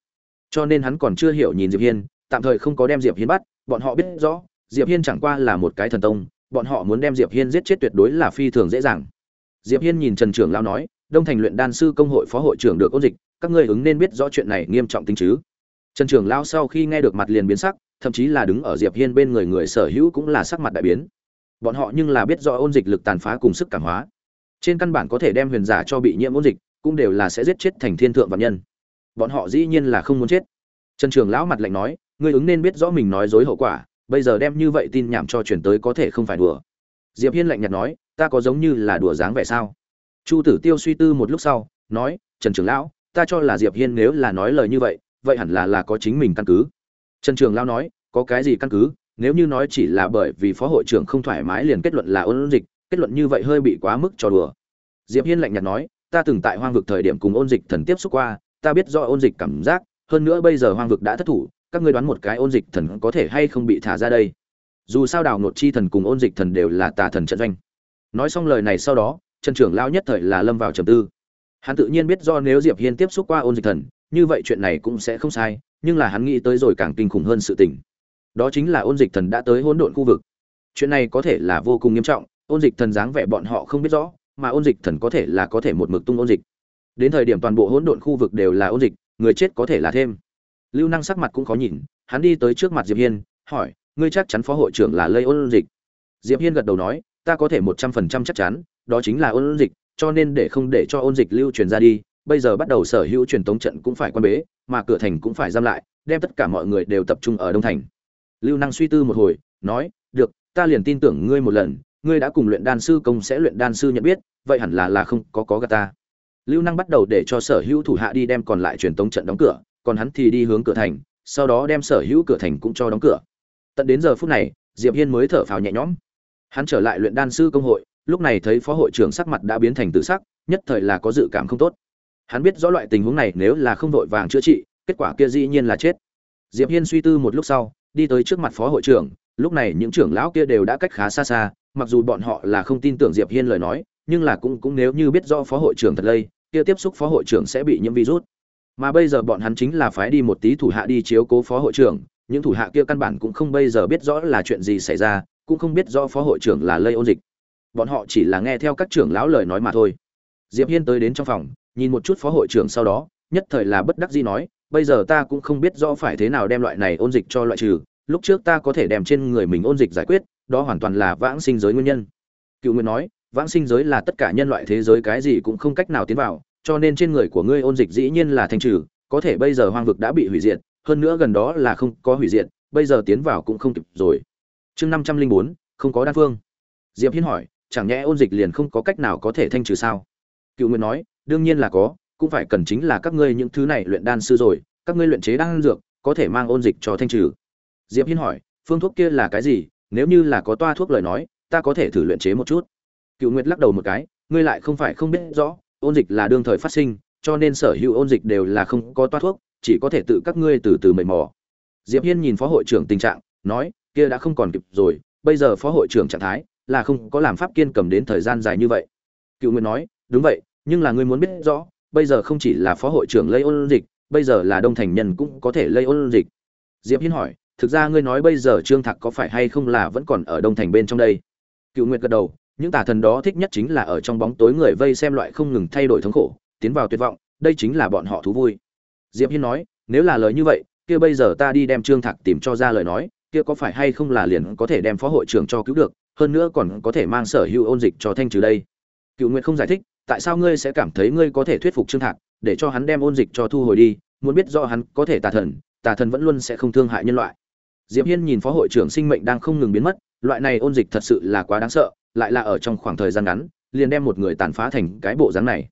Cho nên hắn còn chưa hiểu nhìn diệp hiên, tạm thời không có đem diệp hiên bắt, bọn họ biết rõ, diệp hiên chẳng qua là một cái thần tông, bọn họ muốn đem diệp hiên giết chết tuyệt đối là phi thường dễ dàng. Diệp hiên nhìn trần trưởng lão nói, đông thành luyện đan sư công hội phó hội trưởng được ôn dịch, các ngươi ứng nên biết rõ chuyện này nghiêm trọng tính chứ? Trần trưởng lão sau khi nghe được mặt liền biến sắc, thậm chí là đứng ở diệp hiên bên người người sở hữu cũng là sắc mặt đại biến bọn họ nhưng là biết rõ ôn dịch lực tàn phá cùng sức cảm hóa. Trên căn bản có thể đem huyền giả cho bị nhiễm ôn dịch, cũng đều là sẽ giết chết thành thiên thượng vạn nhân. Bọn họ dĩ nhiên là không muốn chết. Trần trường lão mặt lạnh nói, ngươi ứng nên biết rõ mình nói dối hậu quả, bây giờ đem như vậy tin nhảm cho chuyển tới có thể không phải đùa. Diệp hiên lạnh nhạt nói, ta có giống như là đùa dáng vẻ sao? Chu tử tiêu suy tư một lúc sau, nói, trần trường lão, ta cho là diệp hiên nếu là nói lời như vậy vậy hẳn là là có chính mình căn cứ. Trần trường lão nói, có cái gì căn cứ? Nếu như nói chỉ là bởi vì phó hội trưởng không thoải mái liền kết luận là ôn dịch, kết luận như vậy hơi bị quá mức cho đùa. Diệp hiên lạnh nhạt nói, ta từng tại hoang vực thời điểm cùng ôn dịch thần tiếp xúc qua, ta biết do ôn dịch cảm giác, hơn nữa bây giờ hoang vực đã thất thủ, các ngươi đoán một cái ôn dịch thần có thể hay không bị thả ra đây? Dù sao đào nột chi thần cùng ôn dịch thần đều là tà thần trận doanh. Nói xong lời này sau đó, trần trưởng lao nhất thời là lâm vào trầm tư. Hắn tự nhiên biết do nếu diệp hiên tiếp xúc qua ôn dịch thần, như vậy chuyện này cũng sẽ không sai, nhưng là hắn nghĩ tới rồi càng kinh khủng hơn sự tình đó chính là ôn dịch thần đã tới hỗn độn khu vực. Chuyện này có thể là vô cùng nghiêm trọng, ôn dịch thần dáng vẻ bọn họ không biết rõ, mà ôn dịch thần có thể là có thể một mực tung ôn dịch. Đến thời điểm toàn bộ hỗn độn khu vực đều là ôn dịch, người chết có thể là thêm. Lưu năng sắc mặt cũng khó nhìn, hắn đi tới trước mặt diệp hiên, hỏi, ngươi chắc chắn phó hội trưởng là lây ôn dịch? Diệp hiên gật đầu nói, ta có thể một trăm phần trăm chắc chắn, đó chính là ôn dịch, cho nên để không để cho ôn dịch lưu truyền ra đi, bây giờ bắt đầu sở hữu truyền tống trận cũng phải quan bế, mà cửa thành cũng phải giam lại, đem tất cả mọi người đều tập trung ở đông thành lưu năng suy tư một hồi, nói, được, ta liền tin tưởng ngươi một lần, ngươi đã cùng luyện đan sư công sẽ luyện đan sư nhận biết, vậy hẳn là là không có có gà ta. Lưu năng bắt đầu để cho sở hữu thủ hạ đi đem còn lại truyền tống trận đóng cửa, còn hắn thì đi hướng cửa thành, sau đó đem sở hữu cửa thành cũng cho đóng cửa. Tận đến giờ phút này, diệp hiên mới thở phào nhẹ nhõm. Hắn trở lại luyện đan sư công hội, lúc này thấy phó hội trưởng sắc mặt đã biến thành tự sắc, nhất thời là có dự cảm không tốt. Hắn biết rõ loại tình huống này nếu là không vội vàng chữa trị, kết quả kia dĩ nhiên là chết. Diệp hiên suy tư một lúc sau đi tới trước mặt phó hội trưởng, lúc này những trưởng lão kia đều đã cách khá xa xa, mặc dù bọn họ là không tin tưởng diệp hiên lời nói, nhưng là cũng cũng nếu như biết rõ phó hội trưởng thật lây, kia tiếp xúc phó hội trưởng sẽ bị nhiễm virus. Mà bây giờ bọn hắn chính là phái đi một tí thủ hạ đi chiếu cố phó hội trưởng, những thủ hạ kia căn bản cũng không bây giờ biết rõ là chuyện gì xảy ra, cũng không biết rõ phó hội trưởng là lây ôn dịch. Bọn họ chỉ là nghe theo các trưởng lão lời nói mà thôi. Diệp hiên tới đến trong phòng, nhìn một chút phó hội trưởng sau đó, nhất thời là bất đắc dĩ nói bây giờ ta cũng không biết rõ phải thế nào đem loại này ôn dịch cho loại trừ, lúc trước ta có thể đem trên người mình ôn dịch giải quyết, đó hoàn toàn là vãng sinh giới nguyên nhân. Cựu nguyên nói, vãng sinh giới là tất cả nhân loại thế giới cái gì cũng không cách nào tiến vào, cho nên trên người của ngươi ôn dịch dĩ nhiên là thanh trừ, có thể bây giờ hoang vực đã bị hủy diệt, hơn nữa gần đó là không có hủy diệt, bây giờ tiến vào cũng không kịp rồi. Chương năm trăm linh bốn, không có đan phương. Diệp hiên hỏi, chẳng nhẽ ôn dịch liền không có cách nào có thể thanh trừ sao? Cựu nguyên nói, đương nhiên là có cũng phải cần chính là các ngươi những thứ này luyện đan sư rồi, các ngươi luyện chế đan dược, có thể mang ôn dịch cho thanh trừ. Diệp hiên hỏi, phương thuốc kia là cái gì? Nếu như là có toa thuốc lời nói, ta có thể thử luyện chế một chút. Cựu nguyệt lắc đầu một cái, ngươi lại không phải không biết rõ, ôn dịch là đương thời phát sinh, cho nên sở hữu ôn dịch đều là không có toa thuốc, chỉ có thể tự các ngươi từ từ mệt mò diệp hiên nhìn phó hội trưởng tình trạng, nói, kia đã không còn kịp rồi, bây giờ phó hội trưởng trạng thái là không có làm pháp kiên cầm đến thời gian dài như vậy. Cựu nguyệt nói, đúng vậy, nhưng là ngươi muốn biết rõ bây giờ không chỉ là phó hội trưởng lây ôn dịch, bây giờ là đông thành nhân cũng có thể lây ôn dịch. Diệp hiên hỏi, thực ra ngươi nói bây giờ trương thạc có phải hay không là vẫn còn ở đông thành bên trong đây? Cựu nguyệt gật đầu, những tà thần đó thích nhất chính là ở trong bóng tối người vây xem loại không ngừng thay đổi thống khổ, tiến vào tuyệt vọng, đây chính là bọn họ thú vui. Diệp hiên nói, nếu là lời như vậy, kia bây giờ ta đi đem trương thạc tìm cho ra lời nói, kia có phải hay không là liền có thể đem phó hội trưởng cho cứu được, hơn nữa còn có thể mang sở hữu ôn dịch cho thanh trừ đây? Cựu nguyệt không giải thích tại sao ngươi sẽ cảm thấy ngươi có thể thuyết phục trương thạc, để cho hắn đem ôn dịch cho thu hồi đi, muốn biết do hắn có thể tà thần tà thần vẫn luôn sẽ không thương hại nhân loại. Diệp hiên nhìn phó hội trưởng sinh mệnh đang không ngừng biến mất, loại này ôn dịch thật sự là quá đáng sợ, lại là ở trong khoảng thời gian ngắn, liền đem một người tàn phá thành cái bộ dáng này.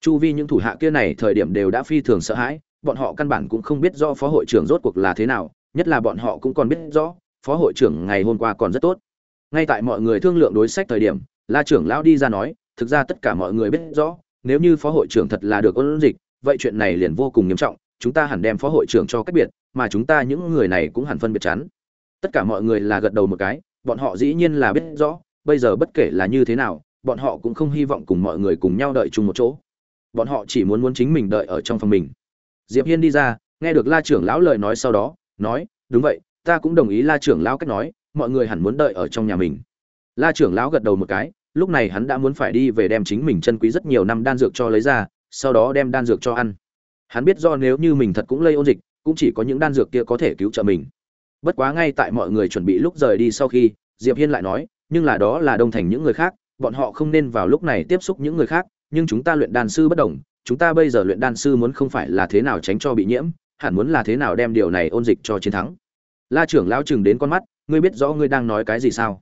Chu vi những thủ hạ kia này thời điểm đều đã phi thường sợ hãi, bọn họ căn bản cũng không biết do phó hội trưởng rốt cuộc là thế nào, nhất là bọn họ cũng còn biết rõ, phó hội trưởng ngày hôm qua còn rất tốt. Ngay tại mọi người thương lượng đối sách thời điểm, la trưởng lão đi ra nói thực ra tất cả mọi người biết rõ, nếu như phó hội trưởng thật là được ôn dịch, vậy chuyện này liền vô cùng nghiêm trọng, chúng ta hẳn đem phó hội trưởng cho cách biệt, mà chúng ta những người này cũng hẳn phân biệt chắn. Tất cả mọi người là gật đầu một cái, bọn họ dĩ nhiên là biết rõ, bây giờ bất kể là như thế nào, bọn họ cũng không hy vọng cùng mọi người cùng nhau đợi chung một chỗ. Bọn họ chỉ muốn muốn chính mình đợi ở trong phòng mình. Diệp hiên đi ra, nghe được la trưởng lão lời nói sau đó, nói, đúng vậy, ta cũng đồng ý la trưởng lão cách nói, mọi người hẳn muốn đợi ở trong nhà mình. La trưởng lão gật đầu một cái lúc này hắn đã muốn phải đi về đem chính mình chân quý rất nhiều năm đan dược cho lấy ra, sau đó đem đan dược cho ăn. Hắn biết do nếu như mình thật cũng lây ôn dịch, cũng chỉ có những đan dược kia có thể cứu trợ mình. Bất quá ngay tại mọi người chuẩn bị lúc rời đi sau khi, diệp hiên lại nói, nhưng là đó là đông thành những người khác, bọn họ không nên vào lúc này tiếp xúc những người khác, nhưng chúng ta luyện đan sư bất đồng, chúng ta bây giờ luyện đan sư muốn không phải là thế nào tránh cho bị nhiễm, hẳn muốn là thế nào đem điều này ôn dịch cho chiến thắng. La trưởng lão chừng đến con mắt, ngươi biết rõ ngươi đang nói cái gì sao?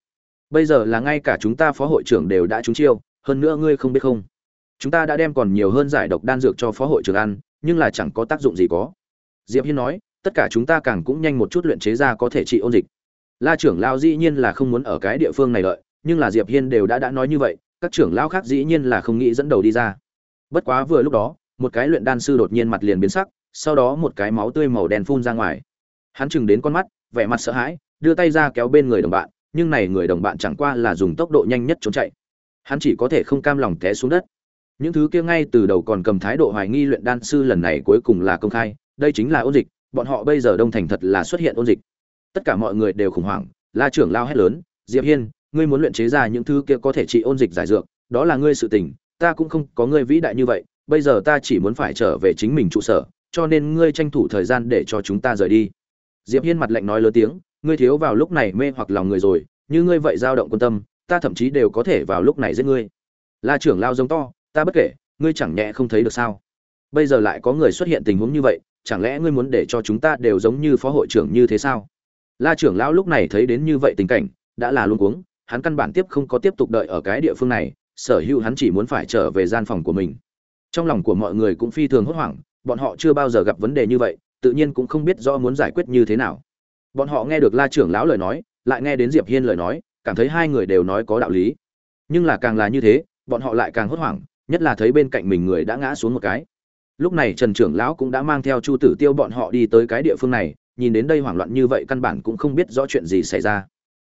Bây giờ là ngay cả chúng ta phó hội trưởng đều đã trúng chiêu, hơn nữa ngươi không biết không? Chúng ta đã đem còn nhiều hơn giải độc đan dược cho phó hội trưởng ăn, nhưng là chẳng có tác dụng gì có. Diệp hiên nói, tất cả chúng ta càng cũng nhanh một chút luyện chế ra có thể trị ôn dịch. La trưởng lão dĩ nhiên là không muốn ở cái địa phương này đợi, nhưng là diệp hiên đều đã đã nói như vậy, các trưởng lão khác dĩ nhiên là không nghĩ dẫn đầu đi ra. Bất quá vừa lúc đó, một cái luyện đan sư đột nhiên mặt liền biến sắc, sau đó một cái máu tươi màu đen phun ra ngoài. Hắn chừng đến con mắt, vẻ mặt sợ hãi, đưa tay ra kéo bên người đồng bạn nhưng này người đồng bạn chẳng qua là dùng tốc độ nhanh nhất trốn chạy. Hắn chỉ có thể không cam lòng té xuống đất. Những thứ kia ngay từ đầu còn cầm thái độ hoài nghi luyện đan sư lần này cuối cùng là công khai, đây chính là ôn dịch, bọn họ bây giờ đông thành thật là xuất hiện ôn dịch. Tất cả mọi người đều khủng hoảng, la trưởng lao hét lớn, diệp hiên, ngươi muốn luyện chế ra những thứ kia có thể trị ôn dịch giải dược, đó là ngươi sự tình, ta cũng không có ngươi vĩ đại như vậy, bây giờ ta chỉ muốn phải trở về chính mình trụ sở, cho nên ngươi tranh thủ thời gian để cho chúng ta rời đi. Diệp hiên mặt lạnh nói lớn tiếng ngươi thiếu vào lúc này mê hoặc lòng người rồi, như ngươi vậy dao động quân tâm, ta thậm chí đều có thể vào lúc này giết ngươi. La trưởng lao giống to, ta bất kể, ngươi chẳng nhẹ không thấy được sao? Bây giờ lại có người xuất hiện tình huống như vậy, chẳng lẽ ngươi muốn để cho chúng ta đều giống như phó hội trưởng như thế sao? La trưởng lão lúc này thấy đến như vậy tình cảnh, đã là luôn cuống, hắn căn bản tiếp không có tiếp tục đợi ở cái địa phương này, sở hữu hắn chỉ muốn phải trở về gian phòng của mình. Trong lòng của mọi người cũng phi thường hốt hoảng, bọn họ chưa bao giờ gặp vấn đề như vậy, tự nhiên cũng không biết rõ muốn giải quyết như thế nào bọn họ nghe được la trưởng lão lời nói, lại nghe đến diệp hiên lời nói, cảm thấy hai người đều nói có đạo lý. Nhưng là càng là như thế, bọn họ lại càng hốt hoảng, nhất là thấy bên cạnh mình người đã ngã xuống một cái. Lúc này trần trưởng lão cũng đã mang theo chu tử tiêu bọn họ đi tới cái địa phương này, nhìn đến đây hoảng loạn như vậy căn bản cũng không biết rõ chuyện gì xảy ra.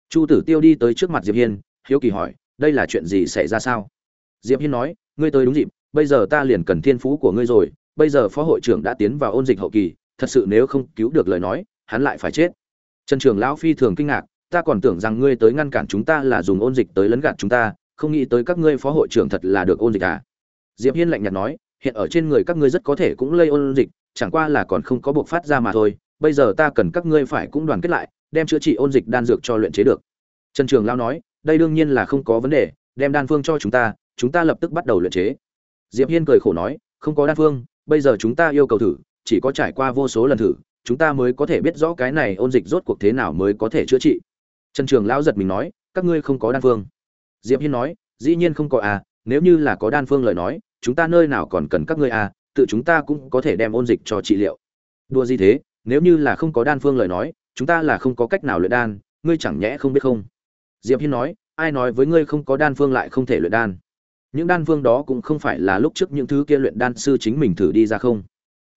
Chu tử tiêu đi tới trước mặt diệp hiên, hiếu kỳ hỏi, đây là chuyện gì xảy ra sao? Diệp hiên nói, ngươi tới đúng dịp, bây giờ ta liền cần thiên phú của ngươi rồi, bây giờ phó hội trưởng đã tiến vào ôn dịch hậu kỳ, thật sự nếu không cứu được lời nói, hắn lại phải chết trần trường lão phi thường kinh ngạc, ta còn tưởng rằng ngươi tới ngăn cản chúng ta là dùng ôn dịch tới lấn gạt chúng ta, không nghĩ tới các ngươi phó hội trưởng thật là được ôn dịch à? Diệp hiên lạnh nhạt nói, hiện ở trên người các ngươi rất có thể cũng lây ôn dịch, chẳng qua là còn không có buộc phát ra mà thôi, bây giờ ta cần các ngươi phải cũng đoàn kết lại, đem chữa trị ôn dịch đan dược cho luyện chế được. Trần trường lão nói, đây đương nhiên là không có vấn đề, đem đan phương cho chúng ta chúng ta lập tức bắt đầu luyện chế. Diệp hiên cười khổ nói, không có đan phương, bây giờ chúng ta yêu cầu thử, chỉ có trải qua vô số lần thử chúng ta mới có thể biết rõ cái này ôn dịch rốt cuộc thế nào mới có thể chữa trị. Trần trường lão giật mình nói, các ngươi không có đan phương. Diệp hiên nói, dĩ nhiên không có à nếu như là có đan phương lời nói, chúng ta nơi nào còn cần các ngươi à tự chúng ta cũng có thể đem ôn dịch cho trị liệu. Đua gì thế, nếu như là không có đan phương lời nói, chúng ta là không có cách nào luyện đan, ngươi chẳng nhẽ không biết không? Diệp hiên nói, ai nói với ngươi không có đan phương lại không thể luyện đan? Những đan phương đó cũng không phải là lúc trước những thứ kia luyện đan sư chính mình thử đi ra không?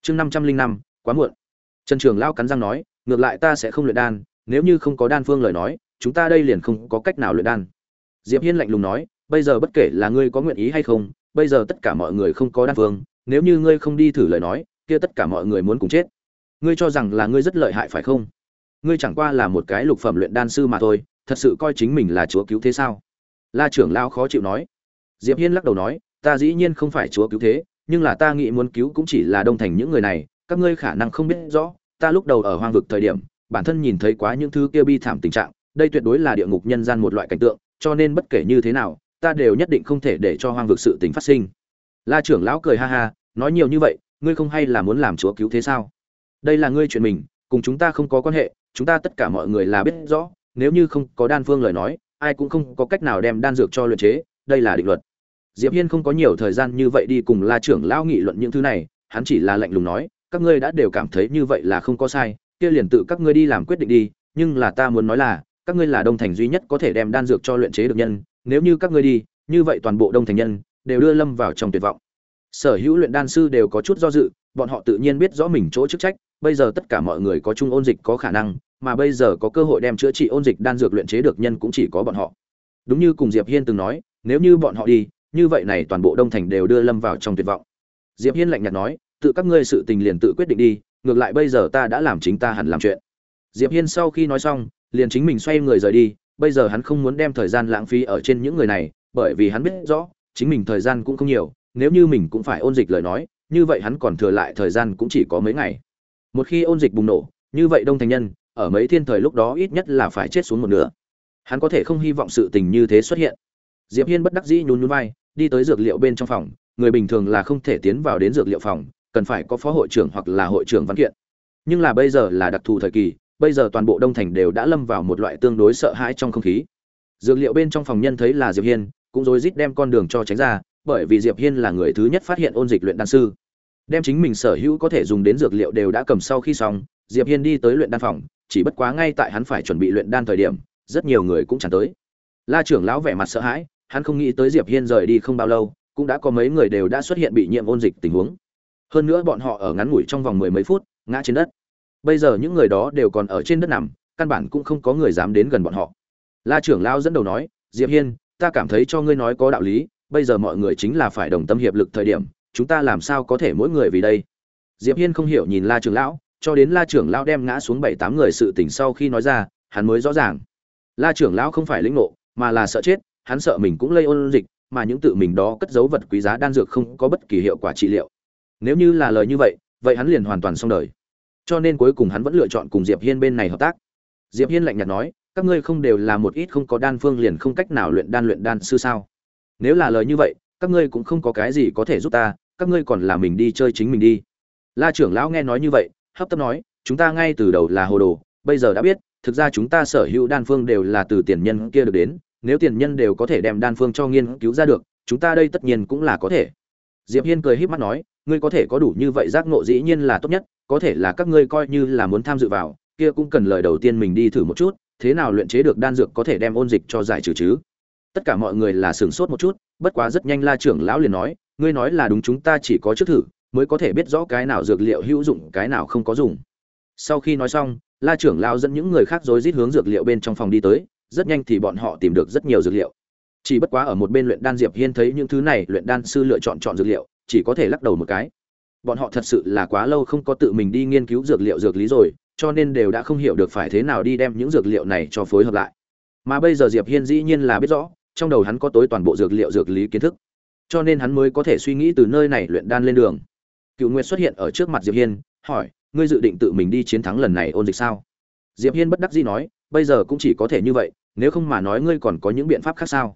Chương năm trăm linh năm, quá muộn trần trường lao cắn răng nói, ngược lại ta sẽ không luyện đan, nếu như không có đan phương lời nói, chúng ta đây liền không có cách nào luyện đan. Diệp hiên lạnh lùng nói, bây giờ bất kể là ngươi có nguyện ý hay không, bây giờ tất cả mọi người không có đan phương, nếu như ngươi không đi thử lời nói, kia tất cả mọi người muốn cùng chết. Ngươi cho rằng là ngươi rất lợi hại phải không? Ngươi chẳng qua là một cái lục phẩm luyện đan sư mà thôi, thật sự coi chính mình là chúa cứu thế sao? La trưởng lao khó chịu nói. Diệp hiên lắc đầu nói, ta dĩ nhiên không phải chúa cứu thế, nhưng là ta nghĩ muốn cứu cũng chỉ là đông thành những người này các ngươi khả năng không biết rõ, ta lúc đầu ở hoang vực thời điểm, bản thân nhìn thấy quá những thứ kia bi thảm tình trạng, đây tuyệt đối là địa ngục nhân gian một loại cảnh tượng, cho nên bất kể như thế nào, ta đều nhất định không thể để cho hoang vực sự tình phát sinh. La trưởng lão cười ha ha, nói nhiều như vậy, ngươi không hay là muốn làm chúa cứu thế sao? Đây là ngươi chuyện mình, cùng chúng ta không có quan hệ, chúng ta tất cả mọi người là biết rõ, nếu như không có đan phương lời nói, ai cũng không có cách nào đem đan dược cho luyện chế, đây là định luật. Diệp hiên không có nhiều thời gian như vậy đi cùng la trưởng lão nghị luận những thứ này, hắn chỉ là lạnh lùng nói các ngươi đã đều cảm thấy như vậy là không có sai, kia liền tự các ngươi đi làm quyết định đi, nhưng là ta muốn nói là, các ngươi là đông thành duy nhất có thể đem đan dược cho luyện chế được nhân, nếu như các ngươi đi, như vậy toàn bộ đông thành nhân đều đưa lâm vào trong tuyệt vọng. Sở hữu luyện đan sư đều có chút do dự, bọn họ tự nhiên biết rõ mình chỗ chức trách, bây giờ tất cả mọi người có chung ôn dịch có khả năng, mà bây giờ có cơ hội đem chữa trị ôn dịch đan dược luyện chế được nhân cũng chỉ có bọn họ. Đúng như cùng diệp hiên từng nói, nếu như bọn họ đi, như vậy này toàn bộ đông thành đều đưa lâm vào trong tuyệt vọng. Diệp hiên lạnh nhạt nói tự các ngươi sự tình liền tự quyết định đi, ngược lại bây giờ ta đã làm chính ta hẳn làm chuyện. Diệp hiên sau khi nói xong, liền chính mình xoay người rời đi, bây giờ hắn không muốn đem thời gian lãng phí ở trên những người này, bởi vì hắn biết rõ, chính mình thời gian cũng không nhiều, nếu như mình cũng phải ôn dịch lời nói, như vậy hắn còn thừa lại thời gian cũng chỉ có mấy ngày. Một khi ôn dịch bùng nổ, như vậy đông thành nhân, ở mấy thiên thời lúc đó ít nhất là phải chết xuống một nửa. Hắn có thể không hy vọng sự tình như thế xuất hiện. Diệp hiên bất đắc dĩ nhún nhún vai, đi tới dược liệu bên trong phòng, người bình thường là không thể tiến vào đến dược liệu phòng cần phải có phó hội trưởng hoặc là hội trưởng văn kiện. Nhưng là bây giờ là đặc thù thời kỳ, bây giờ toàn bộ đông thành đều đã lâm vào một loại tương đối sợ hãi trong không khí. Dược liệu bên trong phòng nhân thấy là diệp hiên, cũng rối rít đem con đường cho tránh ra, bởi vì diệp hiên là người thứ nhất phát hiện ôn dịch luyện đan sư. Đem chính mình sở hữu có thể dùng đến dược liệu đều đã cầm sau khi xong, diệp hiên đi tới luyện đan phòng, chỉ bất quá ngay tại hắn phải chuẩn bị luyện đan thời điểm, rất nhiều người cũng chẳng tới. La trưởng lão vẻ mặt sợ hãi, hắn không nghĩ tới diệp hiên rời đi không bao lâu, cũng đã có mấy người đều đã xuất hiện bị nhiễm ôn dịch tình huống hơn nữa bọn họ ở ngắn ngủi trong vòng mười mấy phút, ngã trên đất. Bây giờ những người đó đều còn ở trên đất nằm, căn bản cũng không có người dám đến gần bọn họ. La trưởng lão dẫn đầu nói, diệp hiên, ta cảm thấy cho ngươi nói có đạo lý, bây giờ mọi người chính là phải đồng tâm hiệp lực thời điểm, chúng ta làm sao có thể mỗi người vì đây? Diệp hiên không hiểu nhìn la trưởng lão, cho đến la trưởng lão đem ngã xuống bảy tám người sự tỉnh sau khi nói ra, hắn mới rõ ràng. La trưởng lão không phải lĩnh ngộ, mà là sợ chết, hắn sợ mình cũng lây ôn dịch, mà những tự mình đó cất giấu vật quý giá đan dược không có bất kỳ hiệu quả trị liệu nếu như là lời như vậy vậy hắn liền hoàn toàn xong đời. Cho nên cuối cùng hắn vẫn lựa chọn cùng diệp hiên bên này hợp tác. Diệp hiên lạnh nhạt nói, các ngươi không đều là một ít không có đan phương liền không cách nào luyện đan luyện đan sư sao? Nếu là lời như vậy, các ngươi cũng không có cái gì có thể giúp ta, các ngươi còn là mình đi chơi chính mình đi. La trưởng lão nghe nói như vậy, hấp tấp nói, chúng ta ngay từ đầu là hồ đồ, bây giờ đã biết, thực ra chúng ta sở hữu đan phương đều là từ tiền nhân kia được đến, nếu tiền nhân đều có thể đem đan phương cho nghiên cứu ra được, chúng ta đây tất nhiên cũng là có thể. Diệp hiên cười híp mắt nói ngươi có thể có đủ như vậy giác ngộ dĩ nhiên là tốt nhất, có thể là các ngươi coi như là muốn tham dự vào, kia cũng cần lời đầu tiên mình đi thử một chút, thế nào luyện chế được đan dược có thể đem ôn dịch cho giải trừ chứ? Tất cả mọi người là sửng sốt một chút, bất quá rất nhanh la trưởng lão liền nói, ngươi nói là đúng chúng ta chỉ có trước thử, mới có thể biết rõ cái nào dược liệu hữu dụng, cái nào không có dùng. Sau khi nói xong, la trưởng lão dẫn những người khác rối rít hướng dược liệu bên trong phòng đi tới, rất nhanh thì bọn họ tìm được rất nhiều dược liệu. Chỉ bất quá ở một bên luyện đan diệp hiên thấy những thứ này, luyện đan sư lựa chọn chọn dược liệu chỉ có thể lắc đầu một cái. Bọn họ thật sự là quá lâu không có tự mình đi nghiên cứu dược liệu dược lý rồi, cho nên đều đã không hiểu được phải thế nào đi đem những dược liệu này cho phối hợp lại. Mà bây giờ diệp hiên dĩ nhiên là biết rõ, trong đầu hắn có tối toàn bộ dược liệu dược lý kiến thức. Cho nên hắn mới có thể suy nghĩ từ nơi này luyện đan lên đường. Cựu nguyệt xuất hiện ở trước mặt diệp hiên, hỏi, ngươi dự định tự mình đi chiến thắng lần này ôn dịch sao? Diệp hiên bất đắc dĩ nói, bây giờ cũng chỉ có thể như vậy, nếu không mà nói ngươi còn có những biện pháp khác sao?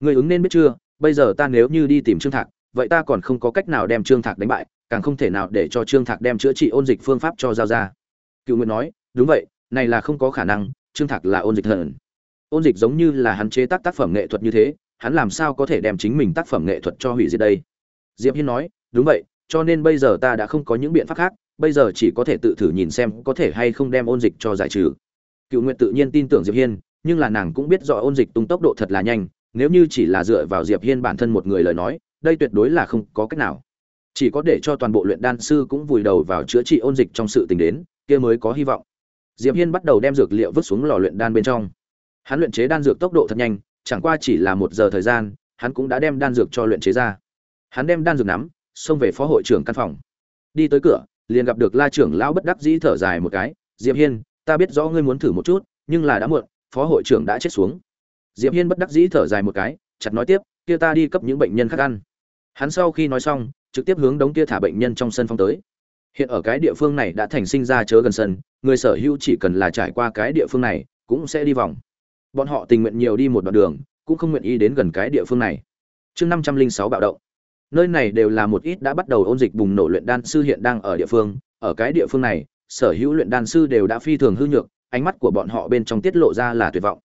Ngươi ứng nên biết chưa? Bây giờ ta nếu như đi tìm trương thạc vậy ta còn không có cách nào đem trương thạc đánh bại, càng không thể nào để cho trương thạc đem chữa trị ôn dịch phương pháp cho giao ra. Cựu nguyện nói, đúng vậy, này là không có khả năng, trương thạc là ôn dịch thần. Ôn dịch giống như là hắn chế tác tác phẩm nghệ thuật như thế, hắn làm sao có thể đem chính mình tác phẩm nghệ thuật cho hủy diệt đây? Diệp hiên nói, đúng vậy, cho nên bây giờ ta đã không có những biện pháp khác, bây giờ chỉ có thể tự thử nhìn xem có thể hay không đem ôn dịch cho giải trừ. Cựu nguyện tự nhiên tin tưởng diệp hiên, nhưng là nàng cũng biết rõ ôn dịch tung tốc độ thật là nhanh, nếu như chỉ là dựa vào diệp hiên bản thân một người lời nói đây tuyệt đối là không có cách nào. Chỉ có để cho toàn bộ luyện đan sư cũng vùi đầu vào chữa trị ôn dịch trong sự tình đến, kia mới có hy vọng. Diệp hiên bắt đầu đem dược liệu vứt xuống lò luyện đan bên trong. Hắn luyện chế đan dược tốc độ thật nhanh, chẳng qua chỉ là một giờ thời gian, hắn cũng đã đem đan dược cho luyện chế ra. Hắn đem đan dược nắm, xông về phó hội trưởng căn phòng. Đi tới cửa, liền gặp được la trưởng lão bất đắc dĩ thở dài một cái, diệp hiên, ta biết rõ ngươi muốn thử một chút, nhưng là đã muộn, phó hội trưởng đã chết xuống. Diệp hiên bất đắc dĩ thở dài một cái, chặt nói tiếp, kia ta đi cấp những bệnh nhân khác ăn hắn sau khi nói xong, trực tiếp hướng đống kia thả bệnh nhân trong sân phong tới. Hiện ở cái địa phương này đã thành sinh ra chớ gần sân, người sở hữu chỉ cần là trải qua cái địa phương này, cũng sẽ đi vòng. Bọn họ tình nguyện nhiều đi một đoạn đường, cũng không nguyện ý đến gần cái địa phương này. Chương năm trăm linh sáu bạo động. Nơi này đều là một ít đã bắt đầu ôn dịch bùng nổ luyện đan sư hiện đang ở địa phương. Ở cái địa phương này, sở hữu luyện đan sư đều đã phi thường hư nhược, ánh mắt của bọn họ bên trong tiết lộ ra là tuyệt vọng.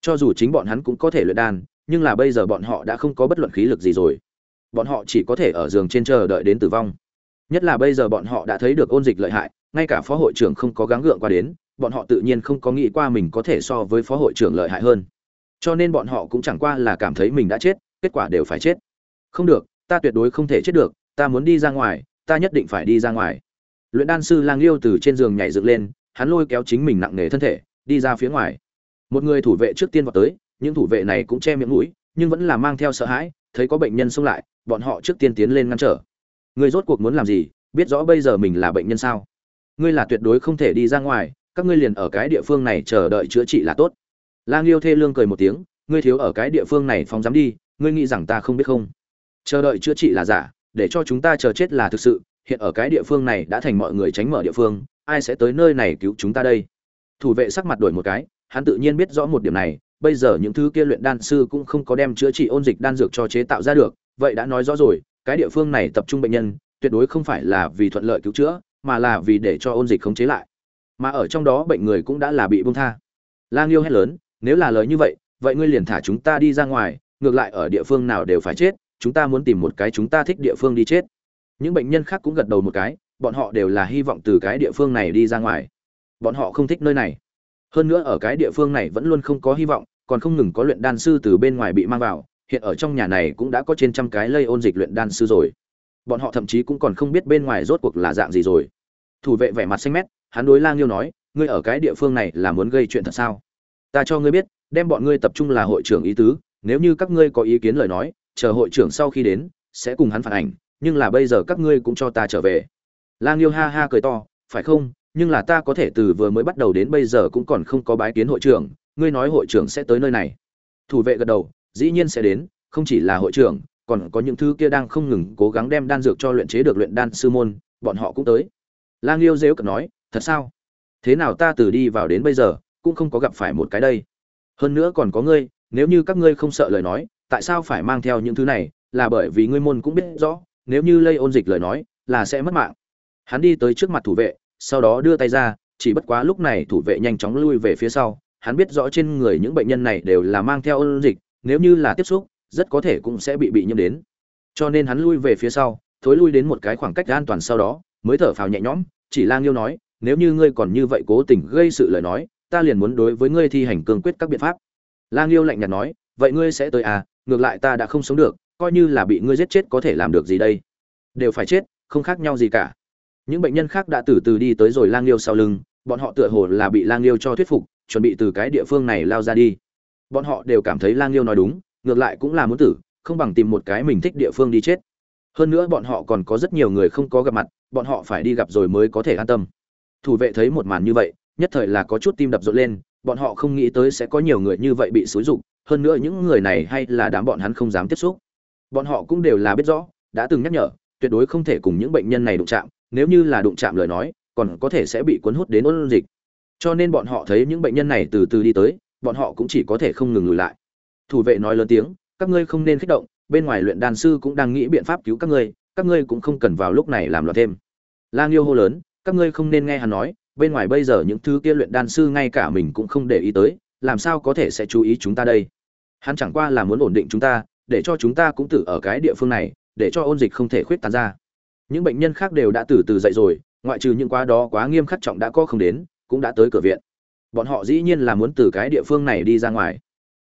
Cho dù chính bọn hắn cũng có thể luyện đan, nhưng là bây giờ bọn họ đã không có bất luận khí lực gì rồi bọn họ chỉ có thể ở giường trên chờ đợi đến tử vong. Nhất là bây giờ bọn họ đã thấy được ôn dịch lợi hại, ngay cả phó hội trưởng không có gắng gượng qua đến, bọn họ tự nhiên không có nghĩ qua mình có thể so với phó hội trưởng lợi hại hơn. Cho nên bọn họ cũng chẳng qua là cảm thấy mình đã chết, kết quả đều phải chết. Không được, ta tuyệt đối không thể chết được, ta muốn đi ra ngoài, ta nhất định phải đi ra ngoài. Luyện đan sư lang liêu từ trên giường nhảy dựng lên, hắn lôi kéo chính mình nặng nề thân thể, đi ra phía ngoài. Một người thủ vệ trước tiên vào tới, những thủ vệ này cũng che miệng mũi, nhưng vẫn là mang theo sợ hãi, thấy có bệnh nhân xông lại bọn họ trước tiên tiến lên ngăn trở. Ngươi rốt cuộc muốn làm gì? Biết rõ bây giờ mình là bệnh nhân sao? Ngươi là tuyệt đối không thể đi ra ngoài, các ngươi liền ở cái địa phương này chờ đợi chữa trị là tốt. Lang liêu thê lương cười một tiếng, ngươi thiếu ở cái địa phương này phóng dám đi, ngươi nghĩ rằng ta không biết không? Chờ đợi chữa trị là giả, để cho chúng ta chờ chết là thực sự, hiện ở cái địa phương này đã thành mọi người tránh mở địa phương, ai sẽ tới nơi này cứu chúng ta đây? Thủ vệ sắc mặt đổi một cái, hắn tự nhiên biết rõ một điểm này, bây giờ những thứ kia luyện đan sư cũng không có đem chữa trị ôn dịch đan dược cho chế tạo ra được vậy đã nói rõ rồi, cái địa phương này tập trung bệnh nhân, tuyệt đối không phải là vì thuận lợi cứu chữa, mà là vì để cho ôn dịch khống chế lại. Mà ở trong đó bệnh người cũng đã là bị bung tha. Lang yêu hét lớn, nếu là lời như vậy vậy ngươi liền thả chúng ta đi ra ngoài, ngược lại ở địa phương nào đều phải chết, chúng ta muốn tìm một cái chúng ta thích địa phương đi chết. Những bệnh nhân khác cũng gật đầu một cái, bọn họ đều là hy vọng từ cái địa phương này đi ra ngoài. Bọn họ không thích nơi này. Hơn nữa ở cái địa phương này vẫn luôn không có hy vọng, còn không ngừng có luyện đan sư từ bên ngoài bị mang vào hiện ở trong nhà này cũng đã có trên trăm cái lây ôn dịch luyện đan sư rồi. Bọn họ thậm chí cũng còn không biết bên ngoài rốt cuộc là dạng gì rồi. Thủ vệ vẻ mặt xanh mét, hắn đối lang yêu nói, ngươi ở cái địa phương này là muốn gây chuyện thật sao? Ta cho ngươi biết, đem bọn ngươi tập trung là hội trưởng ý tứ, nếu như các ngươi có ý kiến lời nói, chờ hội trưởng sau khi đến, sẽ cùng hắn phản ảnh, nhưng là bây giờ các ngươi cũng cho ta trở về. Lang yêu ha ha cười to, phải không? Nhưng là ta có thể từ vừa mới bắt đầu đến bây giờ cũng còn không có bái kiến hội trưởng, ngươi nói hội trưởng sẽ tới nơi này. Thủ vệ gật đầu dĩ nhiên sẽ đến, không chỉ là hội trưởng, còn có những thứ kia đang không ngừng cố gắng đem đan dược cho luyện chế được luyện đan sư môn, bọn họ cũng tới. Lang liêu dếu cận nói, thật sao? Thế nào ta từ đi vào đến bây giờ, cũng không có gặp phải một cái đây. Hơn nữa còn có ngươi, nếu như các ngươi không sợ lời nói, tại sao phải mang theo những thứ này, là bởi vì ngươi môn cũng biết rõ, nếu như lây ôn dịch lời nói, là sẽ mất mạng. Hắn đi tới trước mặt thủ vệ, sau đó đưa tay ra, chỉ bất quá lúc này thủ vệ nhanh chóng lui về phía sau. Hắn biết rõ trên người những bệnh nhân này đều là mang theo ôn dịch nếu như là tiếp xúc, rất có thể cũng sẽ bị bị nhiễm đến. Cho nên hắn lui về phía sau, thối lui đến một cái khoảng cách an toàn sau đó, mới thở phào nhẹ nhõm, chỉ lang yêu nói, nếu như ngươi còn như vậy cố tình gây sự lời nói, ta liền muốn đối với ngươi thi hành cương quyết các biện pháp. Lang yêu lạnh nhạt nói, vậy ngươi sẽ tới à? Ngược lại ta đã không sống được, coi như là bị ngươi giết chết có thể làm được gì đây? Đều phải chết, không khác nhau gì cả. Những bệnh nhân khác đã từ từ đi tới rồi lang Nghiêu sau lưng, bọn họ tựa hồ là bị lang Nghiêu cho thuyết phục, chuẩn bị từ cái địa phương này lao ra đi bọn họ đều cảm thấy lang liêu nói đúng, ngược lại cũng là muốn tử, không bằng tìm một cái mình thích địa phương đi chết. Hơn nữa bọn họ còn có rất nhiều người không có gặp mặt, bọn họ phải đi gặp rồi mới có thể an tâm. Thủ vệ thấy một màn như vậy, nhất thời là có chút tim đập rộn lên, bọn họ không nghĩ tới sẽ có nhiều người như vậy bị xúi rục hơn nữa những người này hay là đám bọn hắn không dám tiếp xúc. Bọn họ cũng đều là biết rõ, đã từng nhắc nhở, tuyệt đối không thể cùng những bệnh nhân này đụng chạm, nếu như là đụng chạm lời nói, còn có thể sẽ bị cuốn hút đến ôn dịch. Cho nên bọn họ thấy những bệnh nhân này từ từ đi tới bọn họ cũng chỉ có thể không ngừng lùi lại. Thủ vệ nói lớn tiếng, các ngươi không nên kích động, bên ngoài luyện đan sư cũng đang nghĩ biện pháp cứu các ngươi các ngươi cũng không cần vào lúc này làm loạn thêm. Lang yêu hô lớn, các ngươi không nên nghe hắn nói, bên ngoài bây giờ những thứ kia luyện đan sư ngay cả mình cũng không để ý tới, làm sao có thể sẽ chú ý chúng ta đây? Hắn chẳng qua là muốn ổn định chúng ta, để cho chúng ta cũng tự ở cái địa phương này, để cho ôn dịch không thể khuyết tán ra. Những bệnh nhân khác đều đã từ từ dậy rồi, ngoại trừ những quá đó quá nghiêm khắc trọng đã có không đến, cũng đã tới cửa viện bọn họ dĩ nhiên là muốn từ cái địa phương này đi ra ngoài.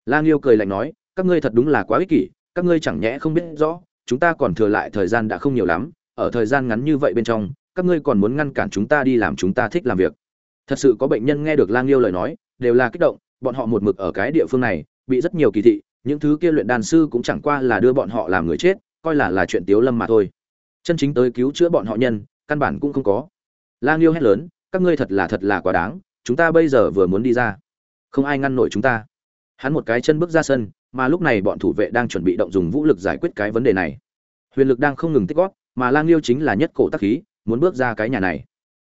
Lang liêu cười lạnh nói, các ngươi thật đúng là quá ích kỷ, các ngươi chẳng nhẽ không biết rõ, chúng ta còn thừa lại thời gian đã không nhiều lắm, ở thời gian ngắn như vậy bên trong, các ngươi còn muốn ngăn cản chúng ta đi làm chúng ta thích làm việc. Thật sự có bệnh nhân nghe được lang yêu lời nói, đều là kích động, bọn họ một mực ở cái địa phương này, bị rất nhiều kỳ thị, những thứ kia luyện đàn sư cũng chẳng qua là đưa bọn họ làm người chết, coi là là chuyện tiếu lâm mà thôi. Chân chính tới cứu chữa bọn họ nhân, căn bản cũng không có. Lang yêu hét lớn, các ngươi thật là thật là quá đáng chúng ta bây giờ vừa muốn đi ra. Không ai ngăn nổi chúng ta. Hắn một cái chân bước ra sân, mà lúc này bọn thủ vệ đang chuẩn bị động dùng vũ lực giải quyết cái vấn đề này. Huyền lực đang không ngừng tích góp, mà lang liêu chính là nhất cổ tắc khí, muốn bước ra cái nhà này.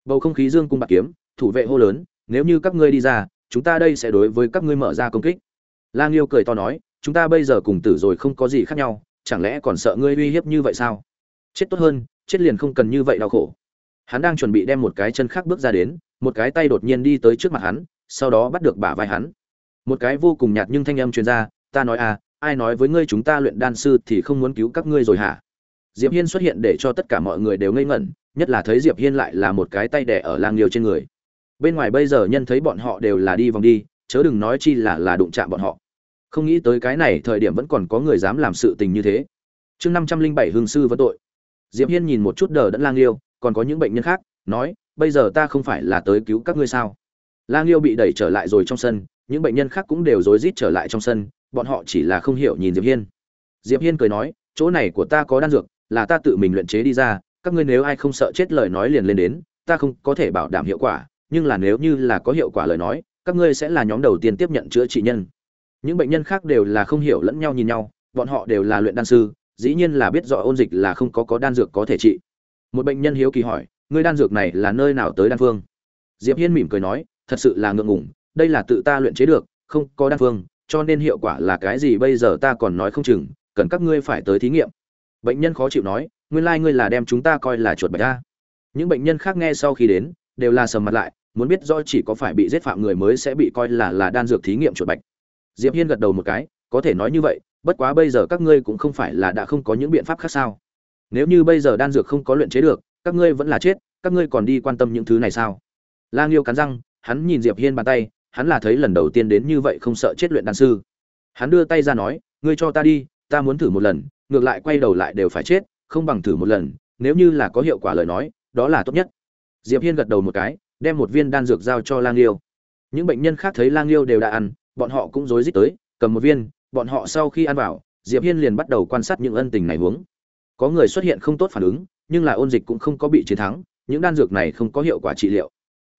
Bầu không khí dương cung bạc kiếm, thủ vệ hô lớn, nếu như các ngươi đi ra, chúng ta đây sẽ đối với các ngươi mở ra công kích. Lang liêu cười to nói, chúng ta bây giờ cùng tử rồi không có gì khác nhau, chẳng lẽ còn sợ ngươi uy hiếp như vậy sao? Chết tốt hơn, chết liền không cần như vậy đau khổ. Hắn đang chuẩn bị đem một cái chân khác bước ra đến một cái tay đột nhiên đi tới trước mặt hắn, sau đó bắt được bả vai hắn. Một cái vô cùng nhạt nhưng thanh âm truyền ra, ta nói à ai nói với ngươi chúng ta luyện đan sư thì không muốn cứu các ngươi rồi hả? Diệp hiên xuất hiện để cho tất cả mọi người đều ngây ngẩn, nhất là thấy diệp hiên lại là một cái tay đẻ ở lang liêu trên người. Bên ngoài bây giờ nhân thấy bọn họ đều là đi vòng đi, chớ đừng nói chi là là đụng chạm bọn họ. Không nghĩ tới cái này thời điểm vẫn còn có người dám làm sự tình như thế. Chương năm trăm linh bảy hương sư vẫn tội. Diệp hiên nhìn một chút đờ đẫn lang liêu, còn có những bệnh nhân khác, nói bây giờ ta không phải là tới cứu các ngươi sao? Lang liêu bị đẩy trở lại rồi trong sân, những bệnh nhân khác cũng đều rối rít trở lại trong sân, bọn họ chỉ là không hiểu nhìn diệp hiên. Diệp hiên cười nói, chỗ này của ta có đan dược, là ta tự mình luyện chế đi ra, các ngươi nếu ai không sợ chết lời nói liền lên đến, ta không có thể bảo đảm hiệu quả, nhưng là nếu như là có hiệu quả lời nói, các ngươi sẽ là nhóm đầu tiên tiếp nhận chữa trị nhân. Những bệnh nhân khác đều là không hiểu lẫn nhau nhìn nhau, bọn họ đều là luyện đan sư, dĩ nhiên là biết rõ ôn dịch là không có có đan dược có thể trị. Một bệnh nhân hiếu kỳ hỏi ngươi đan dược này là nơi nào tới đan phương? Diệp hiên mỉm cười nói, thật sự là ngượng ngùng, đây là tự ta luyện chế được, không có đan phương, cho nên hiệu quả là cái gì bây giờ ta còn nói không chừng, cần các ngươi phải tới thí nghiệm. Bệnh nhân khó chịu nói, nguyên lai ngươi là đem chúng ta coi là chuột bạch ta những bệnh nhân khác nghe sau khi đến, đều là sầm mặt lại, muốn biết rõ chỉ có phải bị giết phạm người mới sẽ bị coi là là đan dược thí nghiệm chuột bạch. Diệp hiên gật đầu một cái, có thể nói như vậy, bất quá bây giờ các ngươi cũng không phải là đã không có những biện pháp khác sao. Nếu như bây giờ đan dược không có luyện chế được các ngươi vẫn là chết, các ngươi còn đi quan tâm những thứ này sao? Lang liêu cắn răng, hắn nhìn diệp hiên bàn tay, hắn là thấy lần đầu tiên đến như vậy không sợ chết luyện đan sư. Hắn đưa tay ra nói, ngươi cho ta đi, ta muốn thử một lần, ngược lại quay đầu lại đều phải chết, không bằng thử một lần, nếu như là có hiệu quả lời nói, đó là tốt nhất. Diệp hiên gật đầu một cái, đem một viên đan dược giao cho lang yêu. Những bệnh nhân khác thấy lang yêu đều đã ăn, bọn họ cũng rối rít tới, cầm một viên, bọn họ sau khi ăn vào, diệp hiên liền bắt đầu quan sát những ân tình này huống. Có người xuất hiện không tốt phản ứng nhưng là ôn dịch cũng không có bị chiến thắng, những đan dược này không có hiệu quả trị liệu.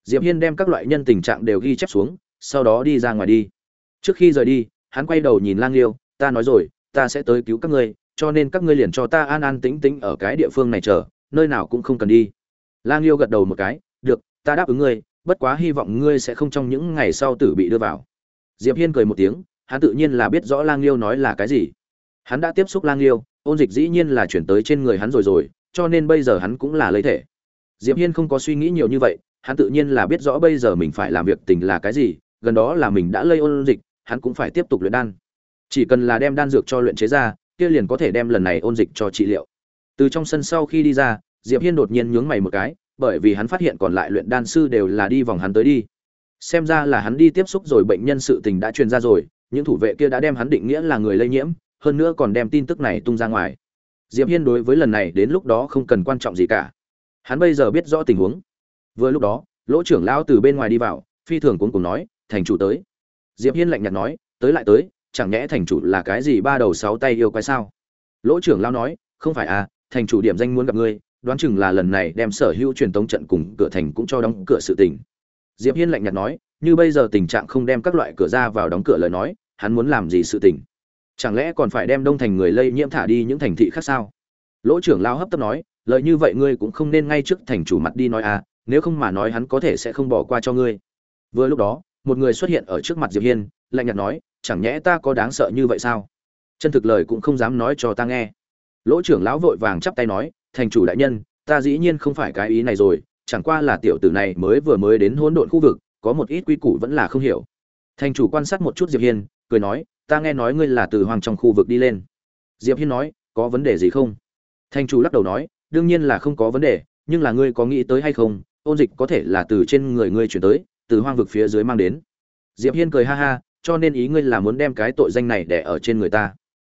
Diệp hiên đem các loại nhân tình trạng đều ghi chép xuống, sau đó đi ra ngoài đi. Trước khi rời đi, hắn quay đầu nhìn lang liêu, ta nói rồi, ta sẽ tới cứu các ngươi, cho nên các ngươi liền cho ta an an tĩnh tĩnh ở cái địa phương này chờ, nơi nào cũng không cần đi. Lang liêu gật đầu một cái, được, ta đáp ứng ngươi, bất quá hy vọng ngươi sẽ không trong những ngày sau tử bị đưa vào. Diệp hiên cười một tiếng, hắn tự nhiên là biết rõ lang liêu nói là cái gì hắn đã tiếp xúc lang liêu ôn dịch dĩ nhiên là chuyển tới trên người hắn rồi rồi, cho nên bây giờ hắn cũng là lấy thể. Diệp hiên không có suy nghĩ nhiều như vậy, hắn tự nhiên là biết rõ bây giờ mình phải làm việc tình là cái gì, gần đó là mình đã lây ôn dịch, hắn cũng phải tiếp tục luyện đan. Chỉ cần là đem đan dược cho luyện chế ra, kia liền có thể đem lần này ôn dịch cho trị liệu. Từ trong sân sau khi đi ra, diệp hiên đột nhiên nhướng mày một cái, bởi vì hắn phát hiện còn lại luyện đan sư đều là đi vòng hắn tới đi. Xem ra là hắn đi tiếp xúc rồi, bệnh nhân sự tình đã truyền ra rồi, những thủ vệ kia đã đem hắn định nghĩa là người lây nhiễm hơn nữa còn đem tin tức này tung ra ngoài. Diệp hiên đối với lần này đến lúc đó không cần quan trọng gì cả. Hắn bây giờ biết rõ tình huống. Vừa lúc đó, lỗ trưởng lão từ bên ngoài đi vào, phi thường cuống cùng nói, thành chủ tới. Diệp hiên lạnh nhạt nói, tới lại tới, chẳng nhẽ thành chủ là cái gì ba đầu sáu tay yêu quái sao? Lỗ trưởng lão nói, không phải à thành chủ điểm danh muốn gặp ngươi, đoán chừng là lần này đem sở hữu truyền tống trận cùng cửa thành cũng cho đóng cửa sự tình. Diệp hiên lạnh nhạt nói, như bây giờ tình trạng không đem các loại cửa ra vào đóng cửa lời nói, hắn muốn làm gì sự tình? Chẳng lẽ còn phải đem đông thành người lây nhiễm thả đi những thành thị khác sao? Lỗ trưởng lao hấp tấp nói, lời như vậy ngươi cũng không nên ngay trước thành chủ mặt đi nói à nếu không mà nói hắn có thể sẽ không bỏ qua cho ngươi. Vừa lúc đó, một người xuất hiện ở trước mặt diệp hiên, lạnh nhạt nói, chẳng nhẽ ta có đáng sợ như vậy sao? Chân thực lời cũng không dám nói cho ta nghe. Lỗ trưởng lão vội vàng chắp tay nói, thành chủ đại nhân, ta dĩ nhiên không phải cái ý này rồi, chẳng qua là tiểu tử này mới vừa mới đến hỗn độn khu vực, có một ít quy củ vẫn là không hiểu. Thành chủ quan sát một chút diệp hiên cười nói, ta nghe nói ngươi là từ hoàng trong khu vực đi lên. Diệp hiên nói, có vấn đề gì không? Thành chủ lắc đầu nói, đương nhiên là không có vấn đề, nhưng là ngươi có nghĩ tới hay không? Ôn dịch có thể là từ trên người ngươi chuyển tới, từ hoang vực phía dưới mang đến. Diệp hiên cười ha ha, cho nên ý ngươi là muốn đem cái tội danh này để ở trên người ta.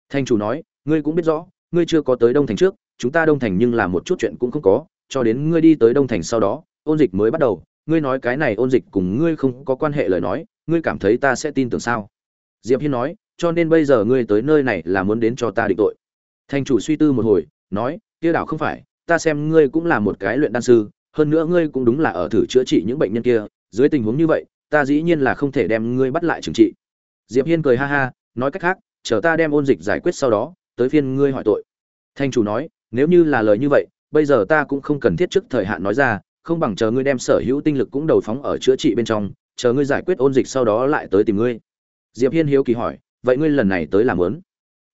Thanh chủ nói, ngươi cũng biết rõ, ngươi chưa có tới đông thành trước, chúng ta đông thành nhưng là một chút chuyện cũng không có, cho đến ngươi đi tới đông thành sau đó, ôn dịch mới bắt đầu. Ngươi nói cái này ôn dịch cùng ngươi không có quan hệ lời nói, ngươi cảm thấy ta sẽ tin tưởng sao? Diệp hiên nói, cho nên bây giờ ngươi tới nơi này là muốn đến cho ta định tội. Thành chủ suy tư một hồi, nói, kia đảo không phải, ta xem ngươi cũng là một cái luyện đan sư, hơn nữa ngươi cũng đúng là ở thử chữa trị những bệnh nhân kia, dưới tình huống như vậy, ta dĩ nhiên là không thể đem ngươi bắt lại trừng trị. Diệp hiên cười ha ha, nói cách khác, chờ ta đem ôn dịch giải quyết sau đó, tới phiên ngươi hỏi tội. Thanh chủ nói, nếu như là lời như vậy, bây giờ ta cũng không cần thiết trước thời hạn nói ra, không bằng chờ ngươi đem sở hữu tinh lực cũng đầu phóng ở chữa trị bên trong, chờ ngươi giải quyết ôn dịch sau đó lại tới tìm ngươi diệp hiên hiếu kỳ hỏi, vậy ngươi lần này tới làm lớn?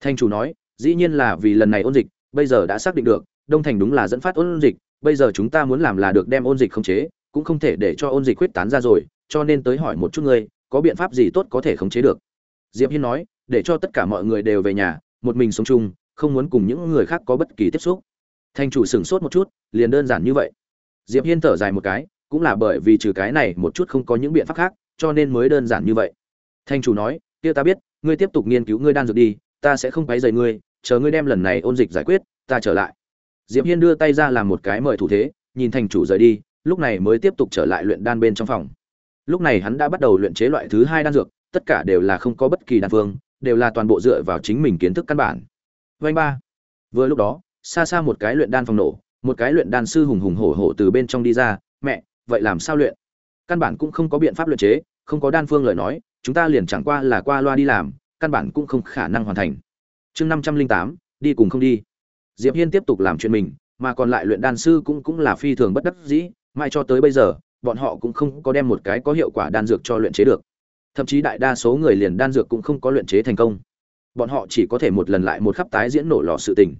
Thanh chủ nói, dĩ nhiên là vì lần này ôn dịch, bây giờ đã xác định được, đông thành đúng là dẫn phát ôn dịch, bây giờ chúng ta muốn làm là được đem ôn dịch khống chế, cũng không thể để cho ôn dịch quyết tán ra rồi, cho nên tới hỏi một chút ngươi, có biện pháp gì tốt có thể khống chế được? Diệp hiên nói, để cho tất cả mọi người đều về nhà, một mình sống chung, không muốn cùng những người khác có bất kỳ tiếp xúc. Thanh chủ sửng sốt một chút, liền đơn giản như vậy. Diệp hiên thở dài một cái, cũng là bởi vì trừ cái này một chút không có những biện pháp khác, cho nên mới đơn giản như vậy. Thanh chủ nói, kia ta biết, ngươi tiếp tục nghiên cứu ngươi đan dược đi, ta sẽ không quấy rầy ngươi, chờ ngươi đem lần này ôn dịch giải quyết, ta trở lại. Diệp hiên đưa tay ra làm một cái mời thủ thế, nhìn thành chủ rời đi, lúc này mới tiếp tục trở lại luyện đan bên trong phòng. Lúc này hắn đã bắt đầu luyện chế loại thứ hai đan dược, tất cả đều là không có bất kỳ đan phương, đều là toàn bộ dựa vào chính mình kiến thức căn bản. Vành ba. Vừa lúc đó, xa xa một cái luyện đan phòng nổ, một cái luyện đan sư hùng hùng hổ hổ từ bên trong đi ra, mẹ, vậy làm sao luyện? Căn bản cũng không có biện pháp luyện chế, không có đan phương lời nói chúng ta liền chẳng qua là qua loa đi làm, căn bản cũng không khả năng hoàn thành. Chương năm trăm linh tám, đi cùng không đi. Diệp hiên tiếp tục làm chuyện mình, mà còn lại luyện đan sư cũng cũng là phi thường bất đắc dĩ mai cho tới bây giờ, bọn họ cũng không có đem một cái có hiệu quả đan dược cho luyện chế được. Thậm chí đại đa số người liền đan dược cũng không có luyện chế thành công. Bọn họ chỉ có thể một lần lại một khắp tái diễn nổ lò sự tình.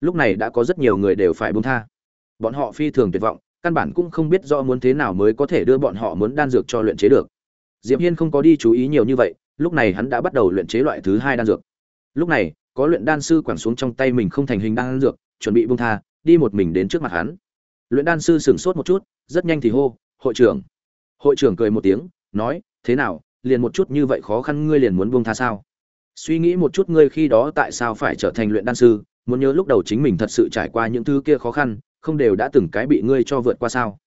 Lúc này đã có rất nhiều người đều phải buông tha. Bọn họ phi thường tuyệt vọng, căn bản cũng không biết rõ muốn thế nào mới có thể đưa bọn họ muốn đan dược cho luyện chế được diệp hiên không có đi chú ý nhiều như vậy, lúc này hắn đã bắt đầu luyện chế loại thứ hai đan dược. Lúc này, có luyện đan sư quẳng xuống trong tay mình không thành hình đan dược, chuẩn bị buông tha, đi một mình đến trước mặt hắn. Luyện đan sư sửng sốt một chút, rất nhanh thì hô, hội trưởng. Hội trưởng cười một tiếng, nói, thế nào, liền một chút như vậy khó khăn ngươi liền muốn buông tha sao? Suy nghĩ một chút ngươi khi đó tại sao phải trở thành luyện đan sư, muốn nhớ lúc đầu chính mình thật sự trải qua những thứ kia khó khăn, không đều đã từng cái bị ngươi cho vượt qua sao?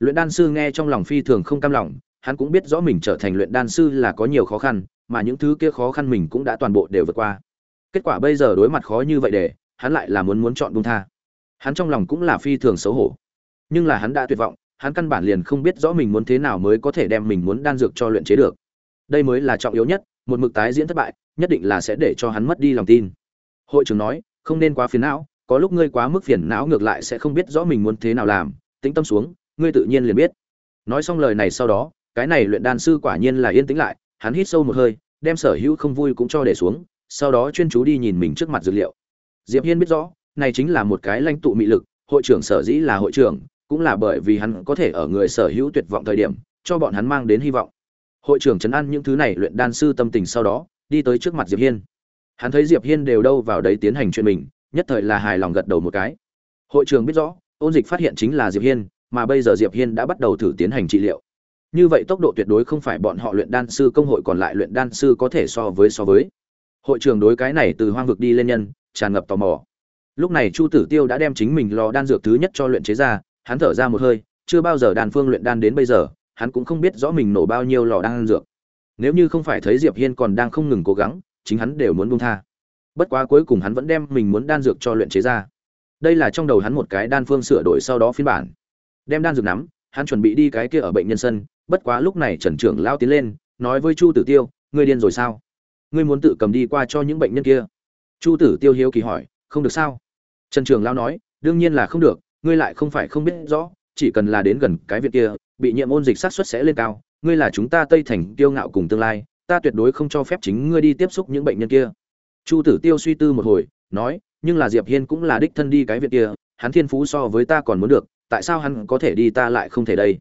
Luyện đan sư nghe trong lòng phi thường không cam lòng hắn cũng biết rõ mình trở thành luyện đan sư là có nhiều khó khăn, mà những thứ kia khó khăn mình cũng đã toàn bộ đều vượt qua. Kết quả bây giờ đối mặt khó như vậy để, hắn lại là muốn muốn chọn buông tha. Hắn trong lòng cũng là phi thường xấu hổ. Nhưng là hắn đã tuyệt vọng, hắn căn bản liền không biết rõ mình muốn thế nào mới có thể đem mình muốn đan dược cho luyện chế được. Đây mới là trọng yếu nhất, một mực tái diễn thất bại, nhất định là sẽ để cho hắn mất đi lòng tin. Hội trưởng nói, không nên quá phiền não, có lúc ngươi quá mức phiền não ngược lại sẽ không biết rõ mình muốn thế nào làm, tĩnh tâm xuống, ngươi tự nhiên liền biết. Nói xong lời này sau đó cái này luyện đan sư quả nhiên là yên tĩnh lại, hắn hít sâu một hơi, đem sở hữu không vui cũng cho để xuống, sau đó chuyên chú đi nhìn mình trước mặt dược liệu. Diệp hiên biết rõ, này chính là một cái lãnh tụ mị lực, hội trưởng sở dĩ là hội trưởng, cũng là bởi vì hắn có thể ở người sở hữu tuyệt vọng thời điểm, cho bọn hắn mang đến hy vọng. Hội trưởng chấn an những thứ này luyện đan sư tâm tình sau đó, đi tới trước mặt diệp hiên. Hắn thấy diệp hiên đều đâu vào đấy tiến hành chuyện mình, nhất thời là hài lòng gật đầu một cái. Hội trưởng biết rõ, ôn dịch phát hiện chính là diệp hiên, mà bây giờ diệp hiên đã bắt đầu thử tiến hành trị liệu như vậy tốc độ tuyệt đối không phải bọn họ luyện đan sư công hội còn lại luyện đan sư có thể so với so với. Hội trưởng đối cái này từ hoang vực đi lên nhân, tràn ngập tò mò. Lúc này chu tử tiêu đã đem chính mình lò đan dược thứ nhất cho luyện chế ra, hắn thở ra một hơi, chưa bao giờ đan phương luyện đan đến bây giờ, hắn cũng không biết rõ mình nổ bao nhiêu lò đan dược. Nếu như không phải thấy diệp hiên còn đang không ngừng cố gắng, chính hắn đều muốn buông tha. Bất quá cuối cùng hắn vẫn đem mình muốn đan dược cho luyện chế ra. Đây là trong đầu hắn một cái đan phương sửa đổi sau đó phiên bản. Đem đan dược nắm, hắn chuẩn bị đi cái kia ở bệnh nhân sân bất quá lúc này trần trưởng lao tiến lên, nói với chu tử tiêu, ngươi điên rồi sao? Ngươi muốn tự cầm đi qua cho những bệnh nhân kia? Chu tử tiêu hiếu kỳ hỏi, không được sao? Trần trường lao nói, đương nhiên là không được, ngươi lại không phải không biết rõ, chỉ cần là đến gần cái việc kia, bị nhiễm ôn dịch sát suất sẽ lên cao, ngươi là chúng ta tây thành, tiêu ngạo cùng tương lai, ta tuyệt đối không cho phép chính ngươi đi tiếp xúc những bệnh nhân kia. Chu tử tiêu suy tư một hồi, nói, nhưng là diệp hiên cũng là đích thân đi cái việc kia, hắn thiên phú so với ta còn muốn được, tại sao hắn có thể đi ta lại không thể đây?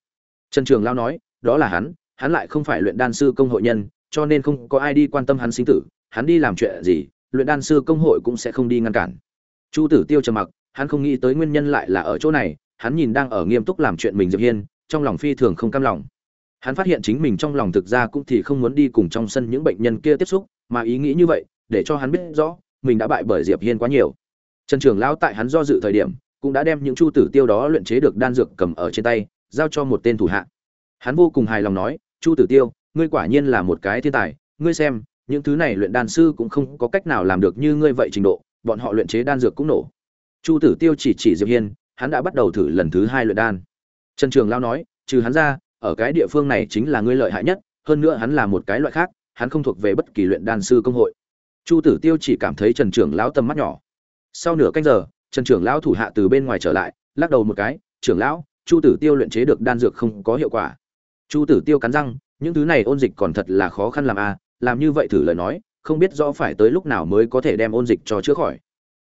Trần trường lao nói đó là hắn hắn lại không phải luyện đan sư công hội nhân, cho nên không có ai đi quan tâm hắn sinh tử, hắn đi làm chuyện gì, luyện đan sư công hội cũng sẽ không đi ngăn cản. Chu tử tiêu trầm mặc, hắn không nghĩ tới nguyên nhân lại là ở chỗ này, hắn nhìn đang ở nghiêm túc làm chuyện mình diệp hiên, trong lòng phi thường không cam lòng. Hắn phát hiện chính mình trong lòng thực ra cũng thì không muốn đi cùng trong sân những bệnh nhân kia tiếp xúc, mà ý nghĩ như vậy, để cho hắn biết rõ, mình đã bại bởi diệp hiên quá nhiều. Trần trưởng lão tại hắn do dự thời điểm, cũng đã đem những chu tử tiêu đó luyện chế được đan dược cầm ở trên tay, giao cho một tên thủ hạ hắn vô cùng hài lòng nói, chu tử tiêu, ngươi quả nhiên là một cái thiên tài, ngươi xem, những thứ này luyện đan sư cũng không có cách nào làm được như ngươi vậy trình độ, bọn họ luyện chế đan dược cũng nổ. Chu tử tiêu chỉ chỉ diệp hiên, hắn đã bắt đầu thử lần thứ hai luyện đan. Trần trường lao nói, trừ hắn ra, ở cái địa phương này chính là ngươi lợi hại nhất, hơn nữa hắn là một cái loại khác, hắn không thuộc về bất kỳ luyện đan sư công hội. Chu tử tiêu chỉ cảm thấy trần trường lão tầm mắt nhỏ. Sau nửa canh giờ, trần trường lão thủ hạ từ bên ngoài trở lại, lắc đầu một cái trưởng lão, chu tử tiêu luyện chế được đan dược không có hiệu quả chu tử tiêu cắn răng, những thứ này ôn dịch còn thật là khó khăn làm a à, làm như vậy thử lời nói, không biết rõ phải tới lúc nào mới có thể đem ôn dịch cho chữa khỏi.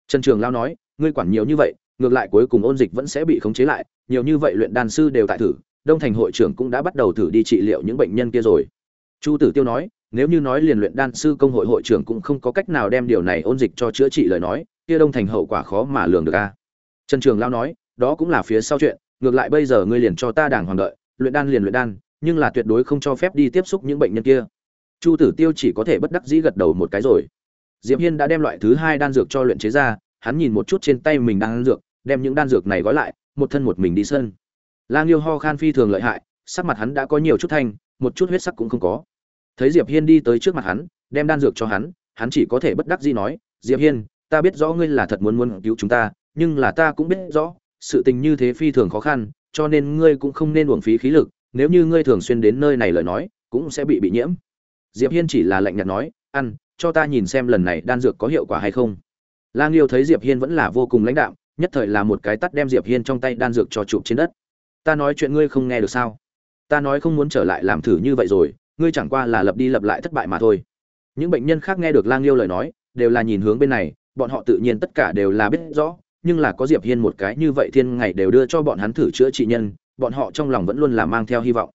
Trần trường lao nói, ngươi quản nhiều như vậy, ngược lại cuối cùng ôn dịch vẫn sẽ bị khống chế lại, nhiều như vậy luyện đan sư đều tại thử, đông thành hội trưởng cũng đã bắt đầu thử đi trị liệu những bệnh nhân kia rồi. Chu tử tiêu nói, nếu như nói liền luyện đan sư công hội hội trưởng cũng không có cách nào đem điều này ôn dịch cho chữa trị lời nói, kia đông thành hậu quả khó mà lường được a trần trường lao nói, đó cũng là phía sau chuyện, ngược lại bây giờ ngươi liền cho ta đàng hoàng đợi, luyện đan liền luyện đan nhưng là tuyệt đối không cho phép đi tiếp xúc những bệnh nhân kia. Chu tử tiêu chỉ có thể bất đắc dĩ gật đầu một cái rồi. Diệp hiên đã đem loại thứ hai đan dược cho luyện chế ra, hắn nhìn một chút trên tay mình đang đan dược, đem những đan dược này gói lại, một thân một mình đi sân. Lang liêu ho khan phi thường lợi hại, sắc mặt hắn đã có nhiều chút thanh, một chút huyết sắc cũng không có. Thấy diệp hiên đi tới trước mặt hắn, đem đan dược cho hắn hắn chỉ có thể bất đắc dĩ nói, diệp hiên, ta biết rõ ngươi là thật muốn muốn cứu chúng ta, nhưng là ta cũng biết rõ, sự tình như thế phi thường khó khăn, cho nên ngươi cũng không nên uổng phí khí lực nếu như ngươi thường xuyên đến nơi này lời nói, cũng sẽ bị bị nhiễm. Diệp hiên chỉ là lạnh nhạt nói, ăn, cho ta nhìn xem lần này đan dược có hiệu quả hay không. Lang liêu thấy diệp hiên vẫn là vô cùng lãnh đạm, nhất thời là một cái tắt đem diệp hiên trong tay đan dược cho chụp trên đất. Ta nói chuyện ngươi không nghe được sao? Ta nói không muốn trở lại làm thử như vậy rồi, ngươi chẳng qua là lập đi lập lại thất bại mà thôi. Những bệnh nhân khác nghe được lang liêu lời nói, đều là nhìn hướng bên này, bọn họ tự nhiên tất cả đều là biết rõ, nhưng là có diệp hiên một cái như vậy thiên ngày đều đưa cho bọn hắn thử chữa trị nhân bọn họ trong lòng vẫn luôn là mang theo hy vọng.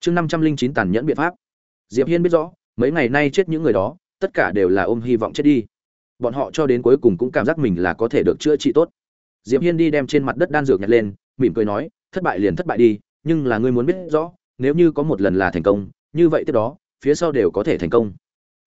Chương năm trăm linh chín tàn nhẫn biện pháp. Diệp hiên biết rõ, mấy ngày nay chết những người đó, tất cả đều là ôm hy vọng chết đi. Bọn họ cho đến cuối cùng cũng cảm giác mình là có thể được chữa trị tốt. Diệp hiên đi đem trên mặt đất đan dược nhặt lên, mỉm cười nói, thất bại liền thất bại đi, nhưng là ngươi muốn biết rõ, nếu như có một lần là thành công, như vậy tiếp đó, phía sau đều có thể thành công.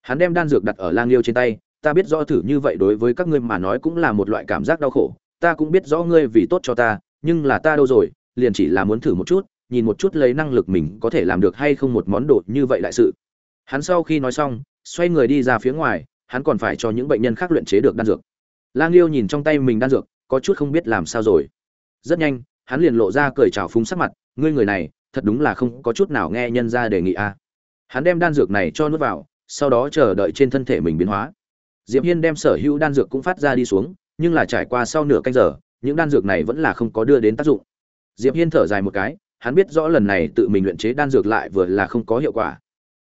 Hắn đem đan dược đặt ở lang liêu trên tay, ta biết rõ thử như vậy đối với các ngươi mà nói cũng là một loại cảm giác đau khổ, ta cũng biết rõ ngươi vì tốt cho ta, nhưng là ta đâu rồi liền chỉ là muốn thử một chút, nhìn một chút lấy năng lực mình có thể làm được hay không một món đồ như vậy đại sự. Hắn sau khi nói xong, xoay người đi ra phía ngoài, hắn còn phải cho những bệnh nhân khác luyện chế được đan dược. Lang liêu nhìn trong tay mình đan dược, có chút không biết làm sao rồi. Rất nhanh, hắn liền lộ ra cười trào phúng sắc mặt, ngươi người này, thật đúng là không có chút nào nghe nhân ra đề nghị a. Hắn đem đan dược này cho nuốt vào, sau đó chờ đợi trên thân thể mình biến hóa. Diệp hiên đem sở hữu đan dược cũng phát ra đi xuống, nhưng là trải qua sau nửa canh giờ, những đan dược này vẫn là không có đưa đến tác dụng diệp hiên thở dài một cái, hắn biết rõ lần này tự mình luyện chế đan dược lại vừa là không có hiệu quả.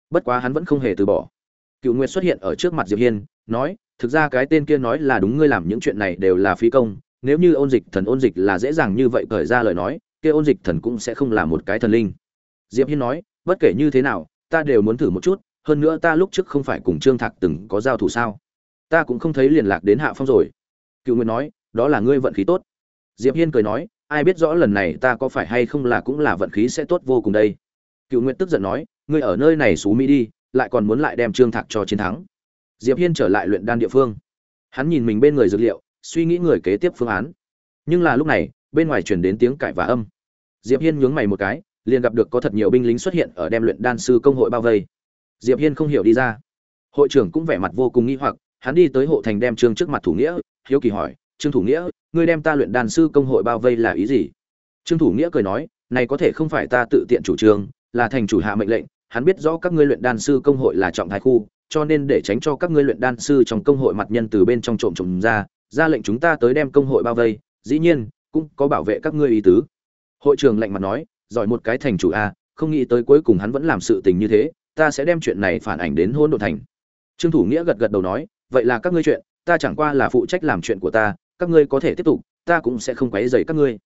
Bất quá hắn vẫn không hề từ bỏ. Cựu nguyệt xuất hiện ở trước mặt diệp hiên, nói, thực ra cái tên kia nói là đúng, ngươi làm những chuyện này đều là phí công, nếu như ôn dịch thần ôn dịch là dễ dàng như vậy cởi ra lời nói, kia ôn dịch thần cũng sẽ không là một cái thần linh. Diệp hiên nói, bất kể như thế nào, ta đều muốn thử một chút, hơn nữa ta lúc trước không phải cùng trương thạc từng có giao thủ sao? Ta cũng không thấy liên lạc đến hạ phong rồi. Cựu nguyệt nói, đó là ngươi vận khí tốt. Diệp hiên cười nói ai biết rõ lần này ta có phải hay không là cũng là vận khí sẽ tốt vô cùng đây. Cựu nguyệt tức giận nói, ngươi ở nơi này xú mỹ đi, lại còn muốn lại đem trương thạc cho chiến thắng. Diệp hiên trở lại luyện đan địa phương. Hắn nhìn mình bên người dược liệu, suy nghĩ người kế tiếp phương án. Nhưng là lúc này, bên ngoài truyền đến tiếng cãi và âm. Diệp hiên nhướng mày một cái, liền gặp được có thật nhiều binh lính xuất hiện ở đem luyện đan sư công hội bao vây. Diệp hiên không hiểu đi ra. Hội trưởng cũng vẻ mặt vô cùng nghi hoặc, hắn đi tới hộ thành đem trương trước mặt thủ nghĩa, hiếu kỳ hỏi trương thủ nghĩa, ngươi đem ta luyện đàn sư công hội bao vây là ý gì? Trương thủ nghĩa cười nói, này có thể không phải ta tự tiện chủ trương, là thành chủ hạ mệnh lệnh, hắn biết rõ các ngươi luyện đan sư công hội là trọng thái khu, cho nên để tránh cho các ngươi luyện đan sư trong công hội mặt nhân từ bên trong trộm trộm ra ra lệnh chúng ta tới đem công hội bao vây, dĩ nhiên, cũng có bảo vệ các ngươi ý tứ. Hội trưởng lạnh mặt nói, giỏi một cái thành chủ a, không nghĩ tới cuối cùng hắn vẫn làm sự tình như thế, ta sẽ đem chuyện này phản ảnh đến hôn độ thành. Trương thủ nghĩa gật gật đầu nói, vậy là các ngươi chuyện, ta chẳng qua là phụ trách làm chuyện của ta các ngươi có thể tiếp tục, ta cũng sẽ không quấy rầy các ngươi.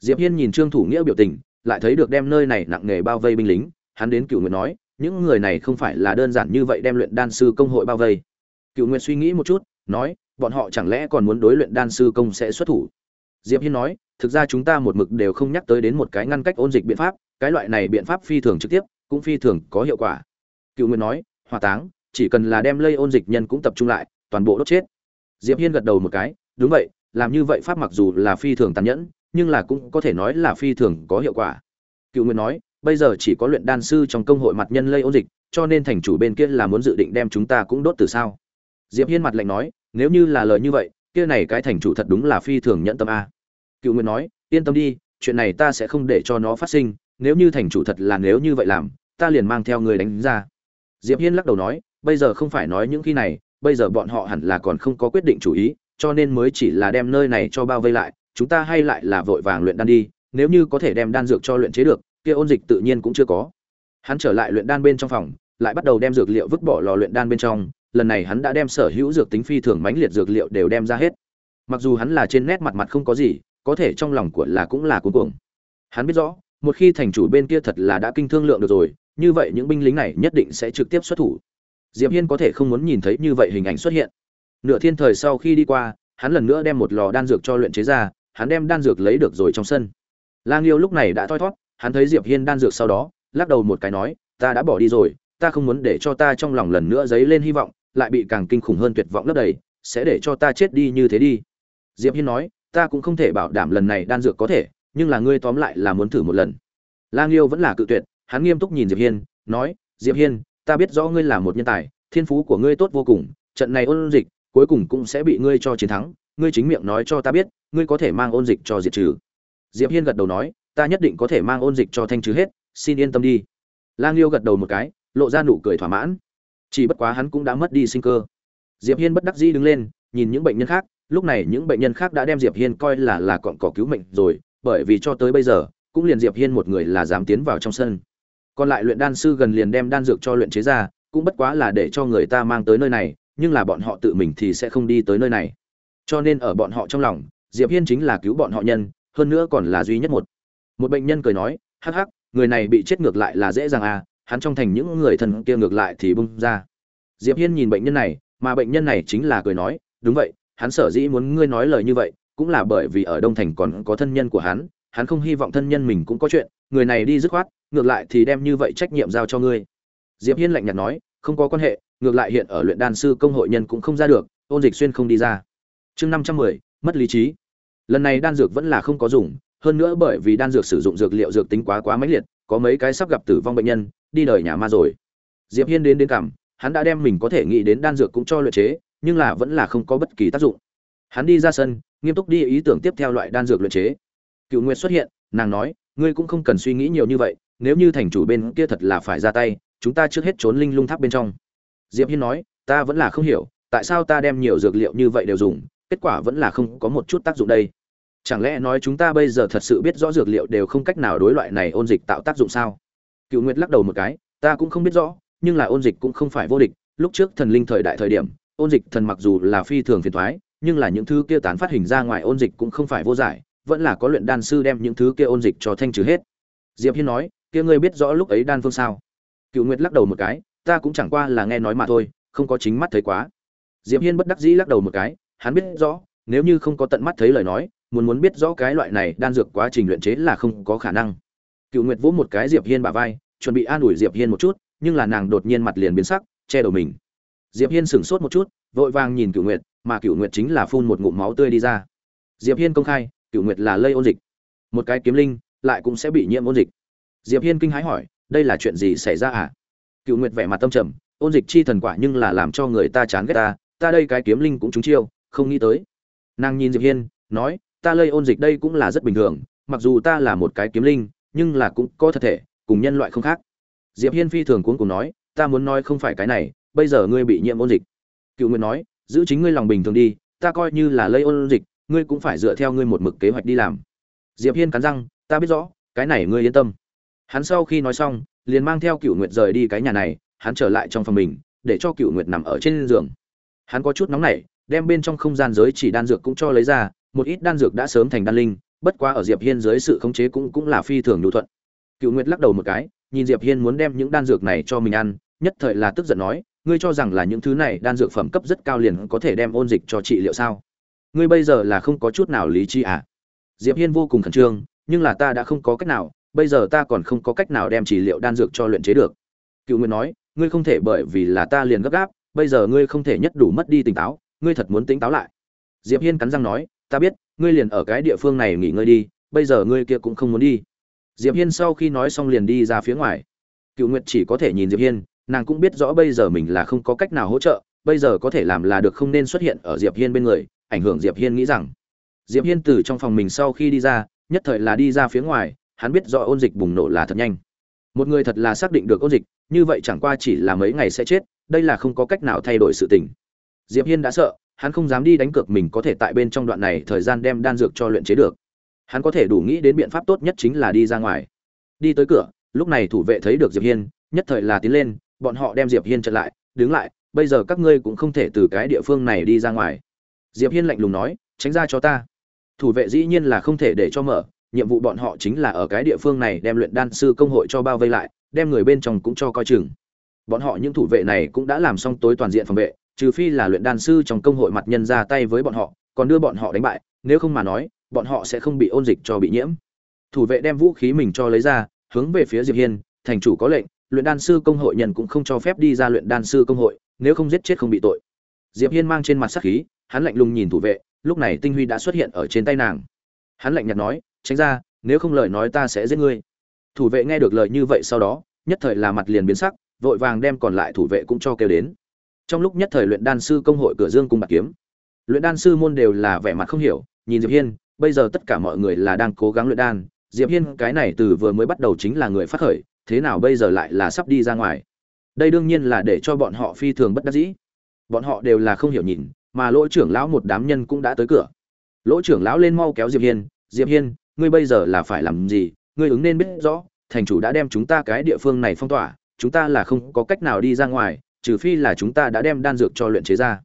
Diệp hiên nhìn trương thủ nghĩa biểu tình, lại thấy được đem nơi này nặng nghề bao vây binh lính, hắn đến cựu nguyệt nói, những người này không phải là đơn giản như vậy đem luyện đan sư công hội bao vây. Cựu nguyệt suy nghĩ một chút, nói, bọn họ chẳng lẽ còn muốn đối luyện đan sư công sẽ xuất thủ? Diệp hiên nói, thực ra chúng ta một mực đều không nhắc tới đến một cái ngăn cách ôn dịch biện pháp, cái loại này biện pháp phi thường trực tiếp, cũng phi thường có hiệu quả. Cựu nguyệt nói, hỏa táng, chỉ cần là đem lây ôn dịch nhân cũng tập trung lại, toàn bộ đốt chết. Diệp hiên gật đầu một cái đúng vậy, làm như vậy pháp mặc dù là phi thường tàn nhẫn, nhưng là cũng có thể nói là phi thường có hiệu quả. Cựu Nguyên nói, bây giờ chỉ có luyện đan sư trong công hội mặt nhân lây ôn dịch, cho nên thành chủ bên kia là muốn dự định đem chúng ta cũng đốt từ sao? Diệp hiên mặt lạnh nói, nếu như là lời như vậy, kia này cái thành chủ thật đúng là phi thường nhẫn tâm a. Cựu Nguyên nói, yên tâm đi, chuyện này ta sẽ không để cho nó phát sinh, nếu như thành chủ thật là nếu như vậy làm, ta liền mang theo người đánh ra. Diệp hiên lắc đầu nói, bây giờ không phải nói những khi này, bây giờ bọn họ hẳn là còn không có quyết định chủ ý cho nên mới chỉ là đem nơi này cho bao vây lại, chúng ta hay lại là vội vàng luyện đan đi, nếu như có thể đem đan dược cho luyện chế được, kia ôn dịch tự nhiên cũng chưa có. Hắn trở lại luyện đan bên trong phòng, lại bắt đầu đem dược liệu vứt bỏ lò luyện đan bên trong, lần này hắn đã đem sở hữu dược tính phi thường mãnh liệt dược liệu đều đem ra hết. Mặc dù hắn là trên nét mặt mặt không có gì, có thể trong lòng của là cũng là cuồng cuồng. Hắn biết rõ, một khi thành chủ bên kia thật là đã kinh thương lượng được rồi, như vậy những binh lính này nhất định sẽ trực tiếp xuất thủ. Diệp hiên có thể không muốn nhìn thấy như vậy hình ảnh xuất hiện nửa thiên thời sau khi đi qua, hắn lần nữa đem một lò đan dược cho luyện chế ra, hắn đem đan dược lấy được rồi trong sân. Lang liêu lúc này đã thoi thót hắn thấy diệp hiên đan dược sau đó, lắc đầu một cái nói, ta đã bỏ đi rồi, ta không muốn để cho ta trong lòng lần nữa dấy lên hy vọng, lại bị càng kinh khủng hơn tuyệt vọng lấp đầy, sẽ để cho ta chết đi như thế đi. Diệp hiên nói, ta cũng không thể bảo đảm lần này đan dược có thể, nhưng là ngươi tóm lại là muốn thử một lần. Lang liêu vẫn là cự tuyệt, hắn nghiêm túc nhìn diệp hiên, nói, diệp hiên, ta biết rõ ngươi là một nhân tài, thiên phú của ngươi tốt vô cùng, trận này ôn dịch cuối cùng cũng sẽ bị ngươi cho chiến thắng, ngươi chính miệng nói cho ta biết, ngươi có thể mang ôn dịch cho diệt trừ. Diệp hiên gật đầu nói, ta nhất định có thể mang ôn dịch cho thanh trừ hết, xin yên tâm đi. Lang liêu gật đầu một cái, lộ ra nụ cười thỏa mãn. Chỉ bất quá hắn cũng đã mất đi sinh cơ. Diệp hiên bất đắc dĩ đứng lên, nhìn những bệnh nhân khác, lúc này những bệnh nhân khác đã đem diệp hiên coi là là cọn cỏ cứu mệnh rồi, bởi vì cho tới bây giờ, cũng liền diệp hiên một người là dám tiến vào trong sân. Còn lại luyện đan sư gần liền đem đan dược cho luyện chế ra, cũng bất quá là để cho người ta mang tới nơi này nhưng là bọn họ tự mình thì sẽ không đi tới nơi này. Cho nên ở bọn họ trong lòng, diệp hiên chính là cứu bọn họ nhân, hơn nữa còn là duy nhất một. Một bệnh nhân cười nói, hắc hắc, người này bị chết ngược lại là dễ dàng à hắn trong thành những người thần kia ngược lại thì bung ra. Diệp hiên nhìn bệnh nhân này, mà bệnh nhân này chính là cười nói, đúng vậy, hắn sở dĩ muốn ngươi nói lời như vậy, cũng là bởi vì ở đông thành còn có thân nhân của hắn hắn không hy vọng thân nhân mình cũng có chuyện, người này đi dứt khoát, ngược lại thì đem như vậy trách nhiệm giao cho ngươi. Diệp hiên lạnh nhạt nói không có quan hệ, ngược lại hiện ở luyện đan sư công hội nhân cũng không ra được, ôn dịch xuyên không đi ra. Chương năm trăm mười, mất lý trí. Lần này đan dược vẫn là không có dùng, hơn nữa bởi vì đan dược sử dụng dược liệu dược tính quá quá mãnh liệt, có mấy cái sắp gặp tử vong bệnh nhân, đi đời nhà ma rồi. Diệp hiên đến đến cảm, hắn đã đem mình có thể nghĩ đến đan dược cũng cho luyện chế, nhưng là vẫn là không có bất kỳ tác dụng. Hắn đi ra sân, nghiêm túc đi ý tưởng tiếp theo loại đan dược luyện chế. Cựu nguyệt xuất hiện, nàng nói, ngươi cũng không cần suy nghĩ nhiều như vậy, nếu như thành chủ bên kia thật là phải ra tay chúng ta trước hết trốn linh lung tháp bên trong. Diệp hiên nói, ta vẫn là không hiểu, tại sao ta đem nhiều dược liệu như vậy đều dùng, kết quả vẫn là không có một chút tác dụng đây. Chẳng lẽ nói chúng ta bây giờ thật sự biết rõ dược liệu đều không cách nào đối loại này ôn dịch tạo tác dụng sao? Cựu nguyệt lắc đầu một cái, ta cũng không biết rõ, nhưng là ôn dịch cũng không phải vô địch, lúc trước thần linh thời đại thời điểm, ôn dịch thần mặc dù là phi thường phiền thoái nhưng là những thứ kia tán phát hình ra ngoài ôn dịch cũng không phải vô giải, vẫn là có luyện đan sư đem những thứ kia ôn dịch cho thanh trừ hết. Diệp hiên nói, kia ngươi biết rõ lúc ấy đan phương sao? Cựu nguyệt lắc đầu một cái, ta cũng chẳng qua là nghe nói mà thôi, không có chính mắt thấy quá. Diệp hiên bất đắc dĩ lắc đầu một cái, hắn biết rõ, nếu như không có tận mắt thấy lời nói, muốn muốn biết rõ cái loại này đan dược quá trình luyện chế là không có khả năng. Cựu nguyệt vỗ một cái diệp hiên bả vai, chuẩn bị an ủi diệp hiên một chút, nhưng là nàng đột nhiên mặt liền biến sắc, che đầu mình. Diệp hiên sửng sốt một chút, vội vàng nhìn cựu nguyệt, mà cựu nguyệt chính là phun một ngụm máu tươi đi ra. Diệp hiên công khai cựu nguyệt là lây ôn dịch. Một cái kiếm linh, lại cũng sẽ bị nhiễm ôn dịch. Diệp hiên kinh hãi hỏi đây là chuyện gì xảy ra à? Cựu nguyệt vẻ mặt tâm trầm, ôn dịch chi thần quả nhưng là làm cho người ta chán ghét ta ta đây cái kiếm linh cũng trúng chiêu, không nghĩ tới. Nàng nhìn diệp hiên, nói, ta lây ôn dịch đây cũng là rất bình thường, mặc dù ta là một cái kiếm linh, nhưng là cũng có thật thể, cùng nhân loại không khác. Diệp hiên phi thường cuống cùng nói, ta muốn nói không phải cái này, bây giờ ngươi bị nhiễm ôn dịch. Cựu nguyệt nói, giữ chính ngươi lòng bình thường đi, ta coi như là lây ôn dịch, ngươi cũng phải dựa theo ngươi một mực kế hoạch đi làm. Diệp hiên cắn răng, ta biết rõ, cái này ngươi yên tâm hắn sau khi nói xong, liền mang theo cựu nguyệt rời đi cái nhà này, hắn trở lại trong phòng mình, để cho cựu nguyệt nằm ở trên giường. Hắn có chút nóng nảy, đem bên trong không gian giới chỉ đan dược cũng cho lấy ra, một ít đan dược đã sớm thành đan linh, bất quá ở diệp hiên dưới sự khống chế cũng cũng là phi thường nhu thuận. Cựu nguyệt lắc đầu một cái, nhìn diệp hiên muốn đem những đan dược này cho mình ăn, nhất thời là tức giận nói, ngươi cho rằng là những thứ này đan dược phẩm cấp rất cao liền có thể đem ôn dịch cho trị liệu sao? Ngươi bây giờ là không có chút nào lý trí à? Diệp hiên vô cùng khẩn trương, nhưng là ta đã không có cách nào bây giờ ta còn không có cách nào đem trị liệu đan dược cho luyện chế được. Cựu nguyệt nói, ngươi không thể bởi vì là ta liền gấp gáp, bây giờ ngươi không thể nhất đủ mất đi tỉnh táo, ngươi thật muốn tỉnh táo lại. Diệp hiên cắn răng nói, ta biết, ngươi liền ở cái địa phương này nghỉ ngơi đi, bây giờ ngươi kia cũng không muốn đi. Diệp hiên sau khi nói xong liền đi ra phía ngoài. Cựu nguyệt chỉ có thể nhìn diệp hiên, nàng cũng biết rõ bây giờ mình là không có cách nào hỗ trợ, bây giờ có thể làm là được không nên xuất hiện ở diệp hiên bên người, ảnh hưởng diệp hiên nghĩ rằng. Diệp hiên từ trong phòng mình sau khi đi ra, nhất thời là đi ra phía ngoài hắn biết rõ ôn dịch bùng nổ là thật nhanh. Một người thật là xác định được ôn dịch, như vậy chẳng qua chỉ là mấy ngày sẽ chết, đây là không có cách nào thay đổi sự tình. Diệp hiên đã sợ, hắn không dám đi đánh cược mình có thể tại bên trong đoạn này thời gian đem đan dược cho luyện chế được. Hắn có thể đủ nghĩ đến biện pháp tốt nhất chính là đi ra ngoài. Đi tới cửa, lúc này thủ vệ thấy được diệp hiên, nhất thời là tiến lên, bọn họ đem diệp hiên chặn lại, đứng lại, bây giờ các ngươi cũng không thể từ cái địa phương này đi ra ngoài. Diệp hiên lạnh lùng nói, tránh ra cho ta. Thủ vệ dĩ nhiên là không thể để cho mở nhiệm vụ bọn họ chính là ở cái địa phương này đem luyện đan sư công hội cho bao vây lại, đem người bên trong cũng cho coi chừng. Bọn họ những thủ vệ này cũng đã làm xong tối toàn diện phòng vệ, trừ phi là luyện đan sư trong công hội mặt nhân ra tay với bọn họ, còn đưa bọn họ đánh bại, nếu không mà nói, bọn họ sẽ không bị ôn dịch cho bị nhiễm. Thủ vệ đem vũ khí mình cho lấy ra, hướng về phía diệp hiên, thành chủ có lệnh, luyện đan sư công hội nhân cũng không cho phép đi ra luyện đan sư công hội, nếu không giết chết không bị tội. Diệp hiên mang trên mặt sắc khí, hắn lạnh lùng nhìn thủ vệ, lúc này tinh huy đã xuất hiện ở trên tay nàng. Hắn lạnh nhạt nói tránh ra, nếu không lời nói ta sẽ giết ngươi. Thủ vệ nghe được lời như vậy sau đó, nhất thời là mặt liền biến sắc, vội vàng đem còn lại thủ vệ cũng cho kêu đến. Trong lúc nhất thời luyện đan sư công hội cửa dương cung bạc kiếm. Luyện đan sư môn đều là vẻ mặt không hiểu, nhìn diệp hiên, bây giờ tất cả mọi người là đang cố gắng luyện đan, diệp hiên cái này từ vừa mới bắt đầu chính là người phát khởi, thế nào bây giờ lại là sắp đi ra ngoài. Đây đương nhiên là để cho bọn họ phi thường bất đắc dĩ. Bọn họ đều là không hiểu nhìn, mà lỗ trưởng lão một đám nhân cũng đã tới cửa. Lỗ trưởng lão lên mau kéo diệp hiên diệp hiên ngươi bây giờ là phải làm gì, ngươi ứng nên biết rõ, thành chủ đã đem chúng ta cái địa phương này phong tỏa, chúng ta là không có cách nào đi ra ngoài, trừ phi là chúng ta đã đem đan dược cho luyện chế ra.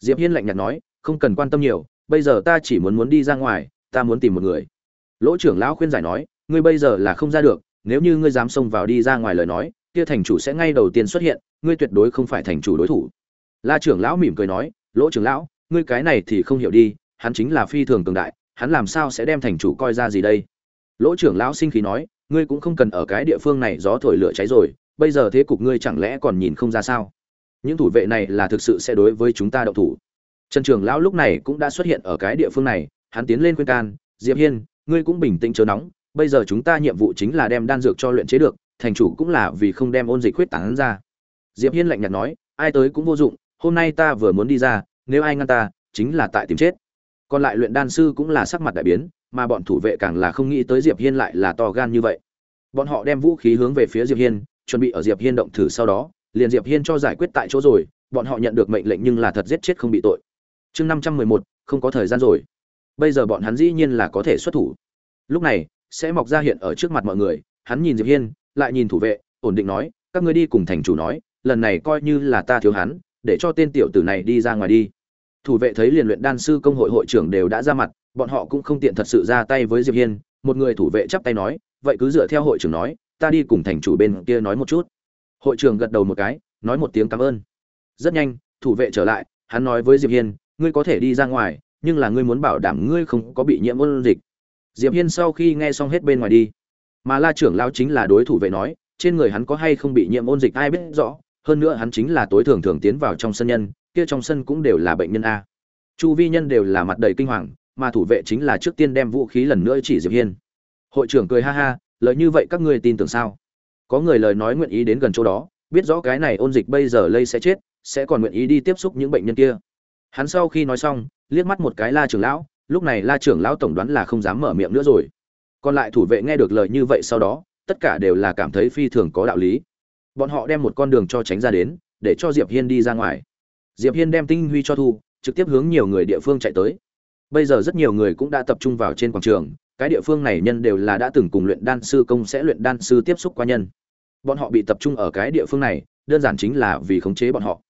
Diệp hiên lạnh nhạt nói, không cần quan tâm nhiều, bây giờ ta chỉ muốn muốn đi ra ngoài, ta muốn tìm một người. Lỗ trưởng lão khuyên giải nói, ngươi bây giờ là không ra được, nếu như ngươi dám xông vào đi ra ngoài lời nói, kia thành chủ sẽ ngay đầu tiên xuất hiện, ngươi tuyệt đối không phải thành chủ đối thủ. La trưởng lão mỉm cười nói, lỗ trưởng lão, ngươi cái này thì không hiểu đi, hắn chính là phi thường cường đại hắn làm sao sẽ đem thành chủ coi ra gì đây? Lỗ trưởng lão sinh khí nói, ngươi cũng không cần ở cái địa phương này gió thổi lửa cháy rồi, bây giờ thế cục ngươi chẳng lẽ còn nhìn không ra sao? Những thủ vệ này là thực sự sẽ đối với chúng ta đậu thủ. Trần trưởng lão lúc này cũng đã xuất hiện ở cái địa phương này, hắn tiến lên khuyên can, diệp hiên, ngươi cũng bình tĩnh chớ nóng, bây giờ chúng ta nhiệm vụ chính là đem đan dược cho luyện chế được, thành chủ cũng là vì không đem ôn dịch khuyết tán ra. Diệp hiên lạnh nhạt nói, ai tới cũng vô dụng, hôm nay ta vừa muốn đi ra, nếu ai ngăn ta, chính là tại tìm chết còn lại luyện đan sư cũng là sắc mặt đại biến, mà bọn thủ vệ càng là không nghĩ tới diệp hiên lại là to gan như vậy. Bọn họ đem vũ khí hướng về phía diệp hiên, chuẩn bị ở diệp hiên động thử sau đó, liền diệp hiên cho giải quyết tại chỗ rồi, bọn họ nhận được mệnh lệnh nhưng là thật giết chết không bị tội. Chương năm trăm mười một, không có thời gian rồi. Bây giờ bọn hắn dĩ nhiên là có thể xuất thủ. Lúc này, sẽ mọc ra hiện ở trước mặt mọi người, hắn nhìn diệp hiên, lại nhìn thủ vệ, ổn định nói, các ngươi đi cùng thành chủ nói, lần này coi như là ta thiếu hắn, để cho tên tiểu tử này đi ra ngoài đi thủ vệ thấy liền luyện đan sư công hội hội trưởng đều đã ra mặt, bọn họ cũng không tiện thật sự ra tay với diệp hiên. Một người thủ vệ chắp tay nói, vậy cứ dựa theo hội trưởng nói, ta đi cùng thành chủ bên kia nói một chút. Hội trưởng gật đầu một cái, nói một tiếng cảm ơn. Rất nhanh, thủ vệ trở lại, hắn nói với diệp hiên, ngươi có thể đi ra ngoài, nhưng là ngươi muốn bảo đảm ngươi không có bị nhiễm ôn dịch. Diệp hiên sau khi nghe xong hết bên ngoài đi. Mà la trưởng lao chính là đối thủ vệ nói, trên người hắn có hay không bị nhiễm ôn dịch ai biết rõ, hơn nữa hắn chính là tối thường thường tiến vào trong sân nhân kia trong sân cũng đều là bệnh nhân a. Chu vi nhân đều là mặt đầy kinh hoàng, mà thủ vệ chính là trước tiên đem vũ khí lần nữa chỉ diệp hiên. Hội trưởng cười ha ha, lời như vậy các ngươi tin tưởng sao? Có người lời nói nguyện ý đến gần chỗ đó, biết rõ cái này ôn dịch bây giờ lây sẽ chết, sẽ còn nguyện ý đi tiếp xúc những bệnh nhân kia. Hắn sau khi nói xong, liếc mắt một cái la trưởng lão, lúc này la trưởng lão tổng đoán là không dám mở miệng nữa rồi. Còn lại thủ vệ nghe được lời như vậy sau đó, tất cả đều là cảm thấy phi thường có đạo lý. Bọn họ đem một con đường cho tránh ra đến, để cho diệp hiên đi ra ngoài diệp hiên đem tinh huy cho thu, trực tiếp hướng nhiều người địa phương chạy tới. Bây giờ rất nhiều người cũng đã tập trung vào trên quảng trường, cái địa phương này nhân đều là đã từng cùng luyện đan sư công sẽ luyện đan sư tiếp xúc qua nhân. Bọn họ bị tập trung ở cái địa phương này, đơn giản chính là vì khống chế bọn họ.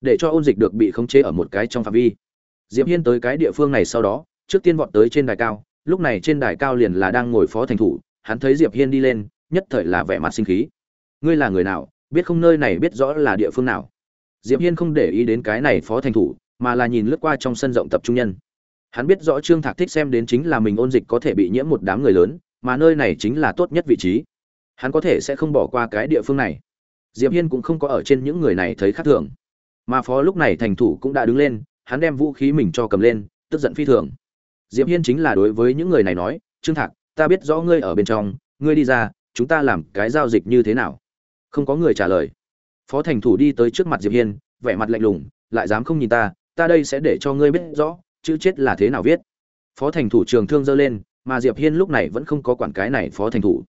Để cho ôn dịch được bị khống chế ở một cái trong phạm vi. Diệp hiên tới cái địa phương này sau đó, trước tiên vọt tới trên đài cao, lúc này trên đài cao liền là đang ngồi phó thành thủ, hắn thấy diệp hiên đi lên, nhất thời là vẻ mặt sinh khí. Ngươi là người nào, biết không nơi này biết rõ là địa phương nào? Diệp hiên không để ý đến cái này phó thành thủ, mà là nhìn lướt qua trong sân rộng tập trung nhân. Hắn biết rõ trương thạc thích xem đến chính là mình ôn dịch có thể bị nhiễm một đám người lớn, mà nơi này chính là tốt nhất vị trí. Hắn có thể sẽ không bỏ qua cái địa phương này. Diệp hiên cũng không có ở trên những người này thấy khác thường. Mà phó lúc này thành thủ cũng đã đứng lên, hắn đem vũ khí mình cho cầm lên, tức giận phi thường. Diệp hiên chính là đối với những người này nói, trương thạc, ta biết rõ ngươi ở bên trong, ngươi đi ra, chúng ta làm cái giao dịch như thế nào? Không có người trả lời phó thành thủ đi tới trước mặt diệp hiên, vẻ mặt lạnh lùng, lại dám không nhìn ta ta đây sẽ để cho ngươi biết rõ, chữ chết là thế nào viết. Phó thành thủ trường thương dơ lên, mà diệp hiên lúc này vẫn không có quản cái này phó thành thủ.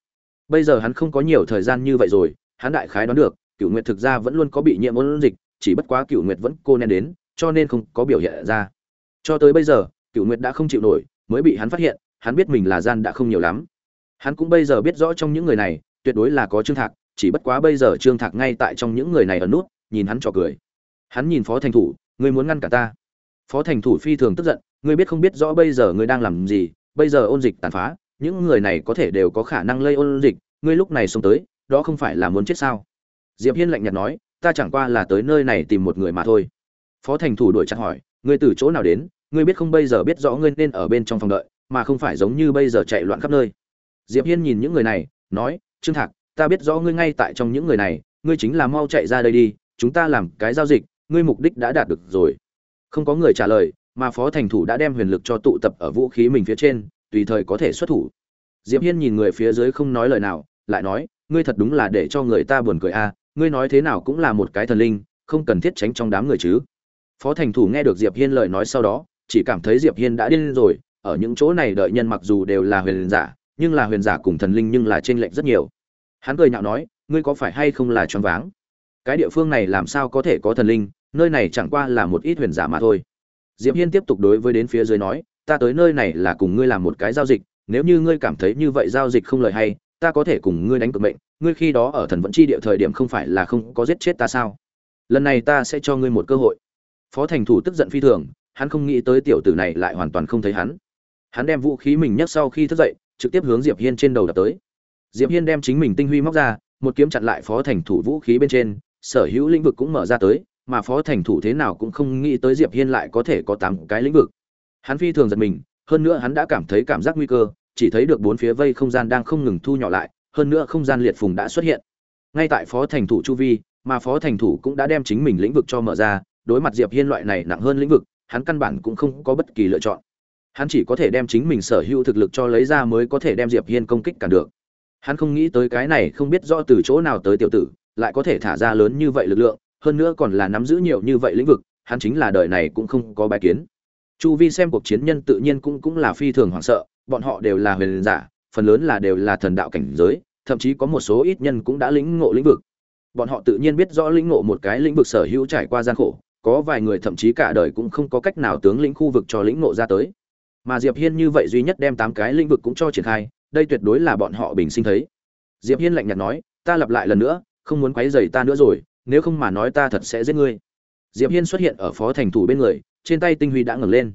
Bây giờ hắn không có nhiều thời gian như vậy rồi, hắn đại khái đoán được cựu nguyệt thực ra vẫn luôn có bị nhiễm ôn dịch, chỉ bất quá cựu nguyệt vẫn cô nén đến, cho nên không có biểu hiện ra. Cho tới bây giờ cựu nguyệt đã không chịu nổi, mới bị hắn phát hiện, hắn biết mình là gian đã không nhiều lắm. Hắn cũng bây giờ biết rõ trong những người này, tuyệt đối là có trương thạc chỉ bất quá bây giờ trương thạc ngay tại trong những người này ở nút, nhìn hắn trò cười. Hắn nhìn phó thành thủ, ngươi muốn ngăn cả ta? Phó thành thủ phi thường tức giận, ngươi biết không biết rõ bây giờ ngươi đang làm gì, bây giờ ôn dịch tàn phá, những người này có thể đều có khả năng lây ôn dịch, ngươi lúc này xông tới, đó không phải là muốn chết sao? Diệp hiên lạnh nhạt nói, ta chẳng qua là tới nơi này tìm một người mà thôi. Phó thành thủ đuổi chặt hỏi, ngươi từ chỗ nào đến, ngươi biết không bây giờ biết rõ ngươi nên ở bên trong phòng đợi, mà không phải giống như bây giờ chạy loạn khắp nơi. Diệp hiên nhìn những người này, nói, trương thạc ta biết rõ ngươi ngay tại trong những người này, ngươi chính là mau chạy ra đây đi, chúng ta làm cái giao dịch, ngươi mục đích đã đạt được rồi. Không có người trả lời, mà phó thành thủ đã đem huyền lực cho tụ tập ở vũ khí mình phía trên, tùy thời có thể xuất thủ. Diệp hiên nhìn người phía dưới không nói lời nào, lại nói, ngươi thật đúng là để cho người ta buồn cười a, ngươi nói thế nào cũng là một cái thần linh, không cần thiết tránh trong đám người chứ. Phó thành thủ nghe được diệp hiên lời nói sau đó, chỉ cảm thấy diệp hiên đã điên rồi, ở những chỗ này đợi nhân mặc dù đều là huyền giả, nhưng là huyền giả cùng thần linh nhưng là trên lệnh rất nhiều hắn cười nhạo nói, ngươi có phải hay không là choáng váng? Cái địa phương này làm sao có thể có thần linh, nơi này chẳng qua là một ít huyền giả mà thôi. Diệp hiên tiếp tục đối với đến phía dưới nói, ta tới nơi này là cùng ngươi làm một cái giao dịch, nếu như ngươi cảm thấy như vậy giao dịch không lợi hay, ta có thể cùng ngươi đánh cược mệnh, ngươi khi đó ở thần vẫn chi địa thời điểm không phải là không có giết chết ta sao? Lần này ta sẽ cho ngươi một cơ hội. Phó thành thủ tức giận phi thường, hắn không nghĩ tới tiểu tử này lại hoàn toàn không thấy hắn. Hắn đem vũ khí mình nhấc sau khi thức dậy, trực tiếp hướng diệp hiên trên đầu đập tới diệp hiên đem chính mình tinh huy móc ra, một kiếm chặn lại phó thành thủ vũ khí bên trên, sở hữu lĩnh vực cũng mở ra tới, mà phó thành thủ thế nào cũng không nghĩ tới diệp hiên lại có thể có tám cái lĩnh vực. Hắn phi thường giật mình, hơn nữa hắn đã cảm thấy cảm giác nguy cơ, chỉ thấy được bốn phía vây không gian đang không ngừng thu nhỏ lại, hơn nữa không gian liệt phùng đã xuất hiện. Ngay tại phó thành thủ chu vi, mà phó thành thủ cũng đã đem chính mình lĩnh vực cho mở ra, đối mặt diệp hiên loại này nặng hơn lĩnh vực, hắn căn bản cũng không có bất kỳ lựa chọn. Hắn chỉ có thể đem chính mình sở hữu thực lực cho lấy ra mới có thể đem diệp hiên công kích cản được hắn không nghĩ tới cái này không biết rõ từ chỗ nào tới tiểu tử, lại có thể thả ra lớn như vậy lực lượng, hơn nữa còn là nắm giữ nhiều như vậy lĩnh vực, hắn chính là đời này cũng không có bài kiến. Chu vi xem cuộc chiến nhân tự nhiên cũng cũng là phi thường hoảng sợ, bọn họ đều là huyền giả, phần lớn là đều là thần đạo cảnh giới, thậm chí có một số ít nhân cũng đã lĩnh ngộ lĩnh vực. Bọn họ tự nhiên biết rõ lĩnh ngộ một cái lĩnh vực sở hữu trải qua gian khổ, có vài người thậm chí cả đời cũng không có cách nào tướng lĩnh khu vực cho lĩnh ngộ ra tới. Mà diệp hiên như vậy duy nhất đem tám cái lĩnh vực cũng cho triển khai đây tuyệt đối là bọn họ bình sinh thấy. Diệp hiên lạnh nhạt nói, ta lặp lại lần nữa, không muốn quấy rầy ta nữa rồi, nếu không mà nói ta thật sẽ giết ngươi. Diệp hiên xuất hiện ở phó thành thủ bên người, trên tay tinh huy đã ngẩng lên.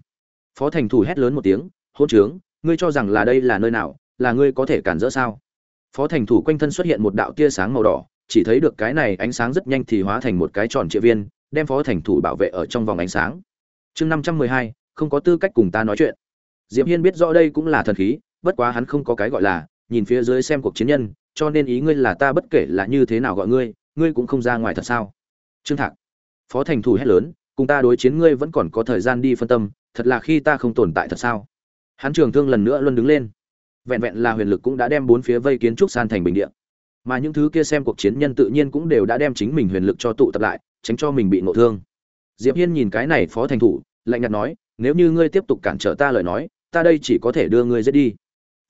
Phó thành thủ hét lớn một tiếng, hỗn trướng, ngươi cho rằng là đây là nơi nào, là ngươi có thể cản rỡ sao? Phó thành thủ quanh thân xuất hiện một đạo tia sáng màu đỏ, chỉ thấy được cái này ánh sáng rất nhanh thì hóa thành một cái tròn triệu viên, đem phó thành thủ bảo vệ ở trong vòng ánh sáng. Chương năm trăm mười hai, không có tư cách cùng ta nói chuyện. Diệp hiên biết rõ đây cũng là thần khí bất quá hắn không có cái gọi là, nhìn phía dưới xem cuộc chiến nhân, cho nên ý ngươi là ta bất kể là như thế nào gọi ngươi ngươi cũng không ra ngoài thật sao? Trương thạc, phó thành thủ hét lớn, cùng ta đối chiến ngươi vẫn còn có thời gian đi phân tâm, thật là khi ta không tồn tại thật sao? Hắn trường thương lần nữa luôn đứng lên. Vẹn vẹn là huyền lực cũng đã đem bốn phía vây kiến trúc san thành bình địa. Mà những thứ kia xem cuộc chiến nhân tự nhiên cũng đều đã đem chính mình huyền lực cho tụ tập lại, tránh cho mình bị nộ thương. Diệp hiên nhìn cái này phó thành thủ, lạnh nhạt nói, nếu như ngươi tiếp tục cản trở ta lời nói, ta đây chỉ có thể đưa ngươi giết đi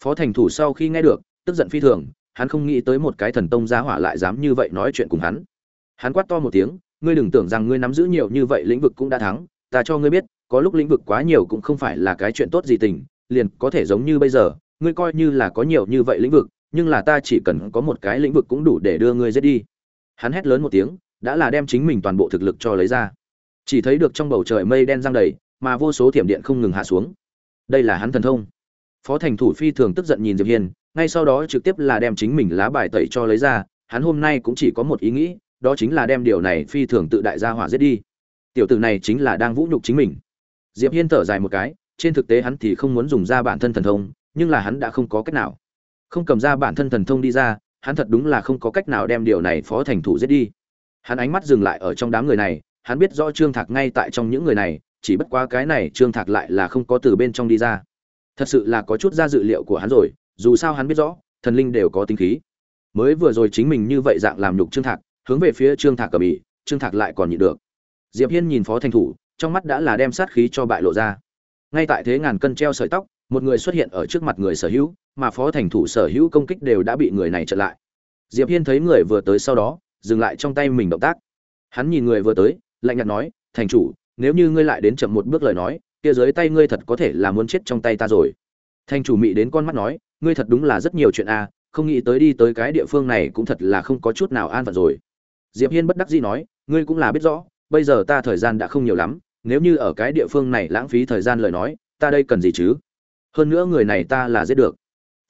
phó thành thủ sau khi nghe được, tức giận phi thường, hắn không nghĩ tới một cái thần tông gia hỏa lại dám như vậy nói chuyện cùng hắn. Hắn quát to một tiếng, ngươi đừng tưởng rằng ngươi nắm giữ nhiều như vậy lĩnh vực cũng đã thắng, ta cho ngươi biết, có lúc lĩnh vực quá nhiều cũng không phải là cái chuyện tốt gì tình, liền có thể giống như bây giờ, ngươi coi như là có nhiều như vậy lĩnh vực, nhưng là ta chỉ cần có một cái lĩnh vực cũng đủ để đưa ngươi giết đi. Hắn hét lớn một tiếng, đã là đem chính mình toàn bộ thực lực cho lấy ra. Chỉ thấy được trong bầu trời mây đen giăng đầy, mà vô số thiểm điện không ngừng hạ xuống. Đây là hắn thần thông phó thành thủ phi thường tức giận nhìn diệp hiên, ngay sau đó trực tiếp là đem chính mình lá bài tẩy cho lấy ra, hắn hôm nay cũng chỉ có một ý nghĩ, đó chính là đem điều này phi thường tự đại gia hỏa giết đi. Tiểu tử này chính là đang vũ nhục chính mình. Diệp hiên thở dài một cái, trên thực tế hắn thì không muốn dùng ra bản thân thần thông, nhưng là hắn đã không có cách nào. Không cầm ra bản thân thần thông đi ra, hắn thật đúng là không có cách nào đem điều này phó thành thủ giết đi. Hắn ánh mắt dừng lại ở trong đám người này, hắn biết rõ trương thạc ngay tại trong những người này, chỉ bất quá cái này trương thạc lại là không có từ bên trong đi ra thật sự là có chút ra dự liệu của hắn rồi, dù sao hắn biết rõ, thần linh đều có tính khí. Mới vừa rồi chính mình như vậy dạng làm nhục trương thạc, hướng về phía trương thạc cầm ỉ trương thạc lại còn nhịn được. Diệp hiên nhìn phó thành thủ, trong mắt đã là đem sát khí cho bại lộ ra. Ngay tại thế ngàn cân treo sợi tóc, một người xuất hiện ở trước mặt người sở hữu, mà phó thành thủ sở hữu công kích đều đã bị người này chặn lại. Diệp hiên thấy người vừa tới sau đó, dừng lại trong tay mình động tác. Hắn nhìn người vừa tới, lạnh nhạt nói, thành chủ, nếu như ngươi lại đến chậm một bước lời nói kia dưới tay ngươi thật có thể là muốn chết trong tay ta rồi. Thành chủ mị đến con mắt nói, ngươi thật đúng là rất nhiều chuyện a, không nghĩ tới đi tới cái địa phương này cũng thật là không có chút nào an phận rồi. Diệp hiên bất đắc dĩ nói, ngươi cũng là biết rõ, bây giờ ta thời gian đã không nhiều lắm, nếu như ở cái địa phương này lãng phí thời gian lời nói, ta đây cần gì chứ? Hơn nữa người này ta là giết được.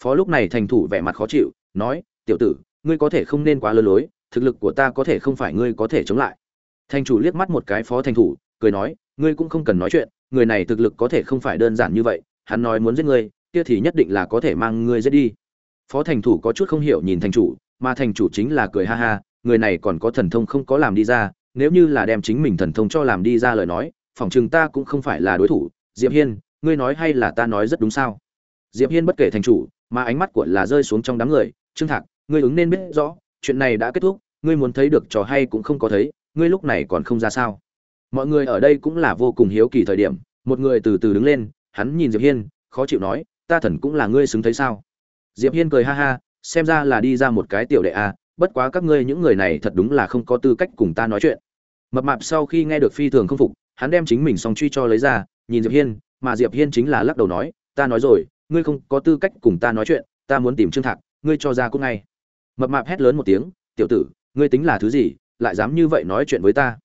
Phó lúc này thành thủ vẻ mặt khó chịu, nói, tiểu tử, ngươi có thể không nên quá lơ lối, thực lực của ta có thể không phải ngươi có thể chống lại. Thành chủ liếc mắt một cái phó thành thủ, cười nói, ngươi cũng không cần nói chuyện người này thực lực có thể không phải đơn giản như vậy, hắn nói muốn giết ngươi, kia thì nhất định là có thể mang ngươi giết đi. Phó thành thủ có chút không hiểu nhìn thành chủ, mà thành chủ chính là cười ha ha, người này còn có thần thông không có làm đi ra, nếu như là đem chính mình thần thông cho làm đi ra lời nói, phỏng chừng ta cũng không phải là đối thủ. Diệp hiên, ngươi nói hay là ta nói rất đúng sao? Diệp hiên bất kể thành chủ, mà ánh mắt của là rơi xuống trong đám người, trương thạc, ngươi ứng nên biết rõ, chuyện này đã kết thúc, ngươi muốn thấy được trò hay cũng không có thấy, ngươi lúc này còn không ra sao? Mọi người ở đây cũng là vô cùng hiếu kỳ thời điểm một người từ từ đứng lên hắn nhìn diệp hiên khó chịu nói ta thần cũng là ngươi xứng thấy sao? Diệp hiên cười ha ha xem ra là đi ra một cái tiểu đệ a à, bất quá các ngươi những người này thật đúng là không có tư cách cùng ta nói chuyện. Mập mạp sau khi nghe được phi thường không phục hắn đem chính mình song truy cho lấy ra nhìn diệp hiên mà diệp hiên chính là lắc đầu nói ta nói rồi ngươi không có tư cách cùng ta nói chuyện ta muốn tìm trương thạc ngươi cho ra cũng ngay. Mập mạp hét lớn một tiếng tiểu tử ngươi tính là thứ gì lại dám như vậy nói chuyện với ta?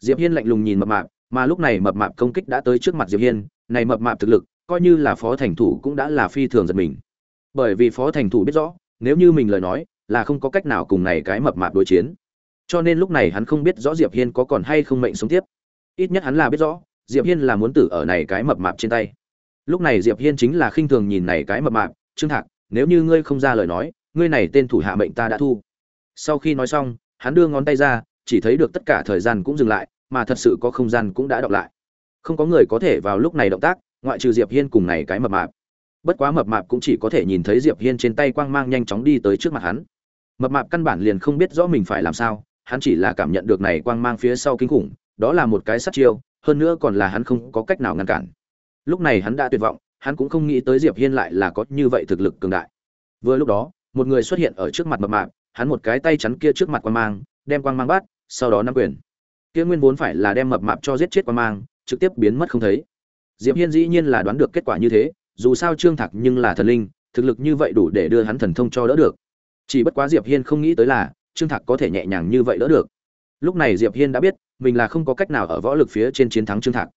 Diệp hiên lạnh lùng nhìn mập mạp, mà lúc này mập mạp công kích đã tới trước mặt diệp hiên, này mập mạp thực lực, coi như là phó thành thủ cũng đã là phi thường giật mình. Bởi vì phó thành thủ biết rõ, nếu như mình lời nói, là không có cách nào cùng này cái mập mạp đối chiến. Cho nên lúc này hắn không biết rõ diệp hiên có còn hay không mệnh sống tiếp. Ít nhất hắn là biết rõ, diệp hiên là muốn tử ở này cái mập mạp trên tay. Lúc này diệp hiên chính là khinh thường nhìn này cái mập mạp, trương thạc, nếu như ngươi không ra lời nói, ngươi này tên thủ hạ mệnh ta đã thu. Sau khi nói xong, hắn đưa ngón tay ra chỉ thấy được tất cả thời gian cũng dừng lại, mà thật sự có không gian cũng đã đọc lại. Không có người có thể vào lúc này động tác, ngoại trừ diệp hiên cùng này cái mập mạp. Bất quá mập mạp cũng chỉ có thể nhìn thấy diệp hiên trên tay quang mang nhanh chóng đi tới trước mặt hắn. Mập mạp căn bản liền không biết rõ mình phải làm sao, hắn chỉ là cảm nhận được này quang mang phía sau kinh khủng, đó là một cái sát chiêu, hơn nữa còn là hắn không có cách nào ngăn cản. Lúc này hắn đã tuyệt vọng, hắn cũng không nghĩ tới diệp hiên lại là có như vậy thực lực cường đại. Vừa lúc đó, một người xuất hiện ở trước mặt mập mạp, hắn một cái tay chắn kia trước mặt quang mang, đem quang mang bắt sau đó nắm quyền. Kia nguyên vốn phải là đem mập mạp cho giết chết qua mang, trực tiếp biến mất không thấy. Diệp hiên dĩ nhiên là đoán được kết quả như thế, dù sao trương thạc nhưng là thần linh, thực lực như vậy đủ để đưa hắn thần thông cho đỡ được. Chỉ bất quá diệp hiên không nghĩ tới là, trương thạc có thể nhẹ nhàng như vậy đỡ được. Lúc này diệp hiên đã biết, mình là không có cách nào ở võ lực phía trên chiến thắng trương thạc.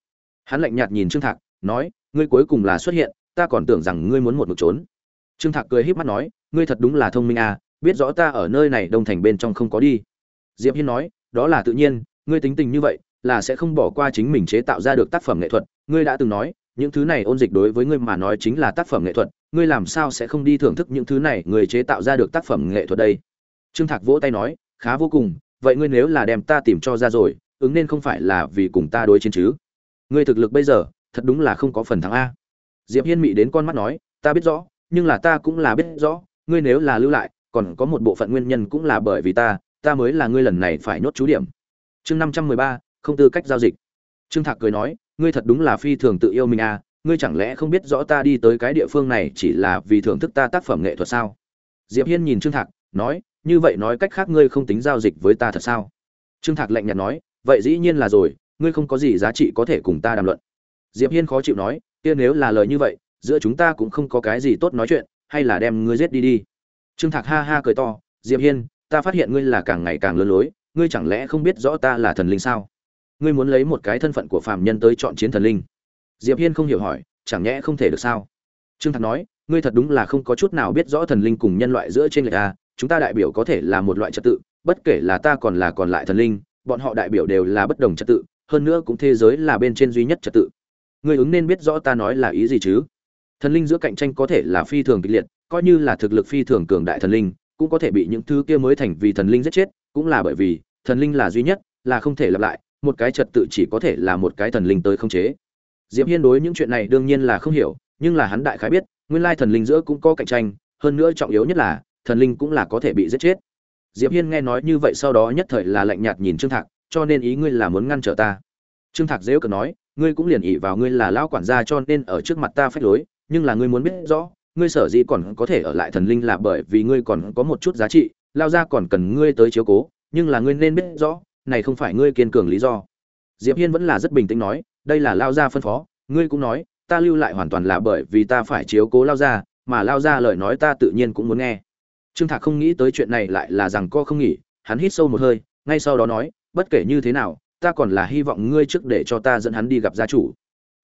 Hắn lạnh nhạt nhìn trương thạc, nói, ngươi cuối cùng là xuất hiện, ta còn tưởng rằng ngươi muốn một mực trốn. Trương thạc cười híp mắt nói, ngươi thật đúng là thông minh à biết rõ ta ở nơi này đông thành bên trong không có đi. Diệp hiên nói đó là tự nhiên, ngươi tính tình như vậy, là sẽ không bỏ qua chính mình chế tạo ra được tác phẩm nghệ thuật. Ngươi đã từng nói, những thứ này ôn dịch đối với ngươi mà nói chính là tác phẩm nghệ thuật, ngươi làm sao sẽ không đi thưởng thức những thứ này người chế tạo ra được tác phẩm nghệ thuật đây? Trương thạc vỗ tay nói, khá vô cùng, vậy ngươi nếu là đem ta tìm cho ra rồi, ứng nên không phải là vì cùng ta đối chiến chứ? Ngươi thực lực bây giờ, thật đúng là không có phần thắng a. Diệp hiên mị đến con mắt nói, ta biết rõ, nhưng là ta cũng là biết rõ, ngươi nếu là lưu lại, còn có một bộ phận nguyên nhân cũng là bởi vì ta ta mới là ngươi lần này phải nhốt chú điểm. Chương năm trăm mười ba, không tư cách giao dịch. Trương thạc cười nói, ngươi thật đúng là phi thường tự yêu mình à ngươi chẳng lẽ không biết rõ ta đi tới cái địa phương này chỉ là vì thưởng thức ta tác phẩm nghệ thuật sao? Diệp hiên nhìn trương thạc, nói, như vậy nói cách khác ngươi không tính giao dịch với ta thật sao? Trương thạc lạnh nhạt nói, vậy dĩ nhiên là rồi, ngươi không có gì giá trị có thể cùng ta đàm luận. Diệp hiên khó chịu nói, kia nếu là lời như vậy, giữa chúng ta cũng không có cái gì tốt nói chuyện, hay là đem ngươi giết đi đi. Trương thạc ha ha cười to, diệp hiên ta phát hiện ngươi là càng ngày càng lớn lối, ngươi chẳng lẽ không biết rõ ta là thần linh sao? Ngươi muốn lấy một cái thân phận của phàm nhân tới chọn chiến thần linh? Diệp hiên không hiểu hỏi, chẳng nhẽ không thể được sao? Trương thạc nói, ngươi thật đúng là không có chút nào biết rõ thần linh cùng nhân loại giữa trên lệch a, chúng ta đại biểu có thể là một loại trật tự, bất kể là ta còn là còn lại thần linh, bọn họ đại biểu đều là bất đồng trật tự, hơn nữa cũng thế giới là bên trên duy nhất trật tự. Ngươi ứng nên biết rõ ta nói là ý gì chứ? Thần linh giữa cạnh tranh có thể là phi thường kịch liệt, coi như là thực lực phi thường cường đại thần linh cũng có thể bị những thứ kia mới thành vì thần linh giết chết, cũng là bởi vì, thần linh là duy nhất, là không thể lặp lại, một cái trật tự chỉ có thể là một cái thần linh tới không chế. Diệp hiên đối những chuyện này đương nhiên là không hiểu, nhưng là hắn đại khái biết, nguyên lai thần linh giữa cũng có cạnh tranh, hơn nữa trọng yếu nhất là, thần linh cũng là có thể bị giết chết. Diệp hiên nghe nói như vậy sau đó nhất thời là lạnh nhạt nhìn trương thạc, cho nên ý ngươi là muốn ngăn trở ta. Trương thạc dễ cờ nói, ngươi cũng liền ỷ vào ngươi là lão quản gia cho nên ở trước mặt ta phách lối, nhưng là ngươi muốn biết rõ ngươi sở dĩ còn có thể ở lại thần linh là bởi vì ngươi còn có một chút giá trị, lao ra còn cần ngươi tới chiếu cố, nhưng là ngươi nên biết rõ, này không phải ngươi kiên cường lý do. Diệp hiên vẫn là rất bình tĩnh nói, đây là lao gia phân phó, ngươi cũng nói, ta lưu lại hoàn toàn là bởi vì ta phải chiếu cố lao gia mà lao gia lời nói ta tự nhiên cũng muốn nghe. Trương thạc không nghĩ tới chuyện này lại là rằng co không nghỉ, hắn hít sâu một hơi, ngay sau đó nói, bất kể như thế nào, ta còn là hy vọng ngươi trước để cho ta dẫn hắn đi gặp gia chủ.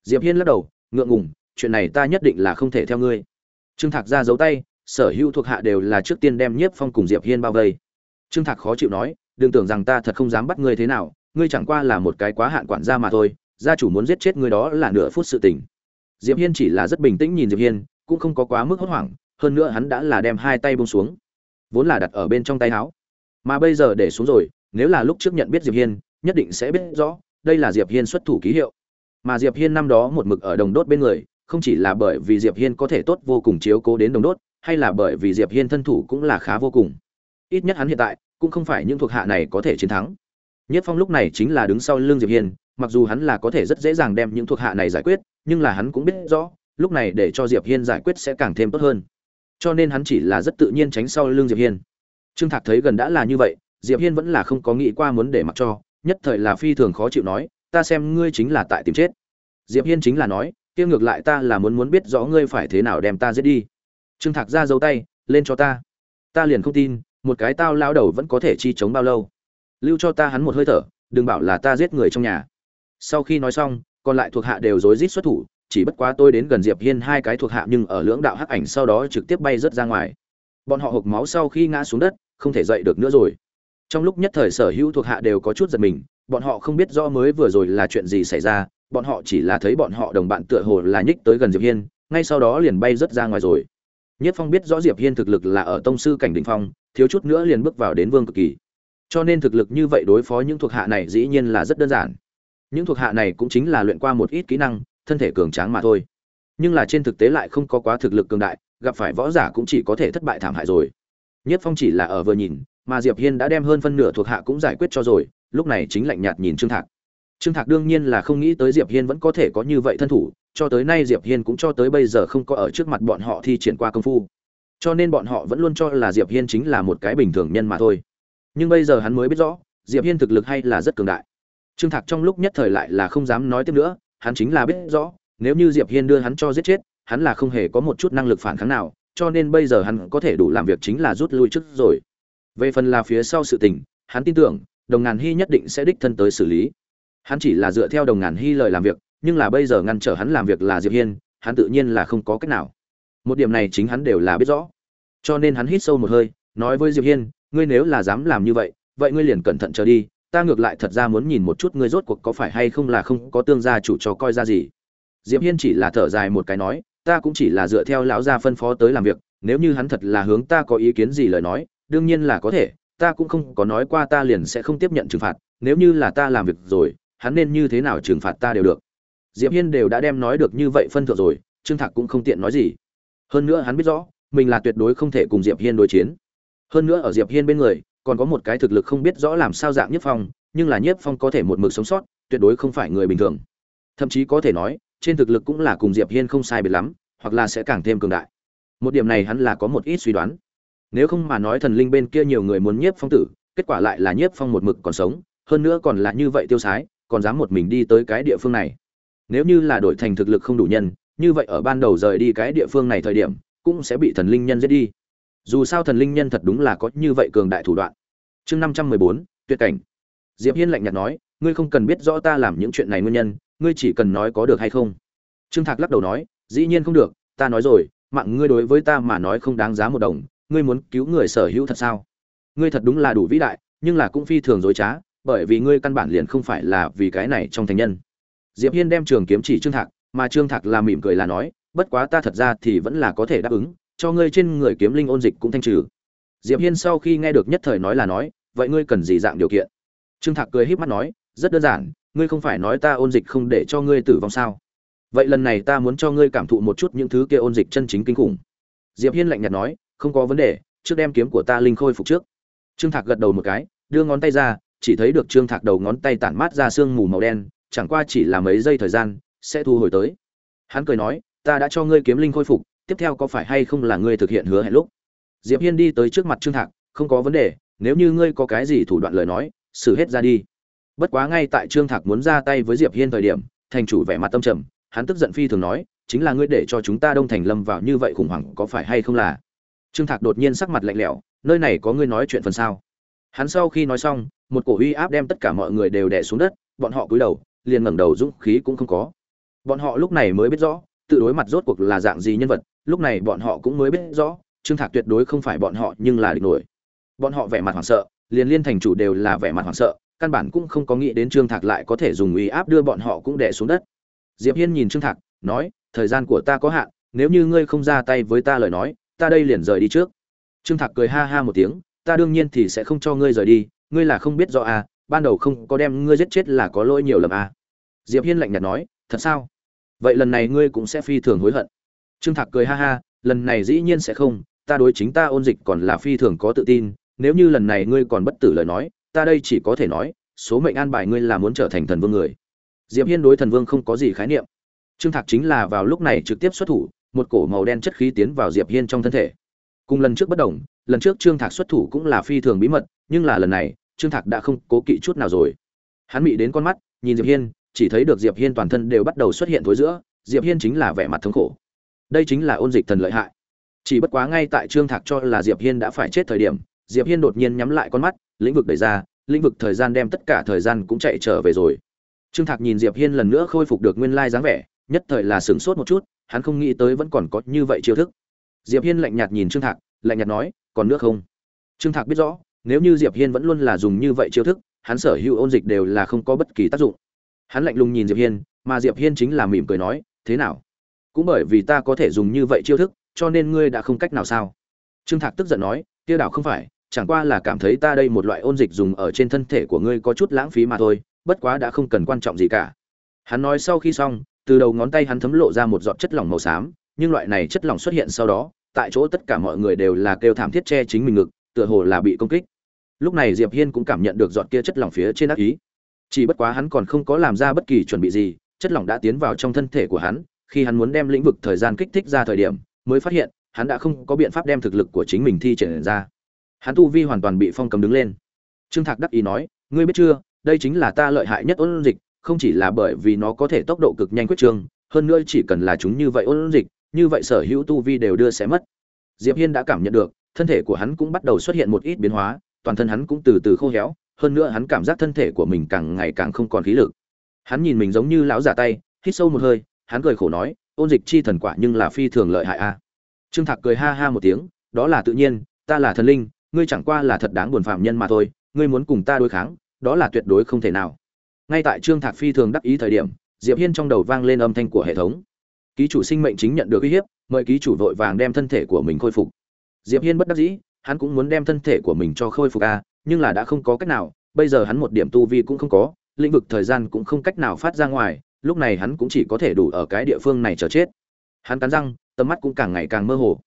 Diệp hiên lắc đầu, ngượng ngùng, chuyện này ta nhất định là không thể theo ngươi trương thạc ra giấu tay, sở hữu thuộc hạ đều là trước tiên đem nhiếp phong cùng diệp hiên bao vây. Trương thạc khó chịu nói, đừng tưởng rằng ta thật không dám bắt ngươi thế nào, ngươi chẳng qua là một cái quá hạn quản gia mà thôi, gia chủ muốn giết chết ngươi đó là nửa phút sự tình. Diệp hiên chỉ là rất bình tĩnh nhìn diệp hiên, cũng không có quá mức hốt hoảng, hơn nữa hắn đã là đem hai tay buông xuống, vốn là đặt ở bên trong tay áo. Mà bây giờ để xuống rồi, nếu là lúc trước nhận biết diệp hiên, nhất định sẽ biết rõ, đây là diệp hiên xuất thủ ký hiệu. Mà diệp hiên năm đó một mực ở đồng đốt bên người không chỉ là bởi vì diệp hiên có thể tốt vô cùng chiếu cố đến đồng đốt, hay là bởi vì diệp hiên thân thủ cũng là khá vô cùng. Ít nhất hắn hiện tại, cũng không phải những thuộc hạ này có thể chiến thắng. Nhất phong lúc này chính là đứng sau lưng diệp hiên, mặc dù hắn là có thể rất dễ dàng đem những thuộc hạ này giải quyết, nhưng là hắn cũng biết rõ, lúc này để cho diệp hiên giải quyết sẽ càng thêm tốt hơn. Cho nên hắn chỉ là rất tự nhiên tránh sau lưng diệp hiên. Trương thạc thấy gần đã là như vậy, diệp hiên vẫn là không có nghĩ qua muốn để mặc cho, nhất thời là phi thường khó chịu nói, ta xem ngươi chính là tại tìm chết. Diệp hiên chính là nói kia ngược lại ta là muốn muốn biết rõ ngươi phải thế nào đem ta giết đi. Trương thạc ra dấu tay, lên cho ta. Ta liền không tin, một cái tao lao đầu vẫn có thể chi chống bao lâu. Lưu cho ta hắn một hơi thở, đừng bảo là ta giết người trong nhà. Sau khi nói xong, còn lại thuộc hạ đều rối rít xuất thủ, chỉ bất quá tôi đến gần diệp hiên hai cái thuộc hạ nhưng ở lưỡng đạo hắc ảnh sau đó trực tiếp bay rớt ra ngoài. Bọn họ hộc máu sau khi ngã xuống đất, không thể dậy được nữa rồi. Trong lúc nhất thời sở hữu thuộc hạ đều có chút giật mình, bọn họ không biết rõ mới vừa rồi là chuyện gì xảy ra bọn họ chỉ là thấy bọn họ đồng bạn tựa hồ là nhích tới gần diệp hiên, ngay sau đó liền bay rất ra ngoài rồi. Nhất phong biết rõ diệp hiên thực lực là ở tông sư cảnh đỉnh phong, thiếu chút nữa liền bước vào đến vương cực kỳ. Cho nên thực lực như vậy đối phó những thuộc hạ này dĩ nhiên là rất đơn giản. Những thuộc hạ này cũng chính là luyện qua một ít kỹ năng, thân thể cường tráng mà thôi. Nhưng là trên thực tế lại không có quá thực lực cường đại, gặp phải võ giả cũng chỉ có thể thất bại thảm hại rồi. Nhất phong chỉ là ở vừa nhìn, mà diệp hiên đã đem hơn phân nửa thuộc hạ cũng giải quyết cho rồi, lúc này chính lạnh nhạt nhìn trương thạc trương thạc đương nhiên là không nghĩ tới diệp hiên vẫn có thể có như vậy thân thủ, cho tới nay diệp hiên cũng cho tới bây giờ không có ở trước mặt bọn họ thi triển qua công phu. Cho nên bọn họ vẫn luôn cho là diệp hiên chính là một cái bình thường nhân mà thôi. Nhưng bây giờ hắn mới biết rõ, diệp hiên thực lực hay là rất cường đại. Trương thạc trong lúc nhất thời lại là không dám nói tiếp nữa, hắn chính là biết rõ, nếu như diệp hiên đưa hắn cho giết chết, hắn là không hề có một chút năng lực phản kháng nào, cho nên bây giờ hắn có thể đủ làm việc chính là rút lui trước rồi. Về phần là phía sau sự tình, hắn tin tưởng, đồng ngàn hy nhất định sẽ đích thân tới xử lý hắn chỉ là dựa theo đồng ngàn hy lời làm việc, nhưng là bây giờ ngăn trở hắn làm việc là diệp hiên, hắn tự nhiên là không có cách nào. Một điểm này chính hắn đều là biết rõ. Cho nên hắn hít sâu một hơi, nói với diệp hiên, ngươi nếu là dám làm như vậy vậy ngươi liền cẩn thận chờ đi, ta ngược lại thật ra muốn nhìn một chút ngươi rốt cuộc có phải hay không là không có tương gia chủ cho coi ra gì. Diệp hiên chỉ là thở dài một cái nói, ta cũng chỉ là dựa theo lão gia phân phó tới làm việc, nếu như hắn thật là hướng ta có ý kiến gì lời nói, đương nhiên là có thể, ta cũng không có nói qua ta liền sẽ không tiếp nhận trừng phạt, nếu như là ta làm việc rồi hắn nên như thế nào trừng phạt ta đều được. Diệp hiên đều đã đem nói được như vậy phân thượng rồi, trương thạc cũng không tiện nói gì. Hơn nữa hắn biết rõ, mình là tuyệt đối không thể cùng diệp hiên đối chiến. Hơn nữa ở diệp hiên bên người, còn có một cái thực lực không biết rõ làm sao dạng nhất phong, nhưng là nhất phong có thể một mực sống sót, tuyệt đối không phải người bình thường. Thậm chí có thể nói, trên thực lực cũng là cùng diệp hiên không sai biệt lắm, hoặc là sẽ càng thêm cường đại. Một điểm này hắn là có một ít suy đoán. Nếu không mà nói thần linh bên kia nhiều người muốn nhiếp phong tử, kết quả lại là nhiếp phong một mực còn sống, hơn nữa còn là như vậy tiêu sái còn dám một mình đi tới cái địa phương này. Nếu như là đổi thành thực lực không đủ nhân, như vậy ở ban đầu rời đi cái địa phương này thời điểm, cũng sẽ bị thần linh nhân giết đi. Dù sao thần linh nhân thật đúng là có như vậy cường đại thủ đoạn. Chương năm trăm mười bốn, tuyệt cảnh. Diệp hiên lạnh nhạt nói, ngươi không cần biết rõ ta làm những chuyện này nguyên nhân, ngươi chỉ cần nói có được hay không. Trương thạc lắc đầu nói, dĩ nhiên không được, ta nói rồi, mạng ngươi đối với ta mà nói không đáng giá một đồng, ngươi muốn cứu người sở hữu thật sao? Ngươi thật đúng là đủ vĩ đại, nhưng là cũng phi thường dối trá bởi vì ngươi căn bản liền không phải là vì cái này trong thành nhân. Diệp hiên đem trường kiếm chỉ trương thạc, mà trương thạc là mỉm cười là nói, bất quá ta thật ra thì vẫn là có thể đáp ứng, cho ngươi trên người kiếm linh ôn dịch cũng thanh trừ. Diệp hiên sau khi nghe được nhất thời nói là nói, vậy ngươi cần gì dạng điều kiện? Trương thạc cười híp mắt nói, rất đơn giản, ngươi không phải nói ta ôn dịch không để cho ngươi tử vong sao? Vậy lần này ta muốn cho ngươi cảm thụ một chút những thứ kia ôn dịch chân chính kinh khủng. Diệp hiên lạnh nhạt nói, không có vấn đề, trước đem kiếm của ta linh khôi phục trước. Trương thạc gật đầu một cái, đưa ngón tay ra chỉ thấy được trương thạc đầu ngón tay tản mát ra sương mù màu đen, chẳng qua chỉ là mấy giây thời gian, sẽ thu hồi tới. Hắn cười nói, ta đã cho ngươi kiếm linh khôi phục, tiếp theo có phải hay không là ngươi thực hiện hứa hẹn lúc? Diệp hiên đi tới trước mặt trương thạc, không có vấn đề, nếu như ngươi có cái gì thủ đoạn lời nói, xử hết ra đi. Bất quá ngay tại trương thạc muốn ra tay với diệp hiên thời điểm, thành chủ vẻ mặt tâm trầm, hắn tức giận phi thường nói, chính là ngươi để cho chúng ta đông thành lâm vào như vậy khủng hoảng có phải hay không là? Trương thạc đột nhiên sắc mặt lạnh lẽo, nơi này có ngươi nói chuyện phần sao? Hắn sau khi nói xong, một cổ uy áp đem tất cả mọi người đều đè xuống đất, bọn họ cúi đầu, liền ngẩng đầu dũng khí cũng không có. Bọn họ lúc này mới biết rõ, tự đối mặt rốt cuộc là dạng gì nhân vật, lúc này bọn họ cũng mới biết rõ, trương thạc tuyệt đối không phải bọn họ nhưng là địch nổi. Bọn họ vẻ mặt hoảng sợ, liền liên thành chủ đều là vẻ mặt hoảng sợ, căn bản cũng không có nghĩ đến trương thạc lại có thể dùng uy áp đưa bọn họ cũng đè xuống đất. Diệp hiên nhìn trương thạc, nói, thời gian của ta có hạn, nếu như ngươi không ra tay với ta lời nói, ta đây liền rời đi trước. Trương thạc cười ha ha một tiếng ta đương nhiên thì sẽ không cho ngươi rời đi, ngươi là không biết rõ à ban đầu không có đem ngươi giết chết là có lỗi nhiều lầm à. Diệp hiên lạnh nhạt nói, thật sao? Vậy lần này ngươi cũng sẽ phi thường hối hận. Trương thạc cười ha ha, lần này dĩ nhiên sẽ không, ta đối chính ta ôn dịch còn là phi thường có tự tin, nếu như lần này ngươi còn bất tử lời nói, ta đây chỉ có thể nói, số mệnh an bài ngươi là muốn trở thành thần vương người. Diệp hiên đối thần vương không có gì khái niệm. Trương thạc chính là vào lúc này trực tiếp xuất thủ, một cổ màu đen chất khí tiến vào diệp hiên trong thân thể cùng lần trước bất đồng, lần trước trương thạc xuất thủ cũng là phi thường bí mật, nhưng là lần này, trương thạc đã không cố kỵ chút nào rồi. Hắn bị đến con mắt, nhìn diệp hiên, chỉ thấy được diệp hiên toàn thân đều bắt đầu xuất hiện thối giữa, diệp hiên chính là vẻ mặt thống khổ. Đây chính là ôn dịch thần lợi hại. Chỉ bất quá ngay tại trương thạc cho là diệp hiên đã phải chết thời điểm, diệp hiên đột nhiên nhắm lại con mắt, lĩnh vực đẩy ra, lĩnh vực thời gian đem tất cả thời gian cũng chạy trở về rồi. Trương thạc nhìn diệp hiên lần nữa khôi phục được nguyên lai dáng vẻ, nhất thời là sửng sốt một chút, hắn không nghĩ tới vẫn còn có như vậy chiêu thức diệp hiên lạnh nhạt nhìn trương thạc, lạnh nhạt nói, còn nước không? Trương thạc biết rõ, nếu như diệp hiên vẫn luôn là dùng như vậy chiêu thức, hắn sở hữu ôn dịch đều là không có bất kỳ tác dụng. Hắn lạnh lùng nhìn diệp hiên, mà diệp hiên chính là mỉm cười nói, thế nào? Cũng bởi vì ta có thể dùng như vậy chiêu thức, cho nên ngươi đã không cách nào sao? Trương thạc tức giận nói, tiêu đảo không phải, chẳng qua là cảm thấy ta đây một loại ôn dịch dùng ở trên thân thể của ngươi có chút lãng phí mà thôi, bất quá đã không cần quan trọng gì cả. Hắn nói sau khi xong, từ đầu ngón tay hắn thấm lộ ra một giọt chất lỏng màu xám, nhưng loại này chất lỏng xuất hiện sau đó tại chỗ tất cả mọi người đều là kêu thảm thiết che chính mình ngực tựa hồ là bị công kích. Lúc này diệp hiên cũng cảm nhận được giọt kia chất lỏng phía trên ác ý. Chỉ bất quá hắn còn không có làm ra bất kỳ chuẩn bị gì chất lỏng đã tiến vào trong thân thể của hắn khi hắn muốn đem lĩnh vực thời gian kích thích ra thời điểm mới phát hiện hắn đã không có biện pháp đem thực lực của chính mình thi triển ra. Hắn tu vi hoàn toàn bị phong cầm đứng lên. Trương thạc đắc ý nói ngươi biết chưa đây chính là ta lợi hại nhất ôn dịch không chỉ là bởi vì nó có thể tốc độ cực nhanh quyết trường, hơn nữa chỉ cần là chúng như vậy ôn dịch như vậy sở hữu tu vi đều đưa sẽ mất. Diệp hiên đã cảm nhận được, thân thể của hắn cũng bắt đầu xuất hiện một ít biến hóa, toàn thân hắn cũng từ từ khô héo, hơn nữa hắn cảm giác thân thể của mình càng ngày càng không còn khí lực. Hắn nhìn mình giống như lão giả tay, hít sâu một hơi, hắn cười khổ nói, ôn dịch chi thần quả nhưng là phi thường lợi hại a. Trương thạc cười ha ha một tiếng, đó là tự nhiên, ta là thần linh, ngươi chẳng qua là thật đáng buồn phạm nhân mà thôi, ngươi muốn cùng ta đối kháng, đó là tuyệt đối không thể nào. Ngay tại trương thạc phi thường đắc ý thời điểm, diệp hiên trong đầu vang lên âm thanh của hệ thống ký chủ sinh mệnh chính nhận được uy hiếp, mời ký chủ vội vàng đem thân thể của mình khôi phục. Diệp hiên bất đắc dĩ, hắn cũng muốn đem thân thể của mình cho khôi phục a nhưng là đã không có cách nào, bây giờ hắn một điểm tu vi cũng không có, lĩnh vực thời gian cũng không cách nào phát ra ngoài, lúc này hắn cũng chỉ có thể đủ ở cái địa phương này chờ chết. Hắn cắn răng, tầm mắt cũng càng ngày càng mơ hồ.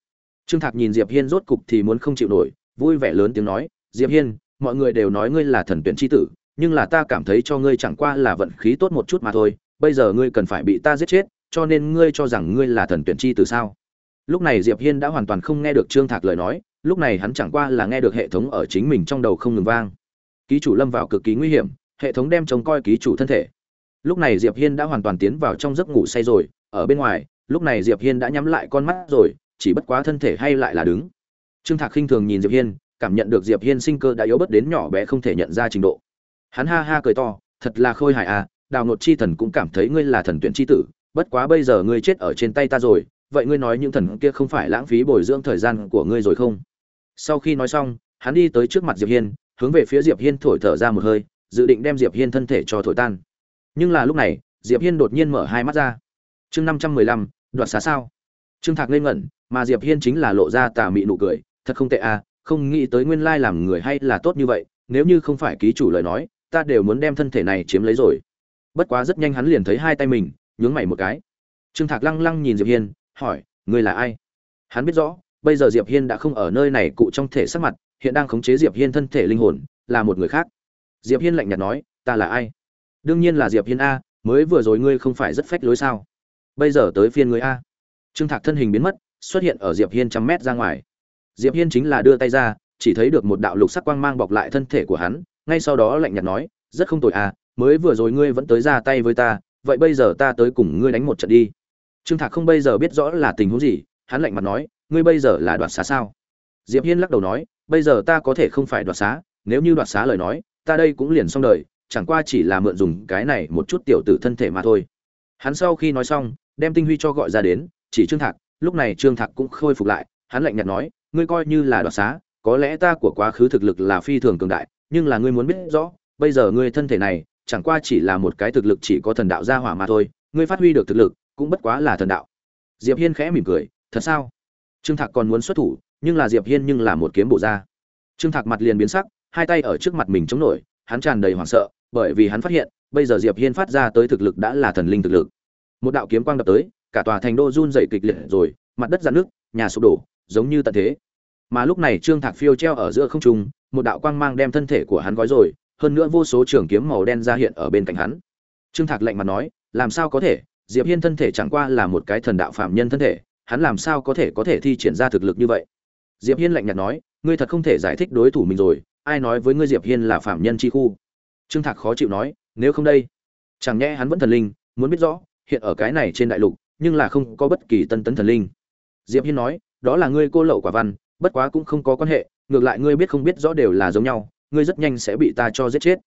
Trương thạc nhìn diệp hiên rốt cục thì muốn không chịu nổi, vui vẻ lớn tiếng nói, diệp hiên, mọi người đều nói ngươi là thần tuyển chi tử, nhưng là ta cảm thấy cho ngươi chẳng qua là vận khí tốt một chút mà thôi, bây giờ ngươi cần phải bị ta giết chết cho nên ngươi cho rằng ngươi là thần tuyển chi tử sao? Lúc này diệp hiên đã hoàn toàn không nghe được trương thạc lời nói, lúc này hắn chẳng qua là nghe được hệ thống ở chính mình trong đầu không ngừng vang. Ký chủ lâm vào cực kỳ nguy hiểm, hệ thống đem trông coi ký chủ thân thể. Lúc này diệp hiên đã hoàn toàn tiến vào trong giấc ngủ say rồi, ở bên ngoài, lúc này diệp hiên đã nhắm lại con mắt rồi, chỉ bất quá thân thể hay lại là đứng. Trương thạc khinh thường nhìn diệp hiên, cảm nhận được diệp hiên sinh cơ đã yếu bớt đến nhỏ bé không thể nhận ra trình độ. Hắn ha ha cười to, thật là khôi hài à đào nột chi thần cũng cảm thấy ngươi là thần tuyển chi tử bất quá bây giờ ngươi chết ở trên tay ta rồi, vậy ngươi nói những thần kia không phải lãng phí bồi dưỡng thời gian của ngươi rồi không? Sau khi nói xong, hắn đi tới trước mặt diệp hiên, hướng về phía diệp hiên thổi thở ra một hơi, dự định đem diệp hiên thân thể cho thổi tan. Nhưng là lúc này, diệp hiên đột nhiên mở hai mắt ra. Chương năm trăm mười lăm, đoạt xá sao? Trương thạc lên ngẩn, mà diệp hiên chính là lộ ra tà mị nụ cười, thật không tệ à không nghĩ tới nguyên lai làm người hay là tốt như vậy, nếu như không phải ký chủ lời nói, ta đều muốn đem thân thể này chiếm lấy rồi. Bất quá rất nhanh hắn liền thấy hai tay mình nhướng mày một cái. Trương thạc lăng lăng nhìn diệp hiên, hỏi, ngươi là ai? Hắn biết rõ, bây giờ diệp hiên đã không ở nơi này cụ trong thể sắc mặt, hiện đang khống chế diệp hiên thân thể linh hồn, là một người khác. Diệp hiên lạnh nhạt nói, ta là ai? Đương nhiên là diệp hiên a, mới vừa rồi ngươi không phải rất phách lối sao? Bây giờ tới phiên ngươi a. Trương thạc thân hình biến mất, xuất hiện ở diệp hiên trăm mét ra ngoài. Diệp hiên chính là đưa tay ra, chỉ thấy được một đạo lục sắc quang mang bọc lại thân thể của hắn, ngay sau đó lạnh nhạt nói, rất không tội a, mới vừa rồi ngươi vẫn tới ra tay với ta vậy bây giờ ta tới cùng ngươi đánh một trận đi. Trương thạc không bây giờ biết rõ là tình huống gì, hắn lạnh mặt nói, ngươi bây giờ là đoạt xá sao? Diệp hiên lắc đầu nói, bây giờ ta có thể không phải đoạt xá, nếu như đoạt xá lời nói, ta đây cũng liền xong đời, chẳng qua chỉ là mượn dùng cái này một chút tiểu tử thân thể mà thôi. Hắn sau khi nói xong, đem tinh huy cho gọi ra đến, chỉ trương thạc, lúc này trương thạc cũng khôi phục lại, hắn lạnh nhạt nói, ngươi coi như là đoạt xá, có lẽ ta của quá khứ thực lực là phi thường cường đại, nhưng là ngươi muốn biết rõ, bây giờ ngươi thân thể này chẳng qua chỉ là một cái thực lực chỉ có thần đạo gia hỏa mà thôi, ngươi phát huy được thực lực, cũng bất quá là thần đạo. Diệp hiên khẽ mỉm cười, thật sao? Trương thạc còn muốn xuất thủ, nhưng là diệp hiên nhưng là một kiếm bổ ra. Trương thạc mặt liền biến sắc, hai tay ở trước mặt mình chống nổi, hắn tràn đầy hoảng sợ, bởi vì hắn phát hiện, bây giờ diệp hiên phát ra tới thực lực đã là thần linh thực lực. Một đạo kiếm quang đập tới, cả tòa thành đô run rẩy kịch liệt rồi, mặt đất giãn nước nhà sụp đổ, giống như tận thế. Mà lúc này trương thạc phiêu treo ở giữa không trung, một đạo quang mang đem thân thể của hắn gói rồi hơn nữa vô số trường kiếm màu đen ra hiện ở bên cạnh hắn. Trương thạc lạnh mặt nói, làm sao có thể? Diệp hiên thân thể chẳng qua là một cái thần đạo phạm nhân thân thể, hắn làm sao có thể có thể thi triển ra thực lực như vậy? Diệp hiên lạnh nhạt nói, ngươi thật không thể giải thích đối thủ mình rồi, ai nói với ngươi diệp hiên là phạm nhân chi khu? Trương thạc khó chịu nói, nếu không đây, chẳng nhẽ hắn vẫn thần linh, muốn biết rõ, hiện ở cái này trên đại lục, nhưng là không có bất kỳ tân tấn thần linh. Diệp hiên nói, đó là ngươi cô lậu quả văn, bất quá cũng không có quan hệ, ngược lại ngươi biết không biết rõ đều là giống nhau ngươi rất nhanh sẽ bị ta cho giết chết.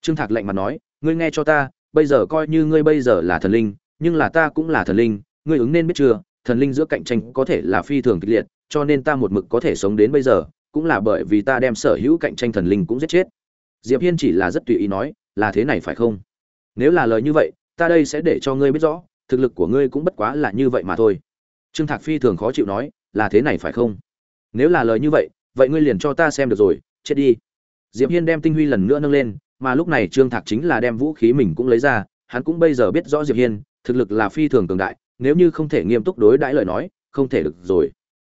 Trương thạc lạnh mặt nói, ngươi nghe cho ta, bây giờ coi như ngươi bây giờ là thần linh, nhưng là ta cũng là thần linh, ngươi ứng nên biết chưa, thần linh giữa cạnh tranh có thể là phi thường kịch liệt, cho nên ta một mực có thể sống đến bây giờ, cũng là bởi vì ta đem sở hữu cạnh tranh thần linh cũng giết chết. Diệp hiên chỉ là rất tùy ý nói, là thế này phải không? Nếu là lời như vậy, ta đây sẽ để cho ngươi biết rõ, thực lực của ngươi cũng bất quá là như vậy mà thôi. Trương thạc phi thường khó chịu nói, là thế này phải không? Nếu là lời như vậy vậy ngươi liền cho ta xem được rồi, chết đi diệp hiên đem tinh huy lần nữa nâng lên, mà lúc này trương thạc chính là đem vũ khí mình cũng lấy ra, hắn cũng bây giờ biết rõ diệp hiên, thực lực là phi thường cường đại, nếu như không thể nghiêm túc đối đãi lời nói, không thể được rồi.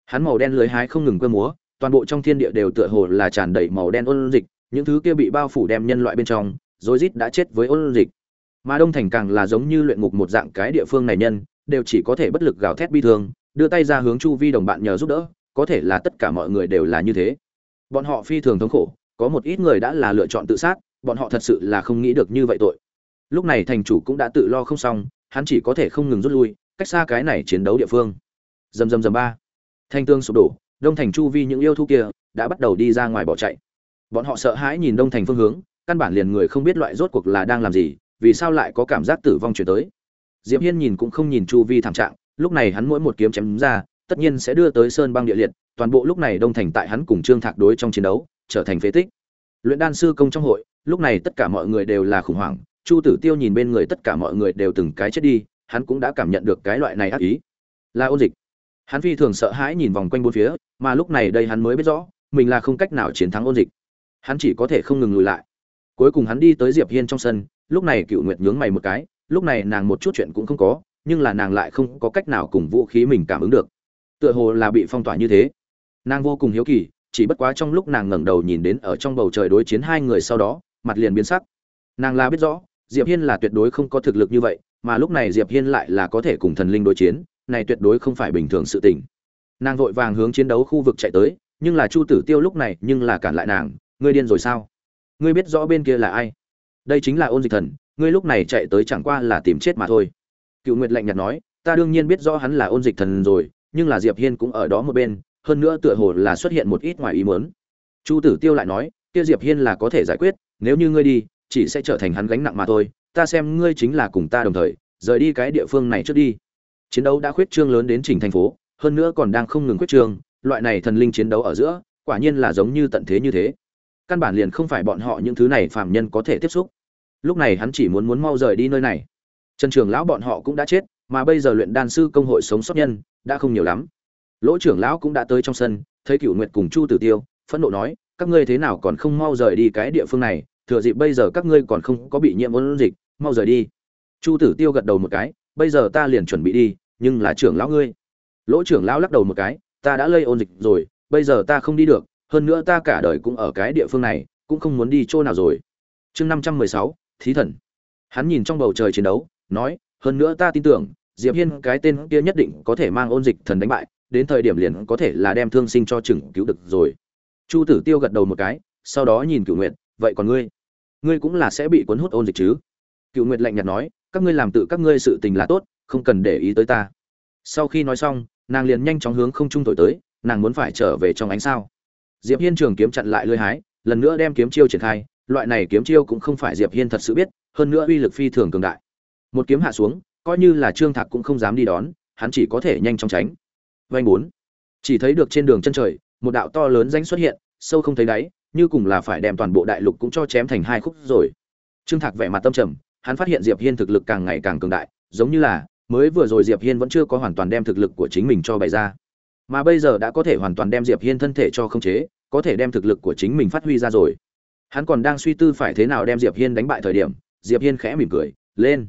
Hắn màu đen lưới hái không ngừng quơ múa, toàn bộ trong thiên địa đều tựa hồ là tràn đầy màu đen ôn dịch, những thứ kia bị bao phủ đem nhân loại bên trong rồi rít đã chết với ôn dịch. Mà đông thành càng là giống như luyện ngục một dạng cái địa phương này nhân, đều chỉ có thể bất lực gào thét bi thương, đưa tay ra hướng chu vi đồng bạn nhờ giúp đỡ, có thể là tất cả mọi người đều là như thế. Bọn họ phi thường thống khổ có một ít người đã là lựa chọn tự sát, bọn họ thật sự là không nghĩ được như vậy tội. Lúc này thành chủ cũng đã tự lo không xong, hắn chỉ có thể không ngừng rút lui, cách xa cái này chiến đấu địa phương. Dầm dầm dầm ba. Thanh tương sụp đổ, đông thành chu vi những yêu thú kia đã bắt đầu đi ra ngoài bỏ chạy. Bọn họ sợ hãi nhìn đông thành phương hướng, căn bản liền người không biết loại rốt cuộc là đang làm gì, vì sao lại có cảm giác tử vong chuyển tới. Diệp hiên nhìn cũng không nhìn chu vi thảm trạng, lúc này hắn mỗi một kiếm chém ra, tất nhiên sẽ đưa tới sơn băng địa liệt, toàn bộ lúc này đông thành tại hắn cùng trương thạc đối trong chiến đấu trở thành phế tích. Luyện đan sư công trong hội, lúc này tất cả mọi người đều là khủng hoảng, chu tử tiêu nhìn bên người tất cả mọi người đều từng cái chết đi, hắn cũng đã cảm nhận được cái loại này ác ý. Là ôn dịch. Hắn phi thường sợ hãi nhìn vòng quanh bốn phía, mà lúc này đây hắn mới biết rõ, mình là không cách nào chiến thắng ôn dịch. Hắn chỉ có thể không ngừng lùi lại. Cuối cùng hắn đi tới diệp hiên trong sân, lúc này cựu nguyệt nhướng mày một cái, lúc này nàng một chút chuyện cũng không có, nhưng là nàng lại không có cách nào cùng vũ khí mình cảm ứng được. Tựa hồ là bị phong tỏa như thế. Nàng vô cùng hiếu kỳ chỉ bất quá trong lúc nàng ngẩng đầu nhìn đến ở trong bầu trời đối chiến hai người sau đó, mặt liền biến sắc. Nàng là biết rõ, diệp hiên là tuyệt đối không có thực lực như vậy, mà lúc này diệp hiên lại là có thể cùng thần linh đối chiến, này tuyệt đối không phải bình thường sự tình. Nàng vội vàng hướng chiến đấu khu vực chạy tới, nhưng là chu tử tiêu lúc này nhưng là cản lại nàng, ngươi điên rồi sao? Ngươi biết rõ bên kia là ai? Đây chính là ôn dịch thần, ngươi lúc này chạy tới chẳng qua là tìm chết mà thôi. Cựu nguyệt lạnh nhạt nói, ta đương nhiên biết rõ hắn là ôn dịch thần rồi, nhưng là diệp hiên cũng ở đó một bên hơn nữa tựa hồ là xuất hiện một ít ngoài ý muốn. Chu tử tiêu lại nói kia diệp hiên là có thể giải quyết, nếu như ngươi đi, chỉ sẽ trở thành hắn gánh nặng mà thôi, ta xem ngươi chính là cùng ta đồng thời, rời đi cái địa phương này trước đi. Chiến đấu đã khuyết trương lớn đến chỉnh thành phố, hơn nữa còn đang không ngừng khuyết trương, loại này thần linh chiến đấu ở giữa, quả nhiên là giống như tận thế như thế. Căn bản liền không phải bọn họ những thứ này phàm nhân có thể tiếp xúc. Lúc này hắn chỉ muốn muốn mau rời đi nơi này. Trần trường lão bọn họ cũng đã chết, mà bây giờ luyện đan sư công hội sống sót nhân, đã không nhiều lắm lỗ trưởng lão cũng đã tới trong sân, thấy cựu nguyệt cùng chu tử tiêu, phẫn nộ nói, các ngươi thế nào còn không mau rời đi cái địa phương này? Thừa dịp bây giờ các ngươi còn không có bị nhiễm ôn dịch, mau rời đi. Chu tử tiêu gật đầu một cái, bây giờ ta liền chuẩn bị đi, nhưng là trưởng lão ngươi. Lỗ trưởng lão lắc đầu một cái, ta đã lây ôn dịch rồi, bây giờ ta không đi được, hơn nữa ta cả đời cũng ở cái địa phương này, cũng không muốn đi chỗ nào rồi. Chương năm trăm mười sáu, thí thần. Hắn nhìn trong bầu trời chiến đấu, nói, hơn nữa ta tin tưởng, diệp hiên cái tên kia nhất định có thể mang ôn dịch thần đánh bại đến thời điểm liền có thể là đem thương sinh cho chừng cứu được rồi. Chu tử tiêu gật đầu một cái, sau đó nhìn cựu nguyệt, vậy còn ngươi? Ngươi cũng là sẽ bị cuốn hút ôn dịch chứ? Cựu nguyệt lạnh nhạt nói, các ngươi làm tự các ngươi sự tình là tốt, không cần để ý tới ta. Sau khi nói xong, nàng liền nhanh chóng hướng không trung thổi tới, nàng muốn phải trở về trong ánh sao. Diệp hiên trường kiếm chặn lại lưỡi hái, lần nữa đem kiếm chiêu triển khai, loại này kiếm chiêu cũng không phải diệp hiên thật sự biết, hơn nữa uy lực phi thường cường đại. Một kiếm hạ xuống, coi như là trương thạc cũng không dám đi đón, hắn chỉ có thể nhanh chóng tránh vanh bốn. Chỉ thấy được trên đường chân trời, một đạo to lớn danh xuất hiện, sâu không thấy đáy, như cùng là phải đem toàn bộ đại lục cũng cho chém thành hai khúc rồi. Trương thạc vẻ mặt tâm trầm, hắn phát hiện diệp hiên thực lực càng ngày càng cường đại, giống như là mới vừa rồi diệp hiên vẫn chưa có hoàn toàn đem thực lực của chính mình cho bày ra. Mà bây giờ đã có thể hoàn toàn đem diệp hiên thân thể cho khống chế, có thể đem thực lực của chính mình phát huy ra rồi. Hắn còn đang suy tư phải thế nào đem diệp hiên đánh bại thời điểm, diệp hiên khẽ mỉm cười, lên.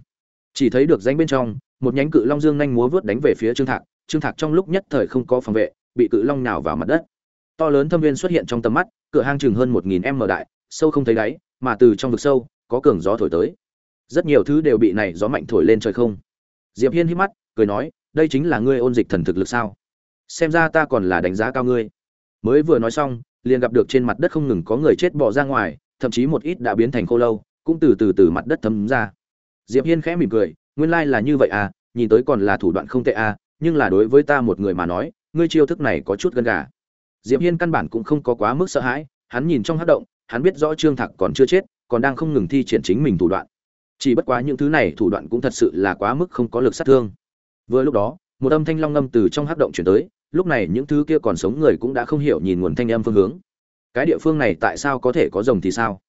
Chỉ thấy được danh bên trong, một nhánh cự long dương nhanh múa vớt đánh về phía trương thạc trương thạc trong lúc nhất thời không có phòng vệ, bị cự long nào vào mặt đất. To lớn thâm viên xuất hiện trong tầm mắt, cửa hang chừng hơn một nghìn m đại, sâu không thấy đáy, mà từ trong vực sâu, có cường gió thổi tới. Rất nhiều thứ đều bị này gió mạnh thổi lên trời không. Diệp hiên hít mắt, cười nói, đây chính là ngươi ôn dịch thần thực lực sao? Xem ra ta còn là đánh giá cao ngươi. Mới vừa nói xong, liền gặp được trên mặt đất không ngừng có người chết bỏ ra ngoài, thậm chí một ít đã biến thành khô lâu, cũng từ từ từ mặt đất thấm ra. Diệp hiên khẽ mỉm cười, nguyên lai là như vậy à nhìn tới còn là thủ đoạn không tệ à nhưng là đối với ta một người mà nói, ngươi chiêu thức này có chút gần gà. Diệp hiên căn bản cũng không có quá mức sợ hãi, hắn nhìn trong hát động, hắn biết rõ trương thạc còn chưa chết, còn đang không ngừng thi triển chính mình thủ đoạn. Chỉ bất quá những thứ này thủ đoạn cũng thật sự là quá mức không có lực sát thương. Vừa lúc đó, một âm thanh long ngâm từ trong hát động chuyển tới, lúc này những thứ kia còn sống người cũng đã không hiểu nhìn nguồn thanh âm phương hướng. Cái địa phương này tại sao có thể có rồng thì sao?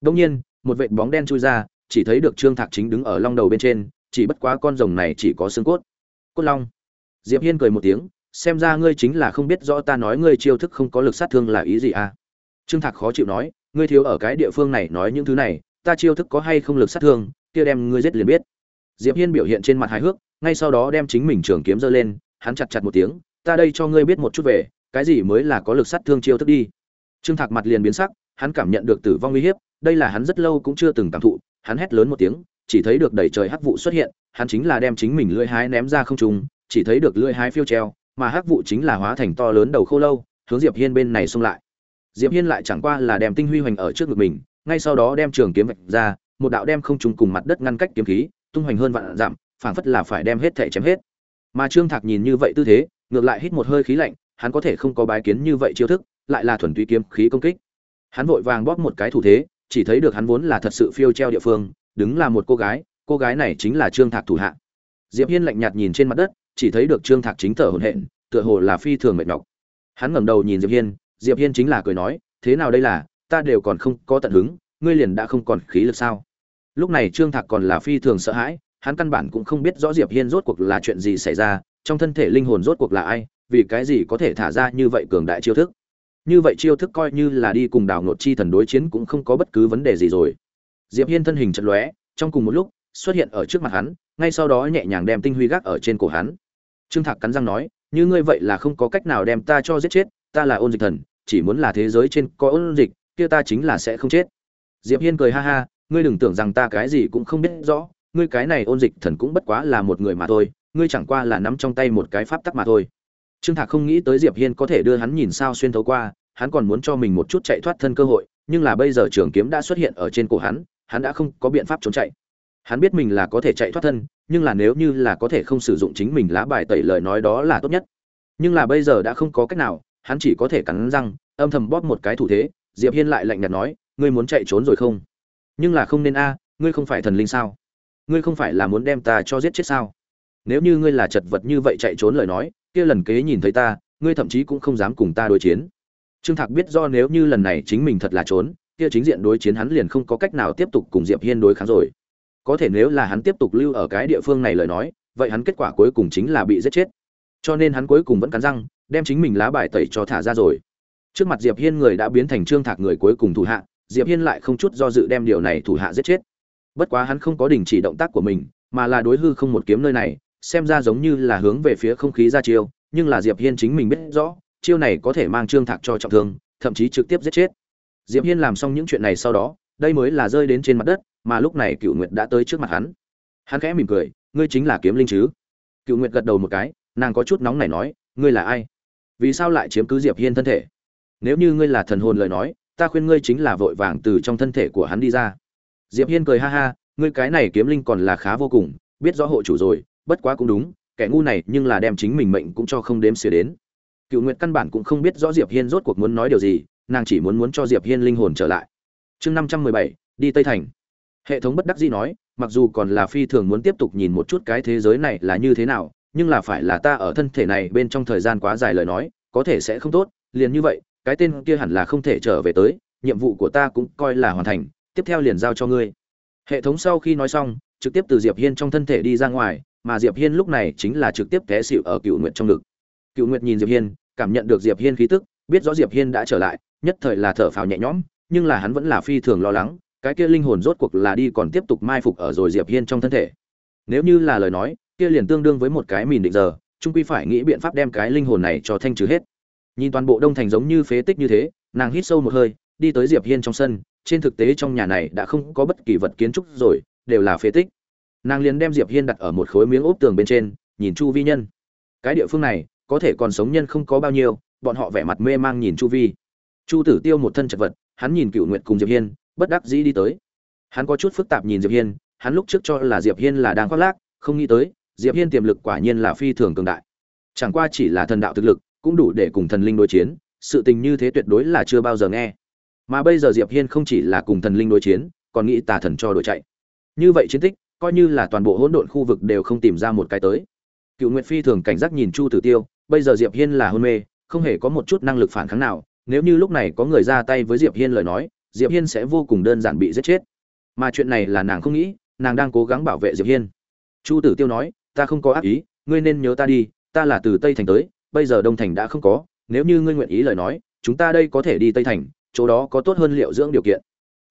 Đông nhiên, một vệt bóng đen chui ra, chỉ thấy được trương thạc chính đứng ở long đầu bên trên, chỉ bất quá con rồng này chỉ có xương cốt. Cốt long diệp hiên cười một tiếng, xem ra ngươi chính là không biết rõ ta nói ngươi chiêu thức không có lực sát thương là ý gì à? Trương thạc khó chịu nói, ngươi thiếu ở cái địa phương này nói những thứ này, ta chiêu thức có hay không lực sát thương, kia đem ngươi giết liền biết. Diệp hiên biểu hiện trên mặt hài hước, ngay sau đó đem chính mình trường kiếm giơ lên, hắn chặt chặt một tiếng, ta đây cho ngươi biết một chút về, cái gì mới là có lực sát thương chiêu thức đi. Trương thạc mặt liền biến sắc, hắn cảm nhận được tử vong uy hiếp, đây là hắn rất lâu cũng chưa từng cảm thụ, hắn hét lớn một tiếng, chỉ thấy được đầy trời hắc vụ xuất hiện, hắn chính là đem chính mình lưỡi hái ném ra không trung chỉ thấy được lưỡi hái phiêu treo, mà hắc vụ chính là hóa thành to lớn đầu khô lâu, hướng diệp hiên bên này xông lại. Diệp hiên lại chẳng qua là đem tinh huy hoành ở trước ngực mình, ngay sau đó đem trường kiếm vạch ra, một đạo đem không trùng cùng mặt đất ngăn cách kiếm khí, tung hoành hơn vạn dặm, phảng phất là phải đem hết thảy chém hết. Mà trương thạc nhìn như vậy tư thế, ngược lại hít một hơi khí lạnh, hắn có thể không có bái kiến như vậy chiêu thức, lại là thuần túy kiếm khí công kích. Hắn vội vàng bóp một cái thủ thế, chỉ thấy được hắn vốn là thật sự phiêu treo địa phương, đứng là một cô gái cô gái này chính là trương thạc thủ hạ. Diệp hiên lạnh nhạt nhìn trên mặt đất chỉ thấy được trương thạc chính thở hổn hển, tựa hồ là phi thường mệt nhọc. Hắn ngẩng đầu nhìn diệp hiên diệp hiên chính là cười nói, thế nào đây là, ta đều còn không có tận hứng, ngươi liền đã không còn khí lực sao? Lúc này trương thạc còn là phi thường sợ hãi, hắn căn bản cũng không biết rõ diệp hiên rốt cuộc là chuyện gì xảy ra, trong thân thể linh hồn rốt cuộc là ai, vì cái gì có thể thả ra như vậy cường đại chiêu thức. Như vậy chiêu thức coi như là đi cùng đào nột chi thần đối chiến cũng không có bất cứ vấn đề gì rồi. Diệp hiên thân hình chật lóe, trong cùng một lúc, xuất hiện ở trước mặt hắn ngay sau đó nhẹ nhàng đem tinh huy gác ở trên cổ hắn. Trương thạc cắn răng nói, như ngươi vậy là không có cách nào đem ta cho giết chết, ta là ôn dịch thần, chỉ muốn là thế giới trên có ôn dịch, kia ta chính là sẽ không chết. Diệp hiên cười ha ha, ngươi đừng tưởng rằng ta cái gì cũng không biết rõ, ngươi cái này ôn dịch thần cũng bất quá là một người mà thôi, ngươi chẳng qua là nắm trong tay một cái pháp tắc mà thôi. Trương thạc không nghĩ tới diệp hiên có thể đưa hắn nhìn sao xuyên thấu qua, hắn còn muốn cho mình một chút chạy thoát thân cơ hội, nhưng là bây giờ trường kiếm đã xuất hiện ở trên cổ hắn hắn đã không có biện pháp trốn chạy hắn biết mình là có thể chạy thoát thân, nhưng là nếu như là có thể không sử dụng chính mình lá bài tẩy lời nói đó là tốt nhất. Nhưng là bây giờ đã không có cách nào, hắn chỉ có thể cắn răng, âm thầm bóp một cái thủ thế, diệp hiên lại lạnh nhạt nói, ngươi muốn chạy trốn rồi không? Nhưng là không nên a, ngươi không phải thần linh sao? Ngươi không phải là muốn đem ta cho giết chết sao? Nếu như ngươi là chật vật như vậy chạy trốn lời nói, kia lần kế nhìn thấy ta, ngươi thậm chí cũng không dám cùng ta đối chiến. Trương thạc biết do nếu như lần này chính mình thật là trốn, kia chính diện đối chiến hắn liền không có cách nào tiếp tục cùng diệp hiên đối kháng rồi có thể nếu là hắn tiếp tục lưu ở cái địa phương này lời nói, vậy hắn kết quả cuối cùng chính là bị giết chết. Cho nên hắn cuối cùng vẫn cắn răng, đem chính mình lá bài tẩy cho thả ra rồi. Trước mặt diệp hiên người đã biến thành trương thạc người cuối cùng thủ hạ, diệp hiên lại không chút do dự đem điều này thủ hạ giết chết. Bất quá hắn không có đình chỉ động tác của mình, mà là đối hư không một kiếm nơi này, xem ra giống như là hướng về phía không khí ra chiêu, nhưng là diệp hiên chính mình biết rõ, chiêu này có thể mang trương thạc cho trọng thương, thậm chí trực tiếp giết chết. Diệp hiên làm xong những chuyện này sau đó, đây mới là rơi đến trên mặt đất mà lúc này cựu nguyệt đã tới trước mặt hắn. Hắn khẽ mỉm cười, ngươi chính là kiếm linh chứ? Cựu nguyệt gật đầu một cái, nàng có chút nóng này nói, ngươi là ai? Vì sao lại chiếm cứ diệp hiên thân thể? Nếu như ngươi là thần hồn lời nói, ta khuyên ngươi chính là vội vàng từ trong thân thể của hắn đi ra. Diệp hiên cười ha ha, ngươi cái này kiếm linh còn là khá vô cùng, biết rõ hộ chủ rồi, bất quá cũng đúng, kẻ ngu này nhưng là đem chính mình mệnh cũng cho không đếm xỉa đến. Cựu nguyệt căn bản cũng không biết rõ diệp hiên rốt cuộc muốn nói điều gì, nàng chỉ muốn muốn cho diệp hiên linh hồn trở lại. Chương năm trăm mười bảy, đi tây thành hệ thống bất đắc dĩ nói, mặc dù còn là phi thường muốn tiếp tục nhìn một chút cái thế giới này là như thế nào, nhưng là phải là ta ở thân thể này bên trong thời gian quá dài lời nói, có thể sẽ không tốt, liền như vậy, cái tên kia hẳn là không thể trở về tới, nhiệm vụ của ta cũng coi là hoàn thành, tiếp theo liền giao cho ngươi. Hệ thống sau khi nói xong, trực tiếp từ diệp hiên trong thân thể đi ra ngoài, mà diệp hiên lúc này chính là trực tiếp té xịu ở cựu nguyệt trong ngực. Cựu nguyệt nhìn diệp hiên, cảm nhận được diệp hiên khí tức, biết rõ diệp hiên đã trở lại, nhất thời là thở phào nhẹ nhõm, nhưng là hắn vẫn là phi thường lo lắng cái kia linh hồn rốt cuộc là đi còn tiếp tục mai phục ở rồi diệp hiên trong thân thể. Nếu như là lời nói, kia liền tương đương với một cái mìn định giờ trung quy phải nghĩ biện pháp đem cái linh hồn này cho thanh trừ hết. Nhìn toàn bộ đông thành giống như phế tích như thế, nàng hít sâu một hơi, đi tới diệp hiên trong sân, trên thực tế trong nhà này đã không có bất kỳ vật kiến trúc rồi, đều là phế tích. Nàng liền đem diệp hiên đặt ở một khối miếng ốp tường bên trên, nhìn chu vi nhân. Cái địa phương này, có thể còn sống nhân không có bao nhiêu, bọn họ vẻ mặt mê mang nhìn chu vi. Chu tử tiêu một thân chật vật, hắn nhìn cựu nguyệt cùng diệp hiên bất đắc dĩ đi tới. Hắn có chút phức tạp nhìn diệp hiên, hắn lúc trước cho là diệp hiên là đang khoác lác, không nghĩ tới, diệp hiên tiềm lực quả nhiên là phi thường cường đại. Chẳng qua chỉ là thần đạo thực lực, cũng đủ để cùng thần linh đối chiến, sự tình như thế tuyệt đối là chưa bao giờ nghe. Mà bây giờ diệp hiên không chỉ là cùng thần linh đối chiến, còn nghĩ tà thần cho đổi chạy. Như vậy chiến tích, coi như là toàn bộ hỗn độn khu vực đều không tìm ra một cái tới. Cựu nguyệt phi thường cảnh giác nhìn chu tử tiêu, bây giờ diệp hiên là hôn mê, không hề có một chút năng lực phản kháng nào, nếu như lúc này có người ra tay với diệp hiên lời nói diệp hiên sẽ vô cùng đơn giản bị giết chết. Mà chuyện này là nàng không nghĩ, nàng đang cố gắng bảo vệ diệp hiên. Chu tử tiêu nói, ta không có ác ý, ngươi nên nhớ ta đi, ta là từ tây thành tới, bây giờ đông thành đã không có, nếu như ngươi nguyện ý lời nói, chúng ta đây có thể đi tây thành, chỗ đó có tốt hơn liệu dưỡng điều kiện.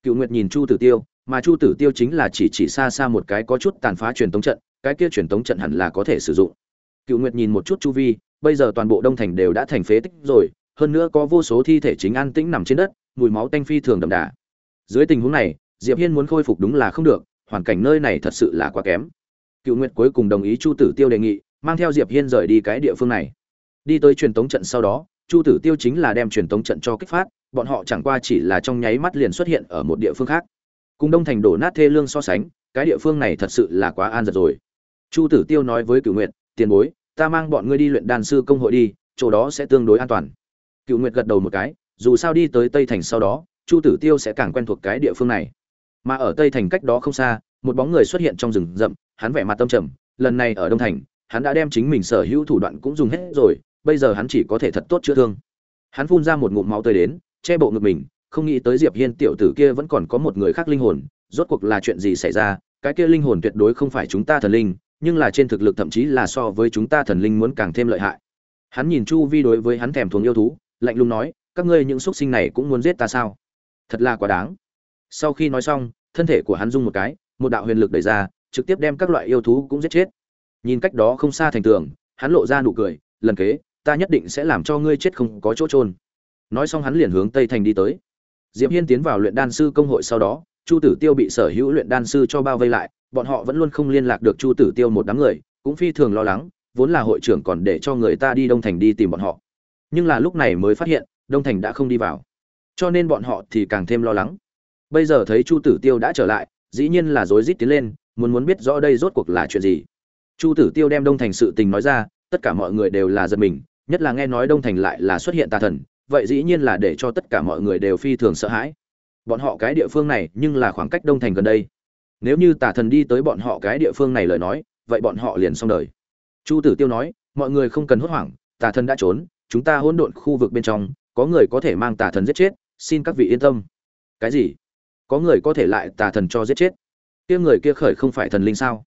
Cựu nguyệt nhìn chu tử tiêu, mà chu tử tiêu chính là chỉ chỉ xa xa một cái có chút tàn phá truyền tống trận, cái kia truyền tống trận hẳn là có thể sử dụng. Cựu nguyệt nhìn một chút chu vi, bây giờ toàn bộ đông thành đều đã thành phế tích rồi, hơn nữa có vô số thi thể chính an tĩnh nằm trên đất mùi máu tanh phi thường đậm đà. Dưới tình huống này, diệp hiên muốn khôi phục đúng là không được, hoàn cảnh nơi này thật sự là quá kém. Cựu nguyệt cuối cùng đồng ý chu tử tiêu đề nghị, mang theo diệp hiên rời đi cái địa phương này. Đi tới truyền tống trận sau đó, chu tử tiêu chính là đem truyền tống trận cho kích phát, bọn họ chẳng qua chỉ là trong nháy mắt liền xuất hiện ở một địa phương khác. Cùng đông thành đổ nát thê lương so sánh, cái địa phương này thật sự là quá an giật rồi. Chu tử tiêu nói với cựu nguyệt, tiền bối, ta mang bọn ngươi đi luyện đan sư công hội đi, chỗ đó sẽ tương đối an toàn. Cựu nguyệt gật đầu một cái dù sao đi tới tây thành sau đó, chu tử tiêu sẽ càng quen thuộc cái địa phương này. Mà ở tây thành cách đó không xa, một bóng người xuất hiện trong rừng rậm, hắn vẻ mặt tâm trầm, lần này ở đông thành, hắn đã đem chính mình sở hữu thủ đoạn cũng dùng hết rồi, bây giờ hắn chỉ có thể thật tốt chữa thương. Hắn phun ra một ngụm máu tươi đến, che bộ ngực mình, không nghĩ tới diệp hiên tiểu tử kia vẫn còn có một người khác linh hồn, rốt cuộc là chuyện gì xảy ra, cái kia linh hồn tuyệt đối không phải chúng ta thần linh, nhưng là trên thực lực thậm chí là so với chúng ta thần linh muốn càng thêm lợi hại. Hắn nhìn chu vi đối với hắn thèm thuồng yêu thú, lạnh lùng nói các ngươi những xuất sinh này cũng muốn giết ta sao? Thật là quá đáng. Sau khi nói xong, thân thể của hắn rung một cái, một đạo huyền lực đẩy ra, trực tiếp đem các loại yêu thú cũng giết chết. Nhìn cách đó không xa thành tường, hắn lộ ra nụ cười, lần kế, ta nhất định sẽ làm cho ngươi chết không có chỗ trôn nói xong hắn liền hướng tây thành đi tới. Diệp hiên tiến vào luyện đan sư công hội sau đó, chu tử tiêu bị sở hữu luyện đan sư cho bao vây lại, bọn họ vẫn luôn không liên lạc được chu tử tiêu một đám người, cũng phi thường lo lắng, vốn là hội trưởng còn để cho người ta đi đông thành đi tìm bọn họ. Nhưng là lúc này mới phát hiện đông thành đã không đi vào. Cho nên bọn họ thì càng thêm lo lắng. Bây giờ thấy chu tử tiêu đã trở lại, dĩ nhiên là rối rít tiến lên, muốn muốn biết rõ đây rốt cuộc là chuyện gì. Chu tử tiêu đem đông thành sự tình nói ra, tất cả mọi người đều là giật mình, nhất là nghe nói đông thành lại là xuất hiện tà thần, vậy dĩ nhiên là để cho tất cả mọi người đều phi thường sợ hãi. Bọn họ cái địa phương này nhưng là khoảng cách đông thành gần đây. Nếu như tà thần đi tới bọn họ cái địa phương này lời nói, vậy bọn họ liền xong đời. Chu tử tiêu nói, mọi người không cần hốt hoảng, tà thần đã trốn, chúng ta hỗn độn khu vực bên trong có người có thể mang tà thần giết chết, xin các vị yên tâm. Cái gì? Có người có thể lại tà thần cho giết chết? Kia người kia khởi không phải thần linh sao?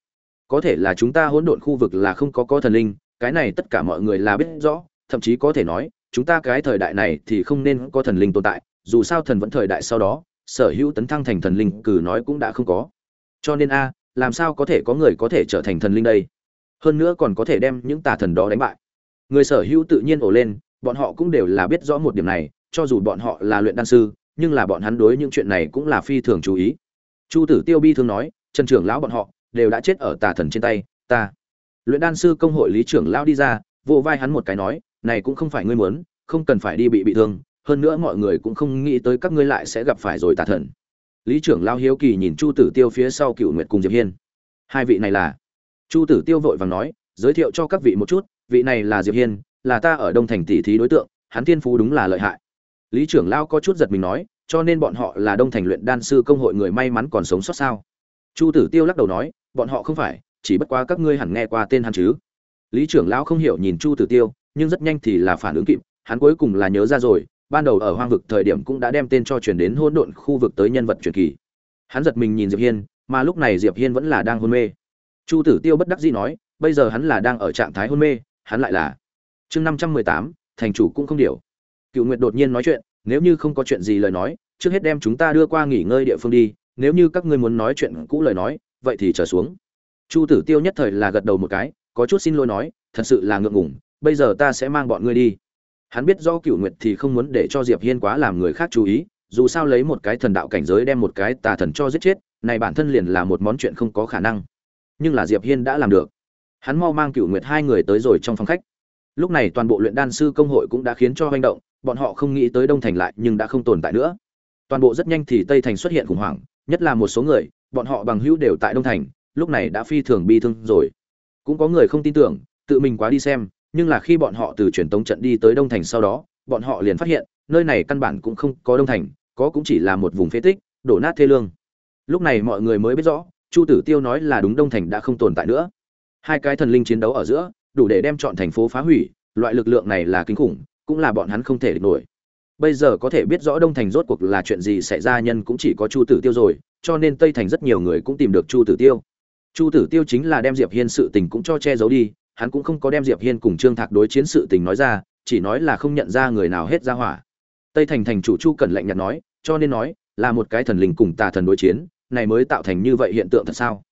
Có thể là chúng ta hỗn độn khu vực là không có có thần linh, cái này tất cả mọi người là biết rõ, thậm chí có thể nói, chúng ta cái thời đại này thì không nên có thần linh tồn tại, dù sao thần vẫn thời đại sau đó, sở hữu tấn thăng thành thần linh, cử nói cũng đã không có. Cho nên a, làm sao có thể có người có thể trở thành thần linh đây? Hơn nữa còn có thể đem những tà thần đó đánh bại. Người sở hữu tự nhiên ổ lên bọn họ cũng đều là biết rõ một điểm này, cho dù bọn họ là luyện đan sư, nhưng là bọn hắn đối những chuyện này cũng là phi thường chú ý. Chu tử tiêu bi thường nói, trần trưởng lão bọn họ đều đã chết ở tà thần trên tay, ta. Luyện đan sư công hội lý trưởng lão đi ra, vỗ vai hắn một cái nói, này cũng không phải ngươi muốn, không cần phải đi bị bị thương, hơn nữa mọi người cũng không nghĩ tới các ngươi lại sẽ gặp phải rồi tà thần. Lý trưởng lão hiếu kỳ nhìn chu tử tiêu phía sau cựu nguyệt cùng diệp hiên. Hai vị này là? Chu tử tiêu vội vàng nói, giới thiệu cho các vị một chút, vị này là diệp hiên là ta ở đông thành tỷ thí đối tượng, hắn thiên phú đúng là lợi hại. Lý trưởng lão có chút giật mình nói, cho nên bọn họ là đông thành luyện đan sư công hội người may mắn còn sống sót sao? Chu tử tiêu lắc đầu nói, bọn họ không phải, chỉ bất quá các ngươi hẳn nghe qua tên hắn chứ. Lý trưởng lão không hiểu nhìn chu tử tiêu, nhưng rất nhanh thì là phản ứng kịp, hắn cuối cùng là nhớ ra rồi, ban đầu ở hoang vực thời điểm cũng đã đem tên cho truyền đến hỗn độn khu vực tới nhân vật truyền kỳ. Hắn giật mình nhìn diệp hiên, mà lúc này diệp hiên vẫn là đang hôn mê. Chu tử tiêu bất đắc dĩ nói, bây giờ hắn là đang ở trạng thái hôn mê, hắn lại là chương năm trăm mười tám, thành chủ cũng không điều. Cựu nguyệt đột nhiên nói chuyện, nếu như không có chuyện gì lời nói, trước hết đem chúng ta đưa qua nghỉ ngơi địa phương đi, nếu như các ngươi muốn nói chuyện cũ lời nói, vậy thì trở xuống. Chu tử tiêu nhất thời là gật đầu một cái, có chút xin lỗi nói, thật sự là ngượng ngùng, bây giờ ta sẽ mang bọn ngươi đi. Hắn biết do cựu nguyệt thì không muốn để cho diệp hiên quá làm người khác chú ý, dù sao lấy một cái thần đạo cảnh giới đem một cái tà thần cho giết chết, này bản thân liền là một món chuyện không có khả năng. Nhưng là diệp hiên đã làm được. Hắn mau mang cựu nguyệt hai người tới rồi trong phòng khách lúc này toàn bộ luyện đan sư công hội cũng đã khiến cho hành động, bọn họ không nghĩ tới đông thành lại nhưng đã không tồn tại nữa. Toàn bộ rất nhanh thì tây thành xuất hiện khủng hoảng, nhất là một số người, bọn họ bằng hữu đều tại đông thành, lúc này đã phi thường bi thương rồi. Cũng có người không tin tưởng, tự mình quá đi xem, nhưng là khi bọn họ từ truyền tống trận đi tới đông thành sau đó, bọn họ liền phát hiện, nơi này căn bản cũng không có đông thành, có cũng chỉ là một vùng phế tích, đổ nát thê lương. Lúc này mọi người mới biết rõ, chu tử tiêu nói là đúng đông thành đã không tồn tại nữa. Hai cái thần linh chiến đấu ở giữa đủ để đem chọn thành phố phá hủy, loại lực lượng này là kinh khủng, cũng là bọn hắn không thể địch nổi. Bây giờ có thể biết rõ đông thành rốt cuộc là chuyện gì xảy ra nhân cũng chỉ có chu tử tiêu rồi, cho nên tây thành rất nhiều người cũng tìm được chu tử tiêu. Chu tử tiêu chính là đem diệp hiên sự tình cũng cho che giấu đi, hắn cũng không có đem diệp hiên cùng trương thạc đối chiến sự tình nói ra, chỉ nói là không nhận ra người nào hết ra hỏa. Tây thành thành chủ chu cẩn lạnh nhạt nói, cho nên nói, là một cái thần linh cùng tà thần đối chiến, này mới tạo thành như vậy hiện tượng thật sao?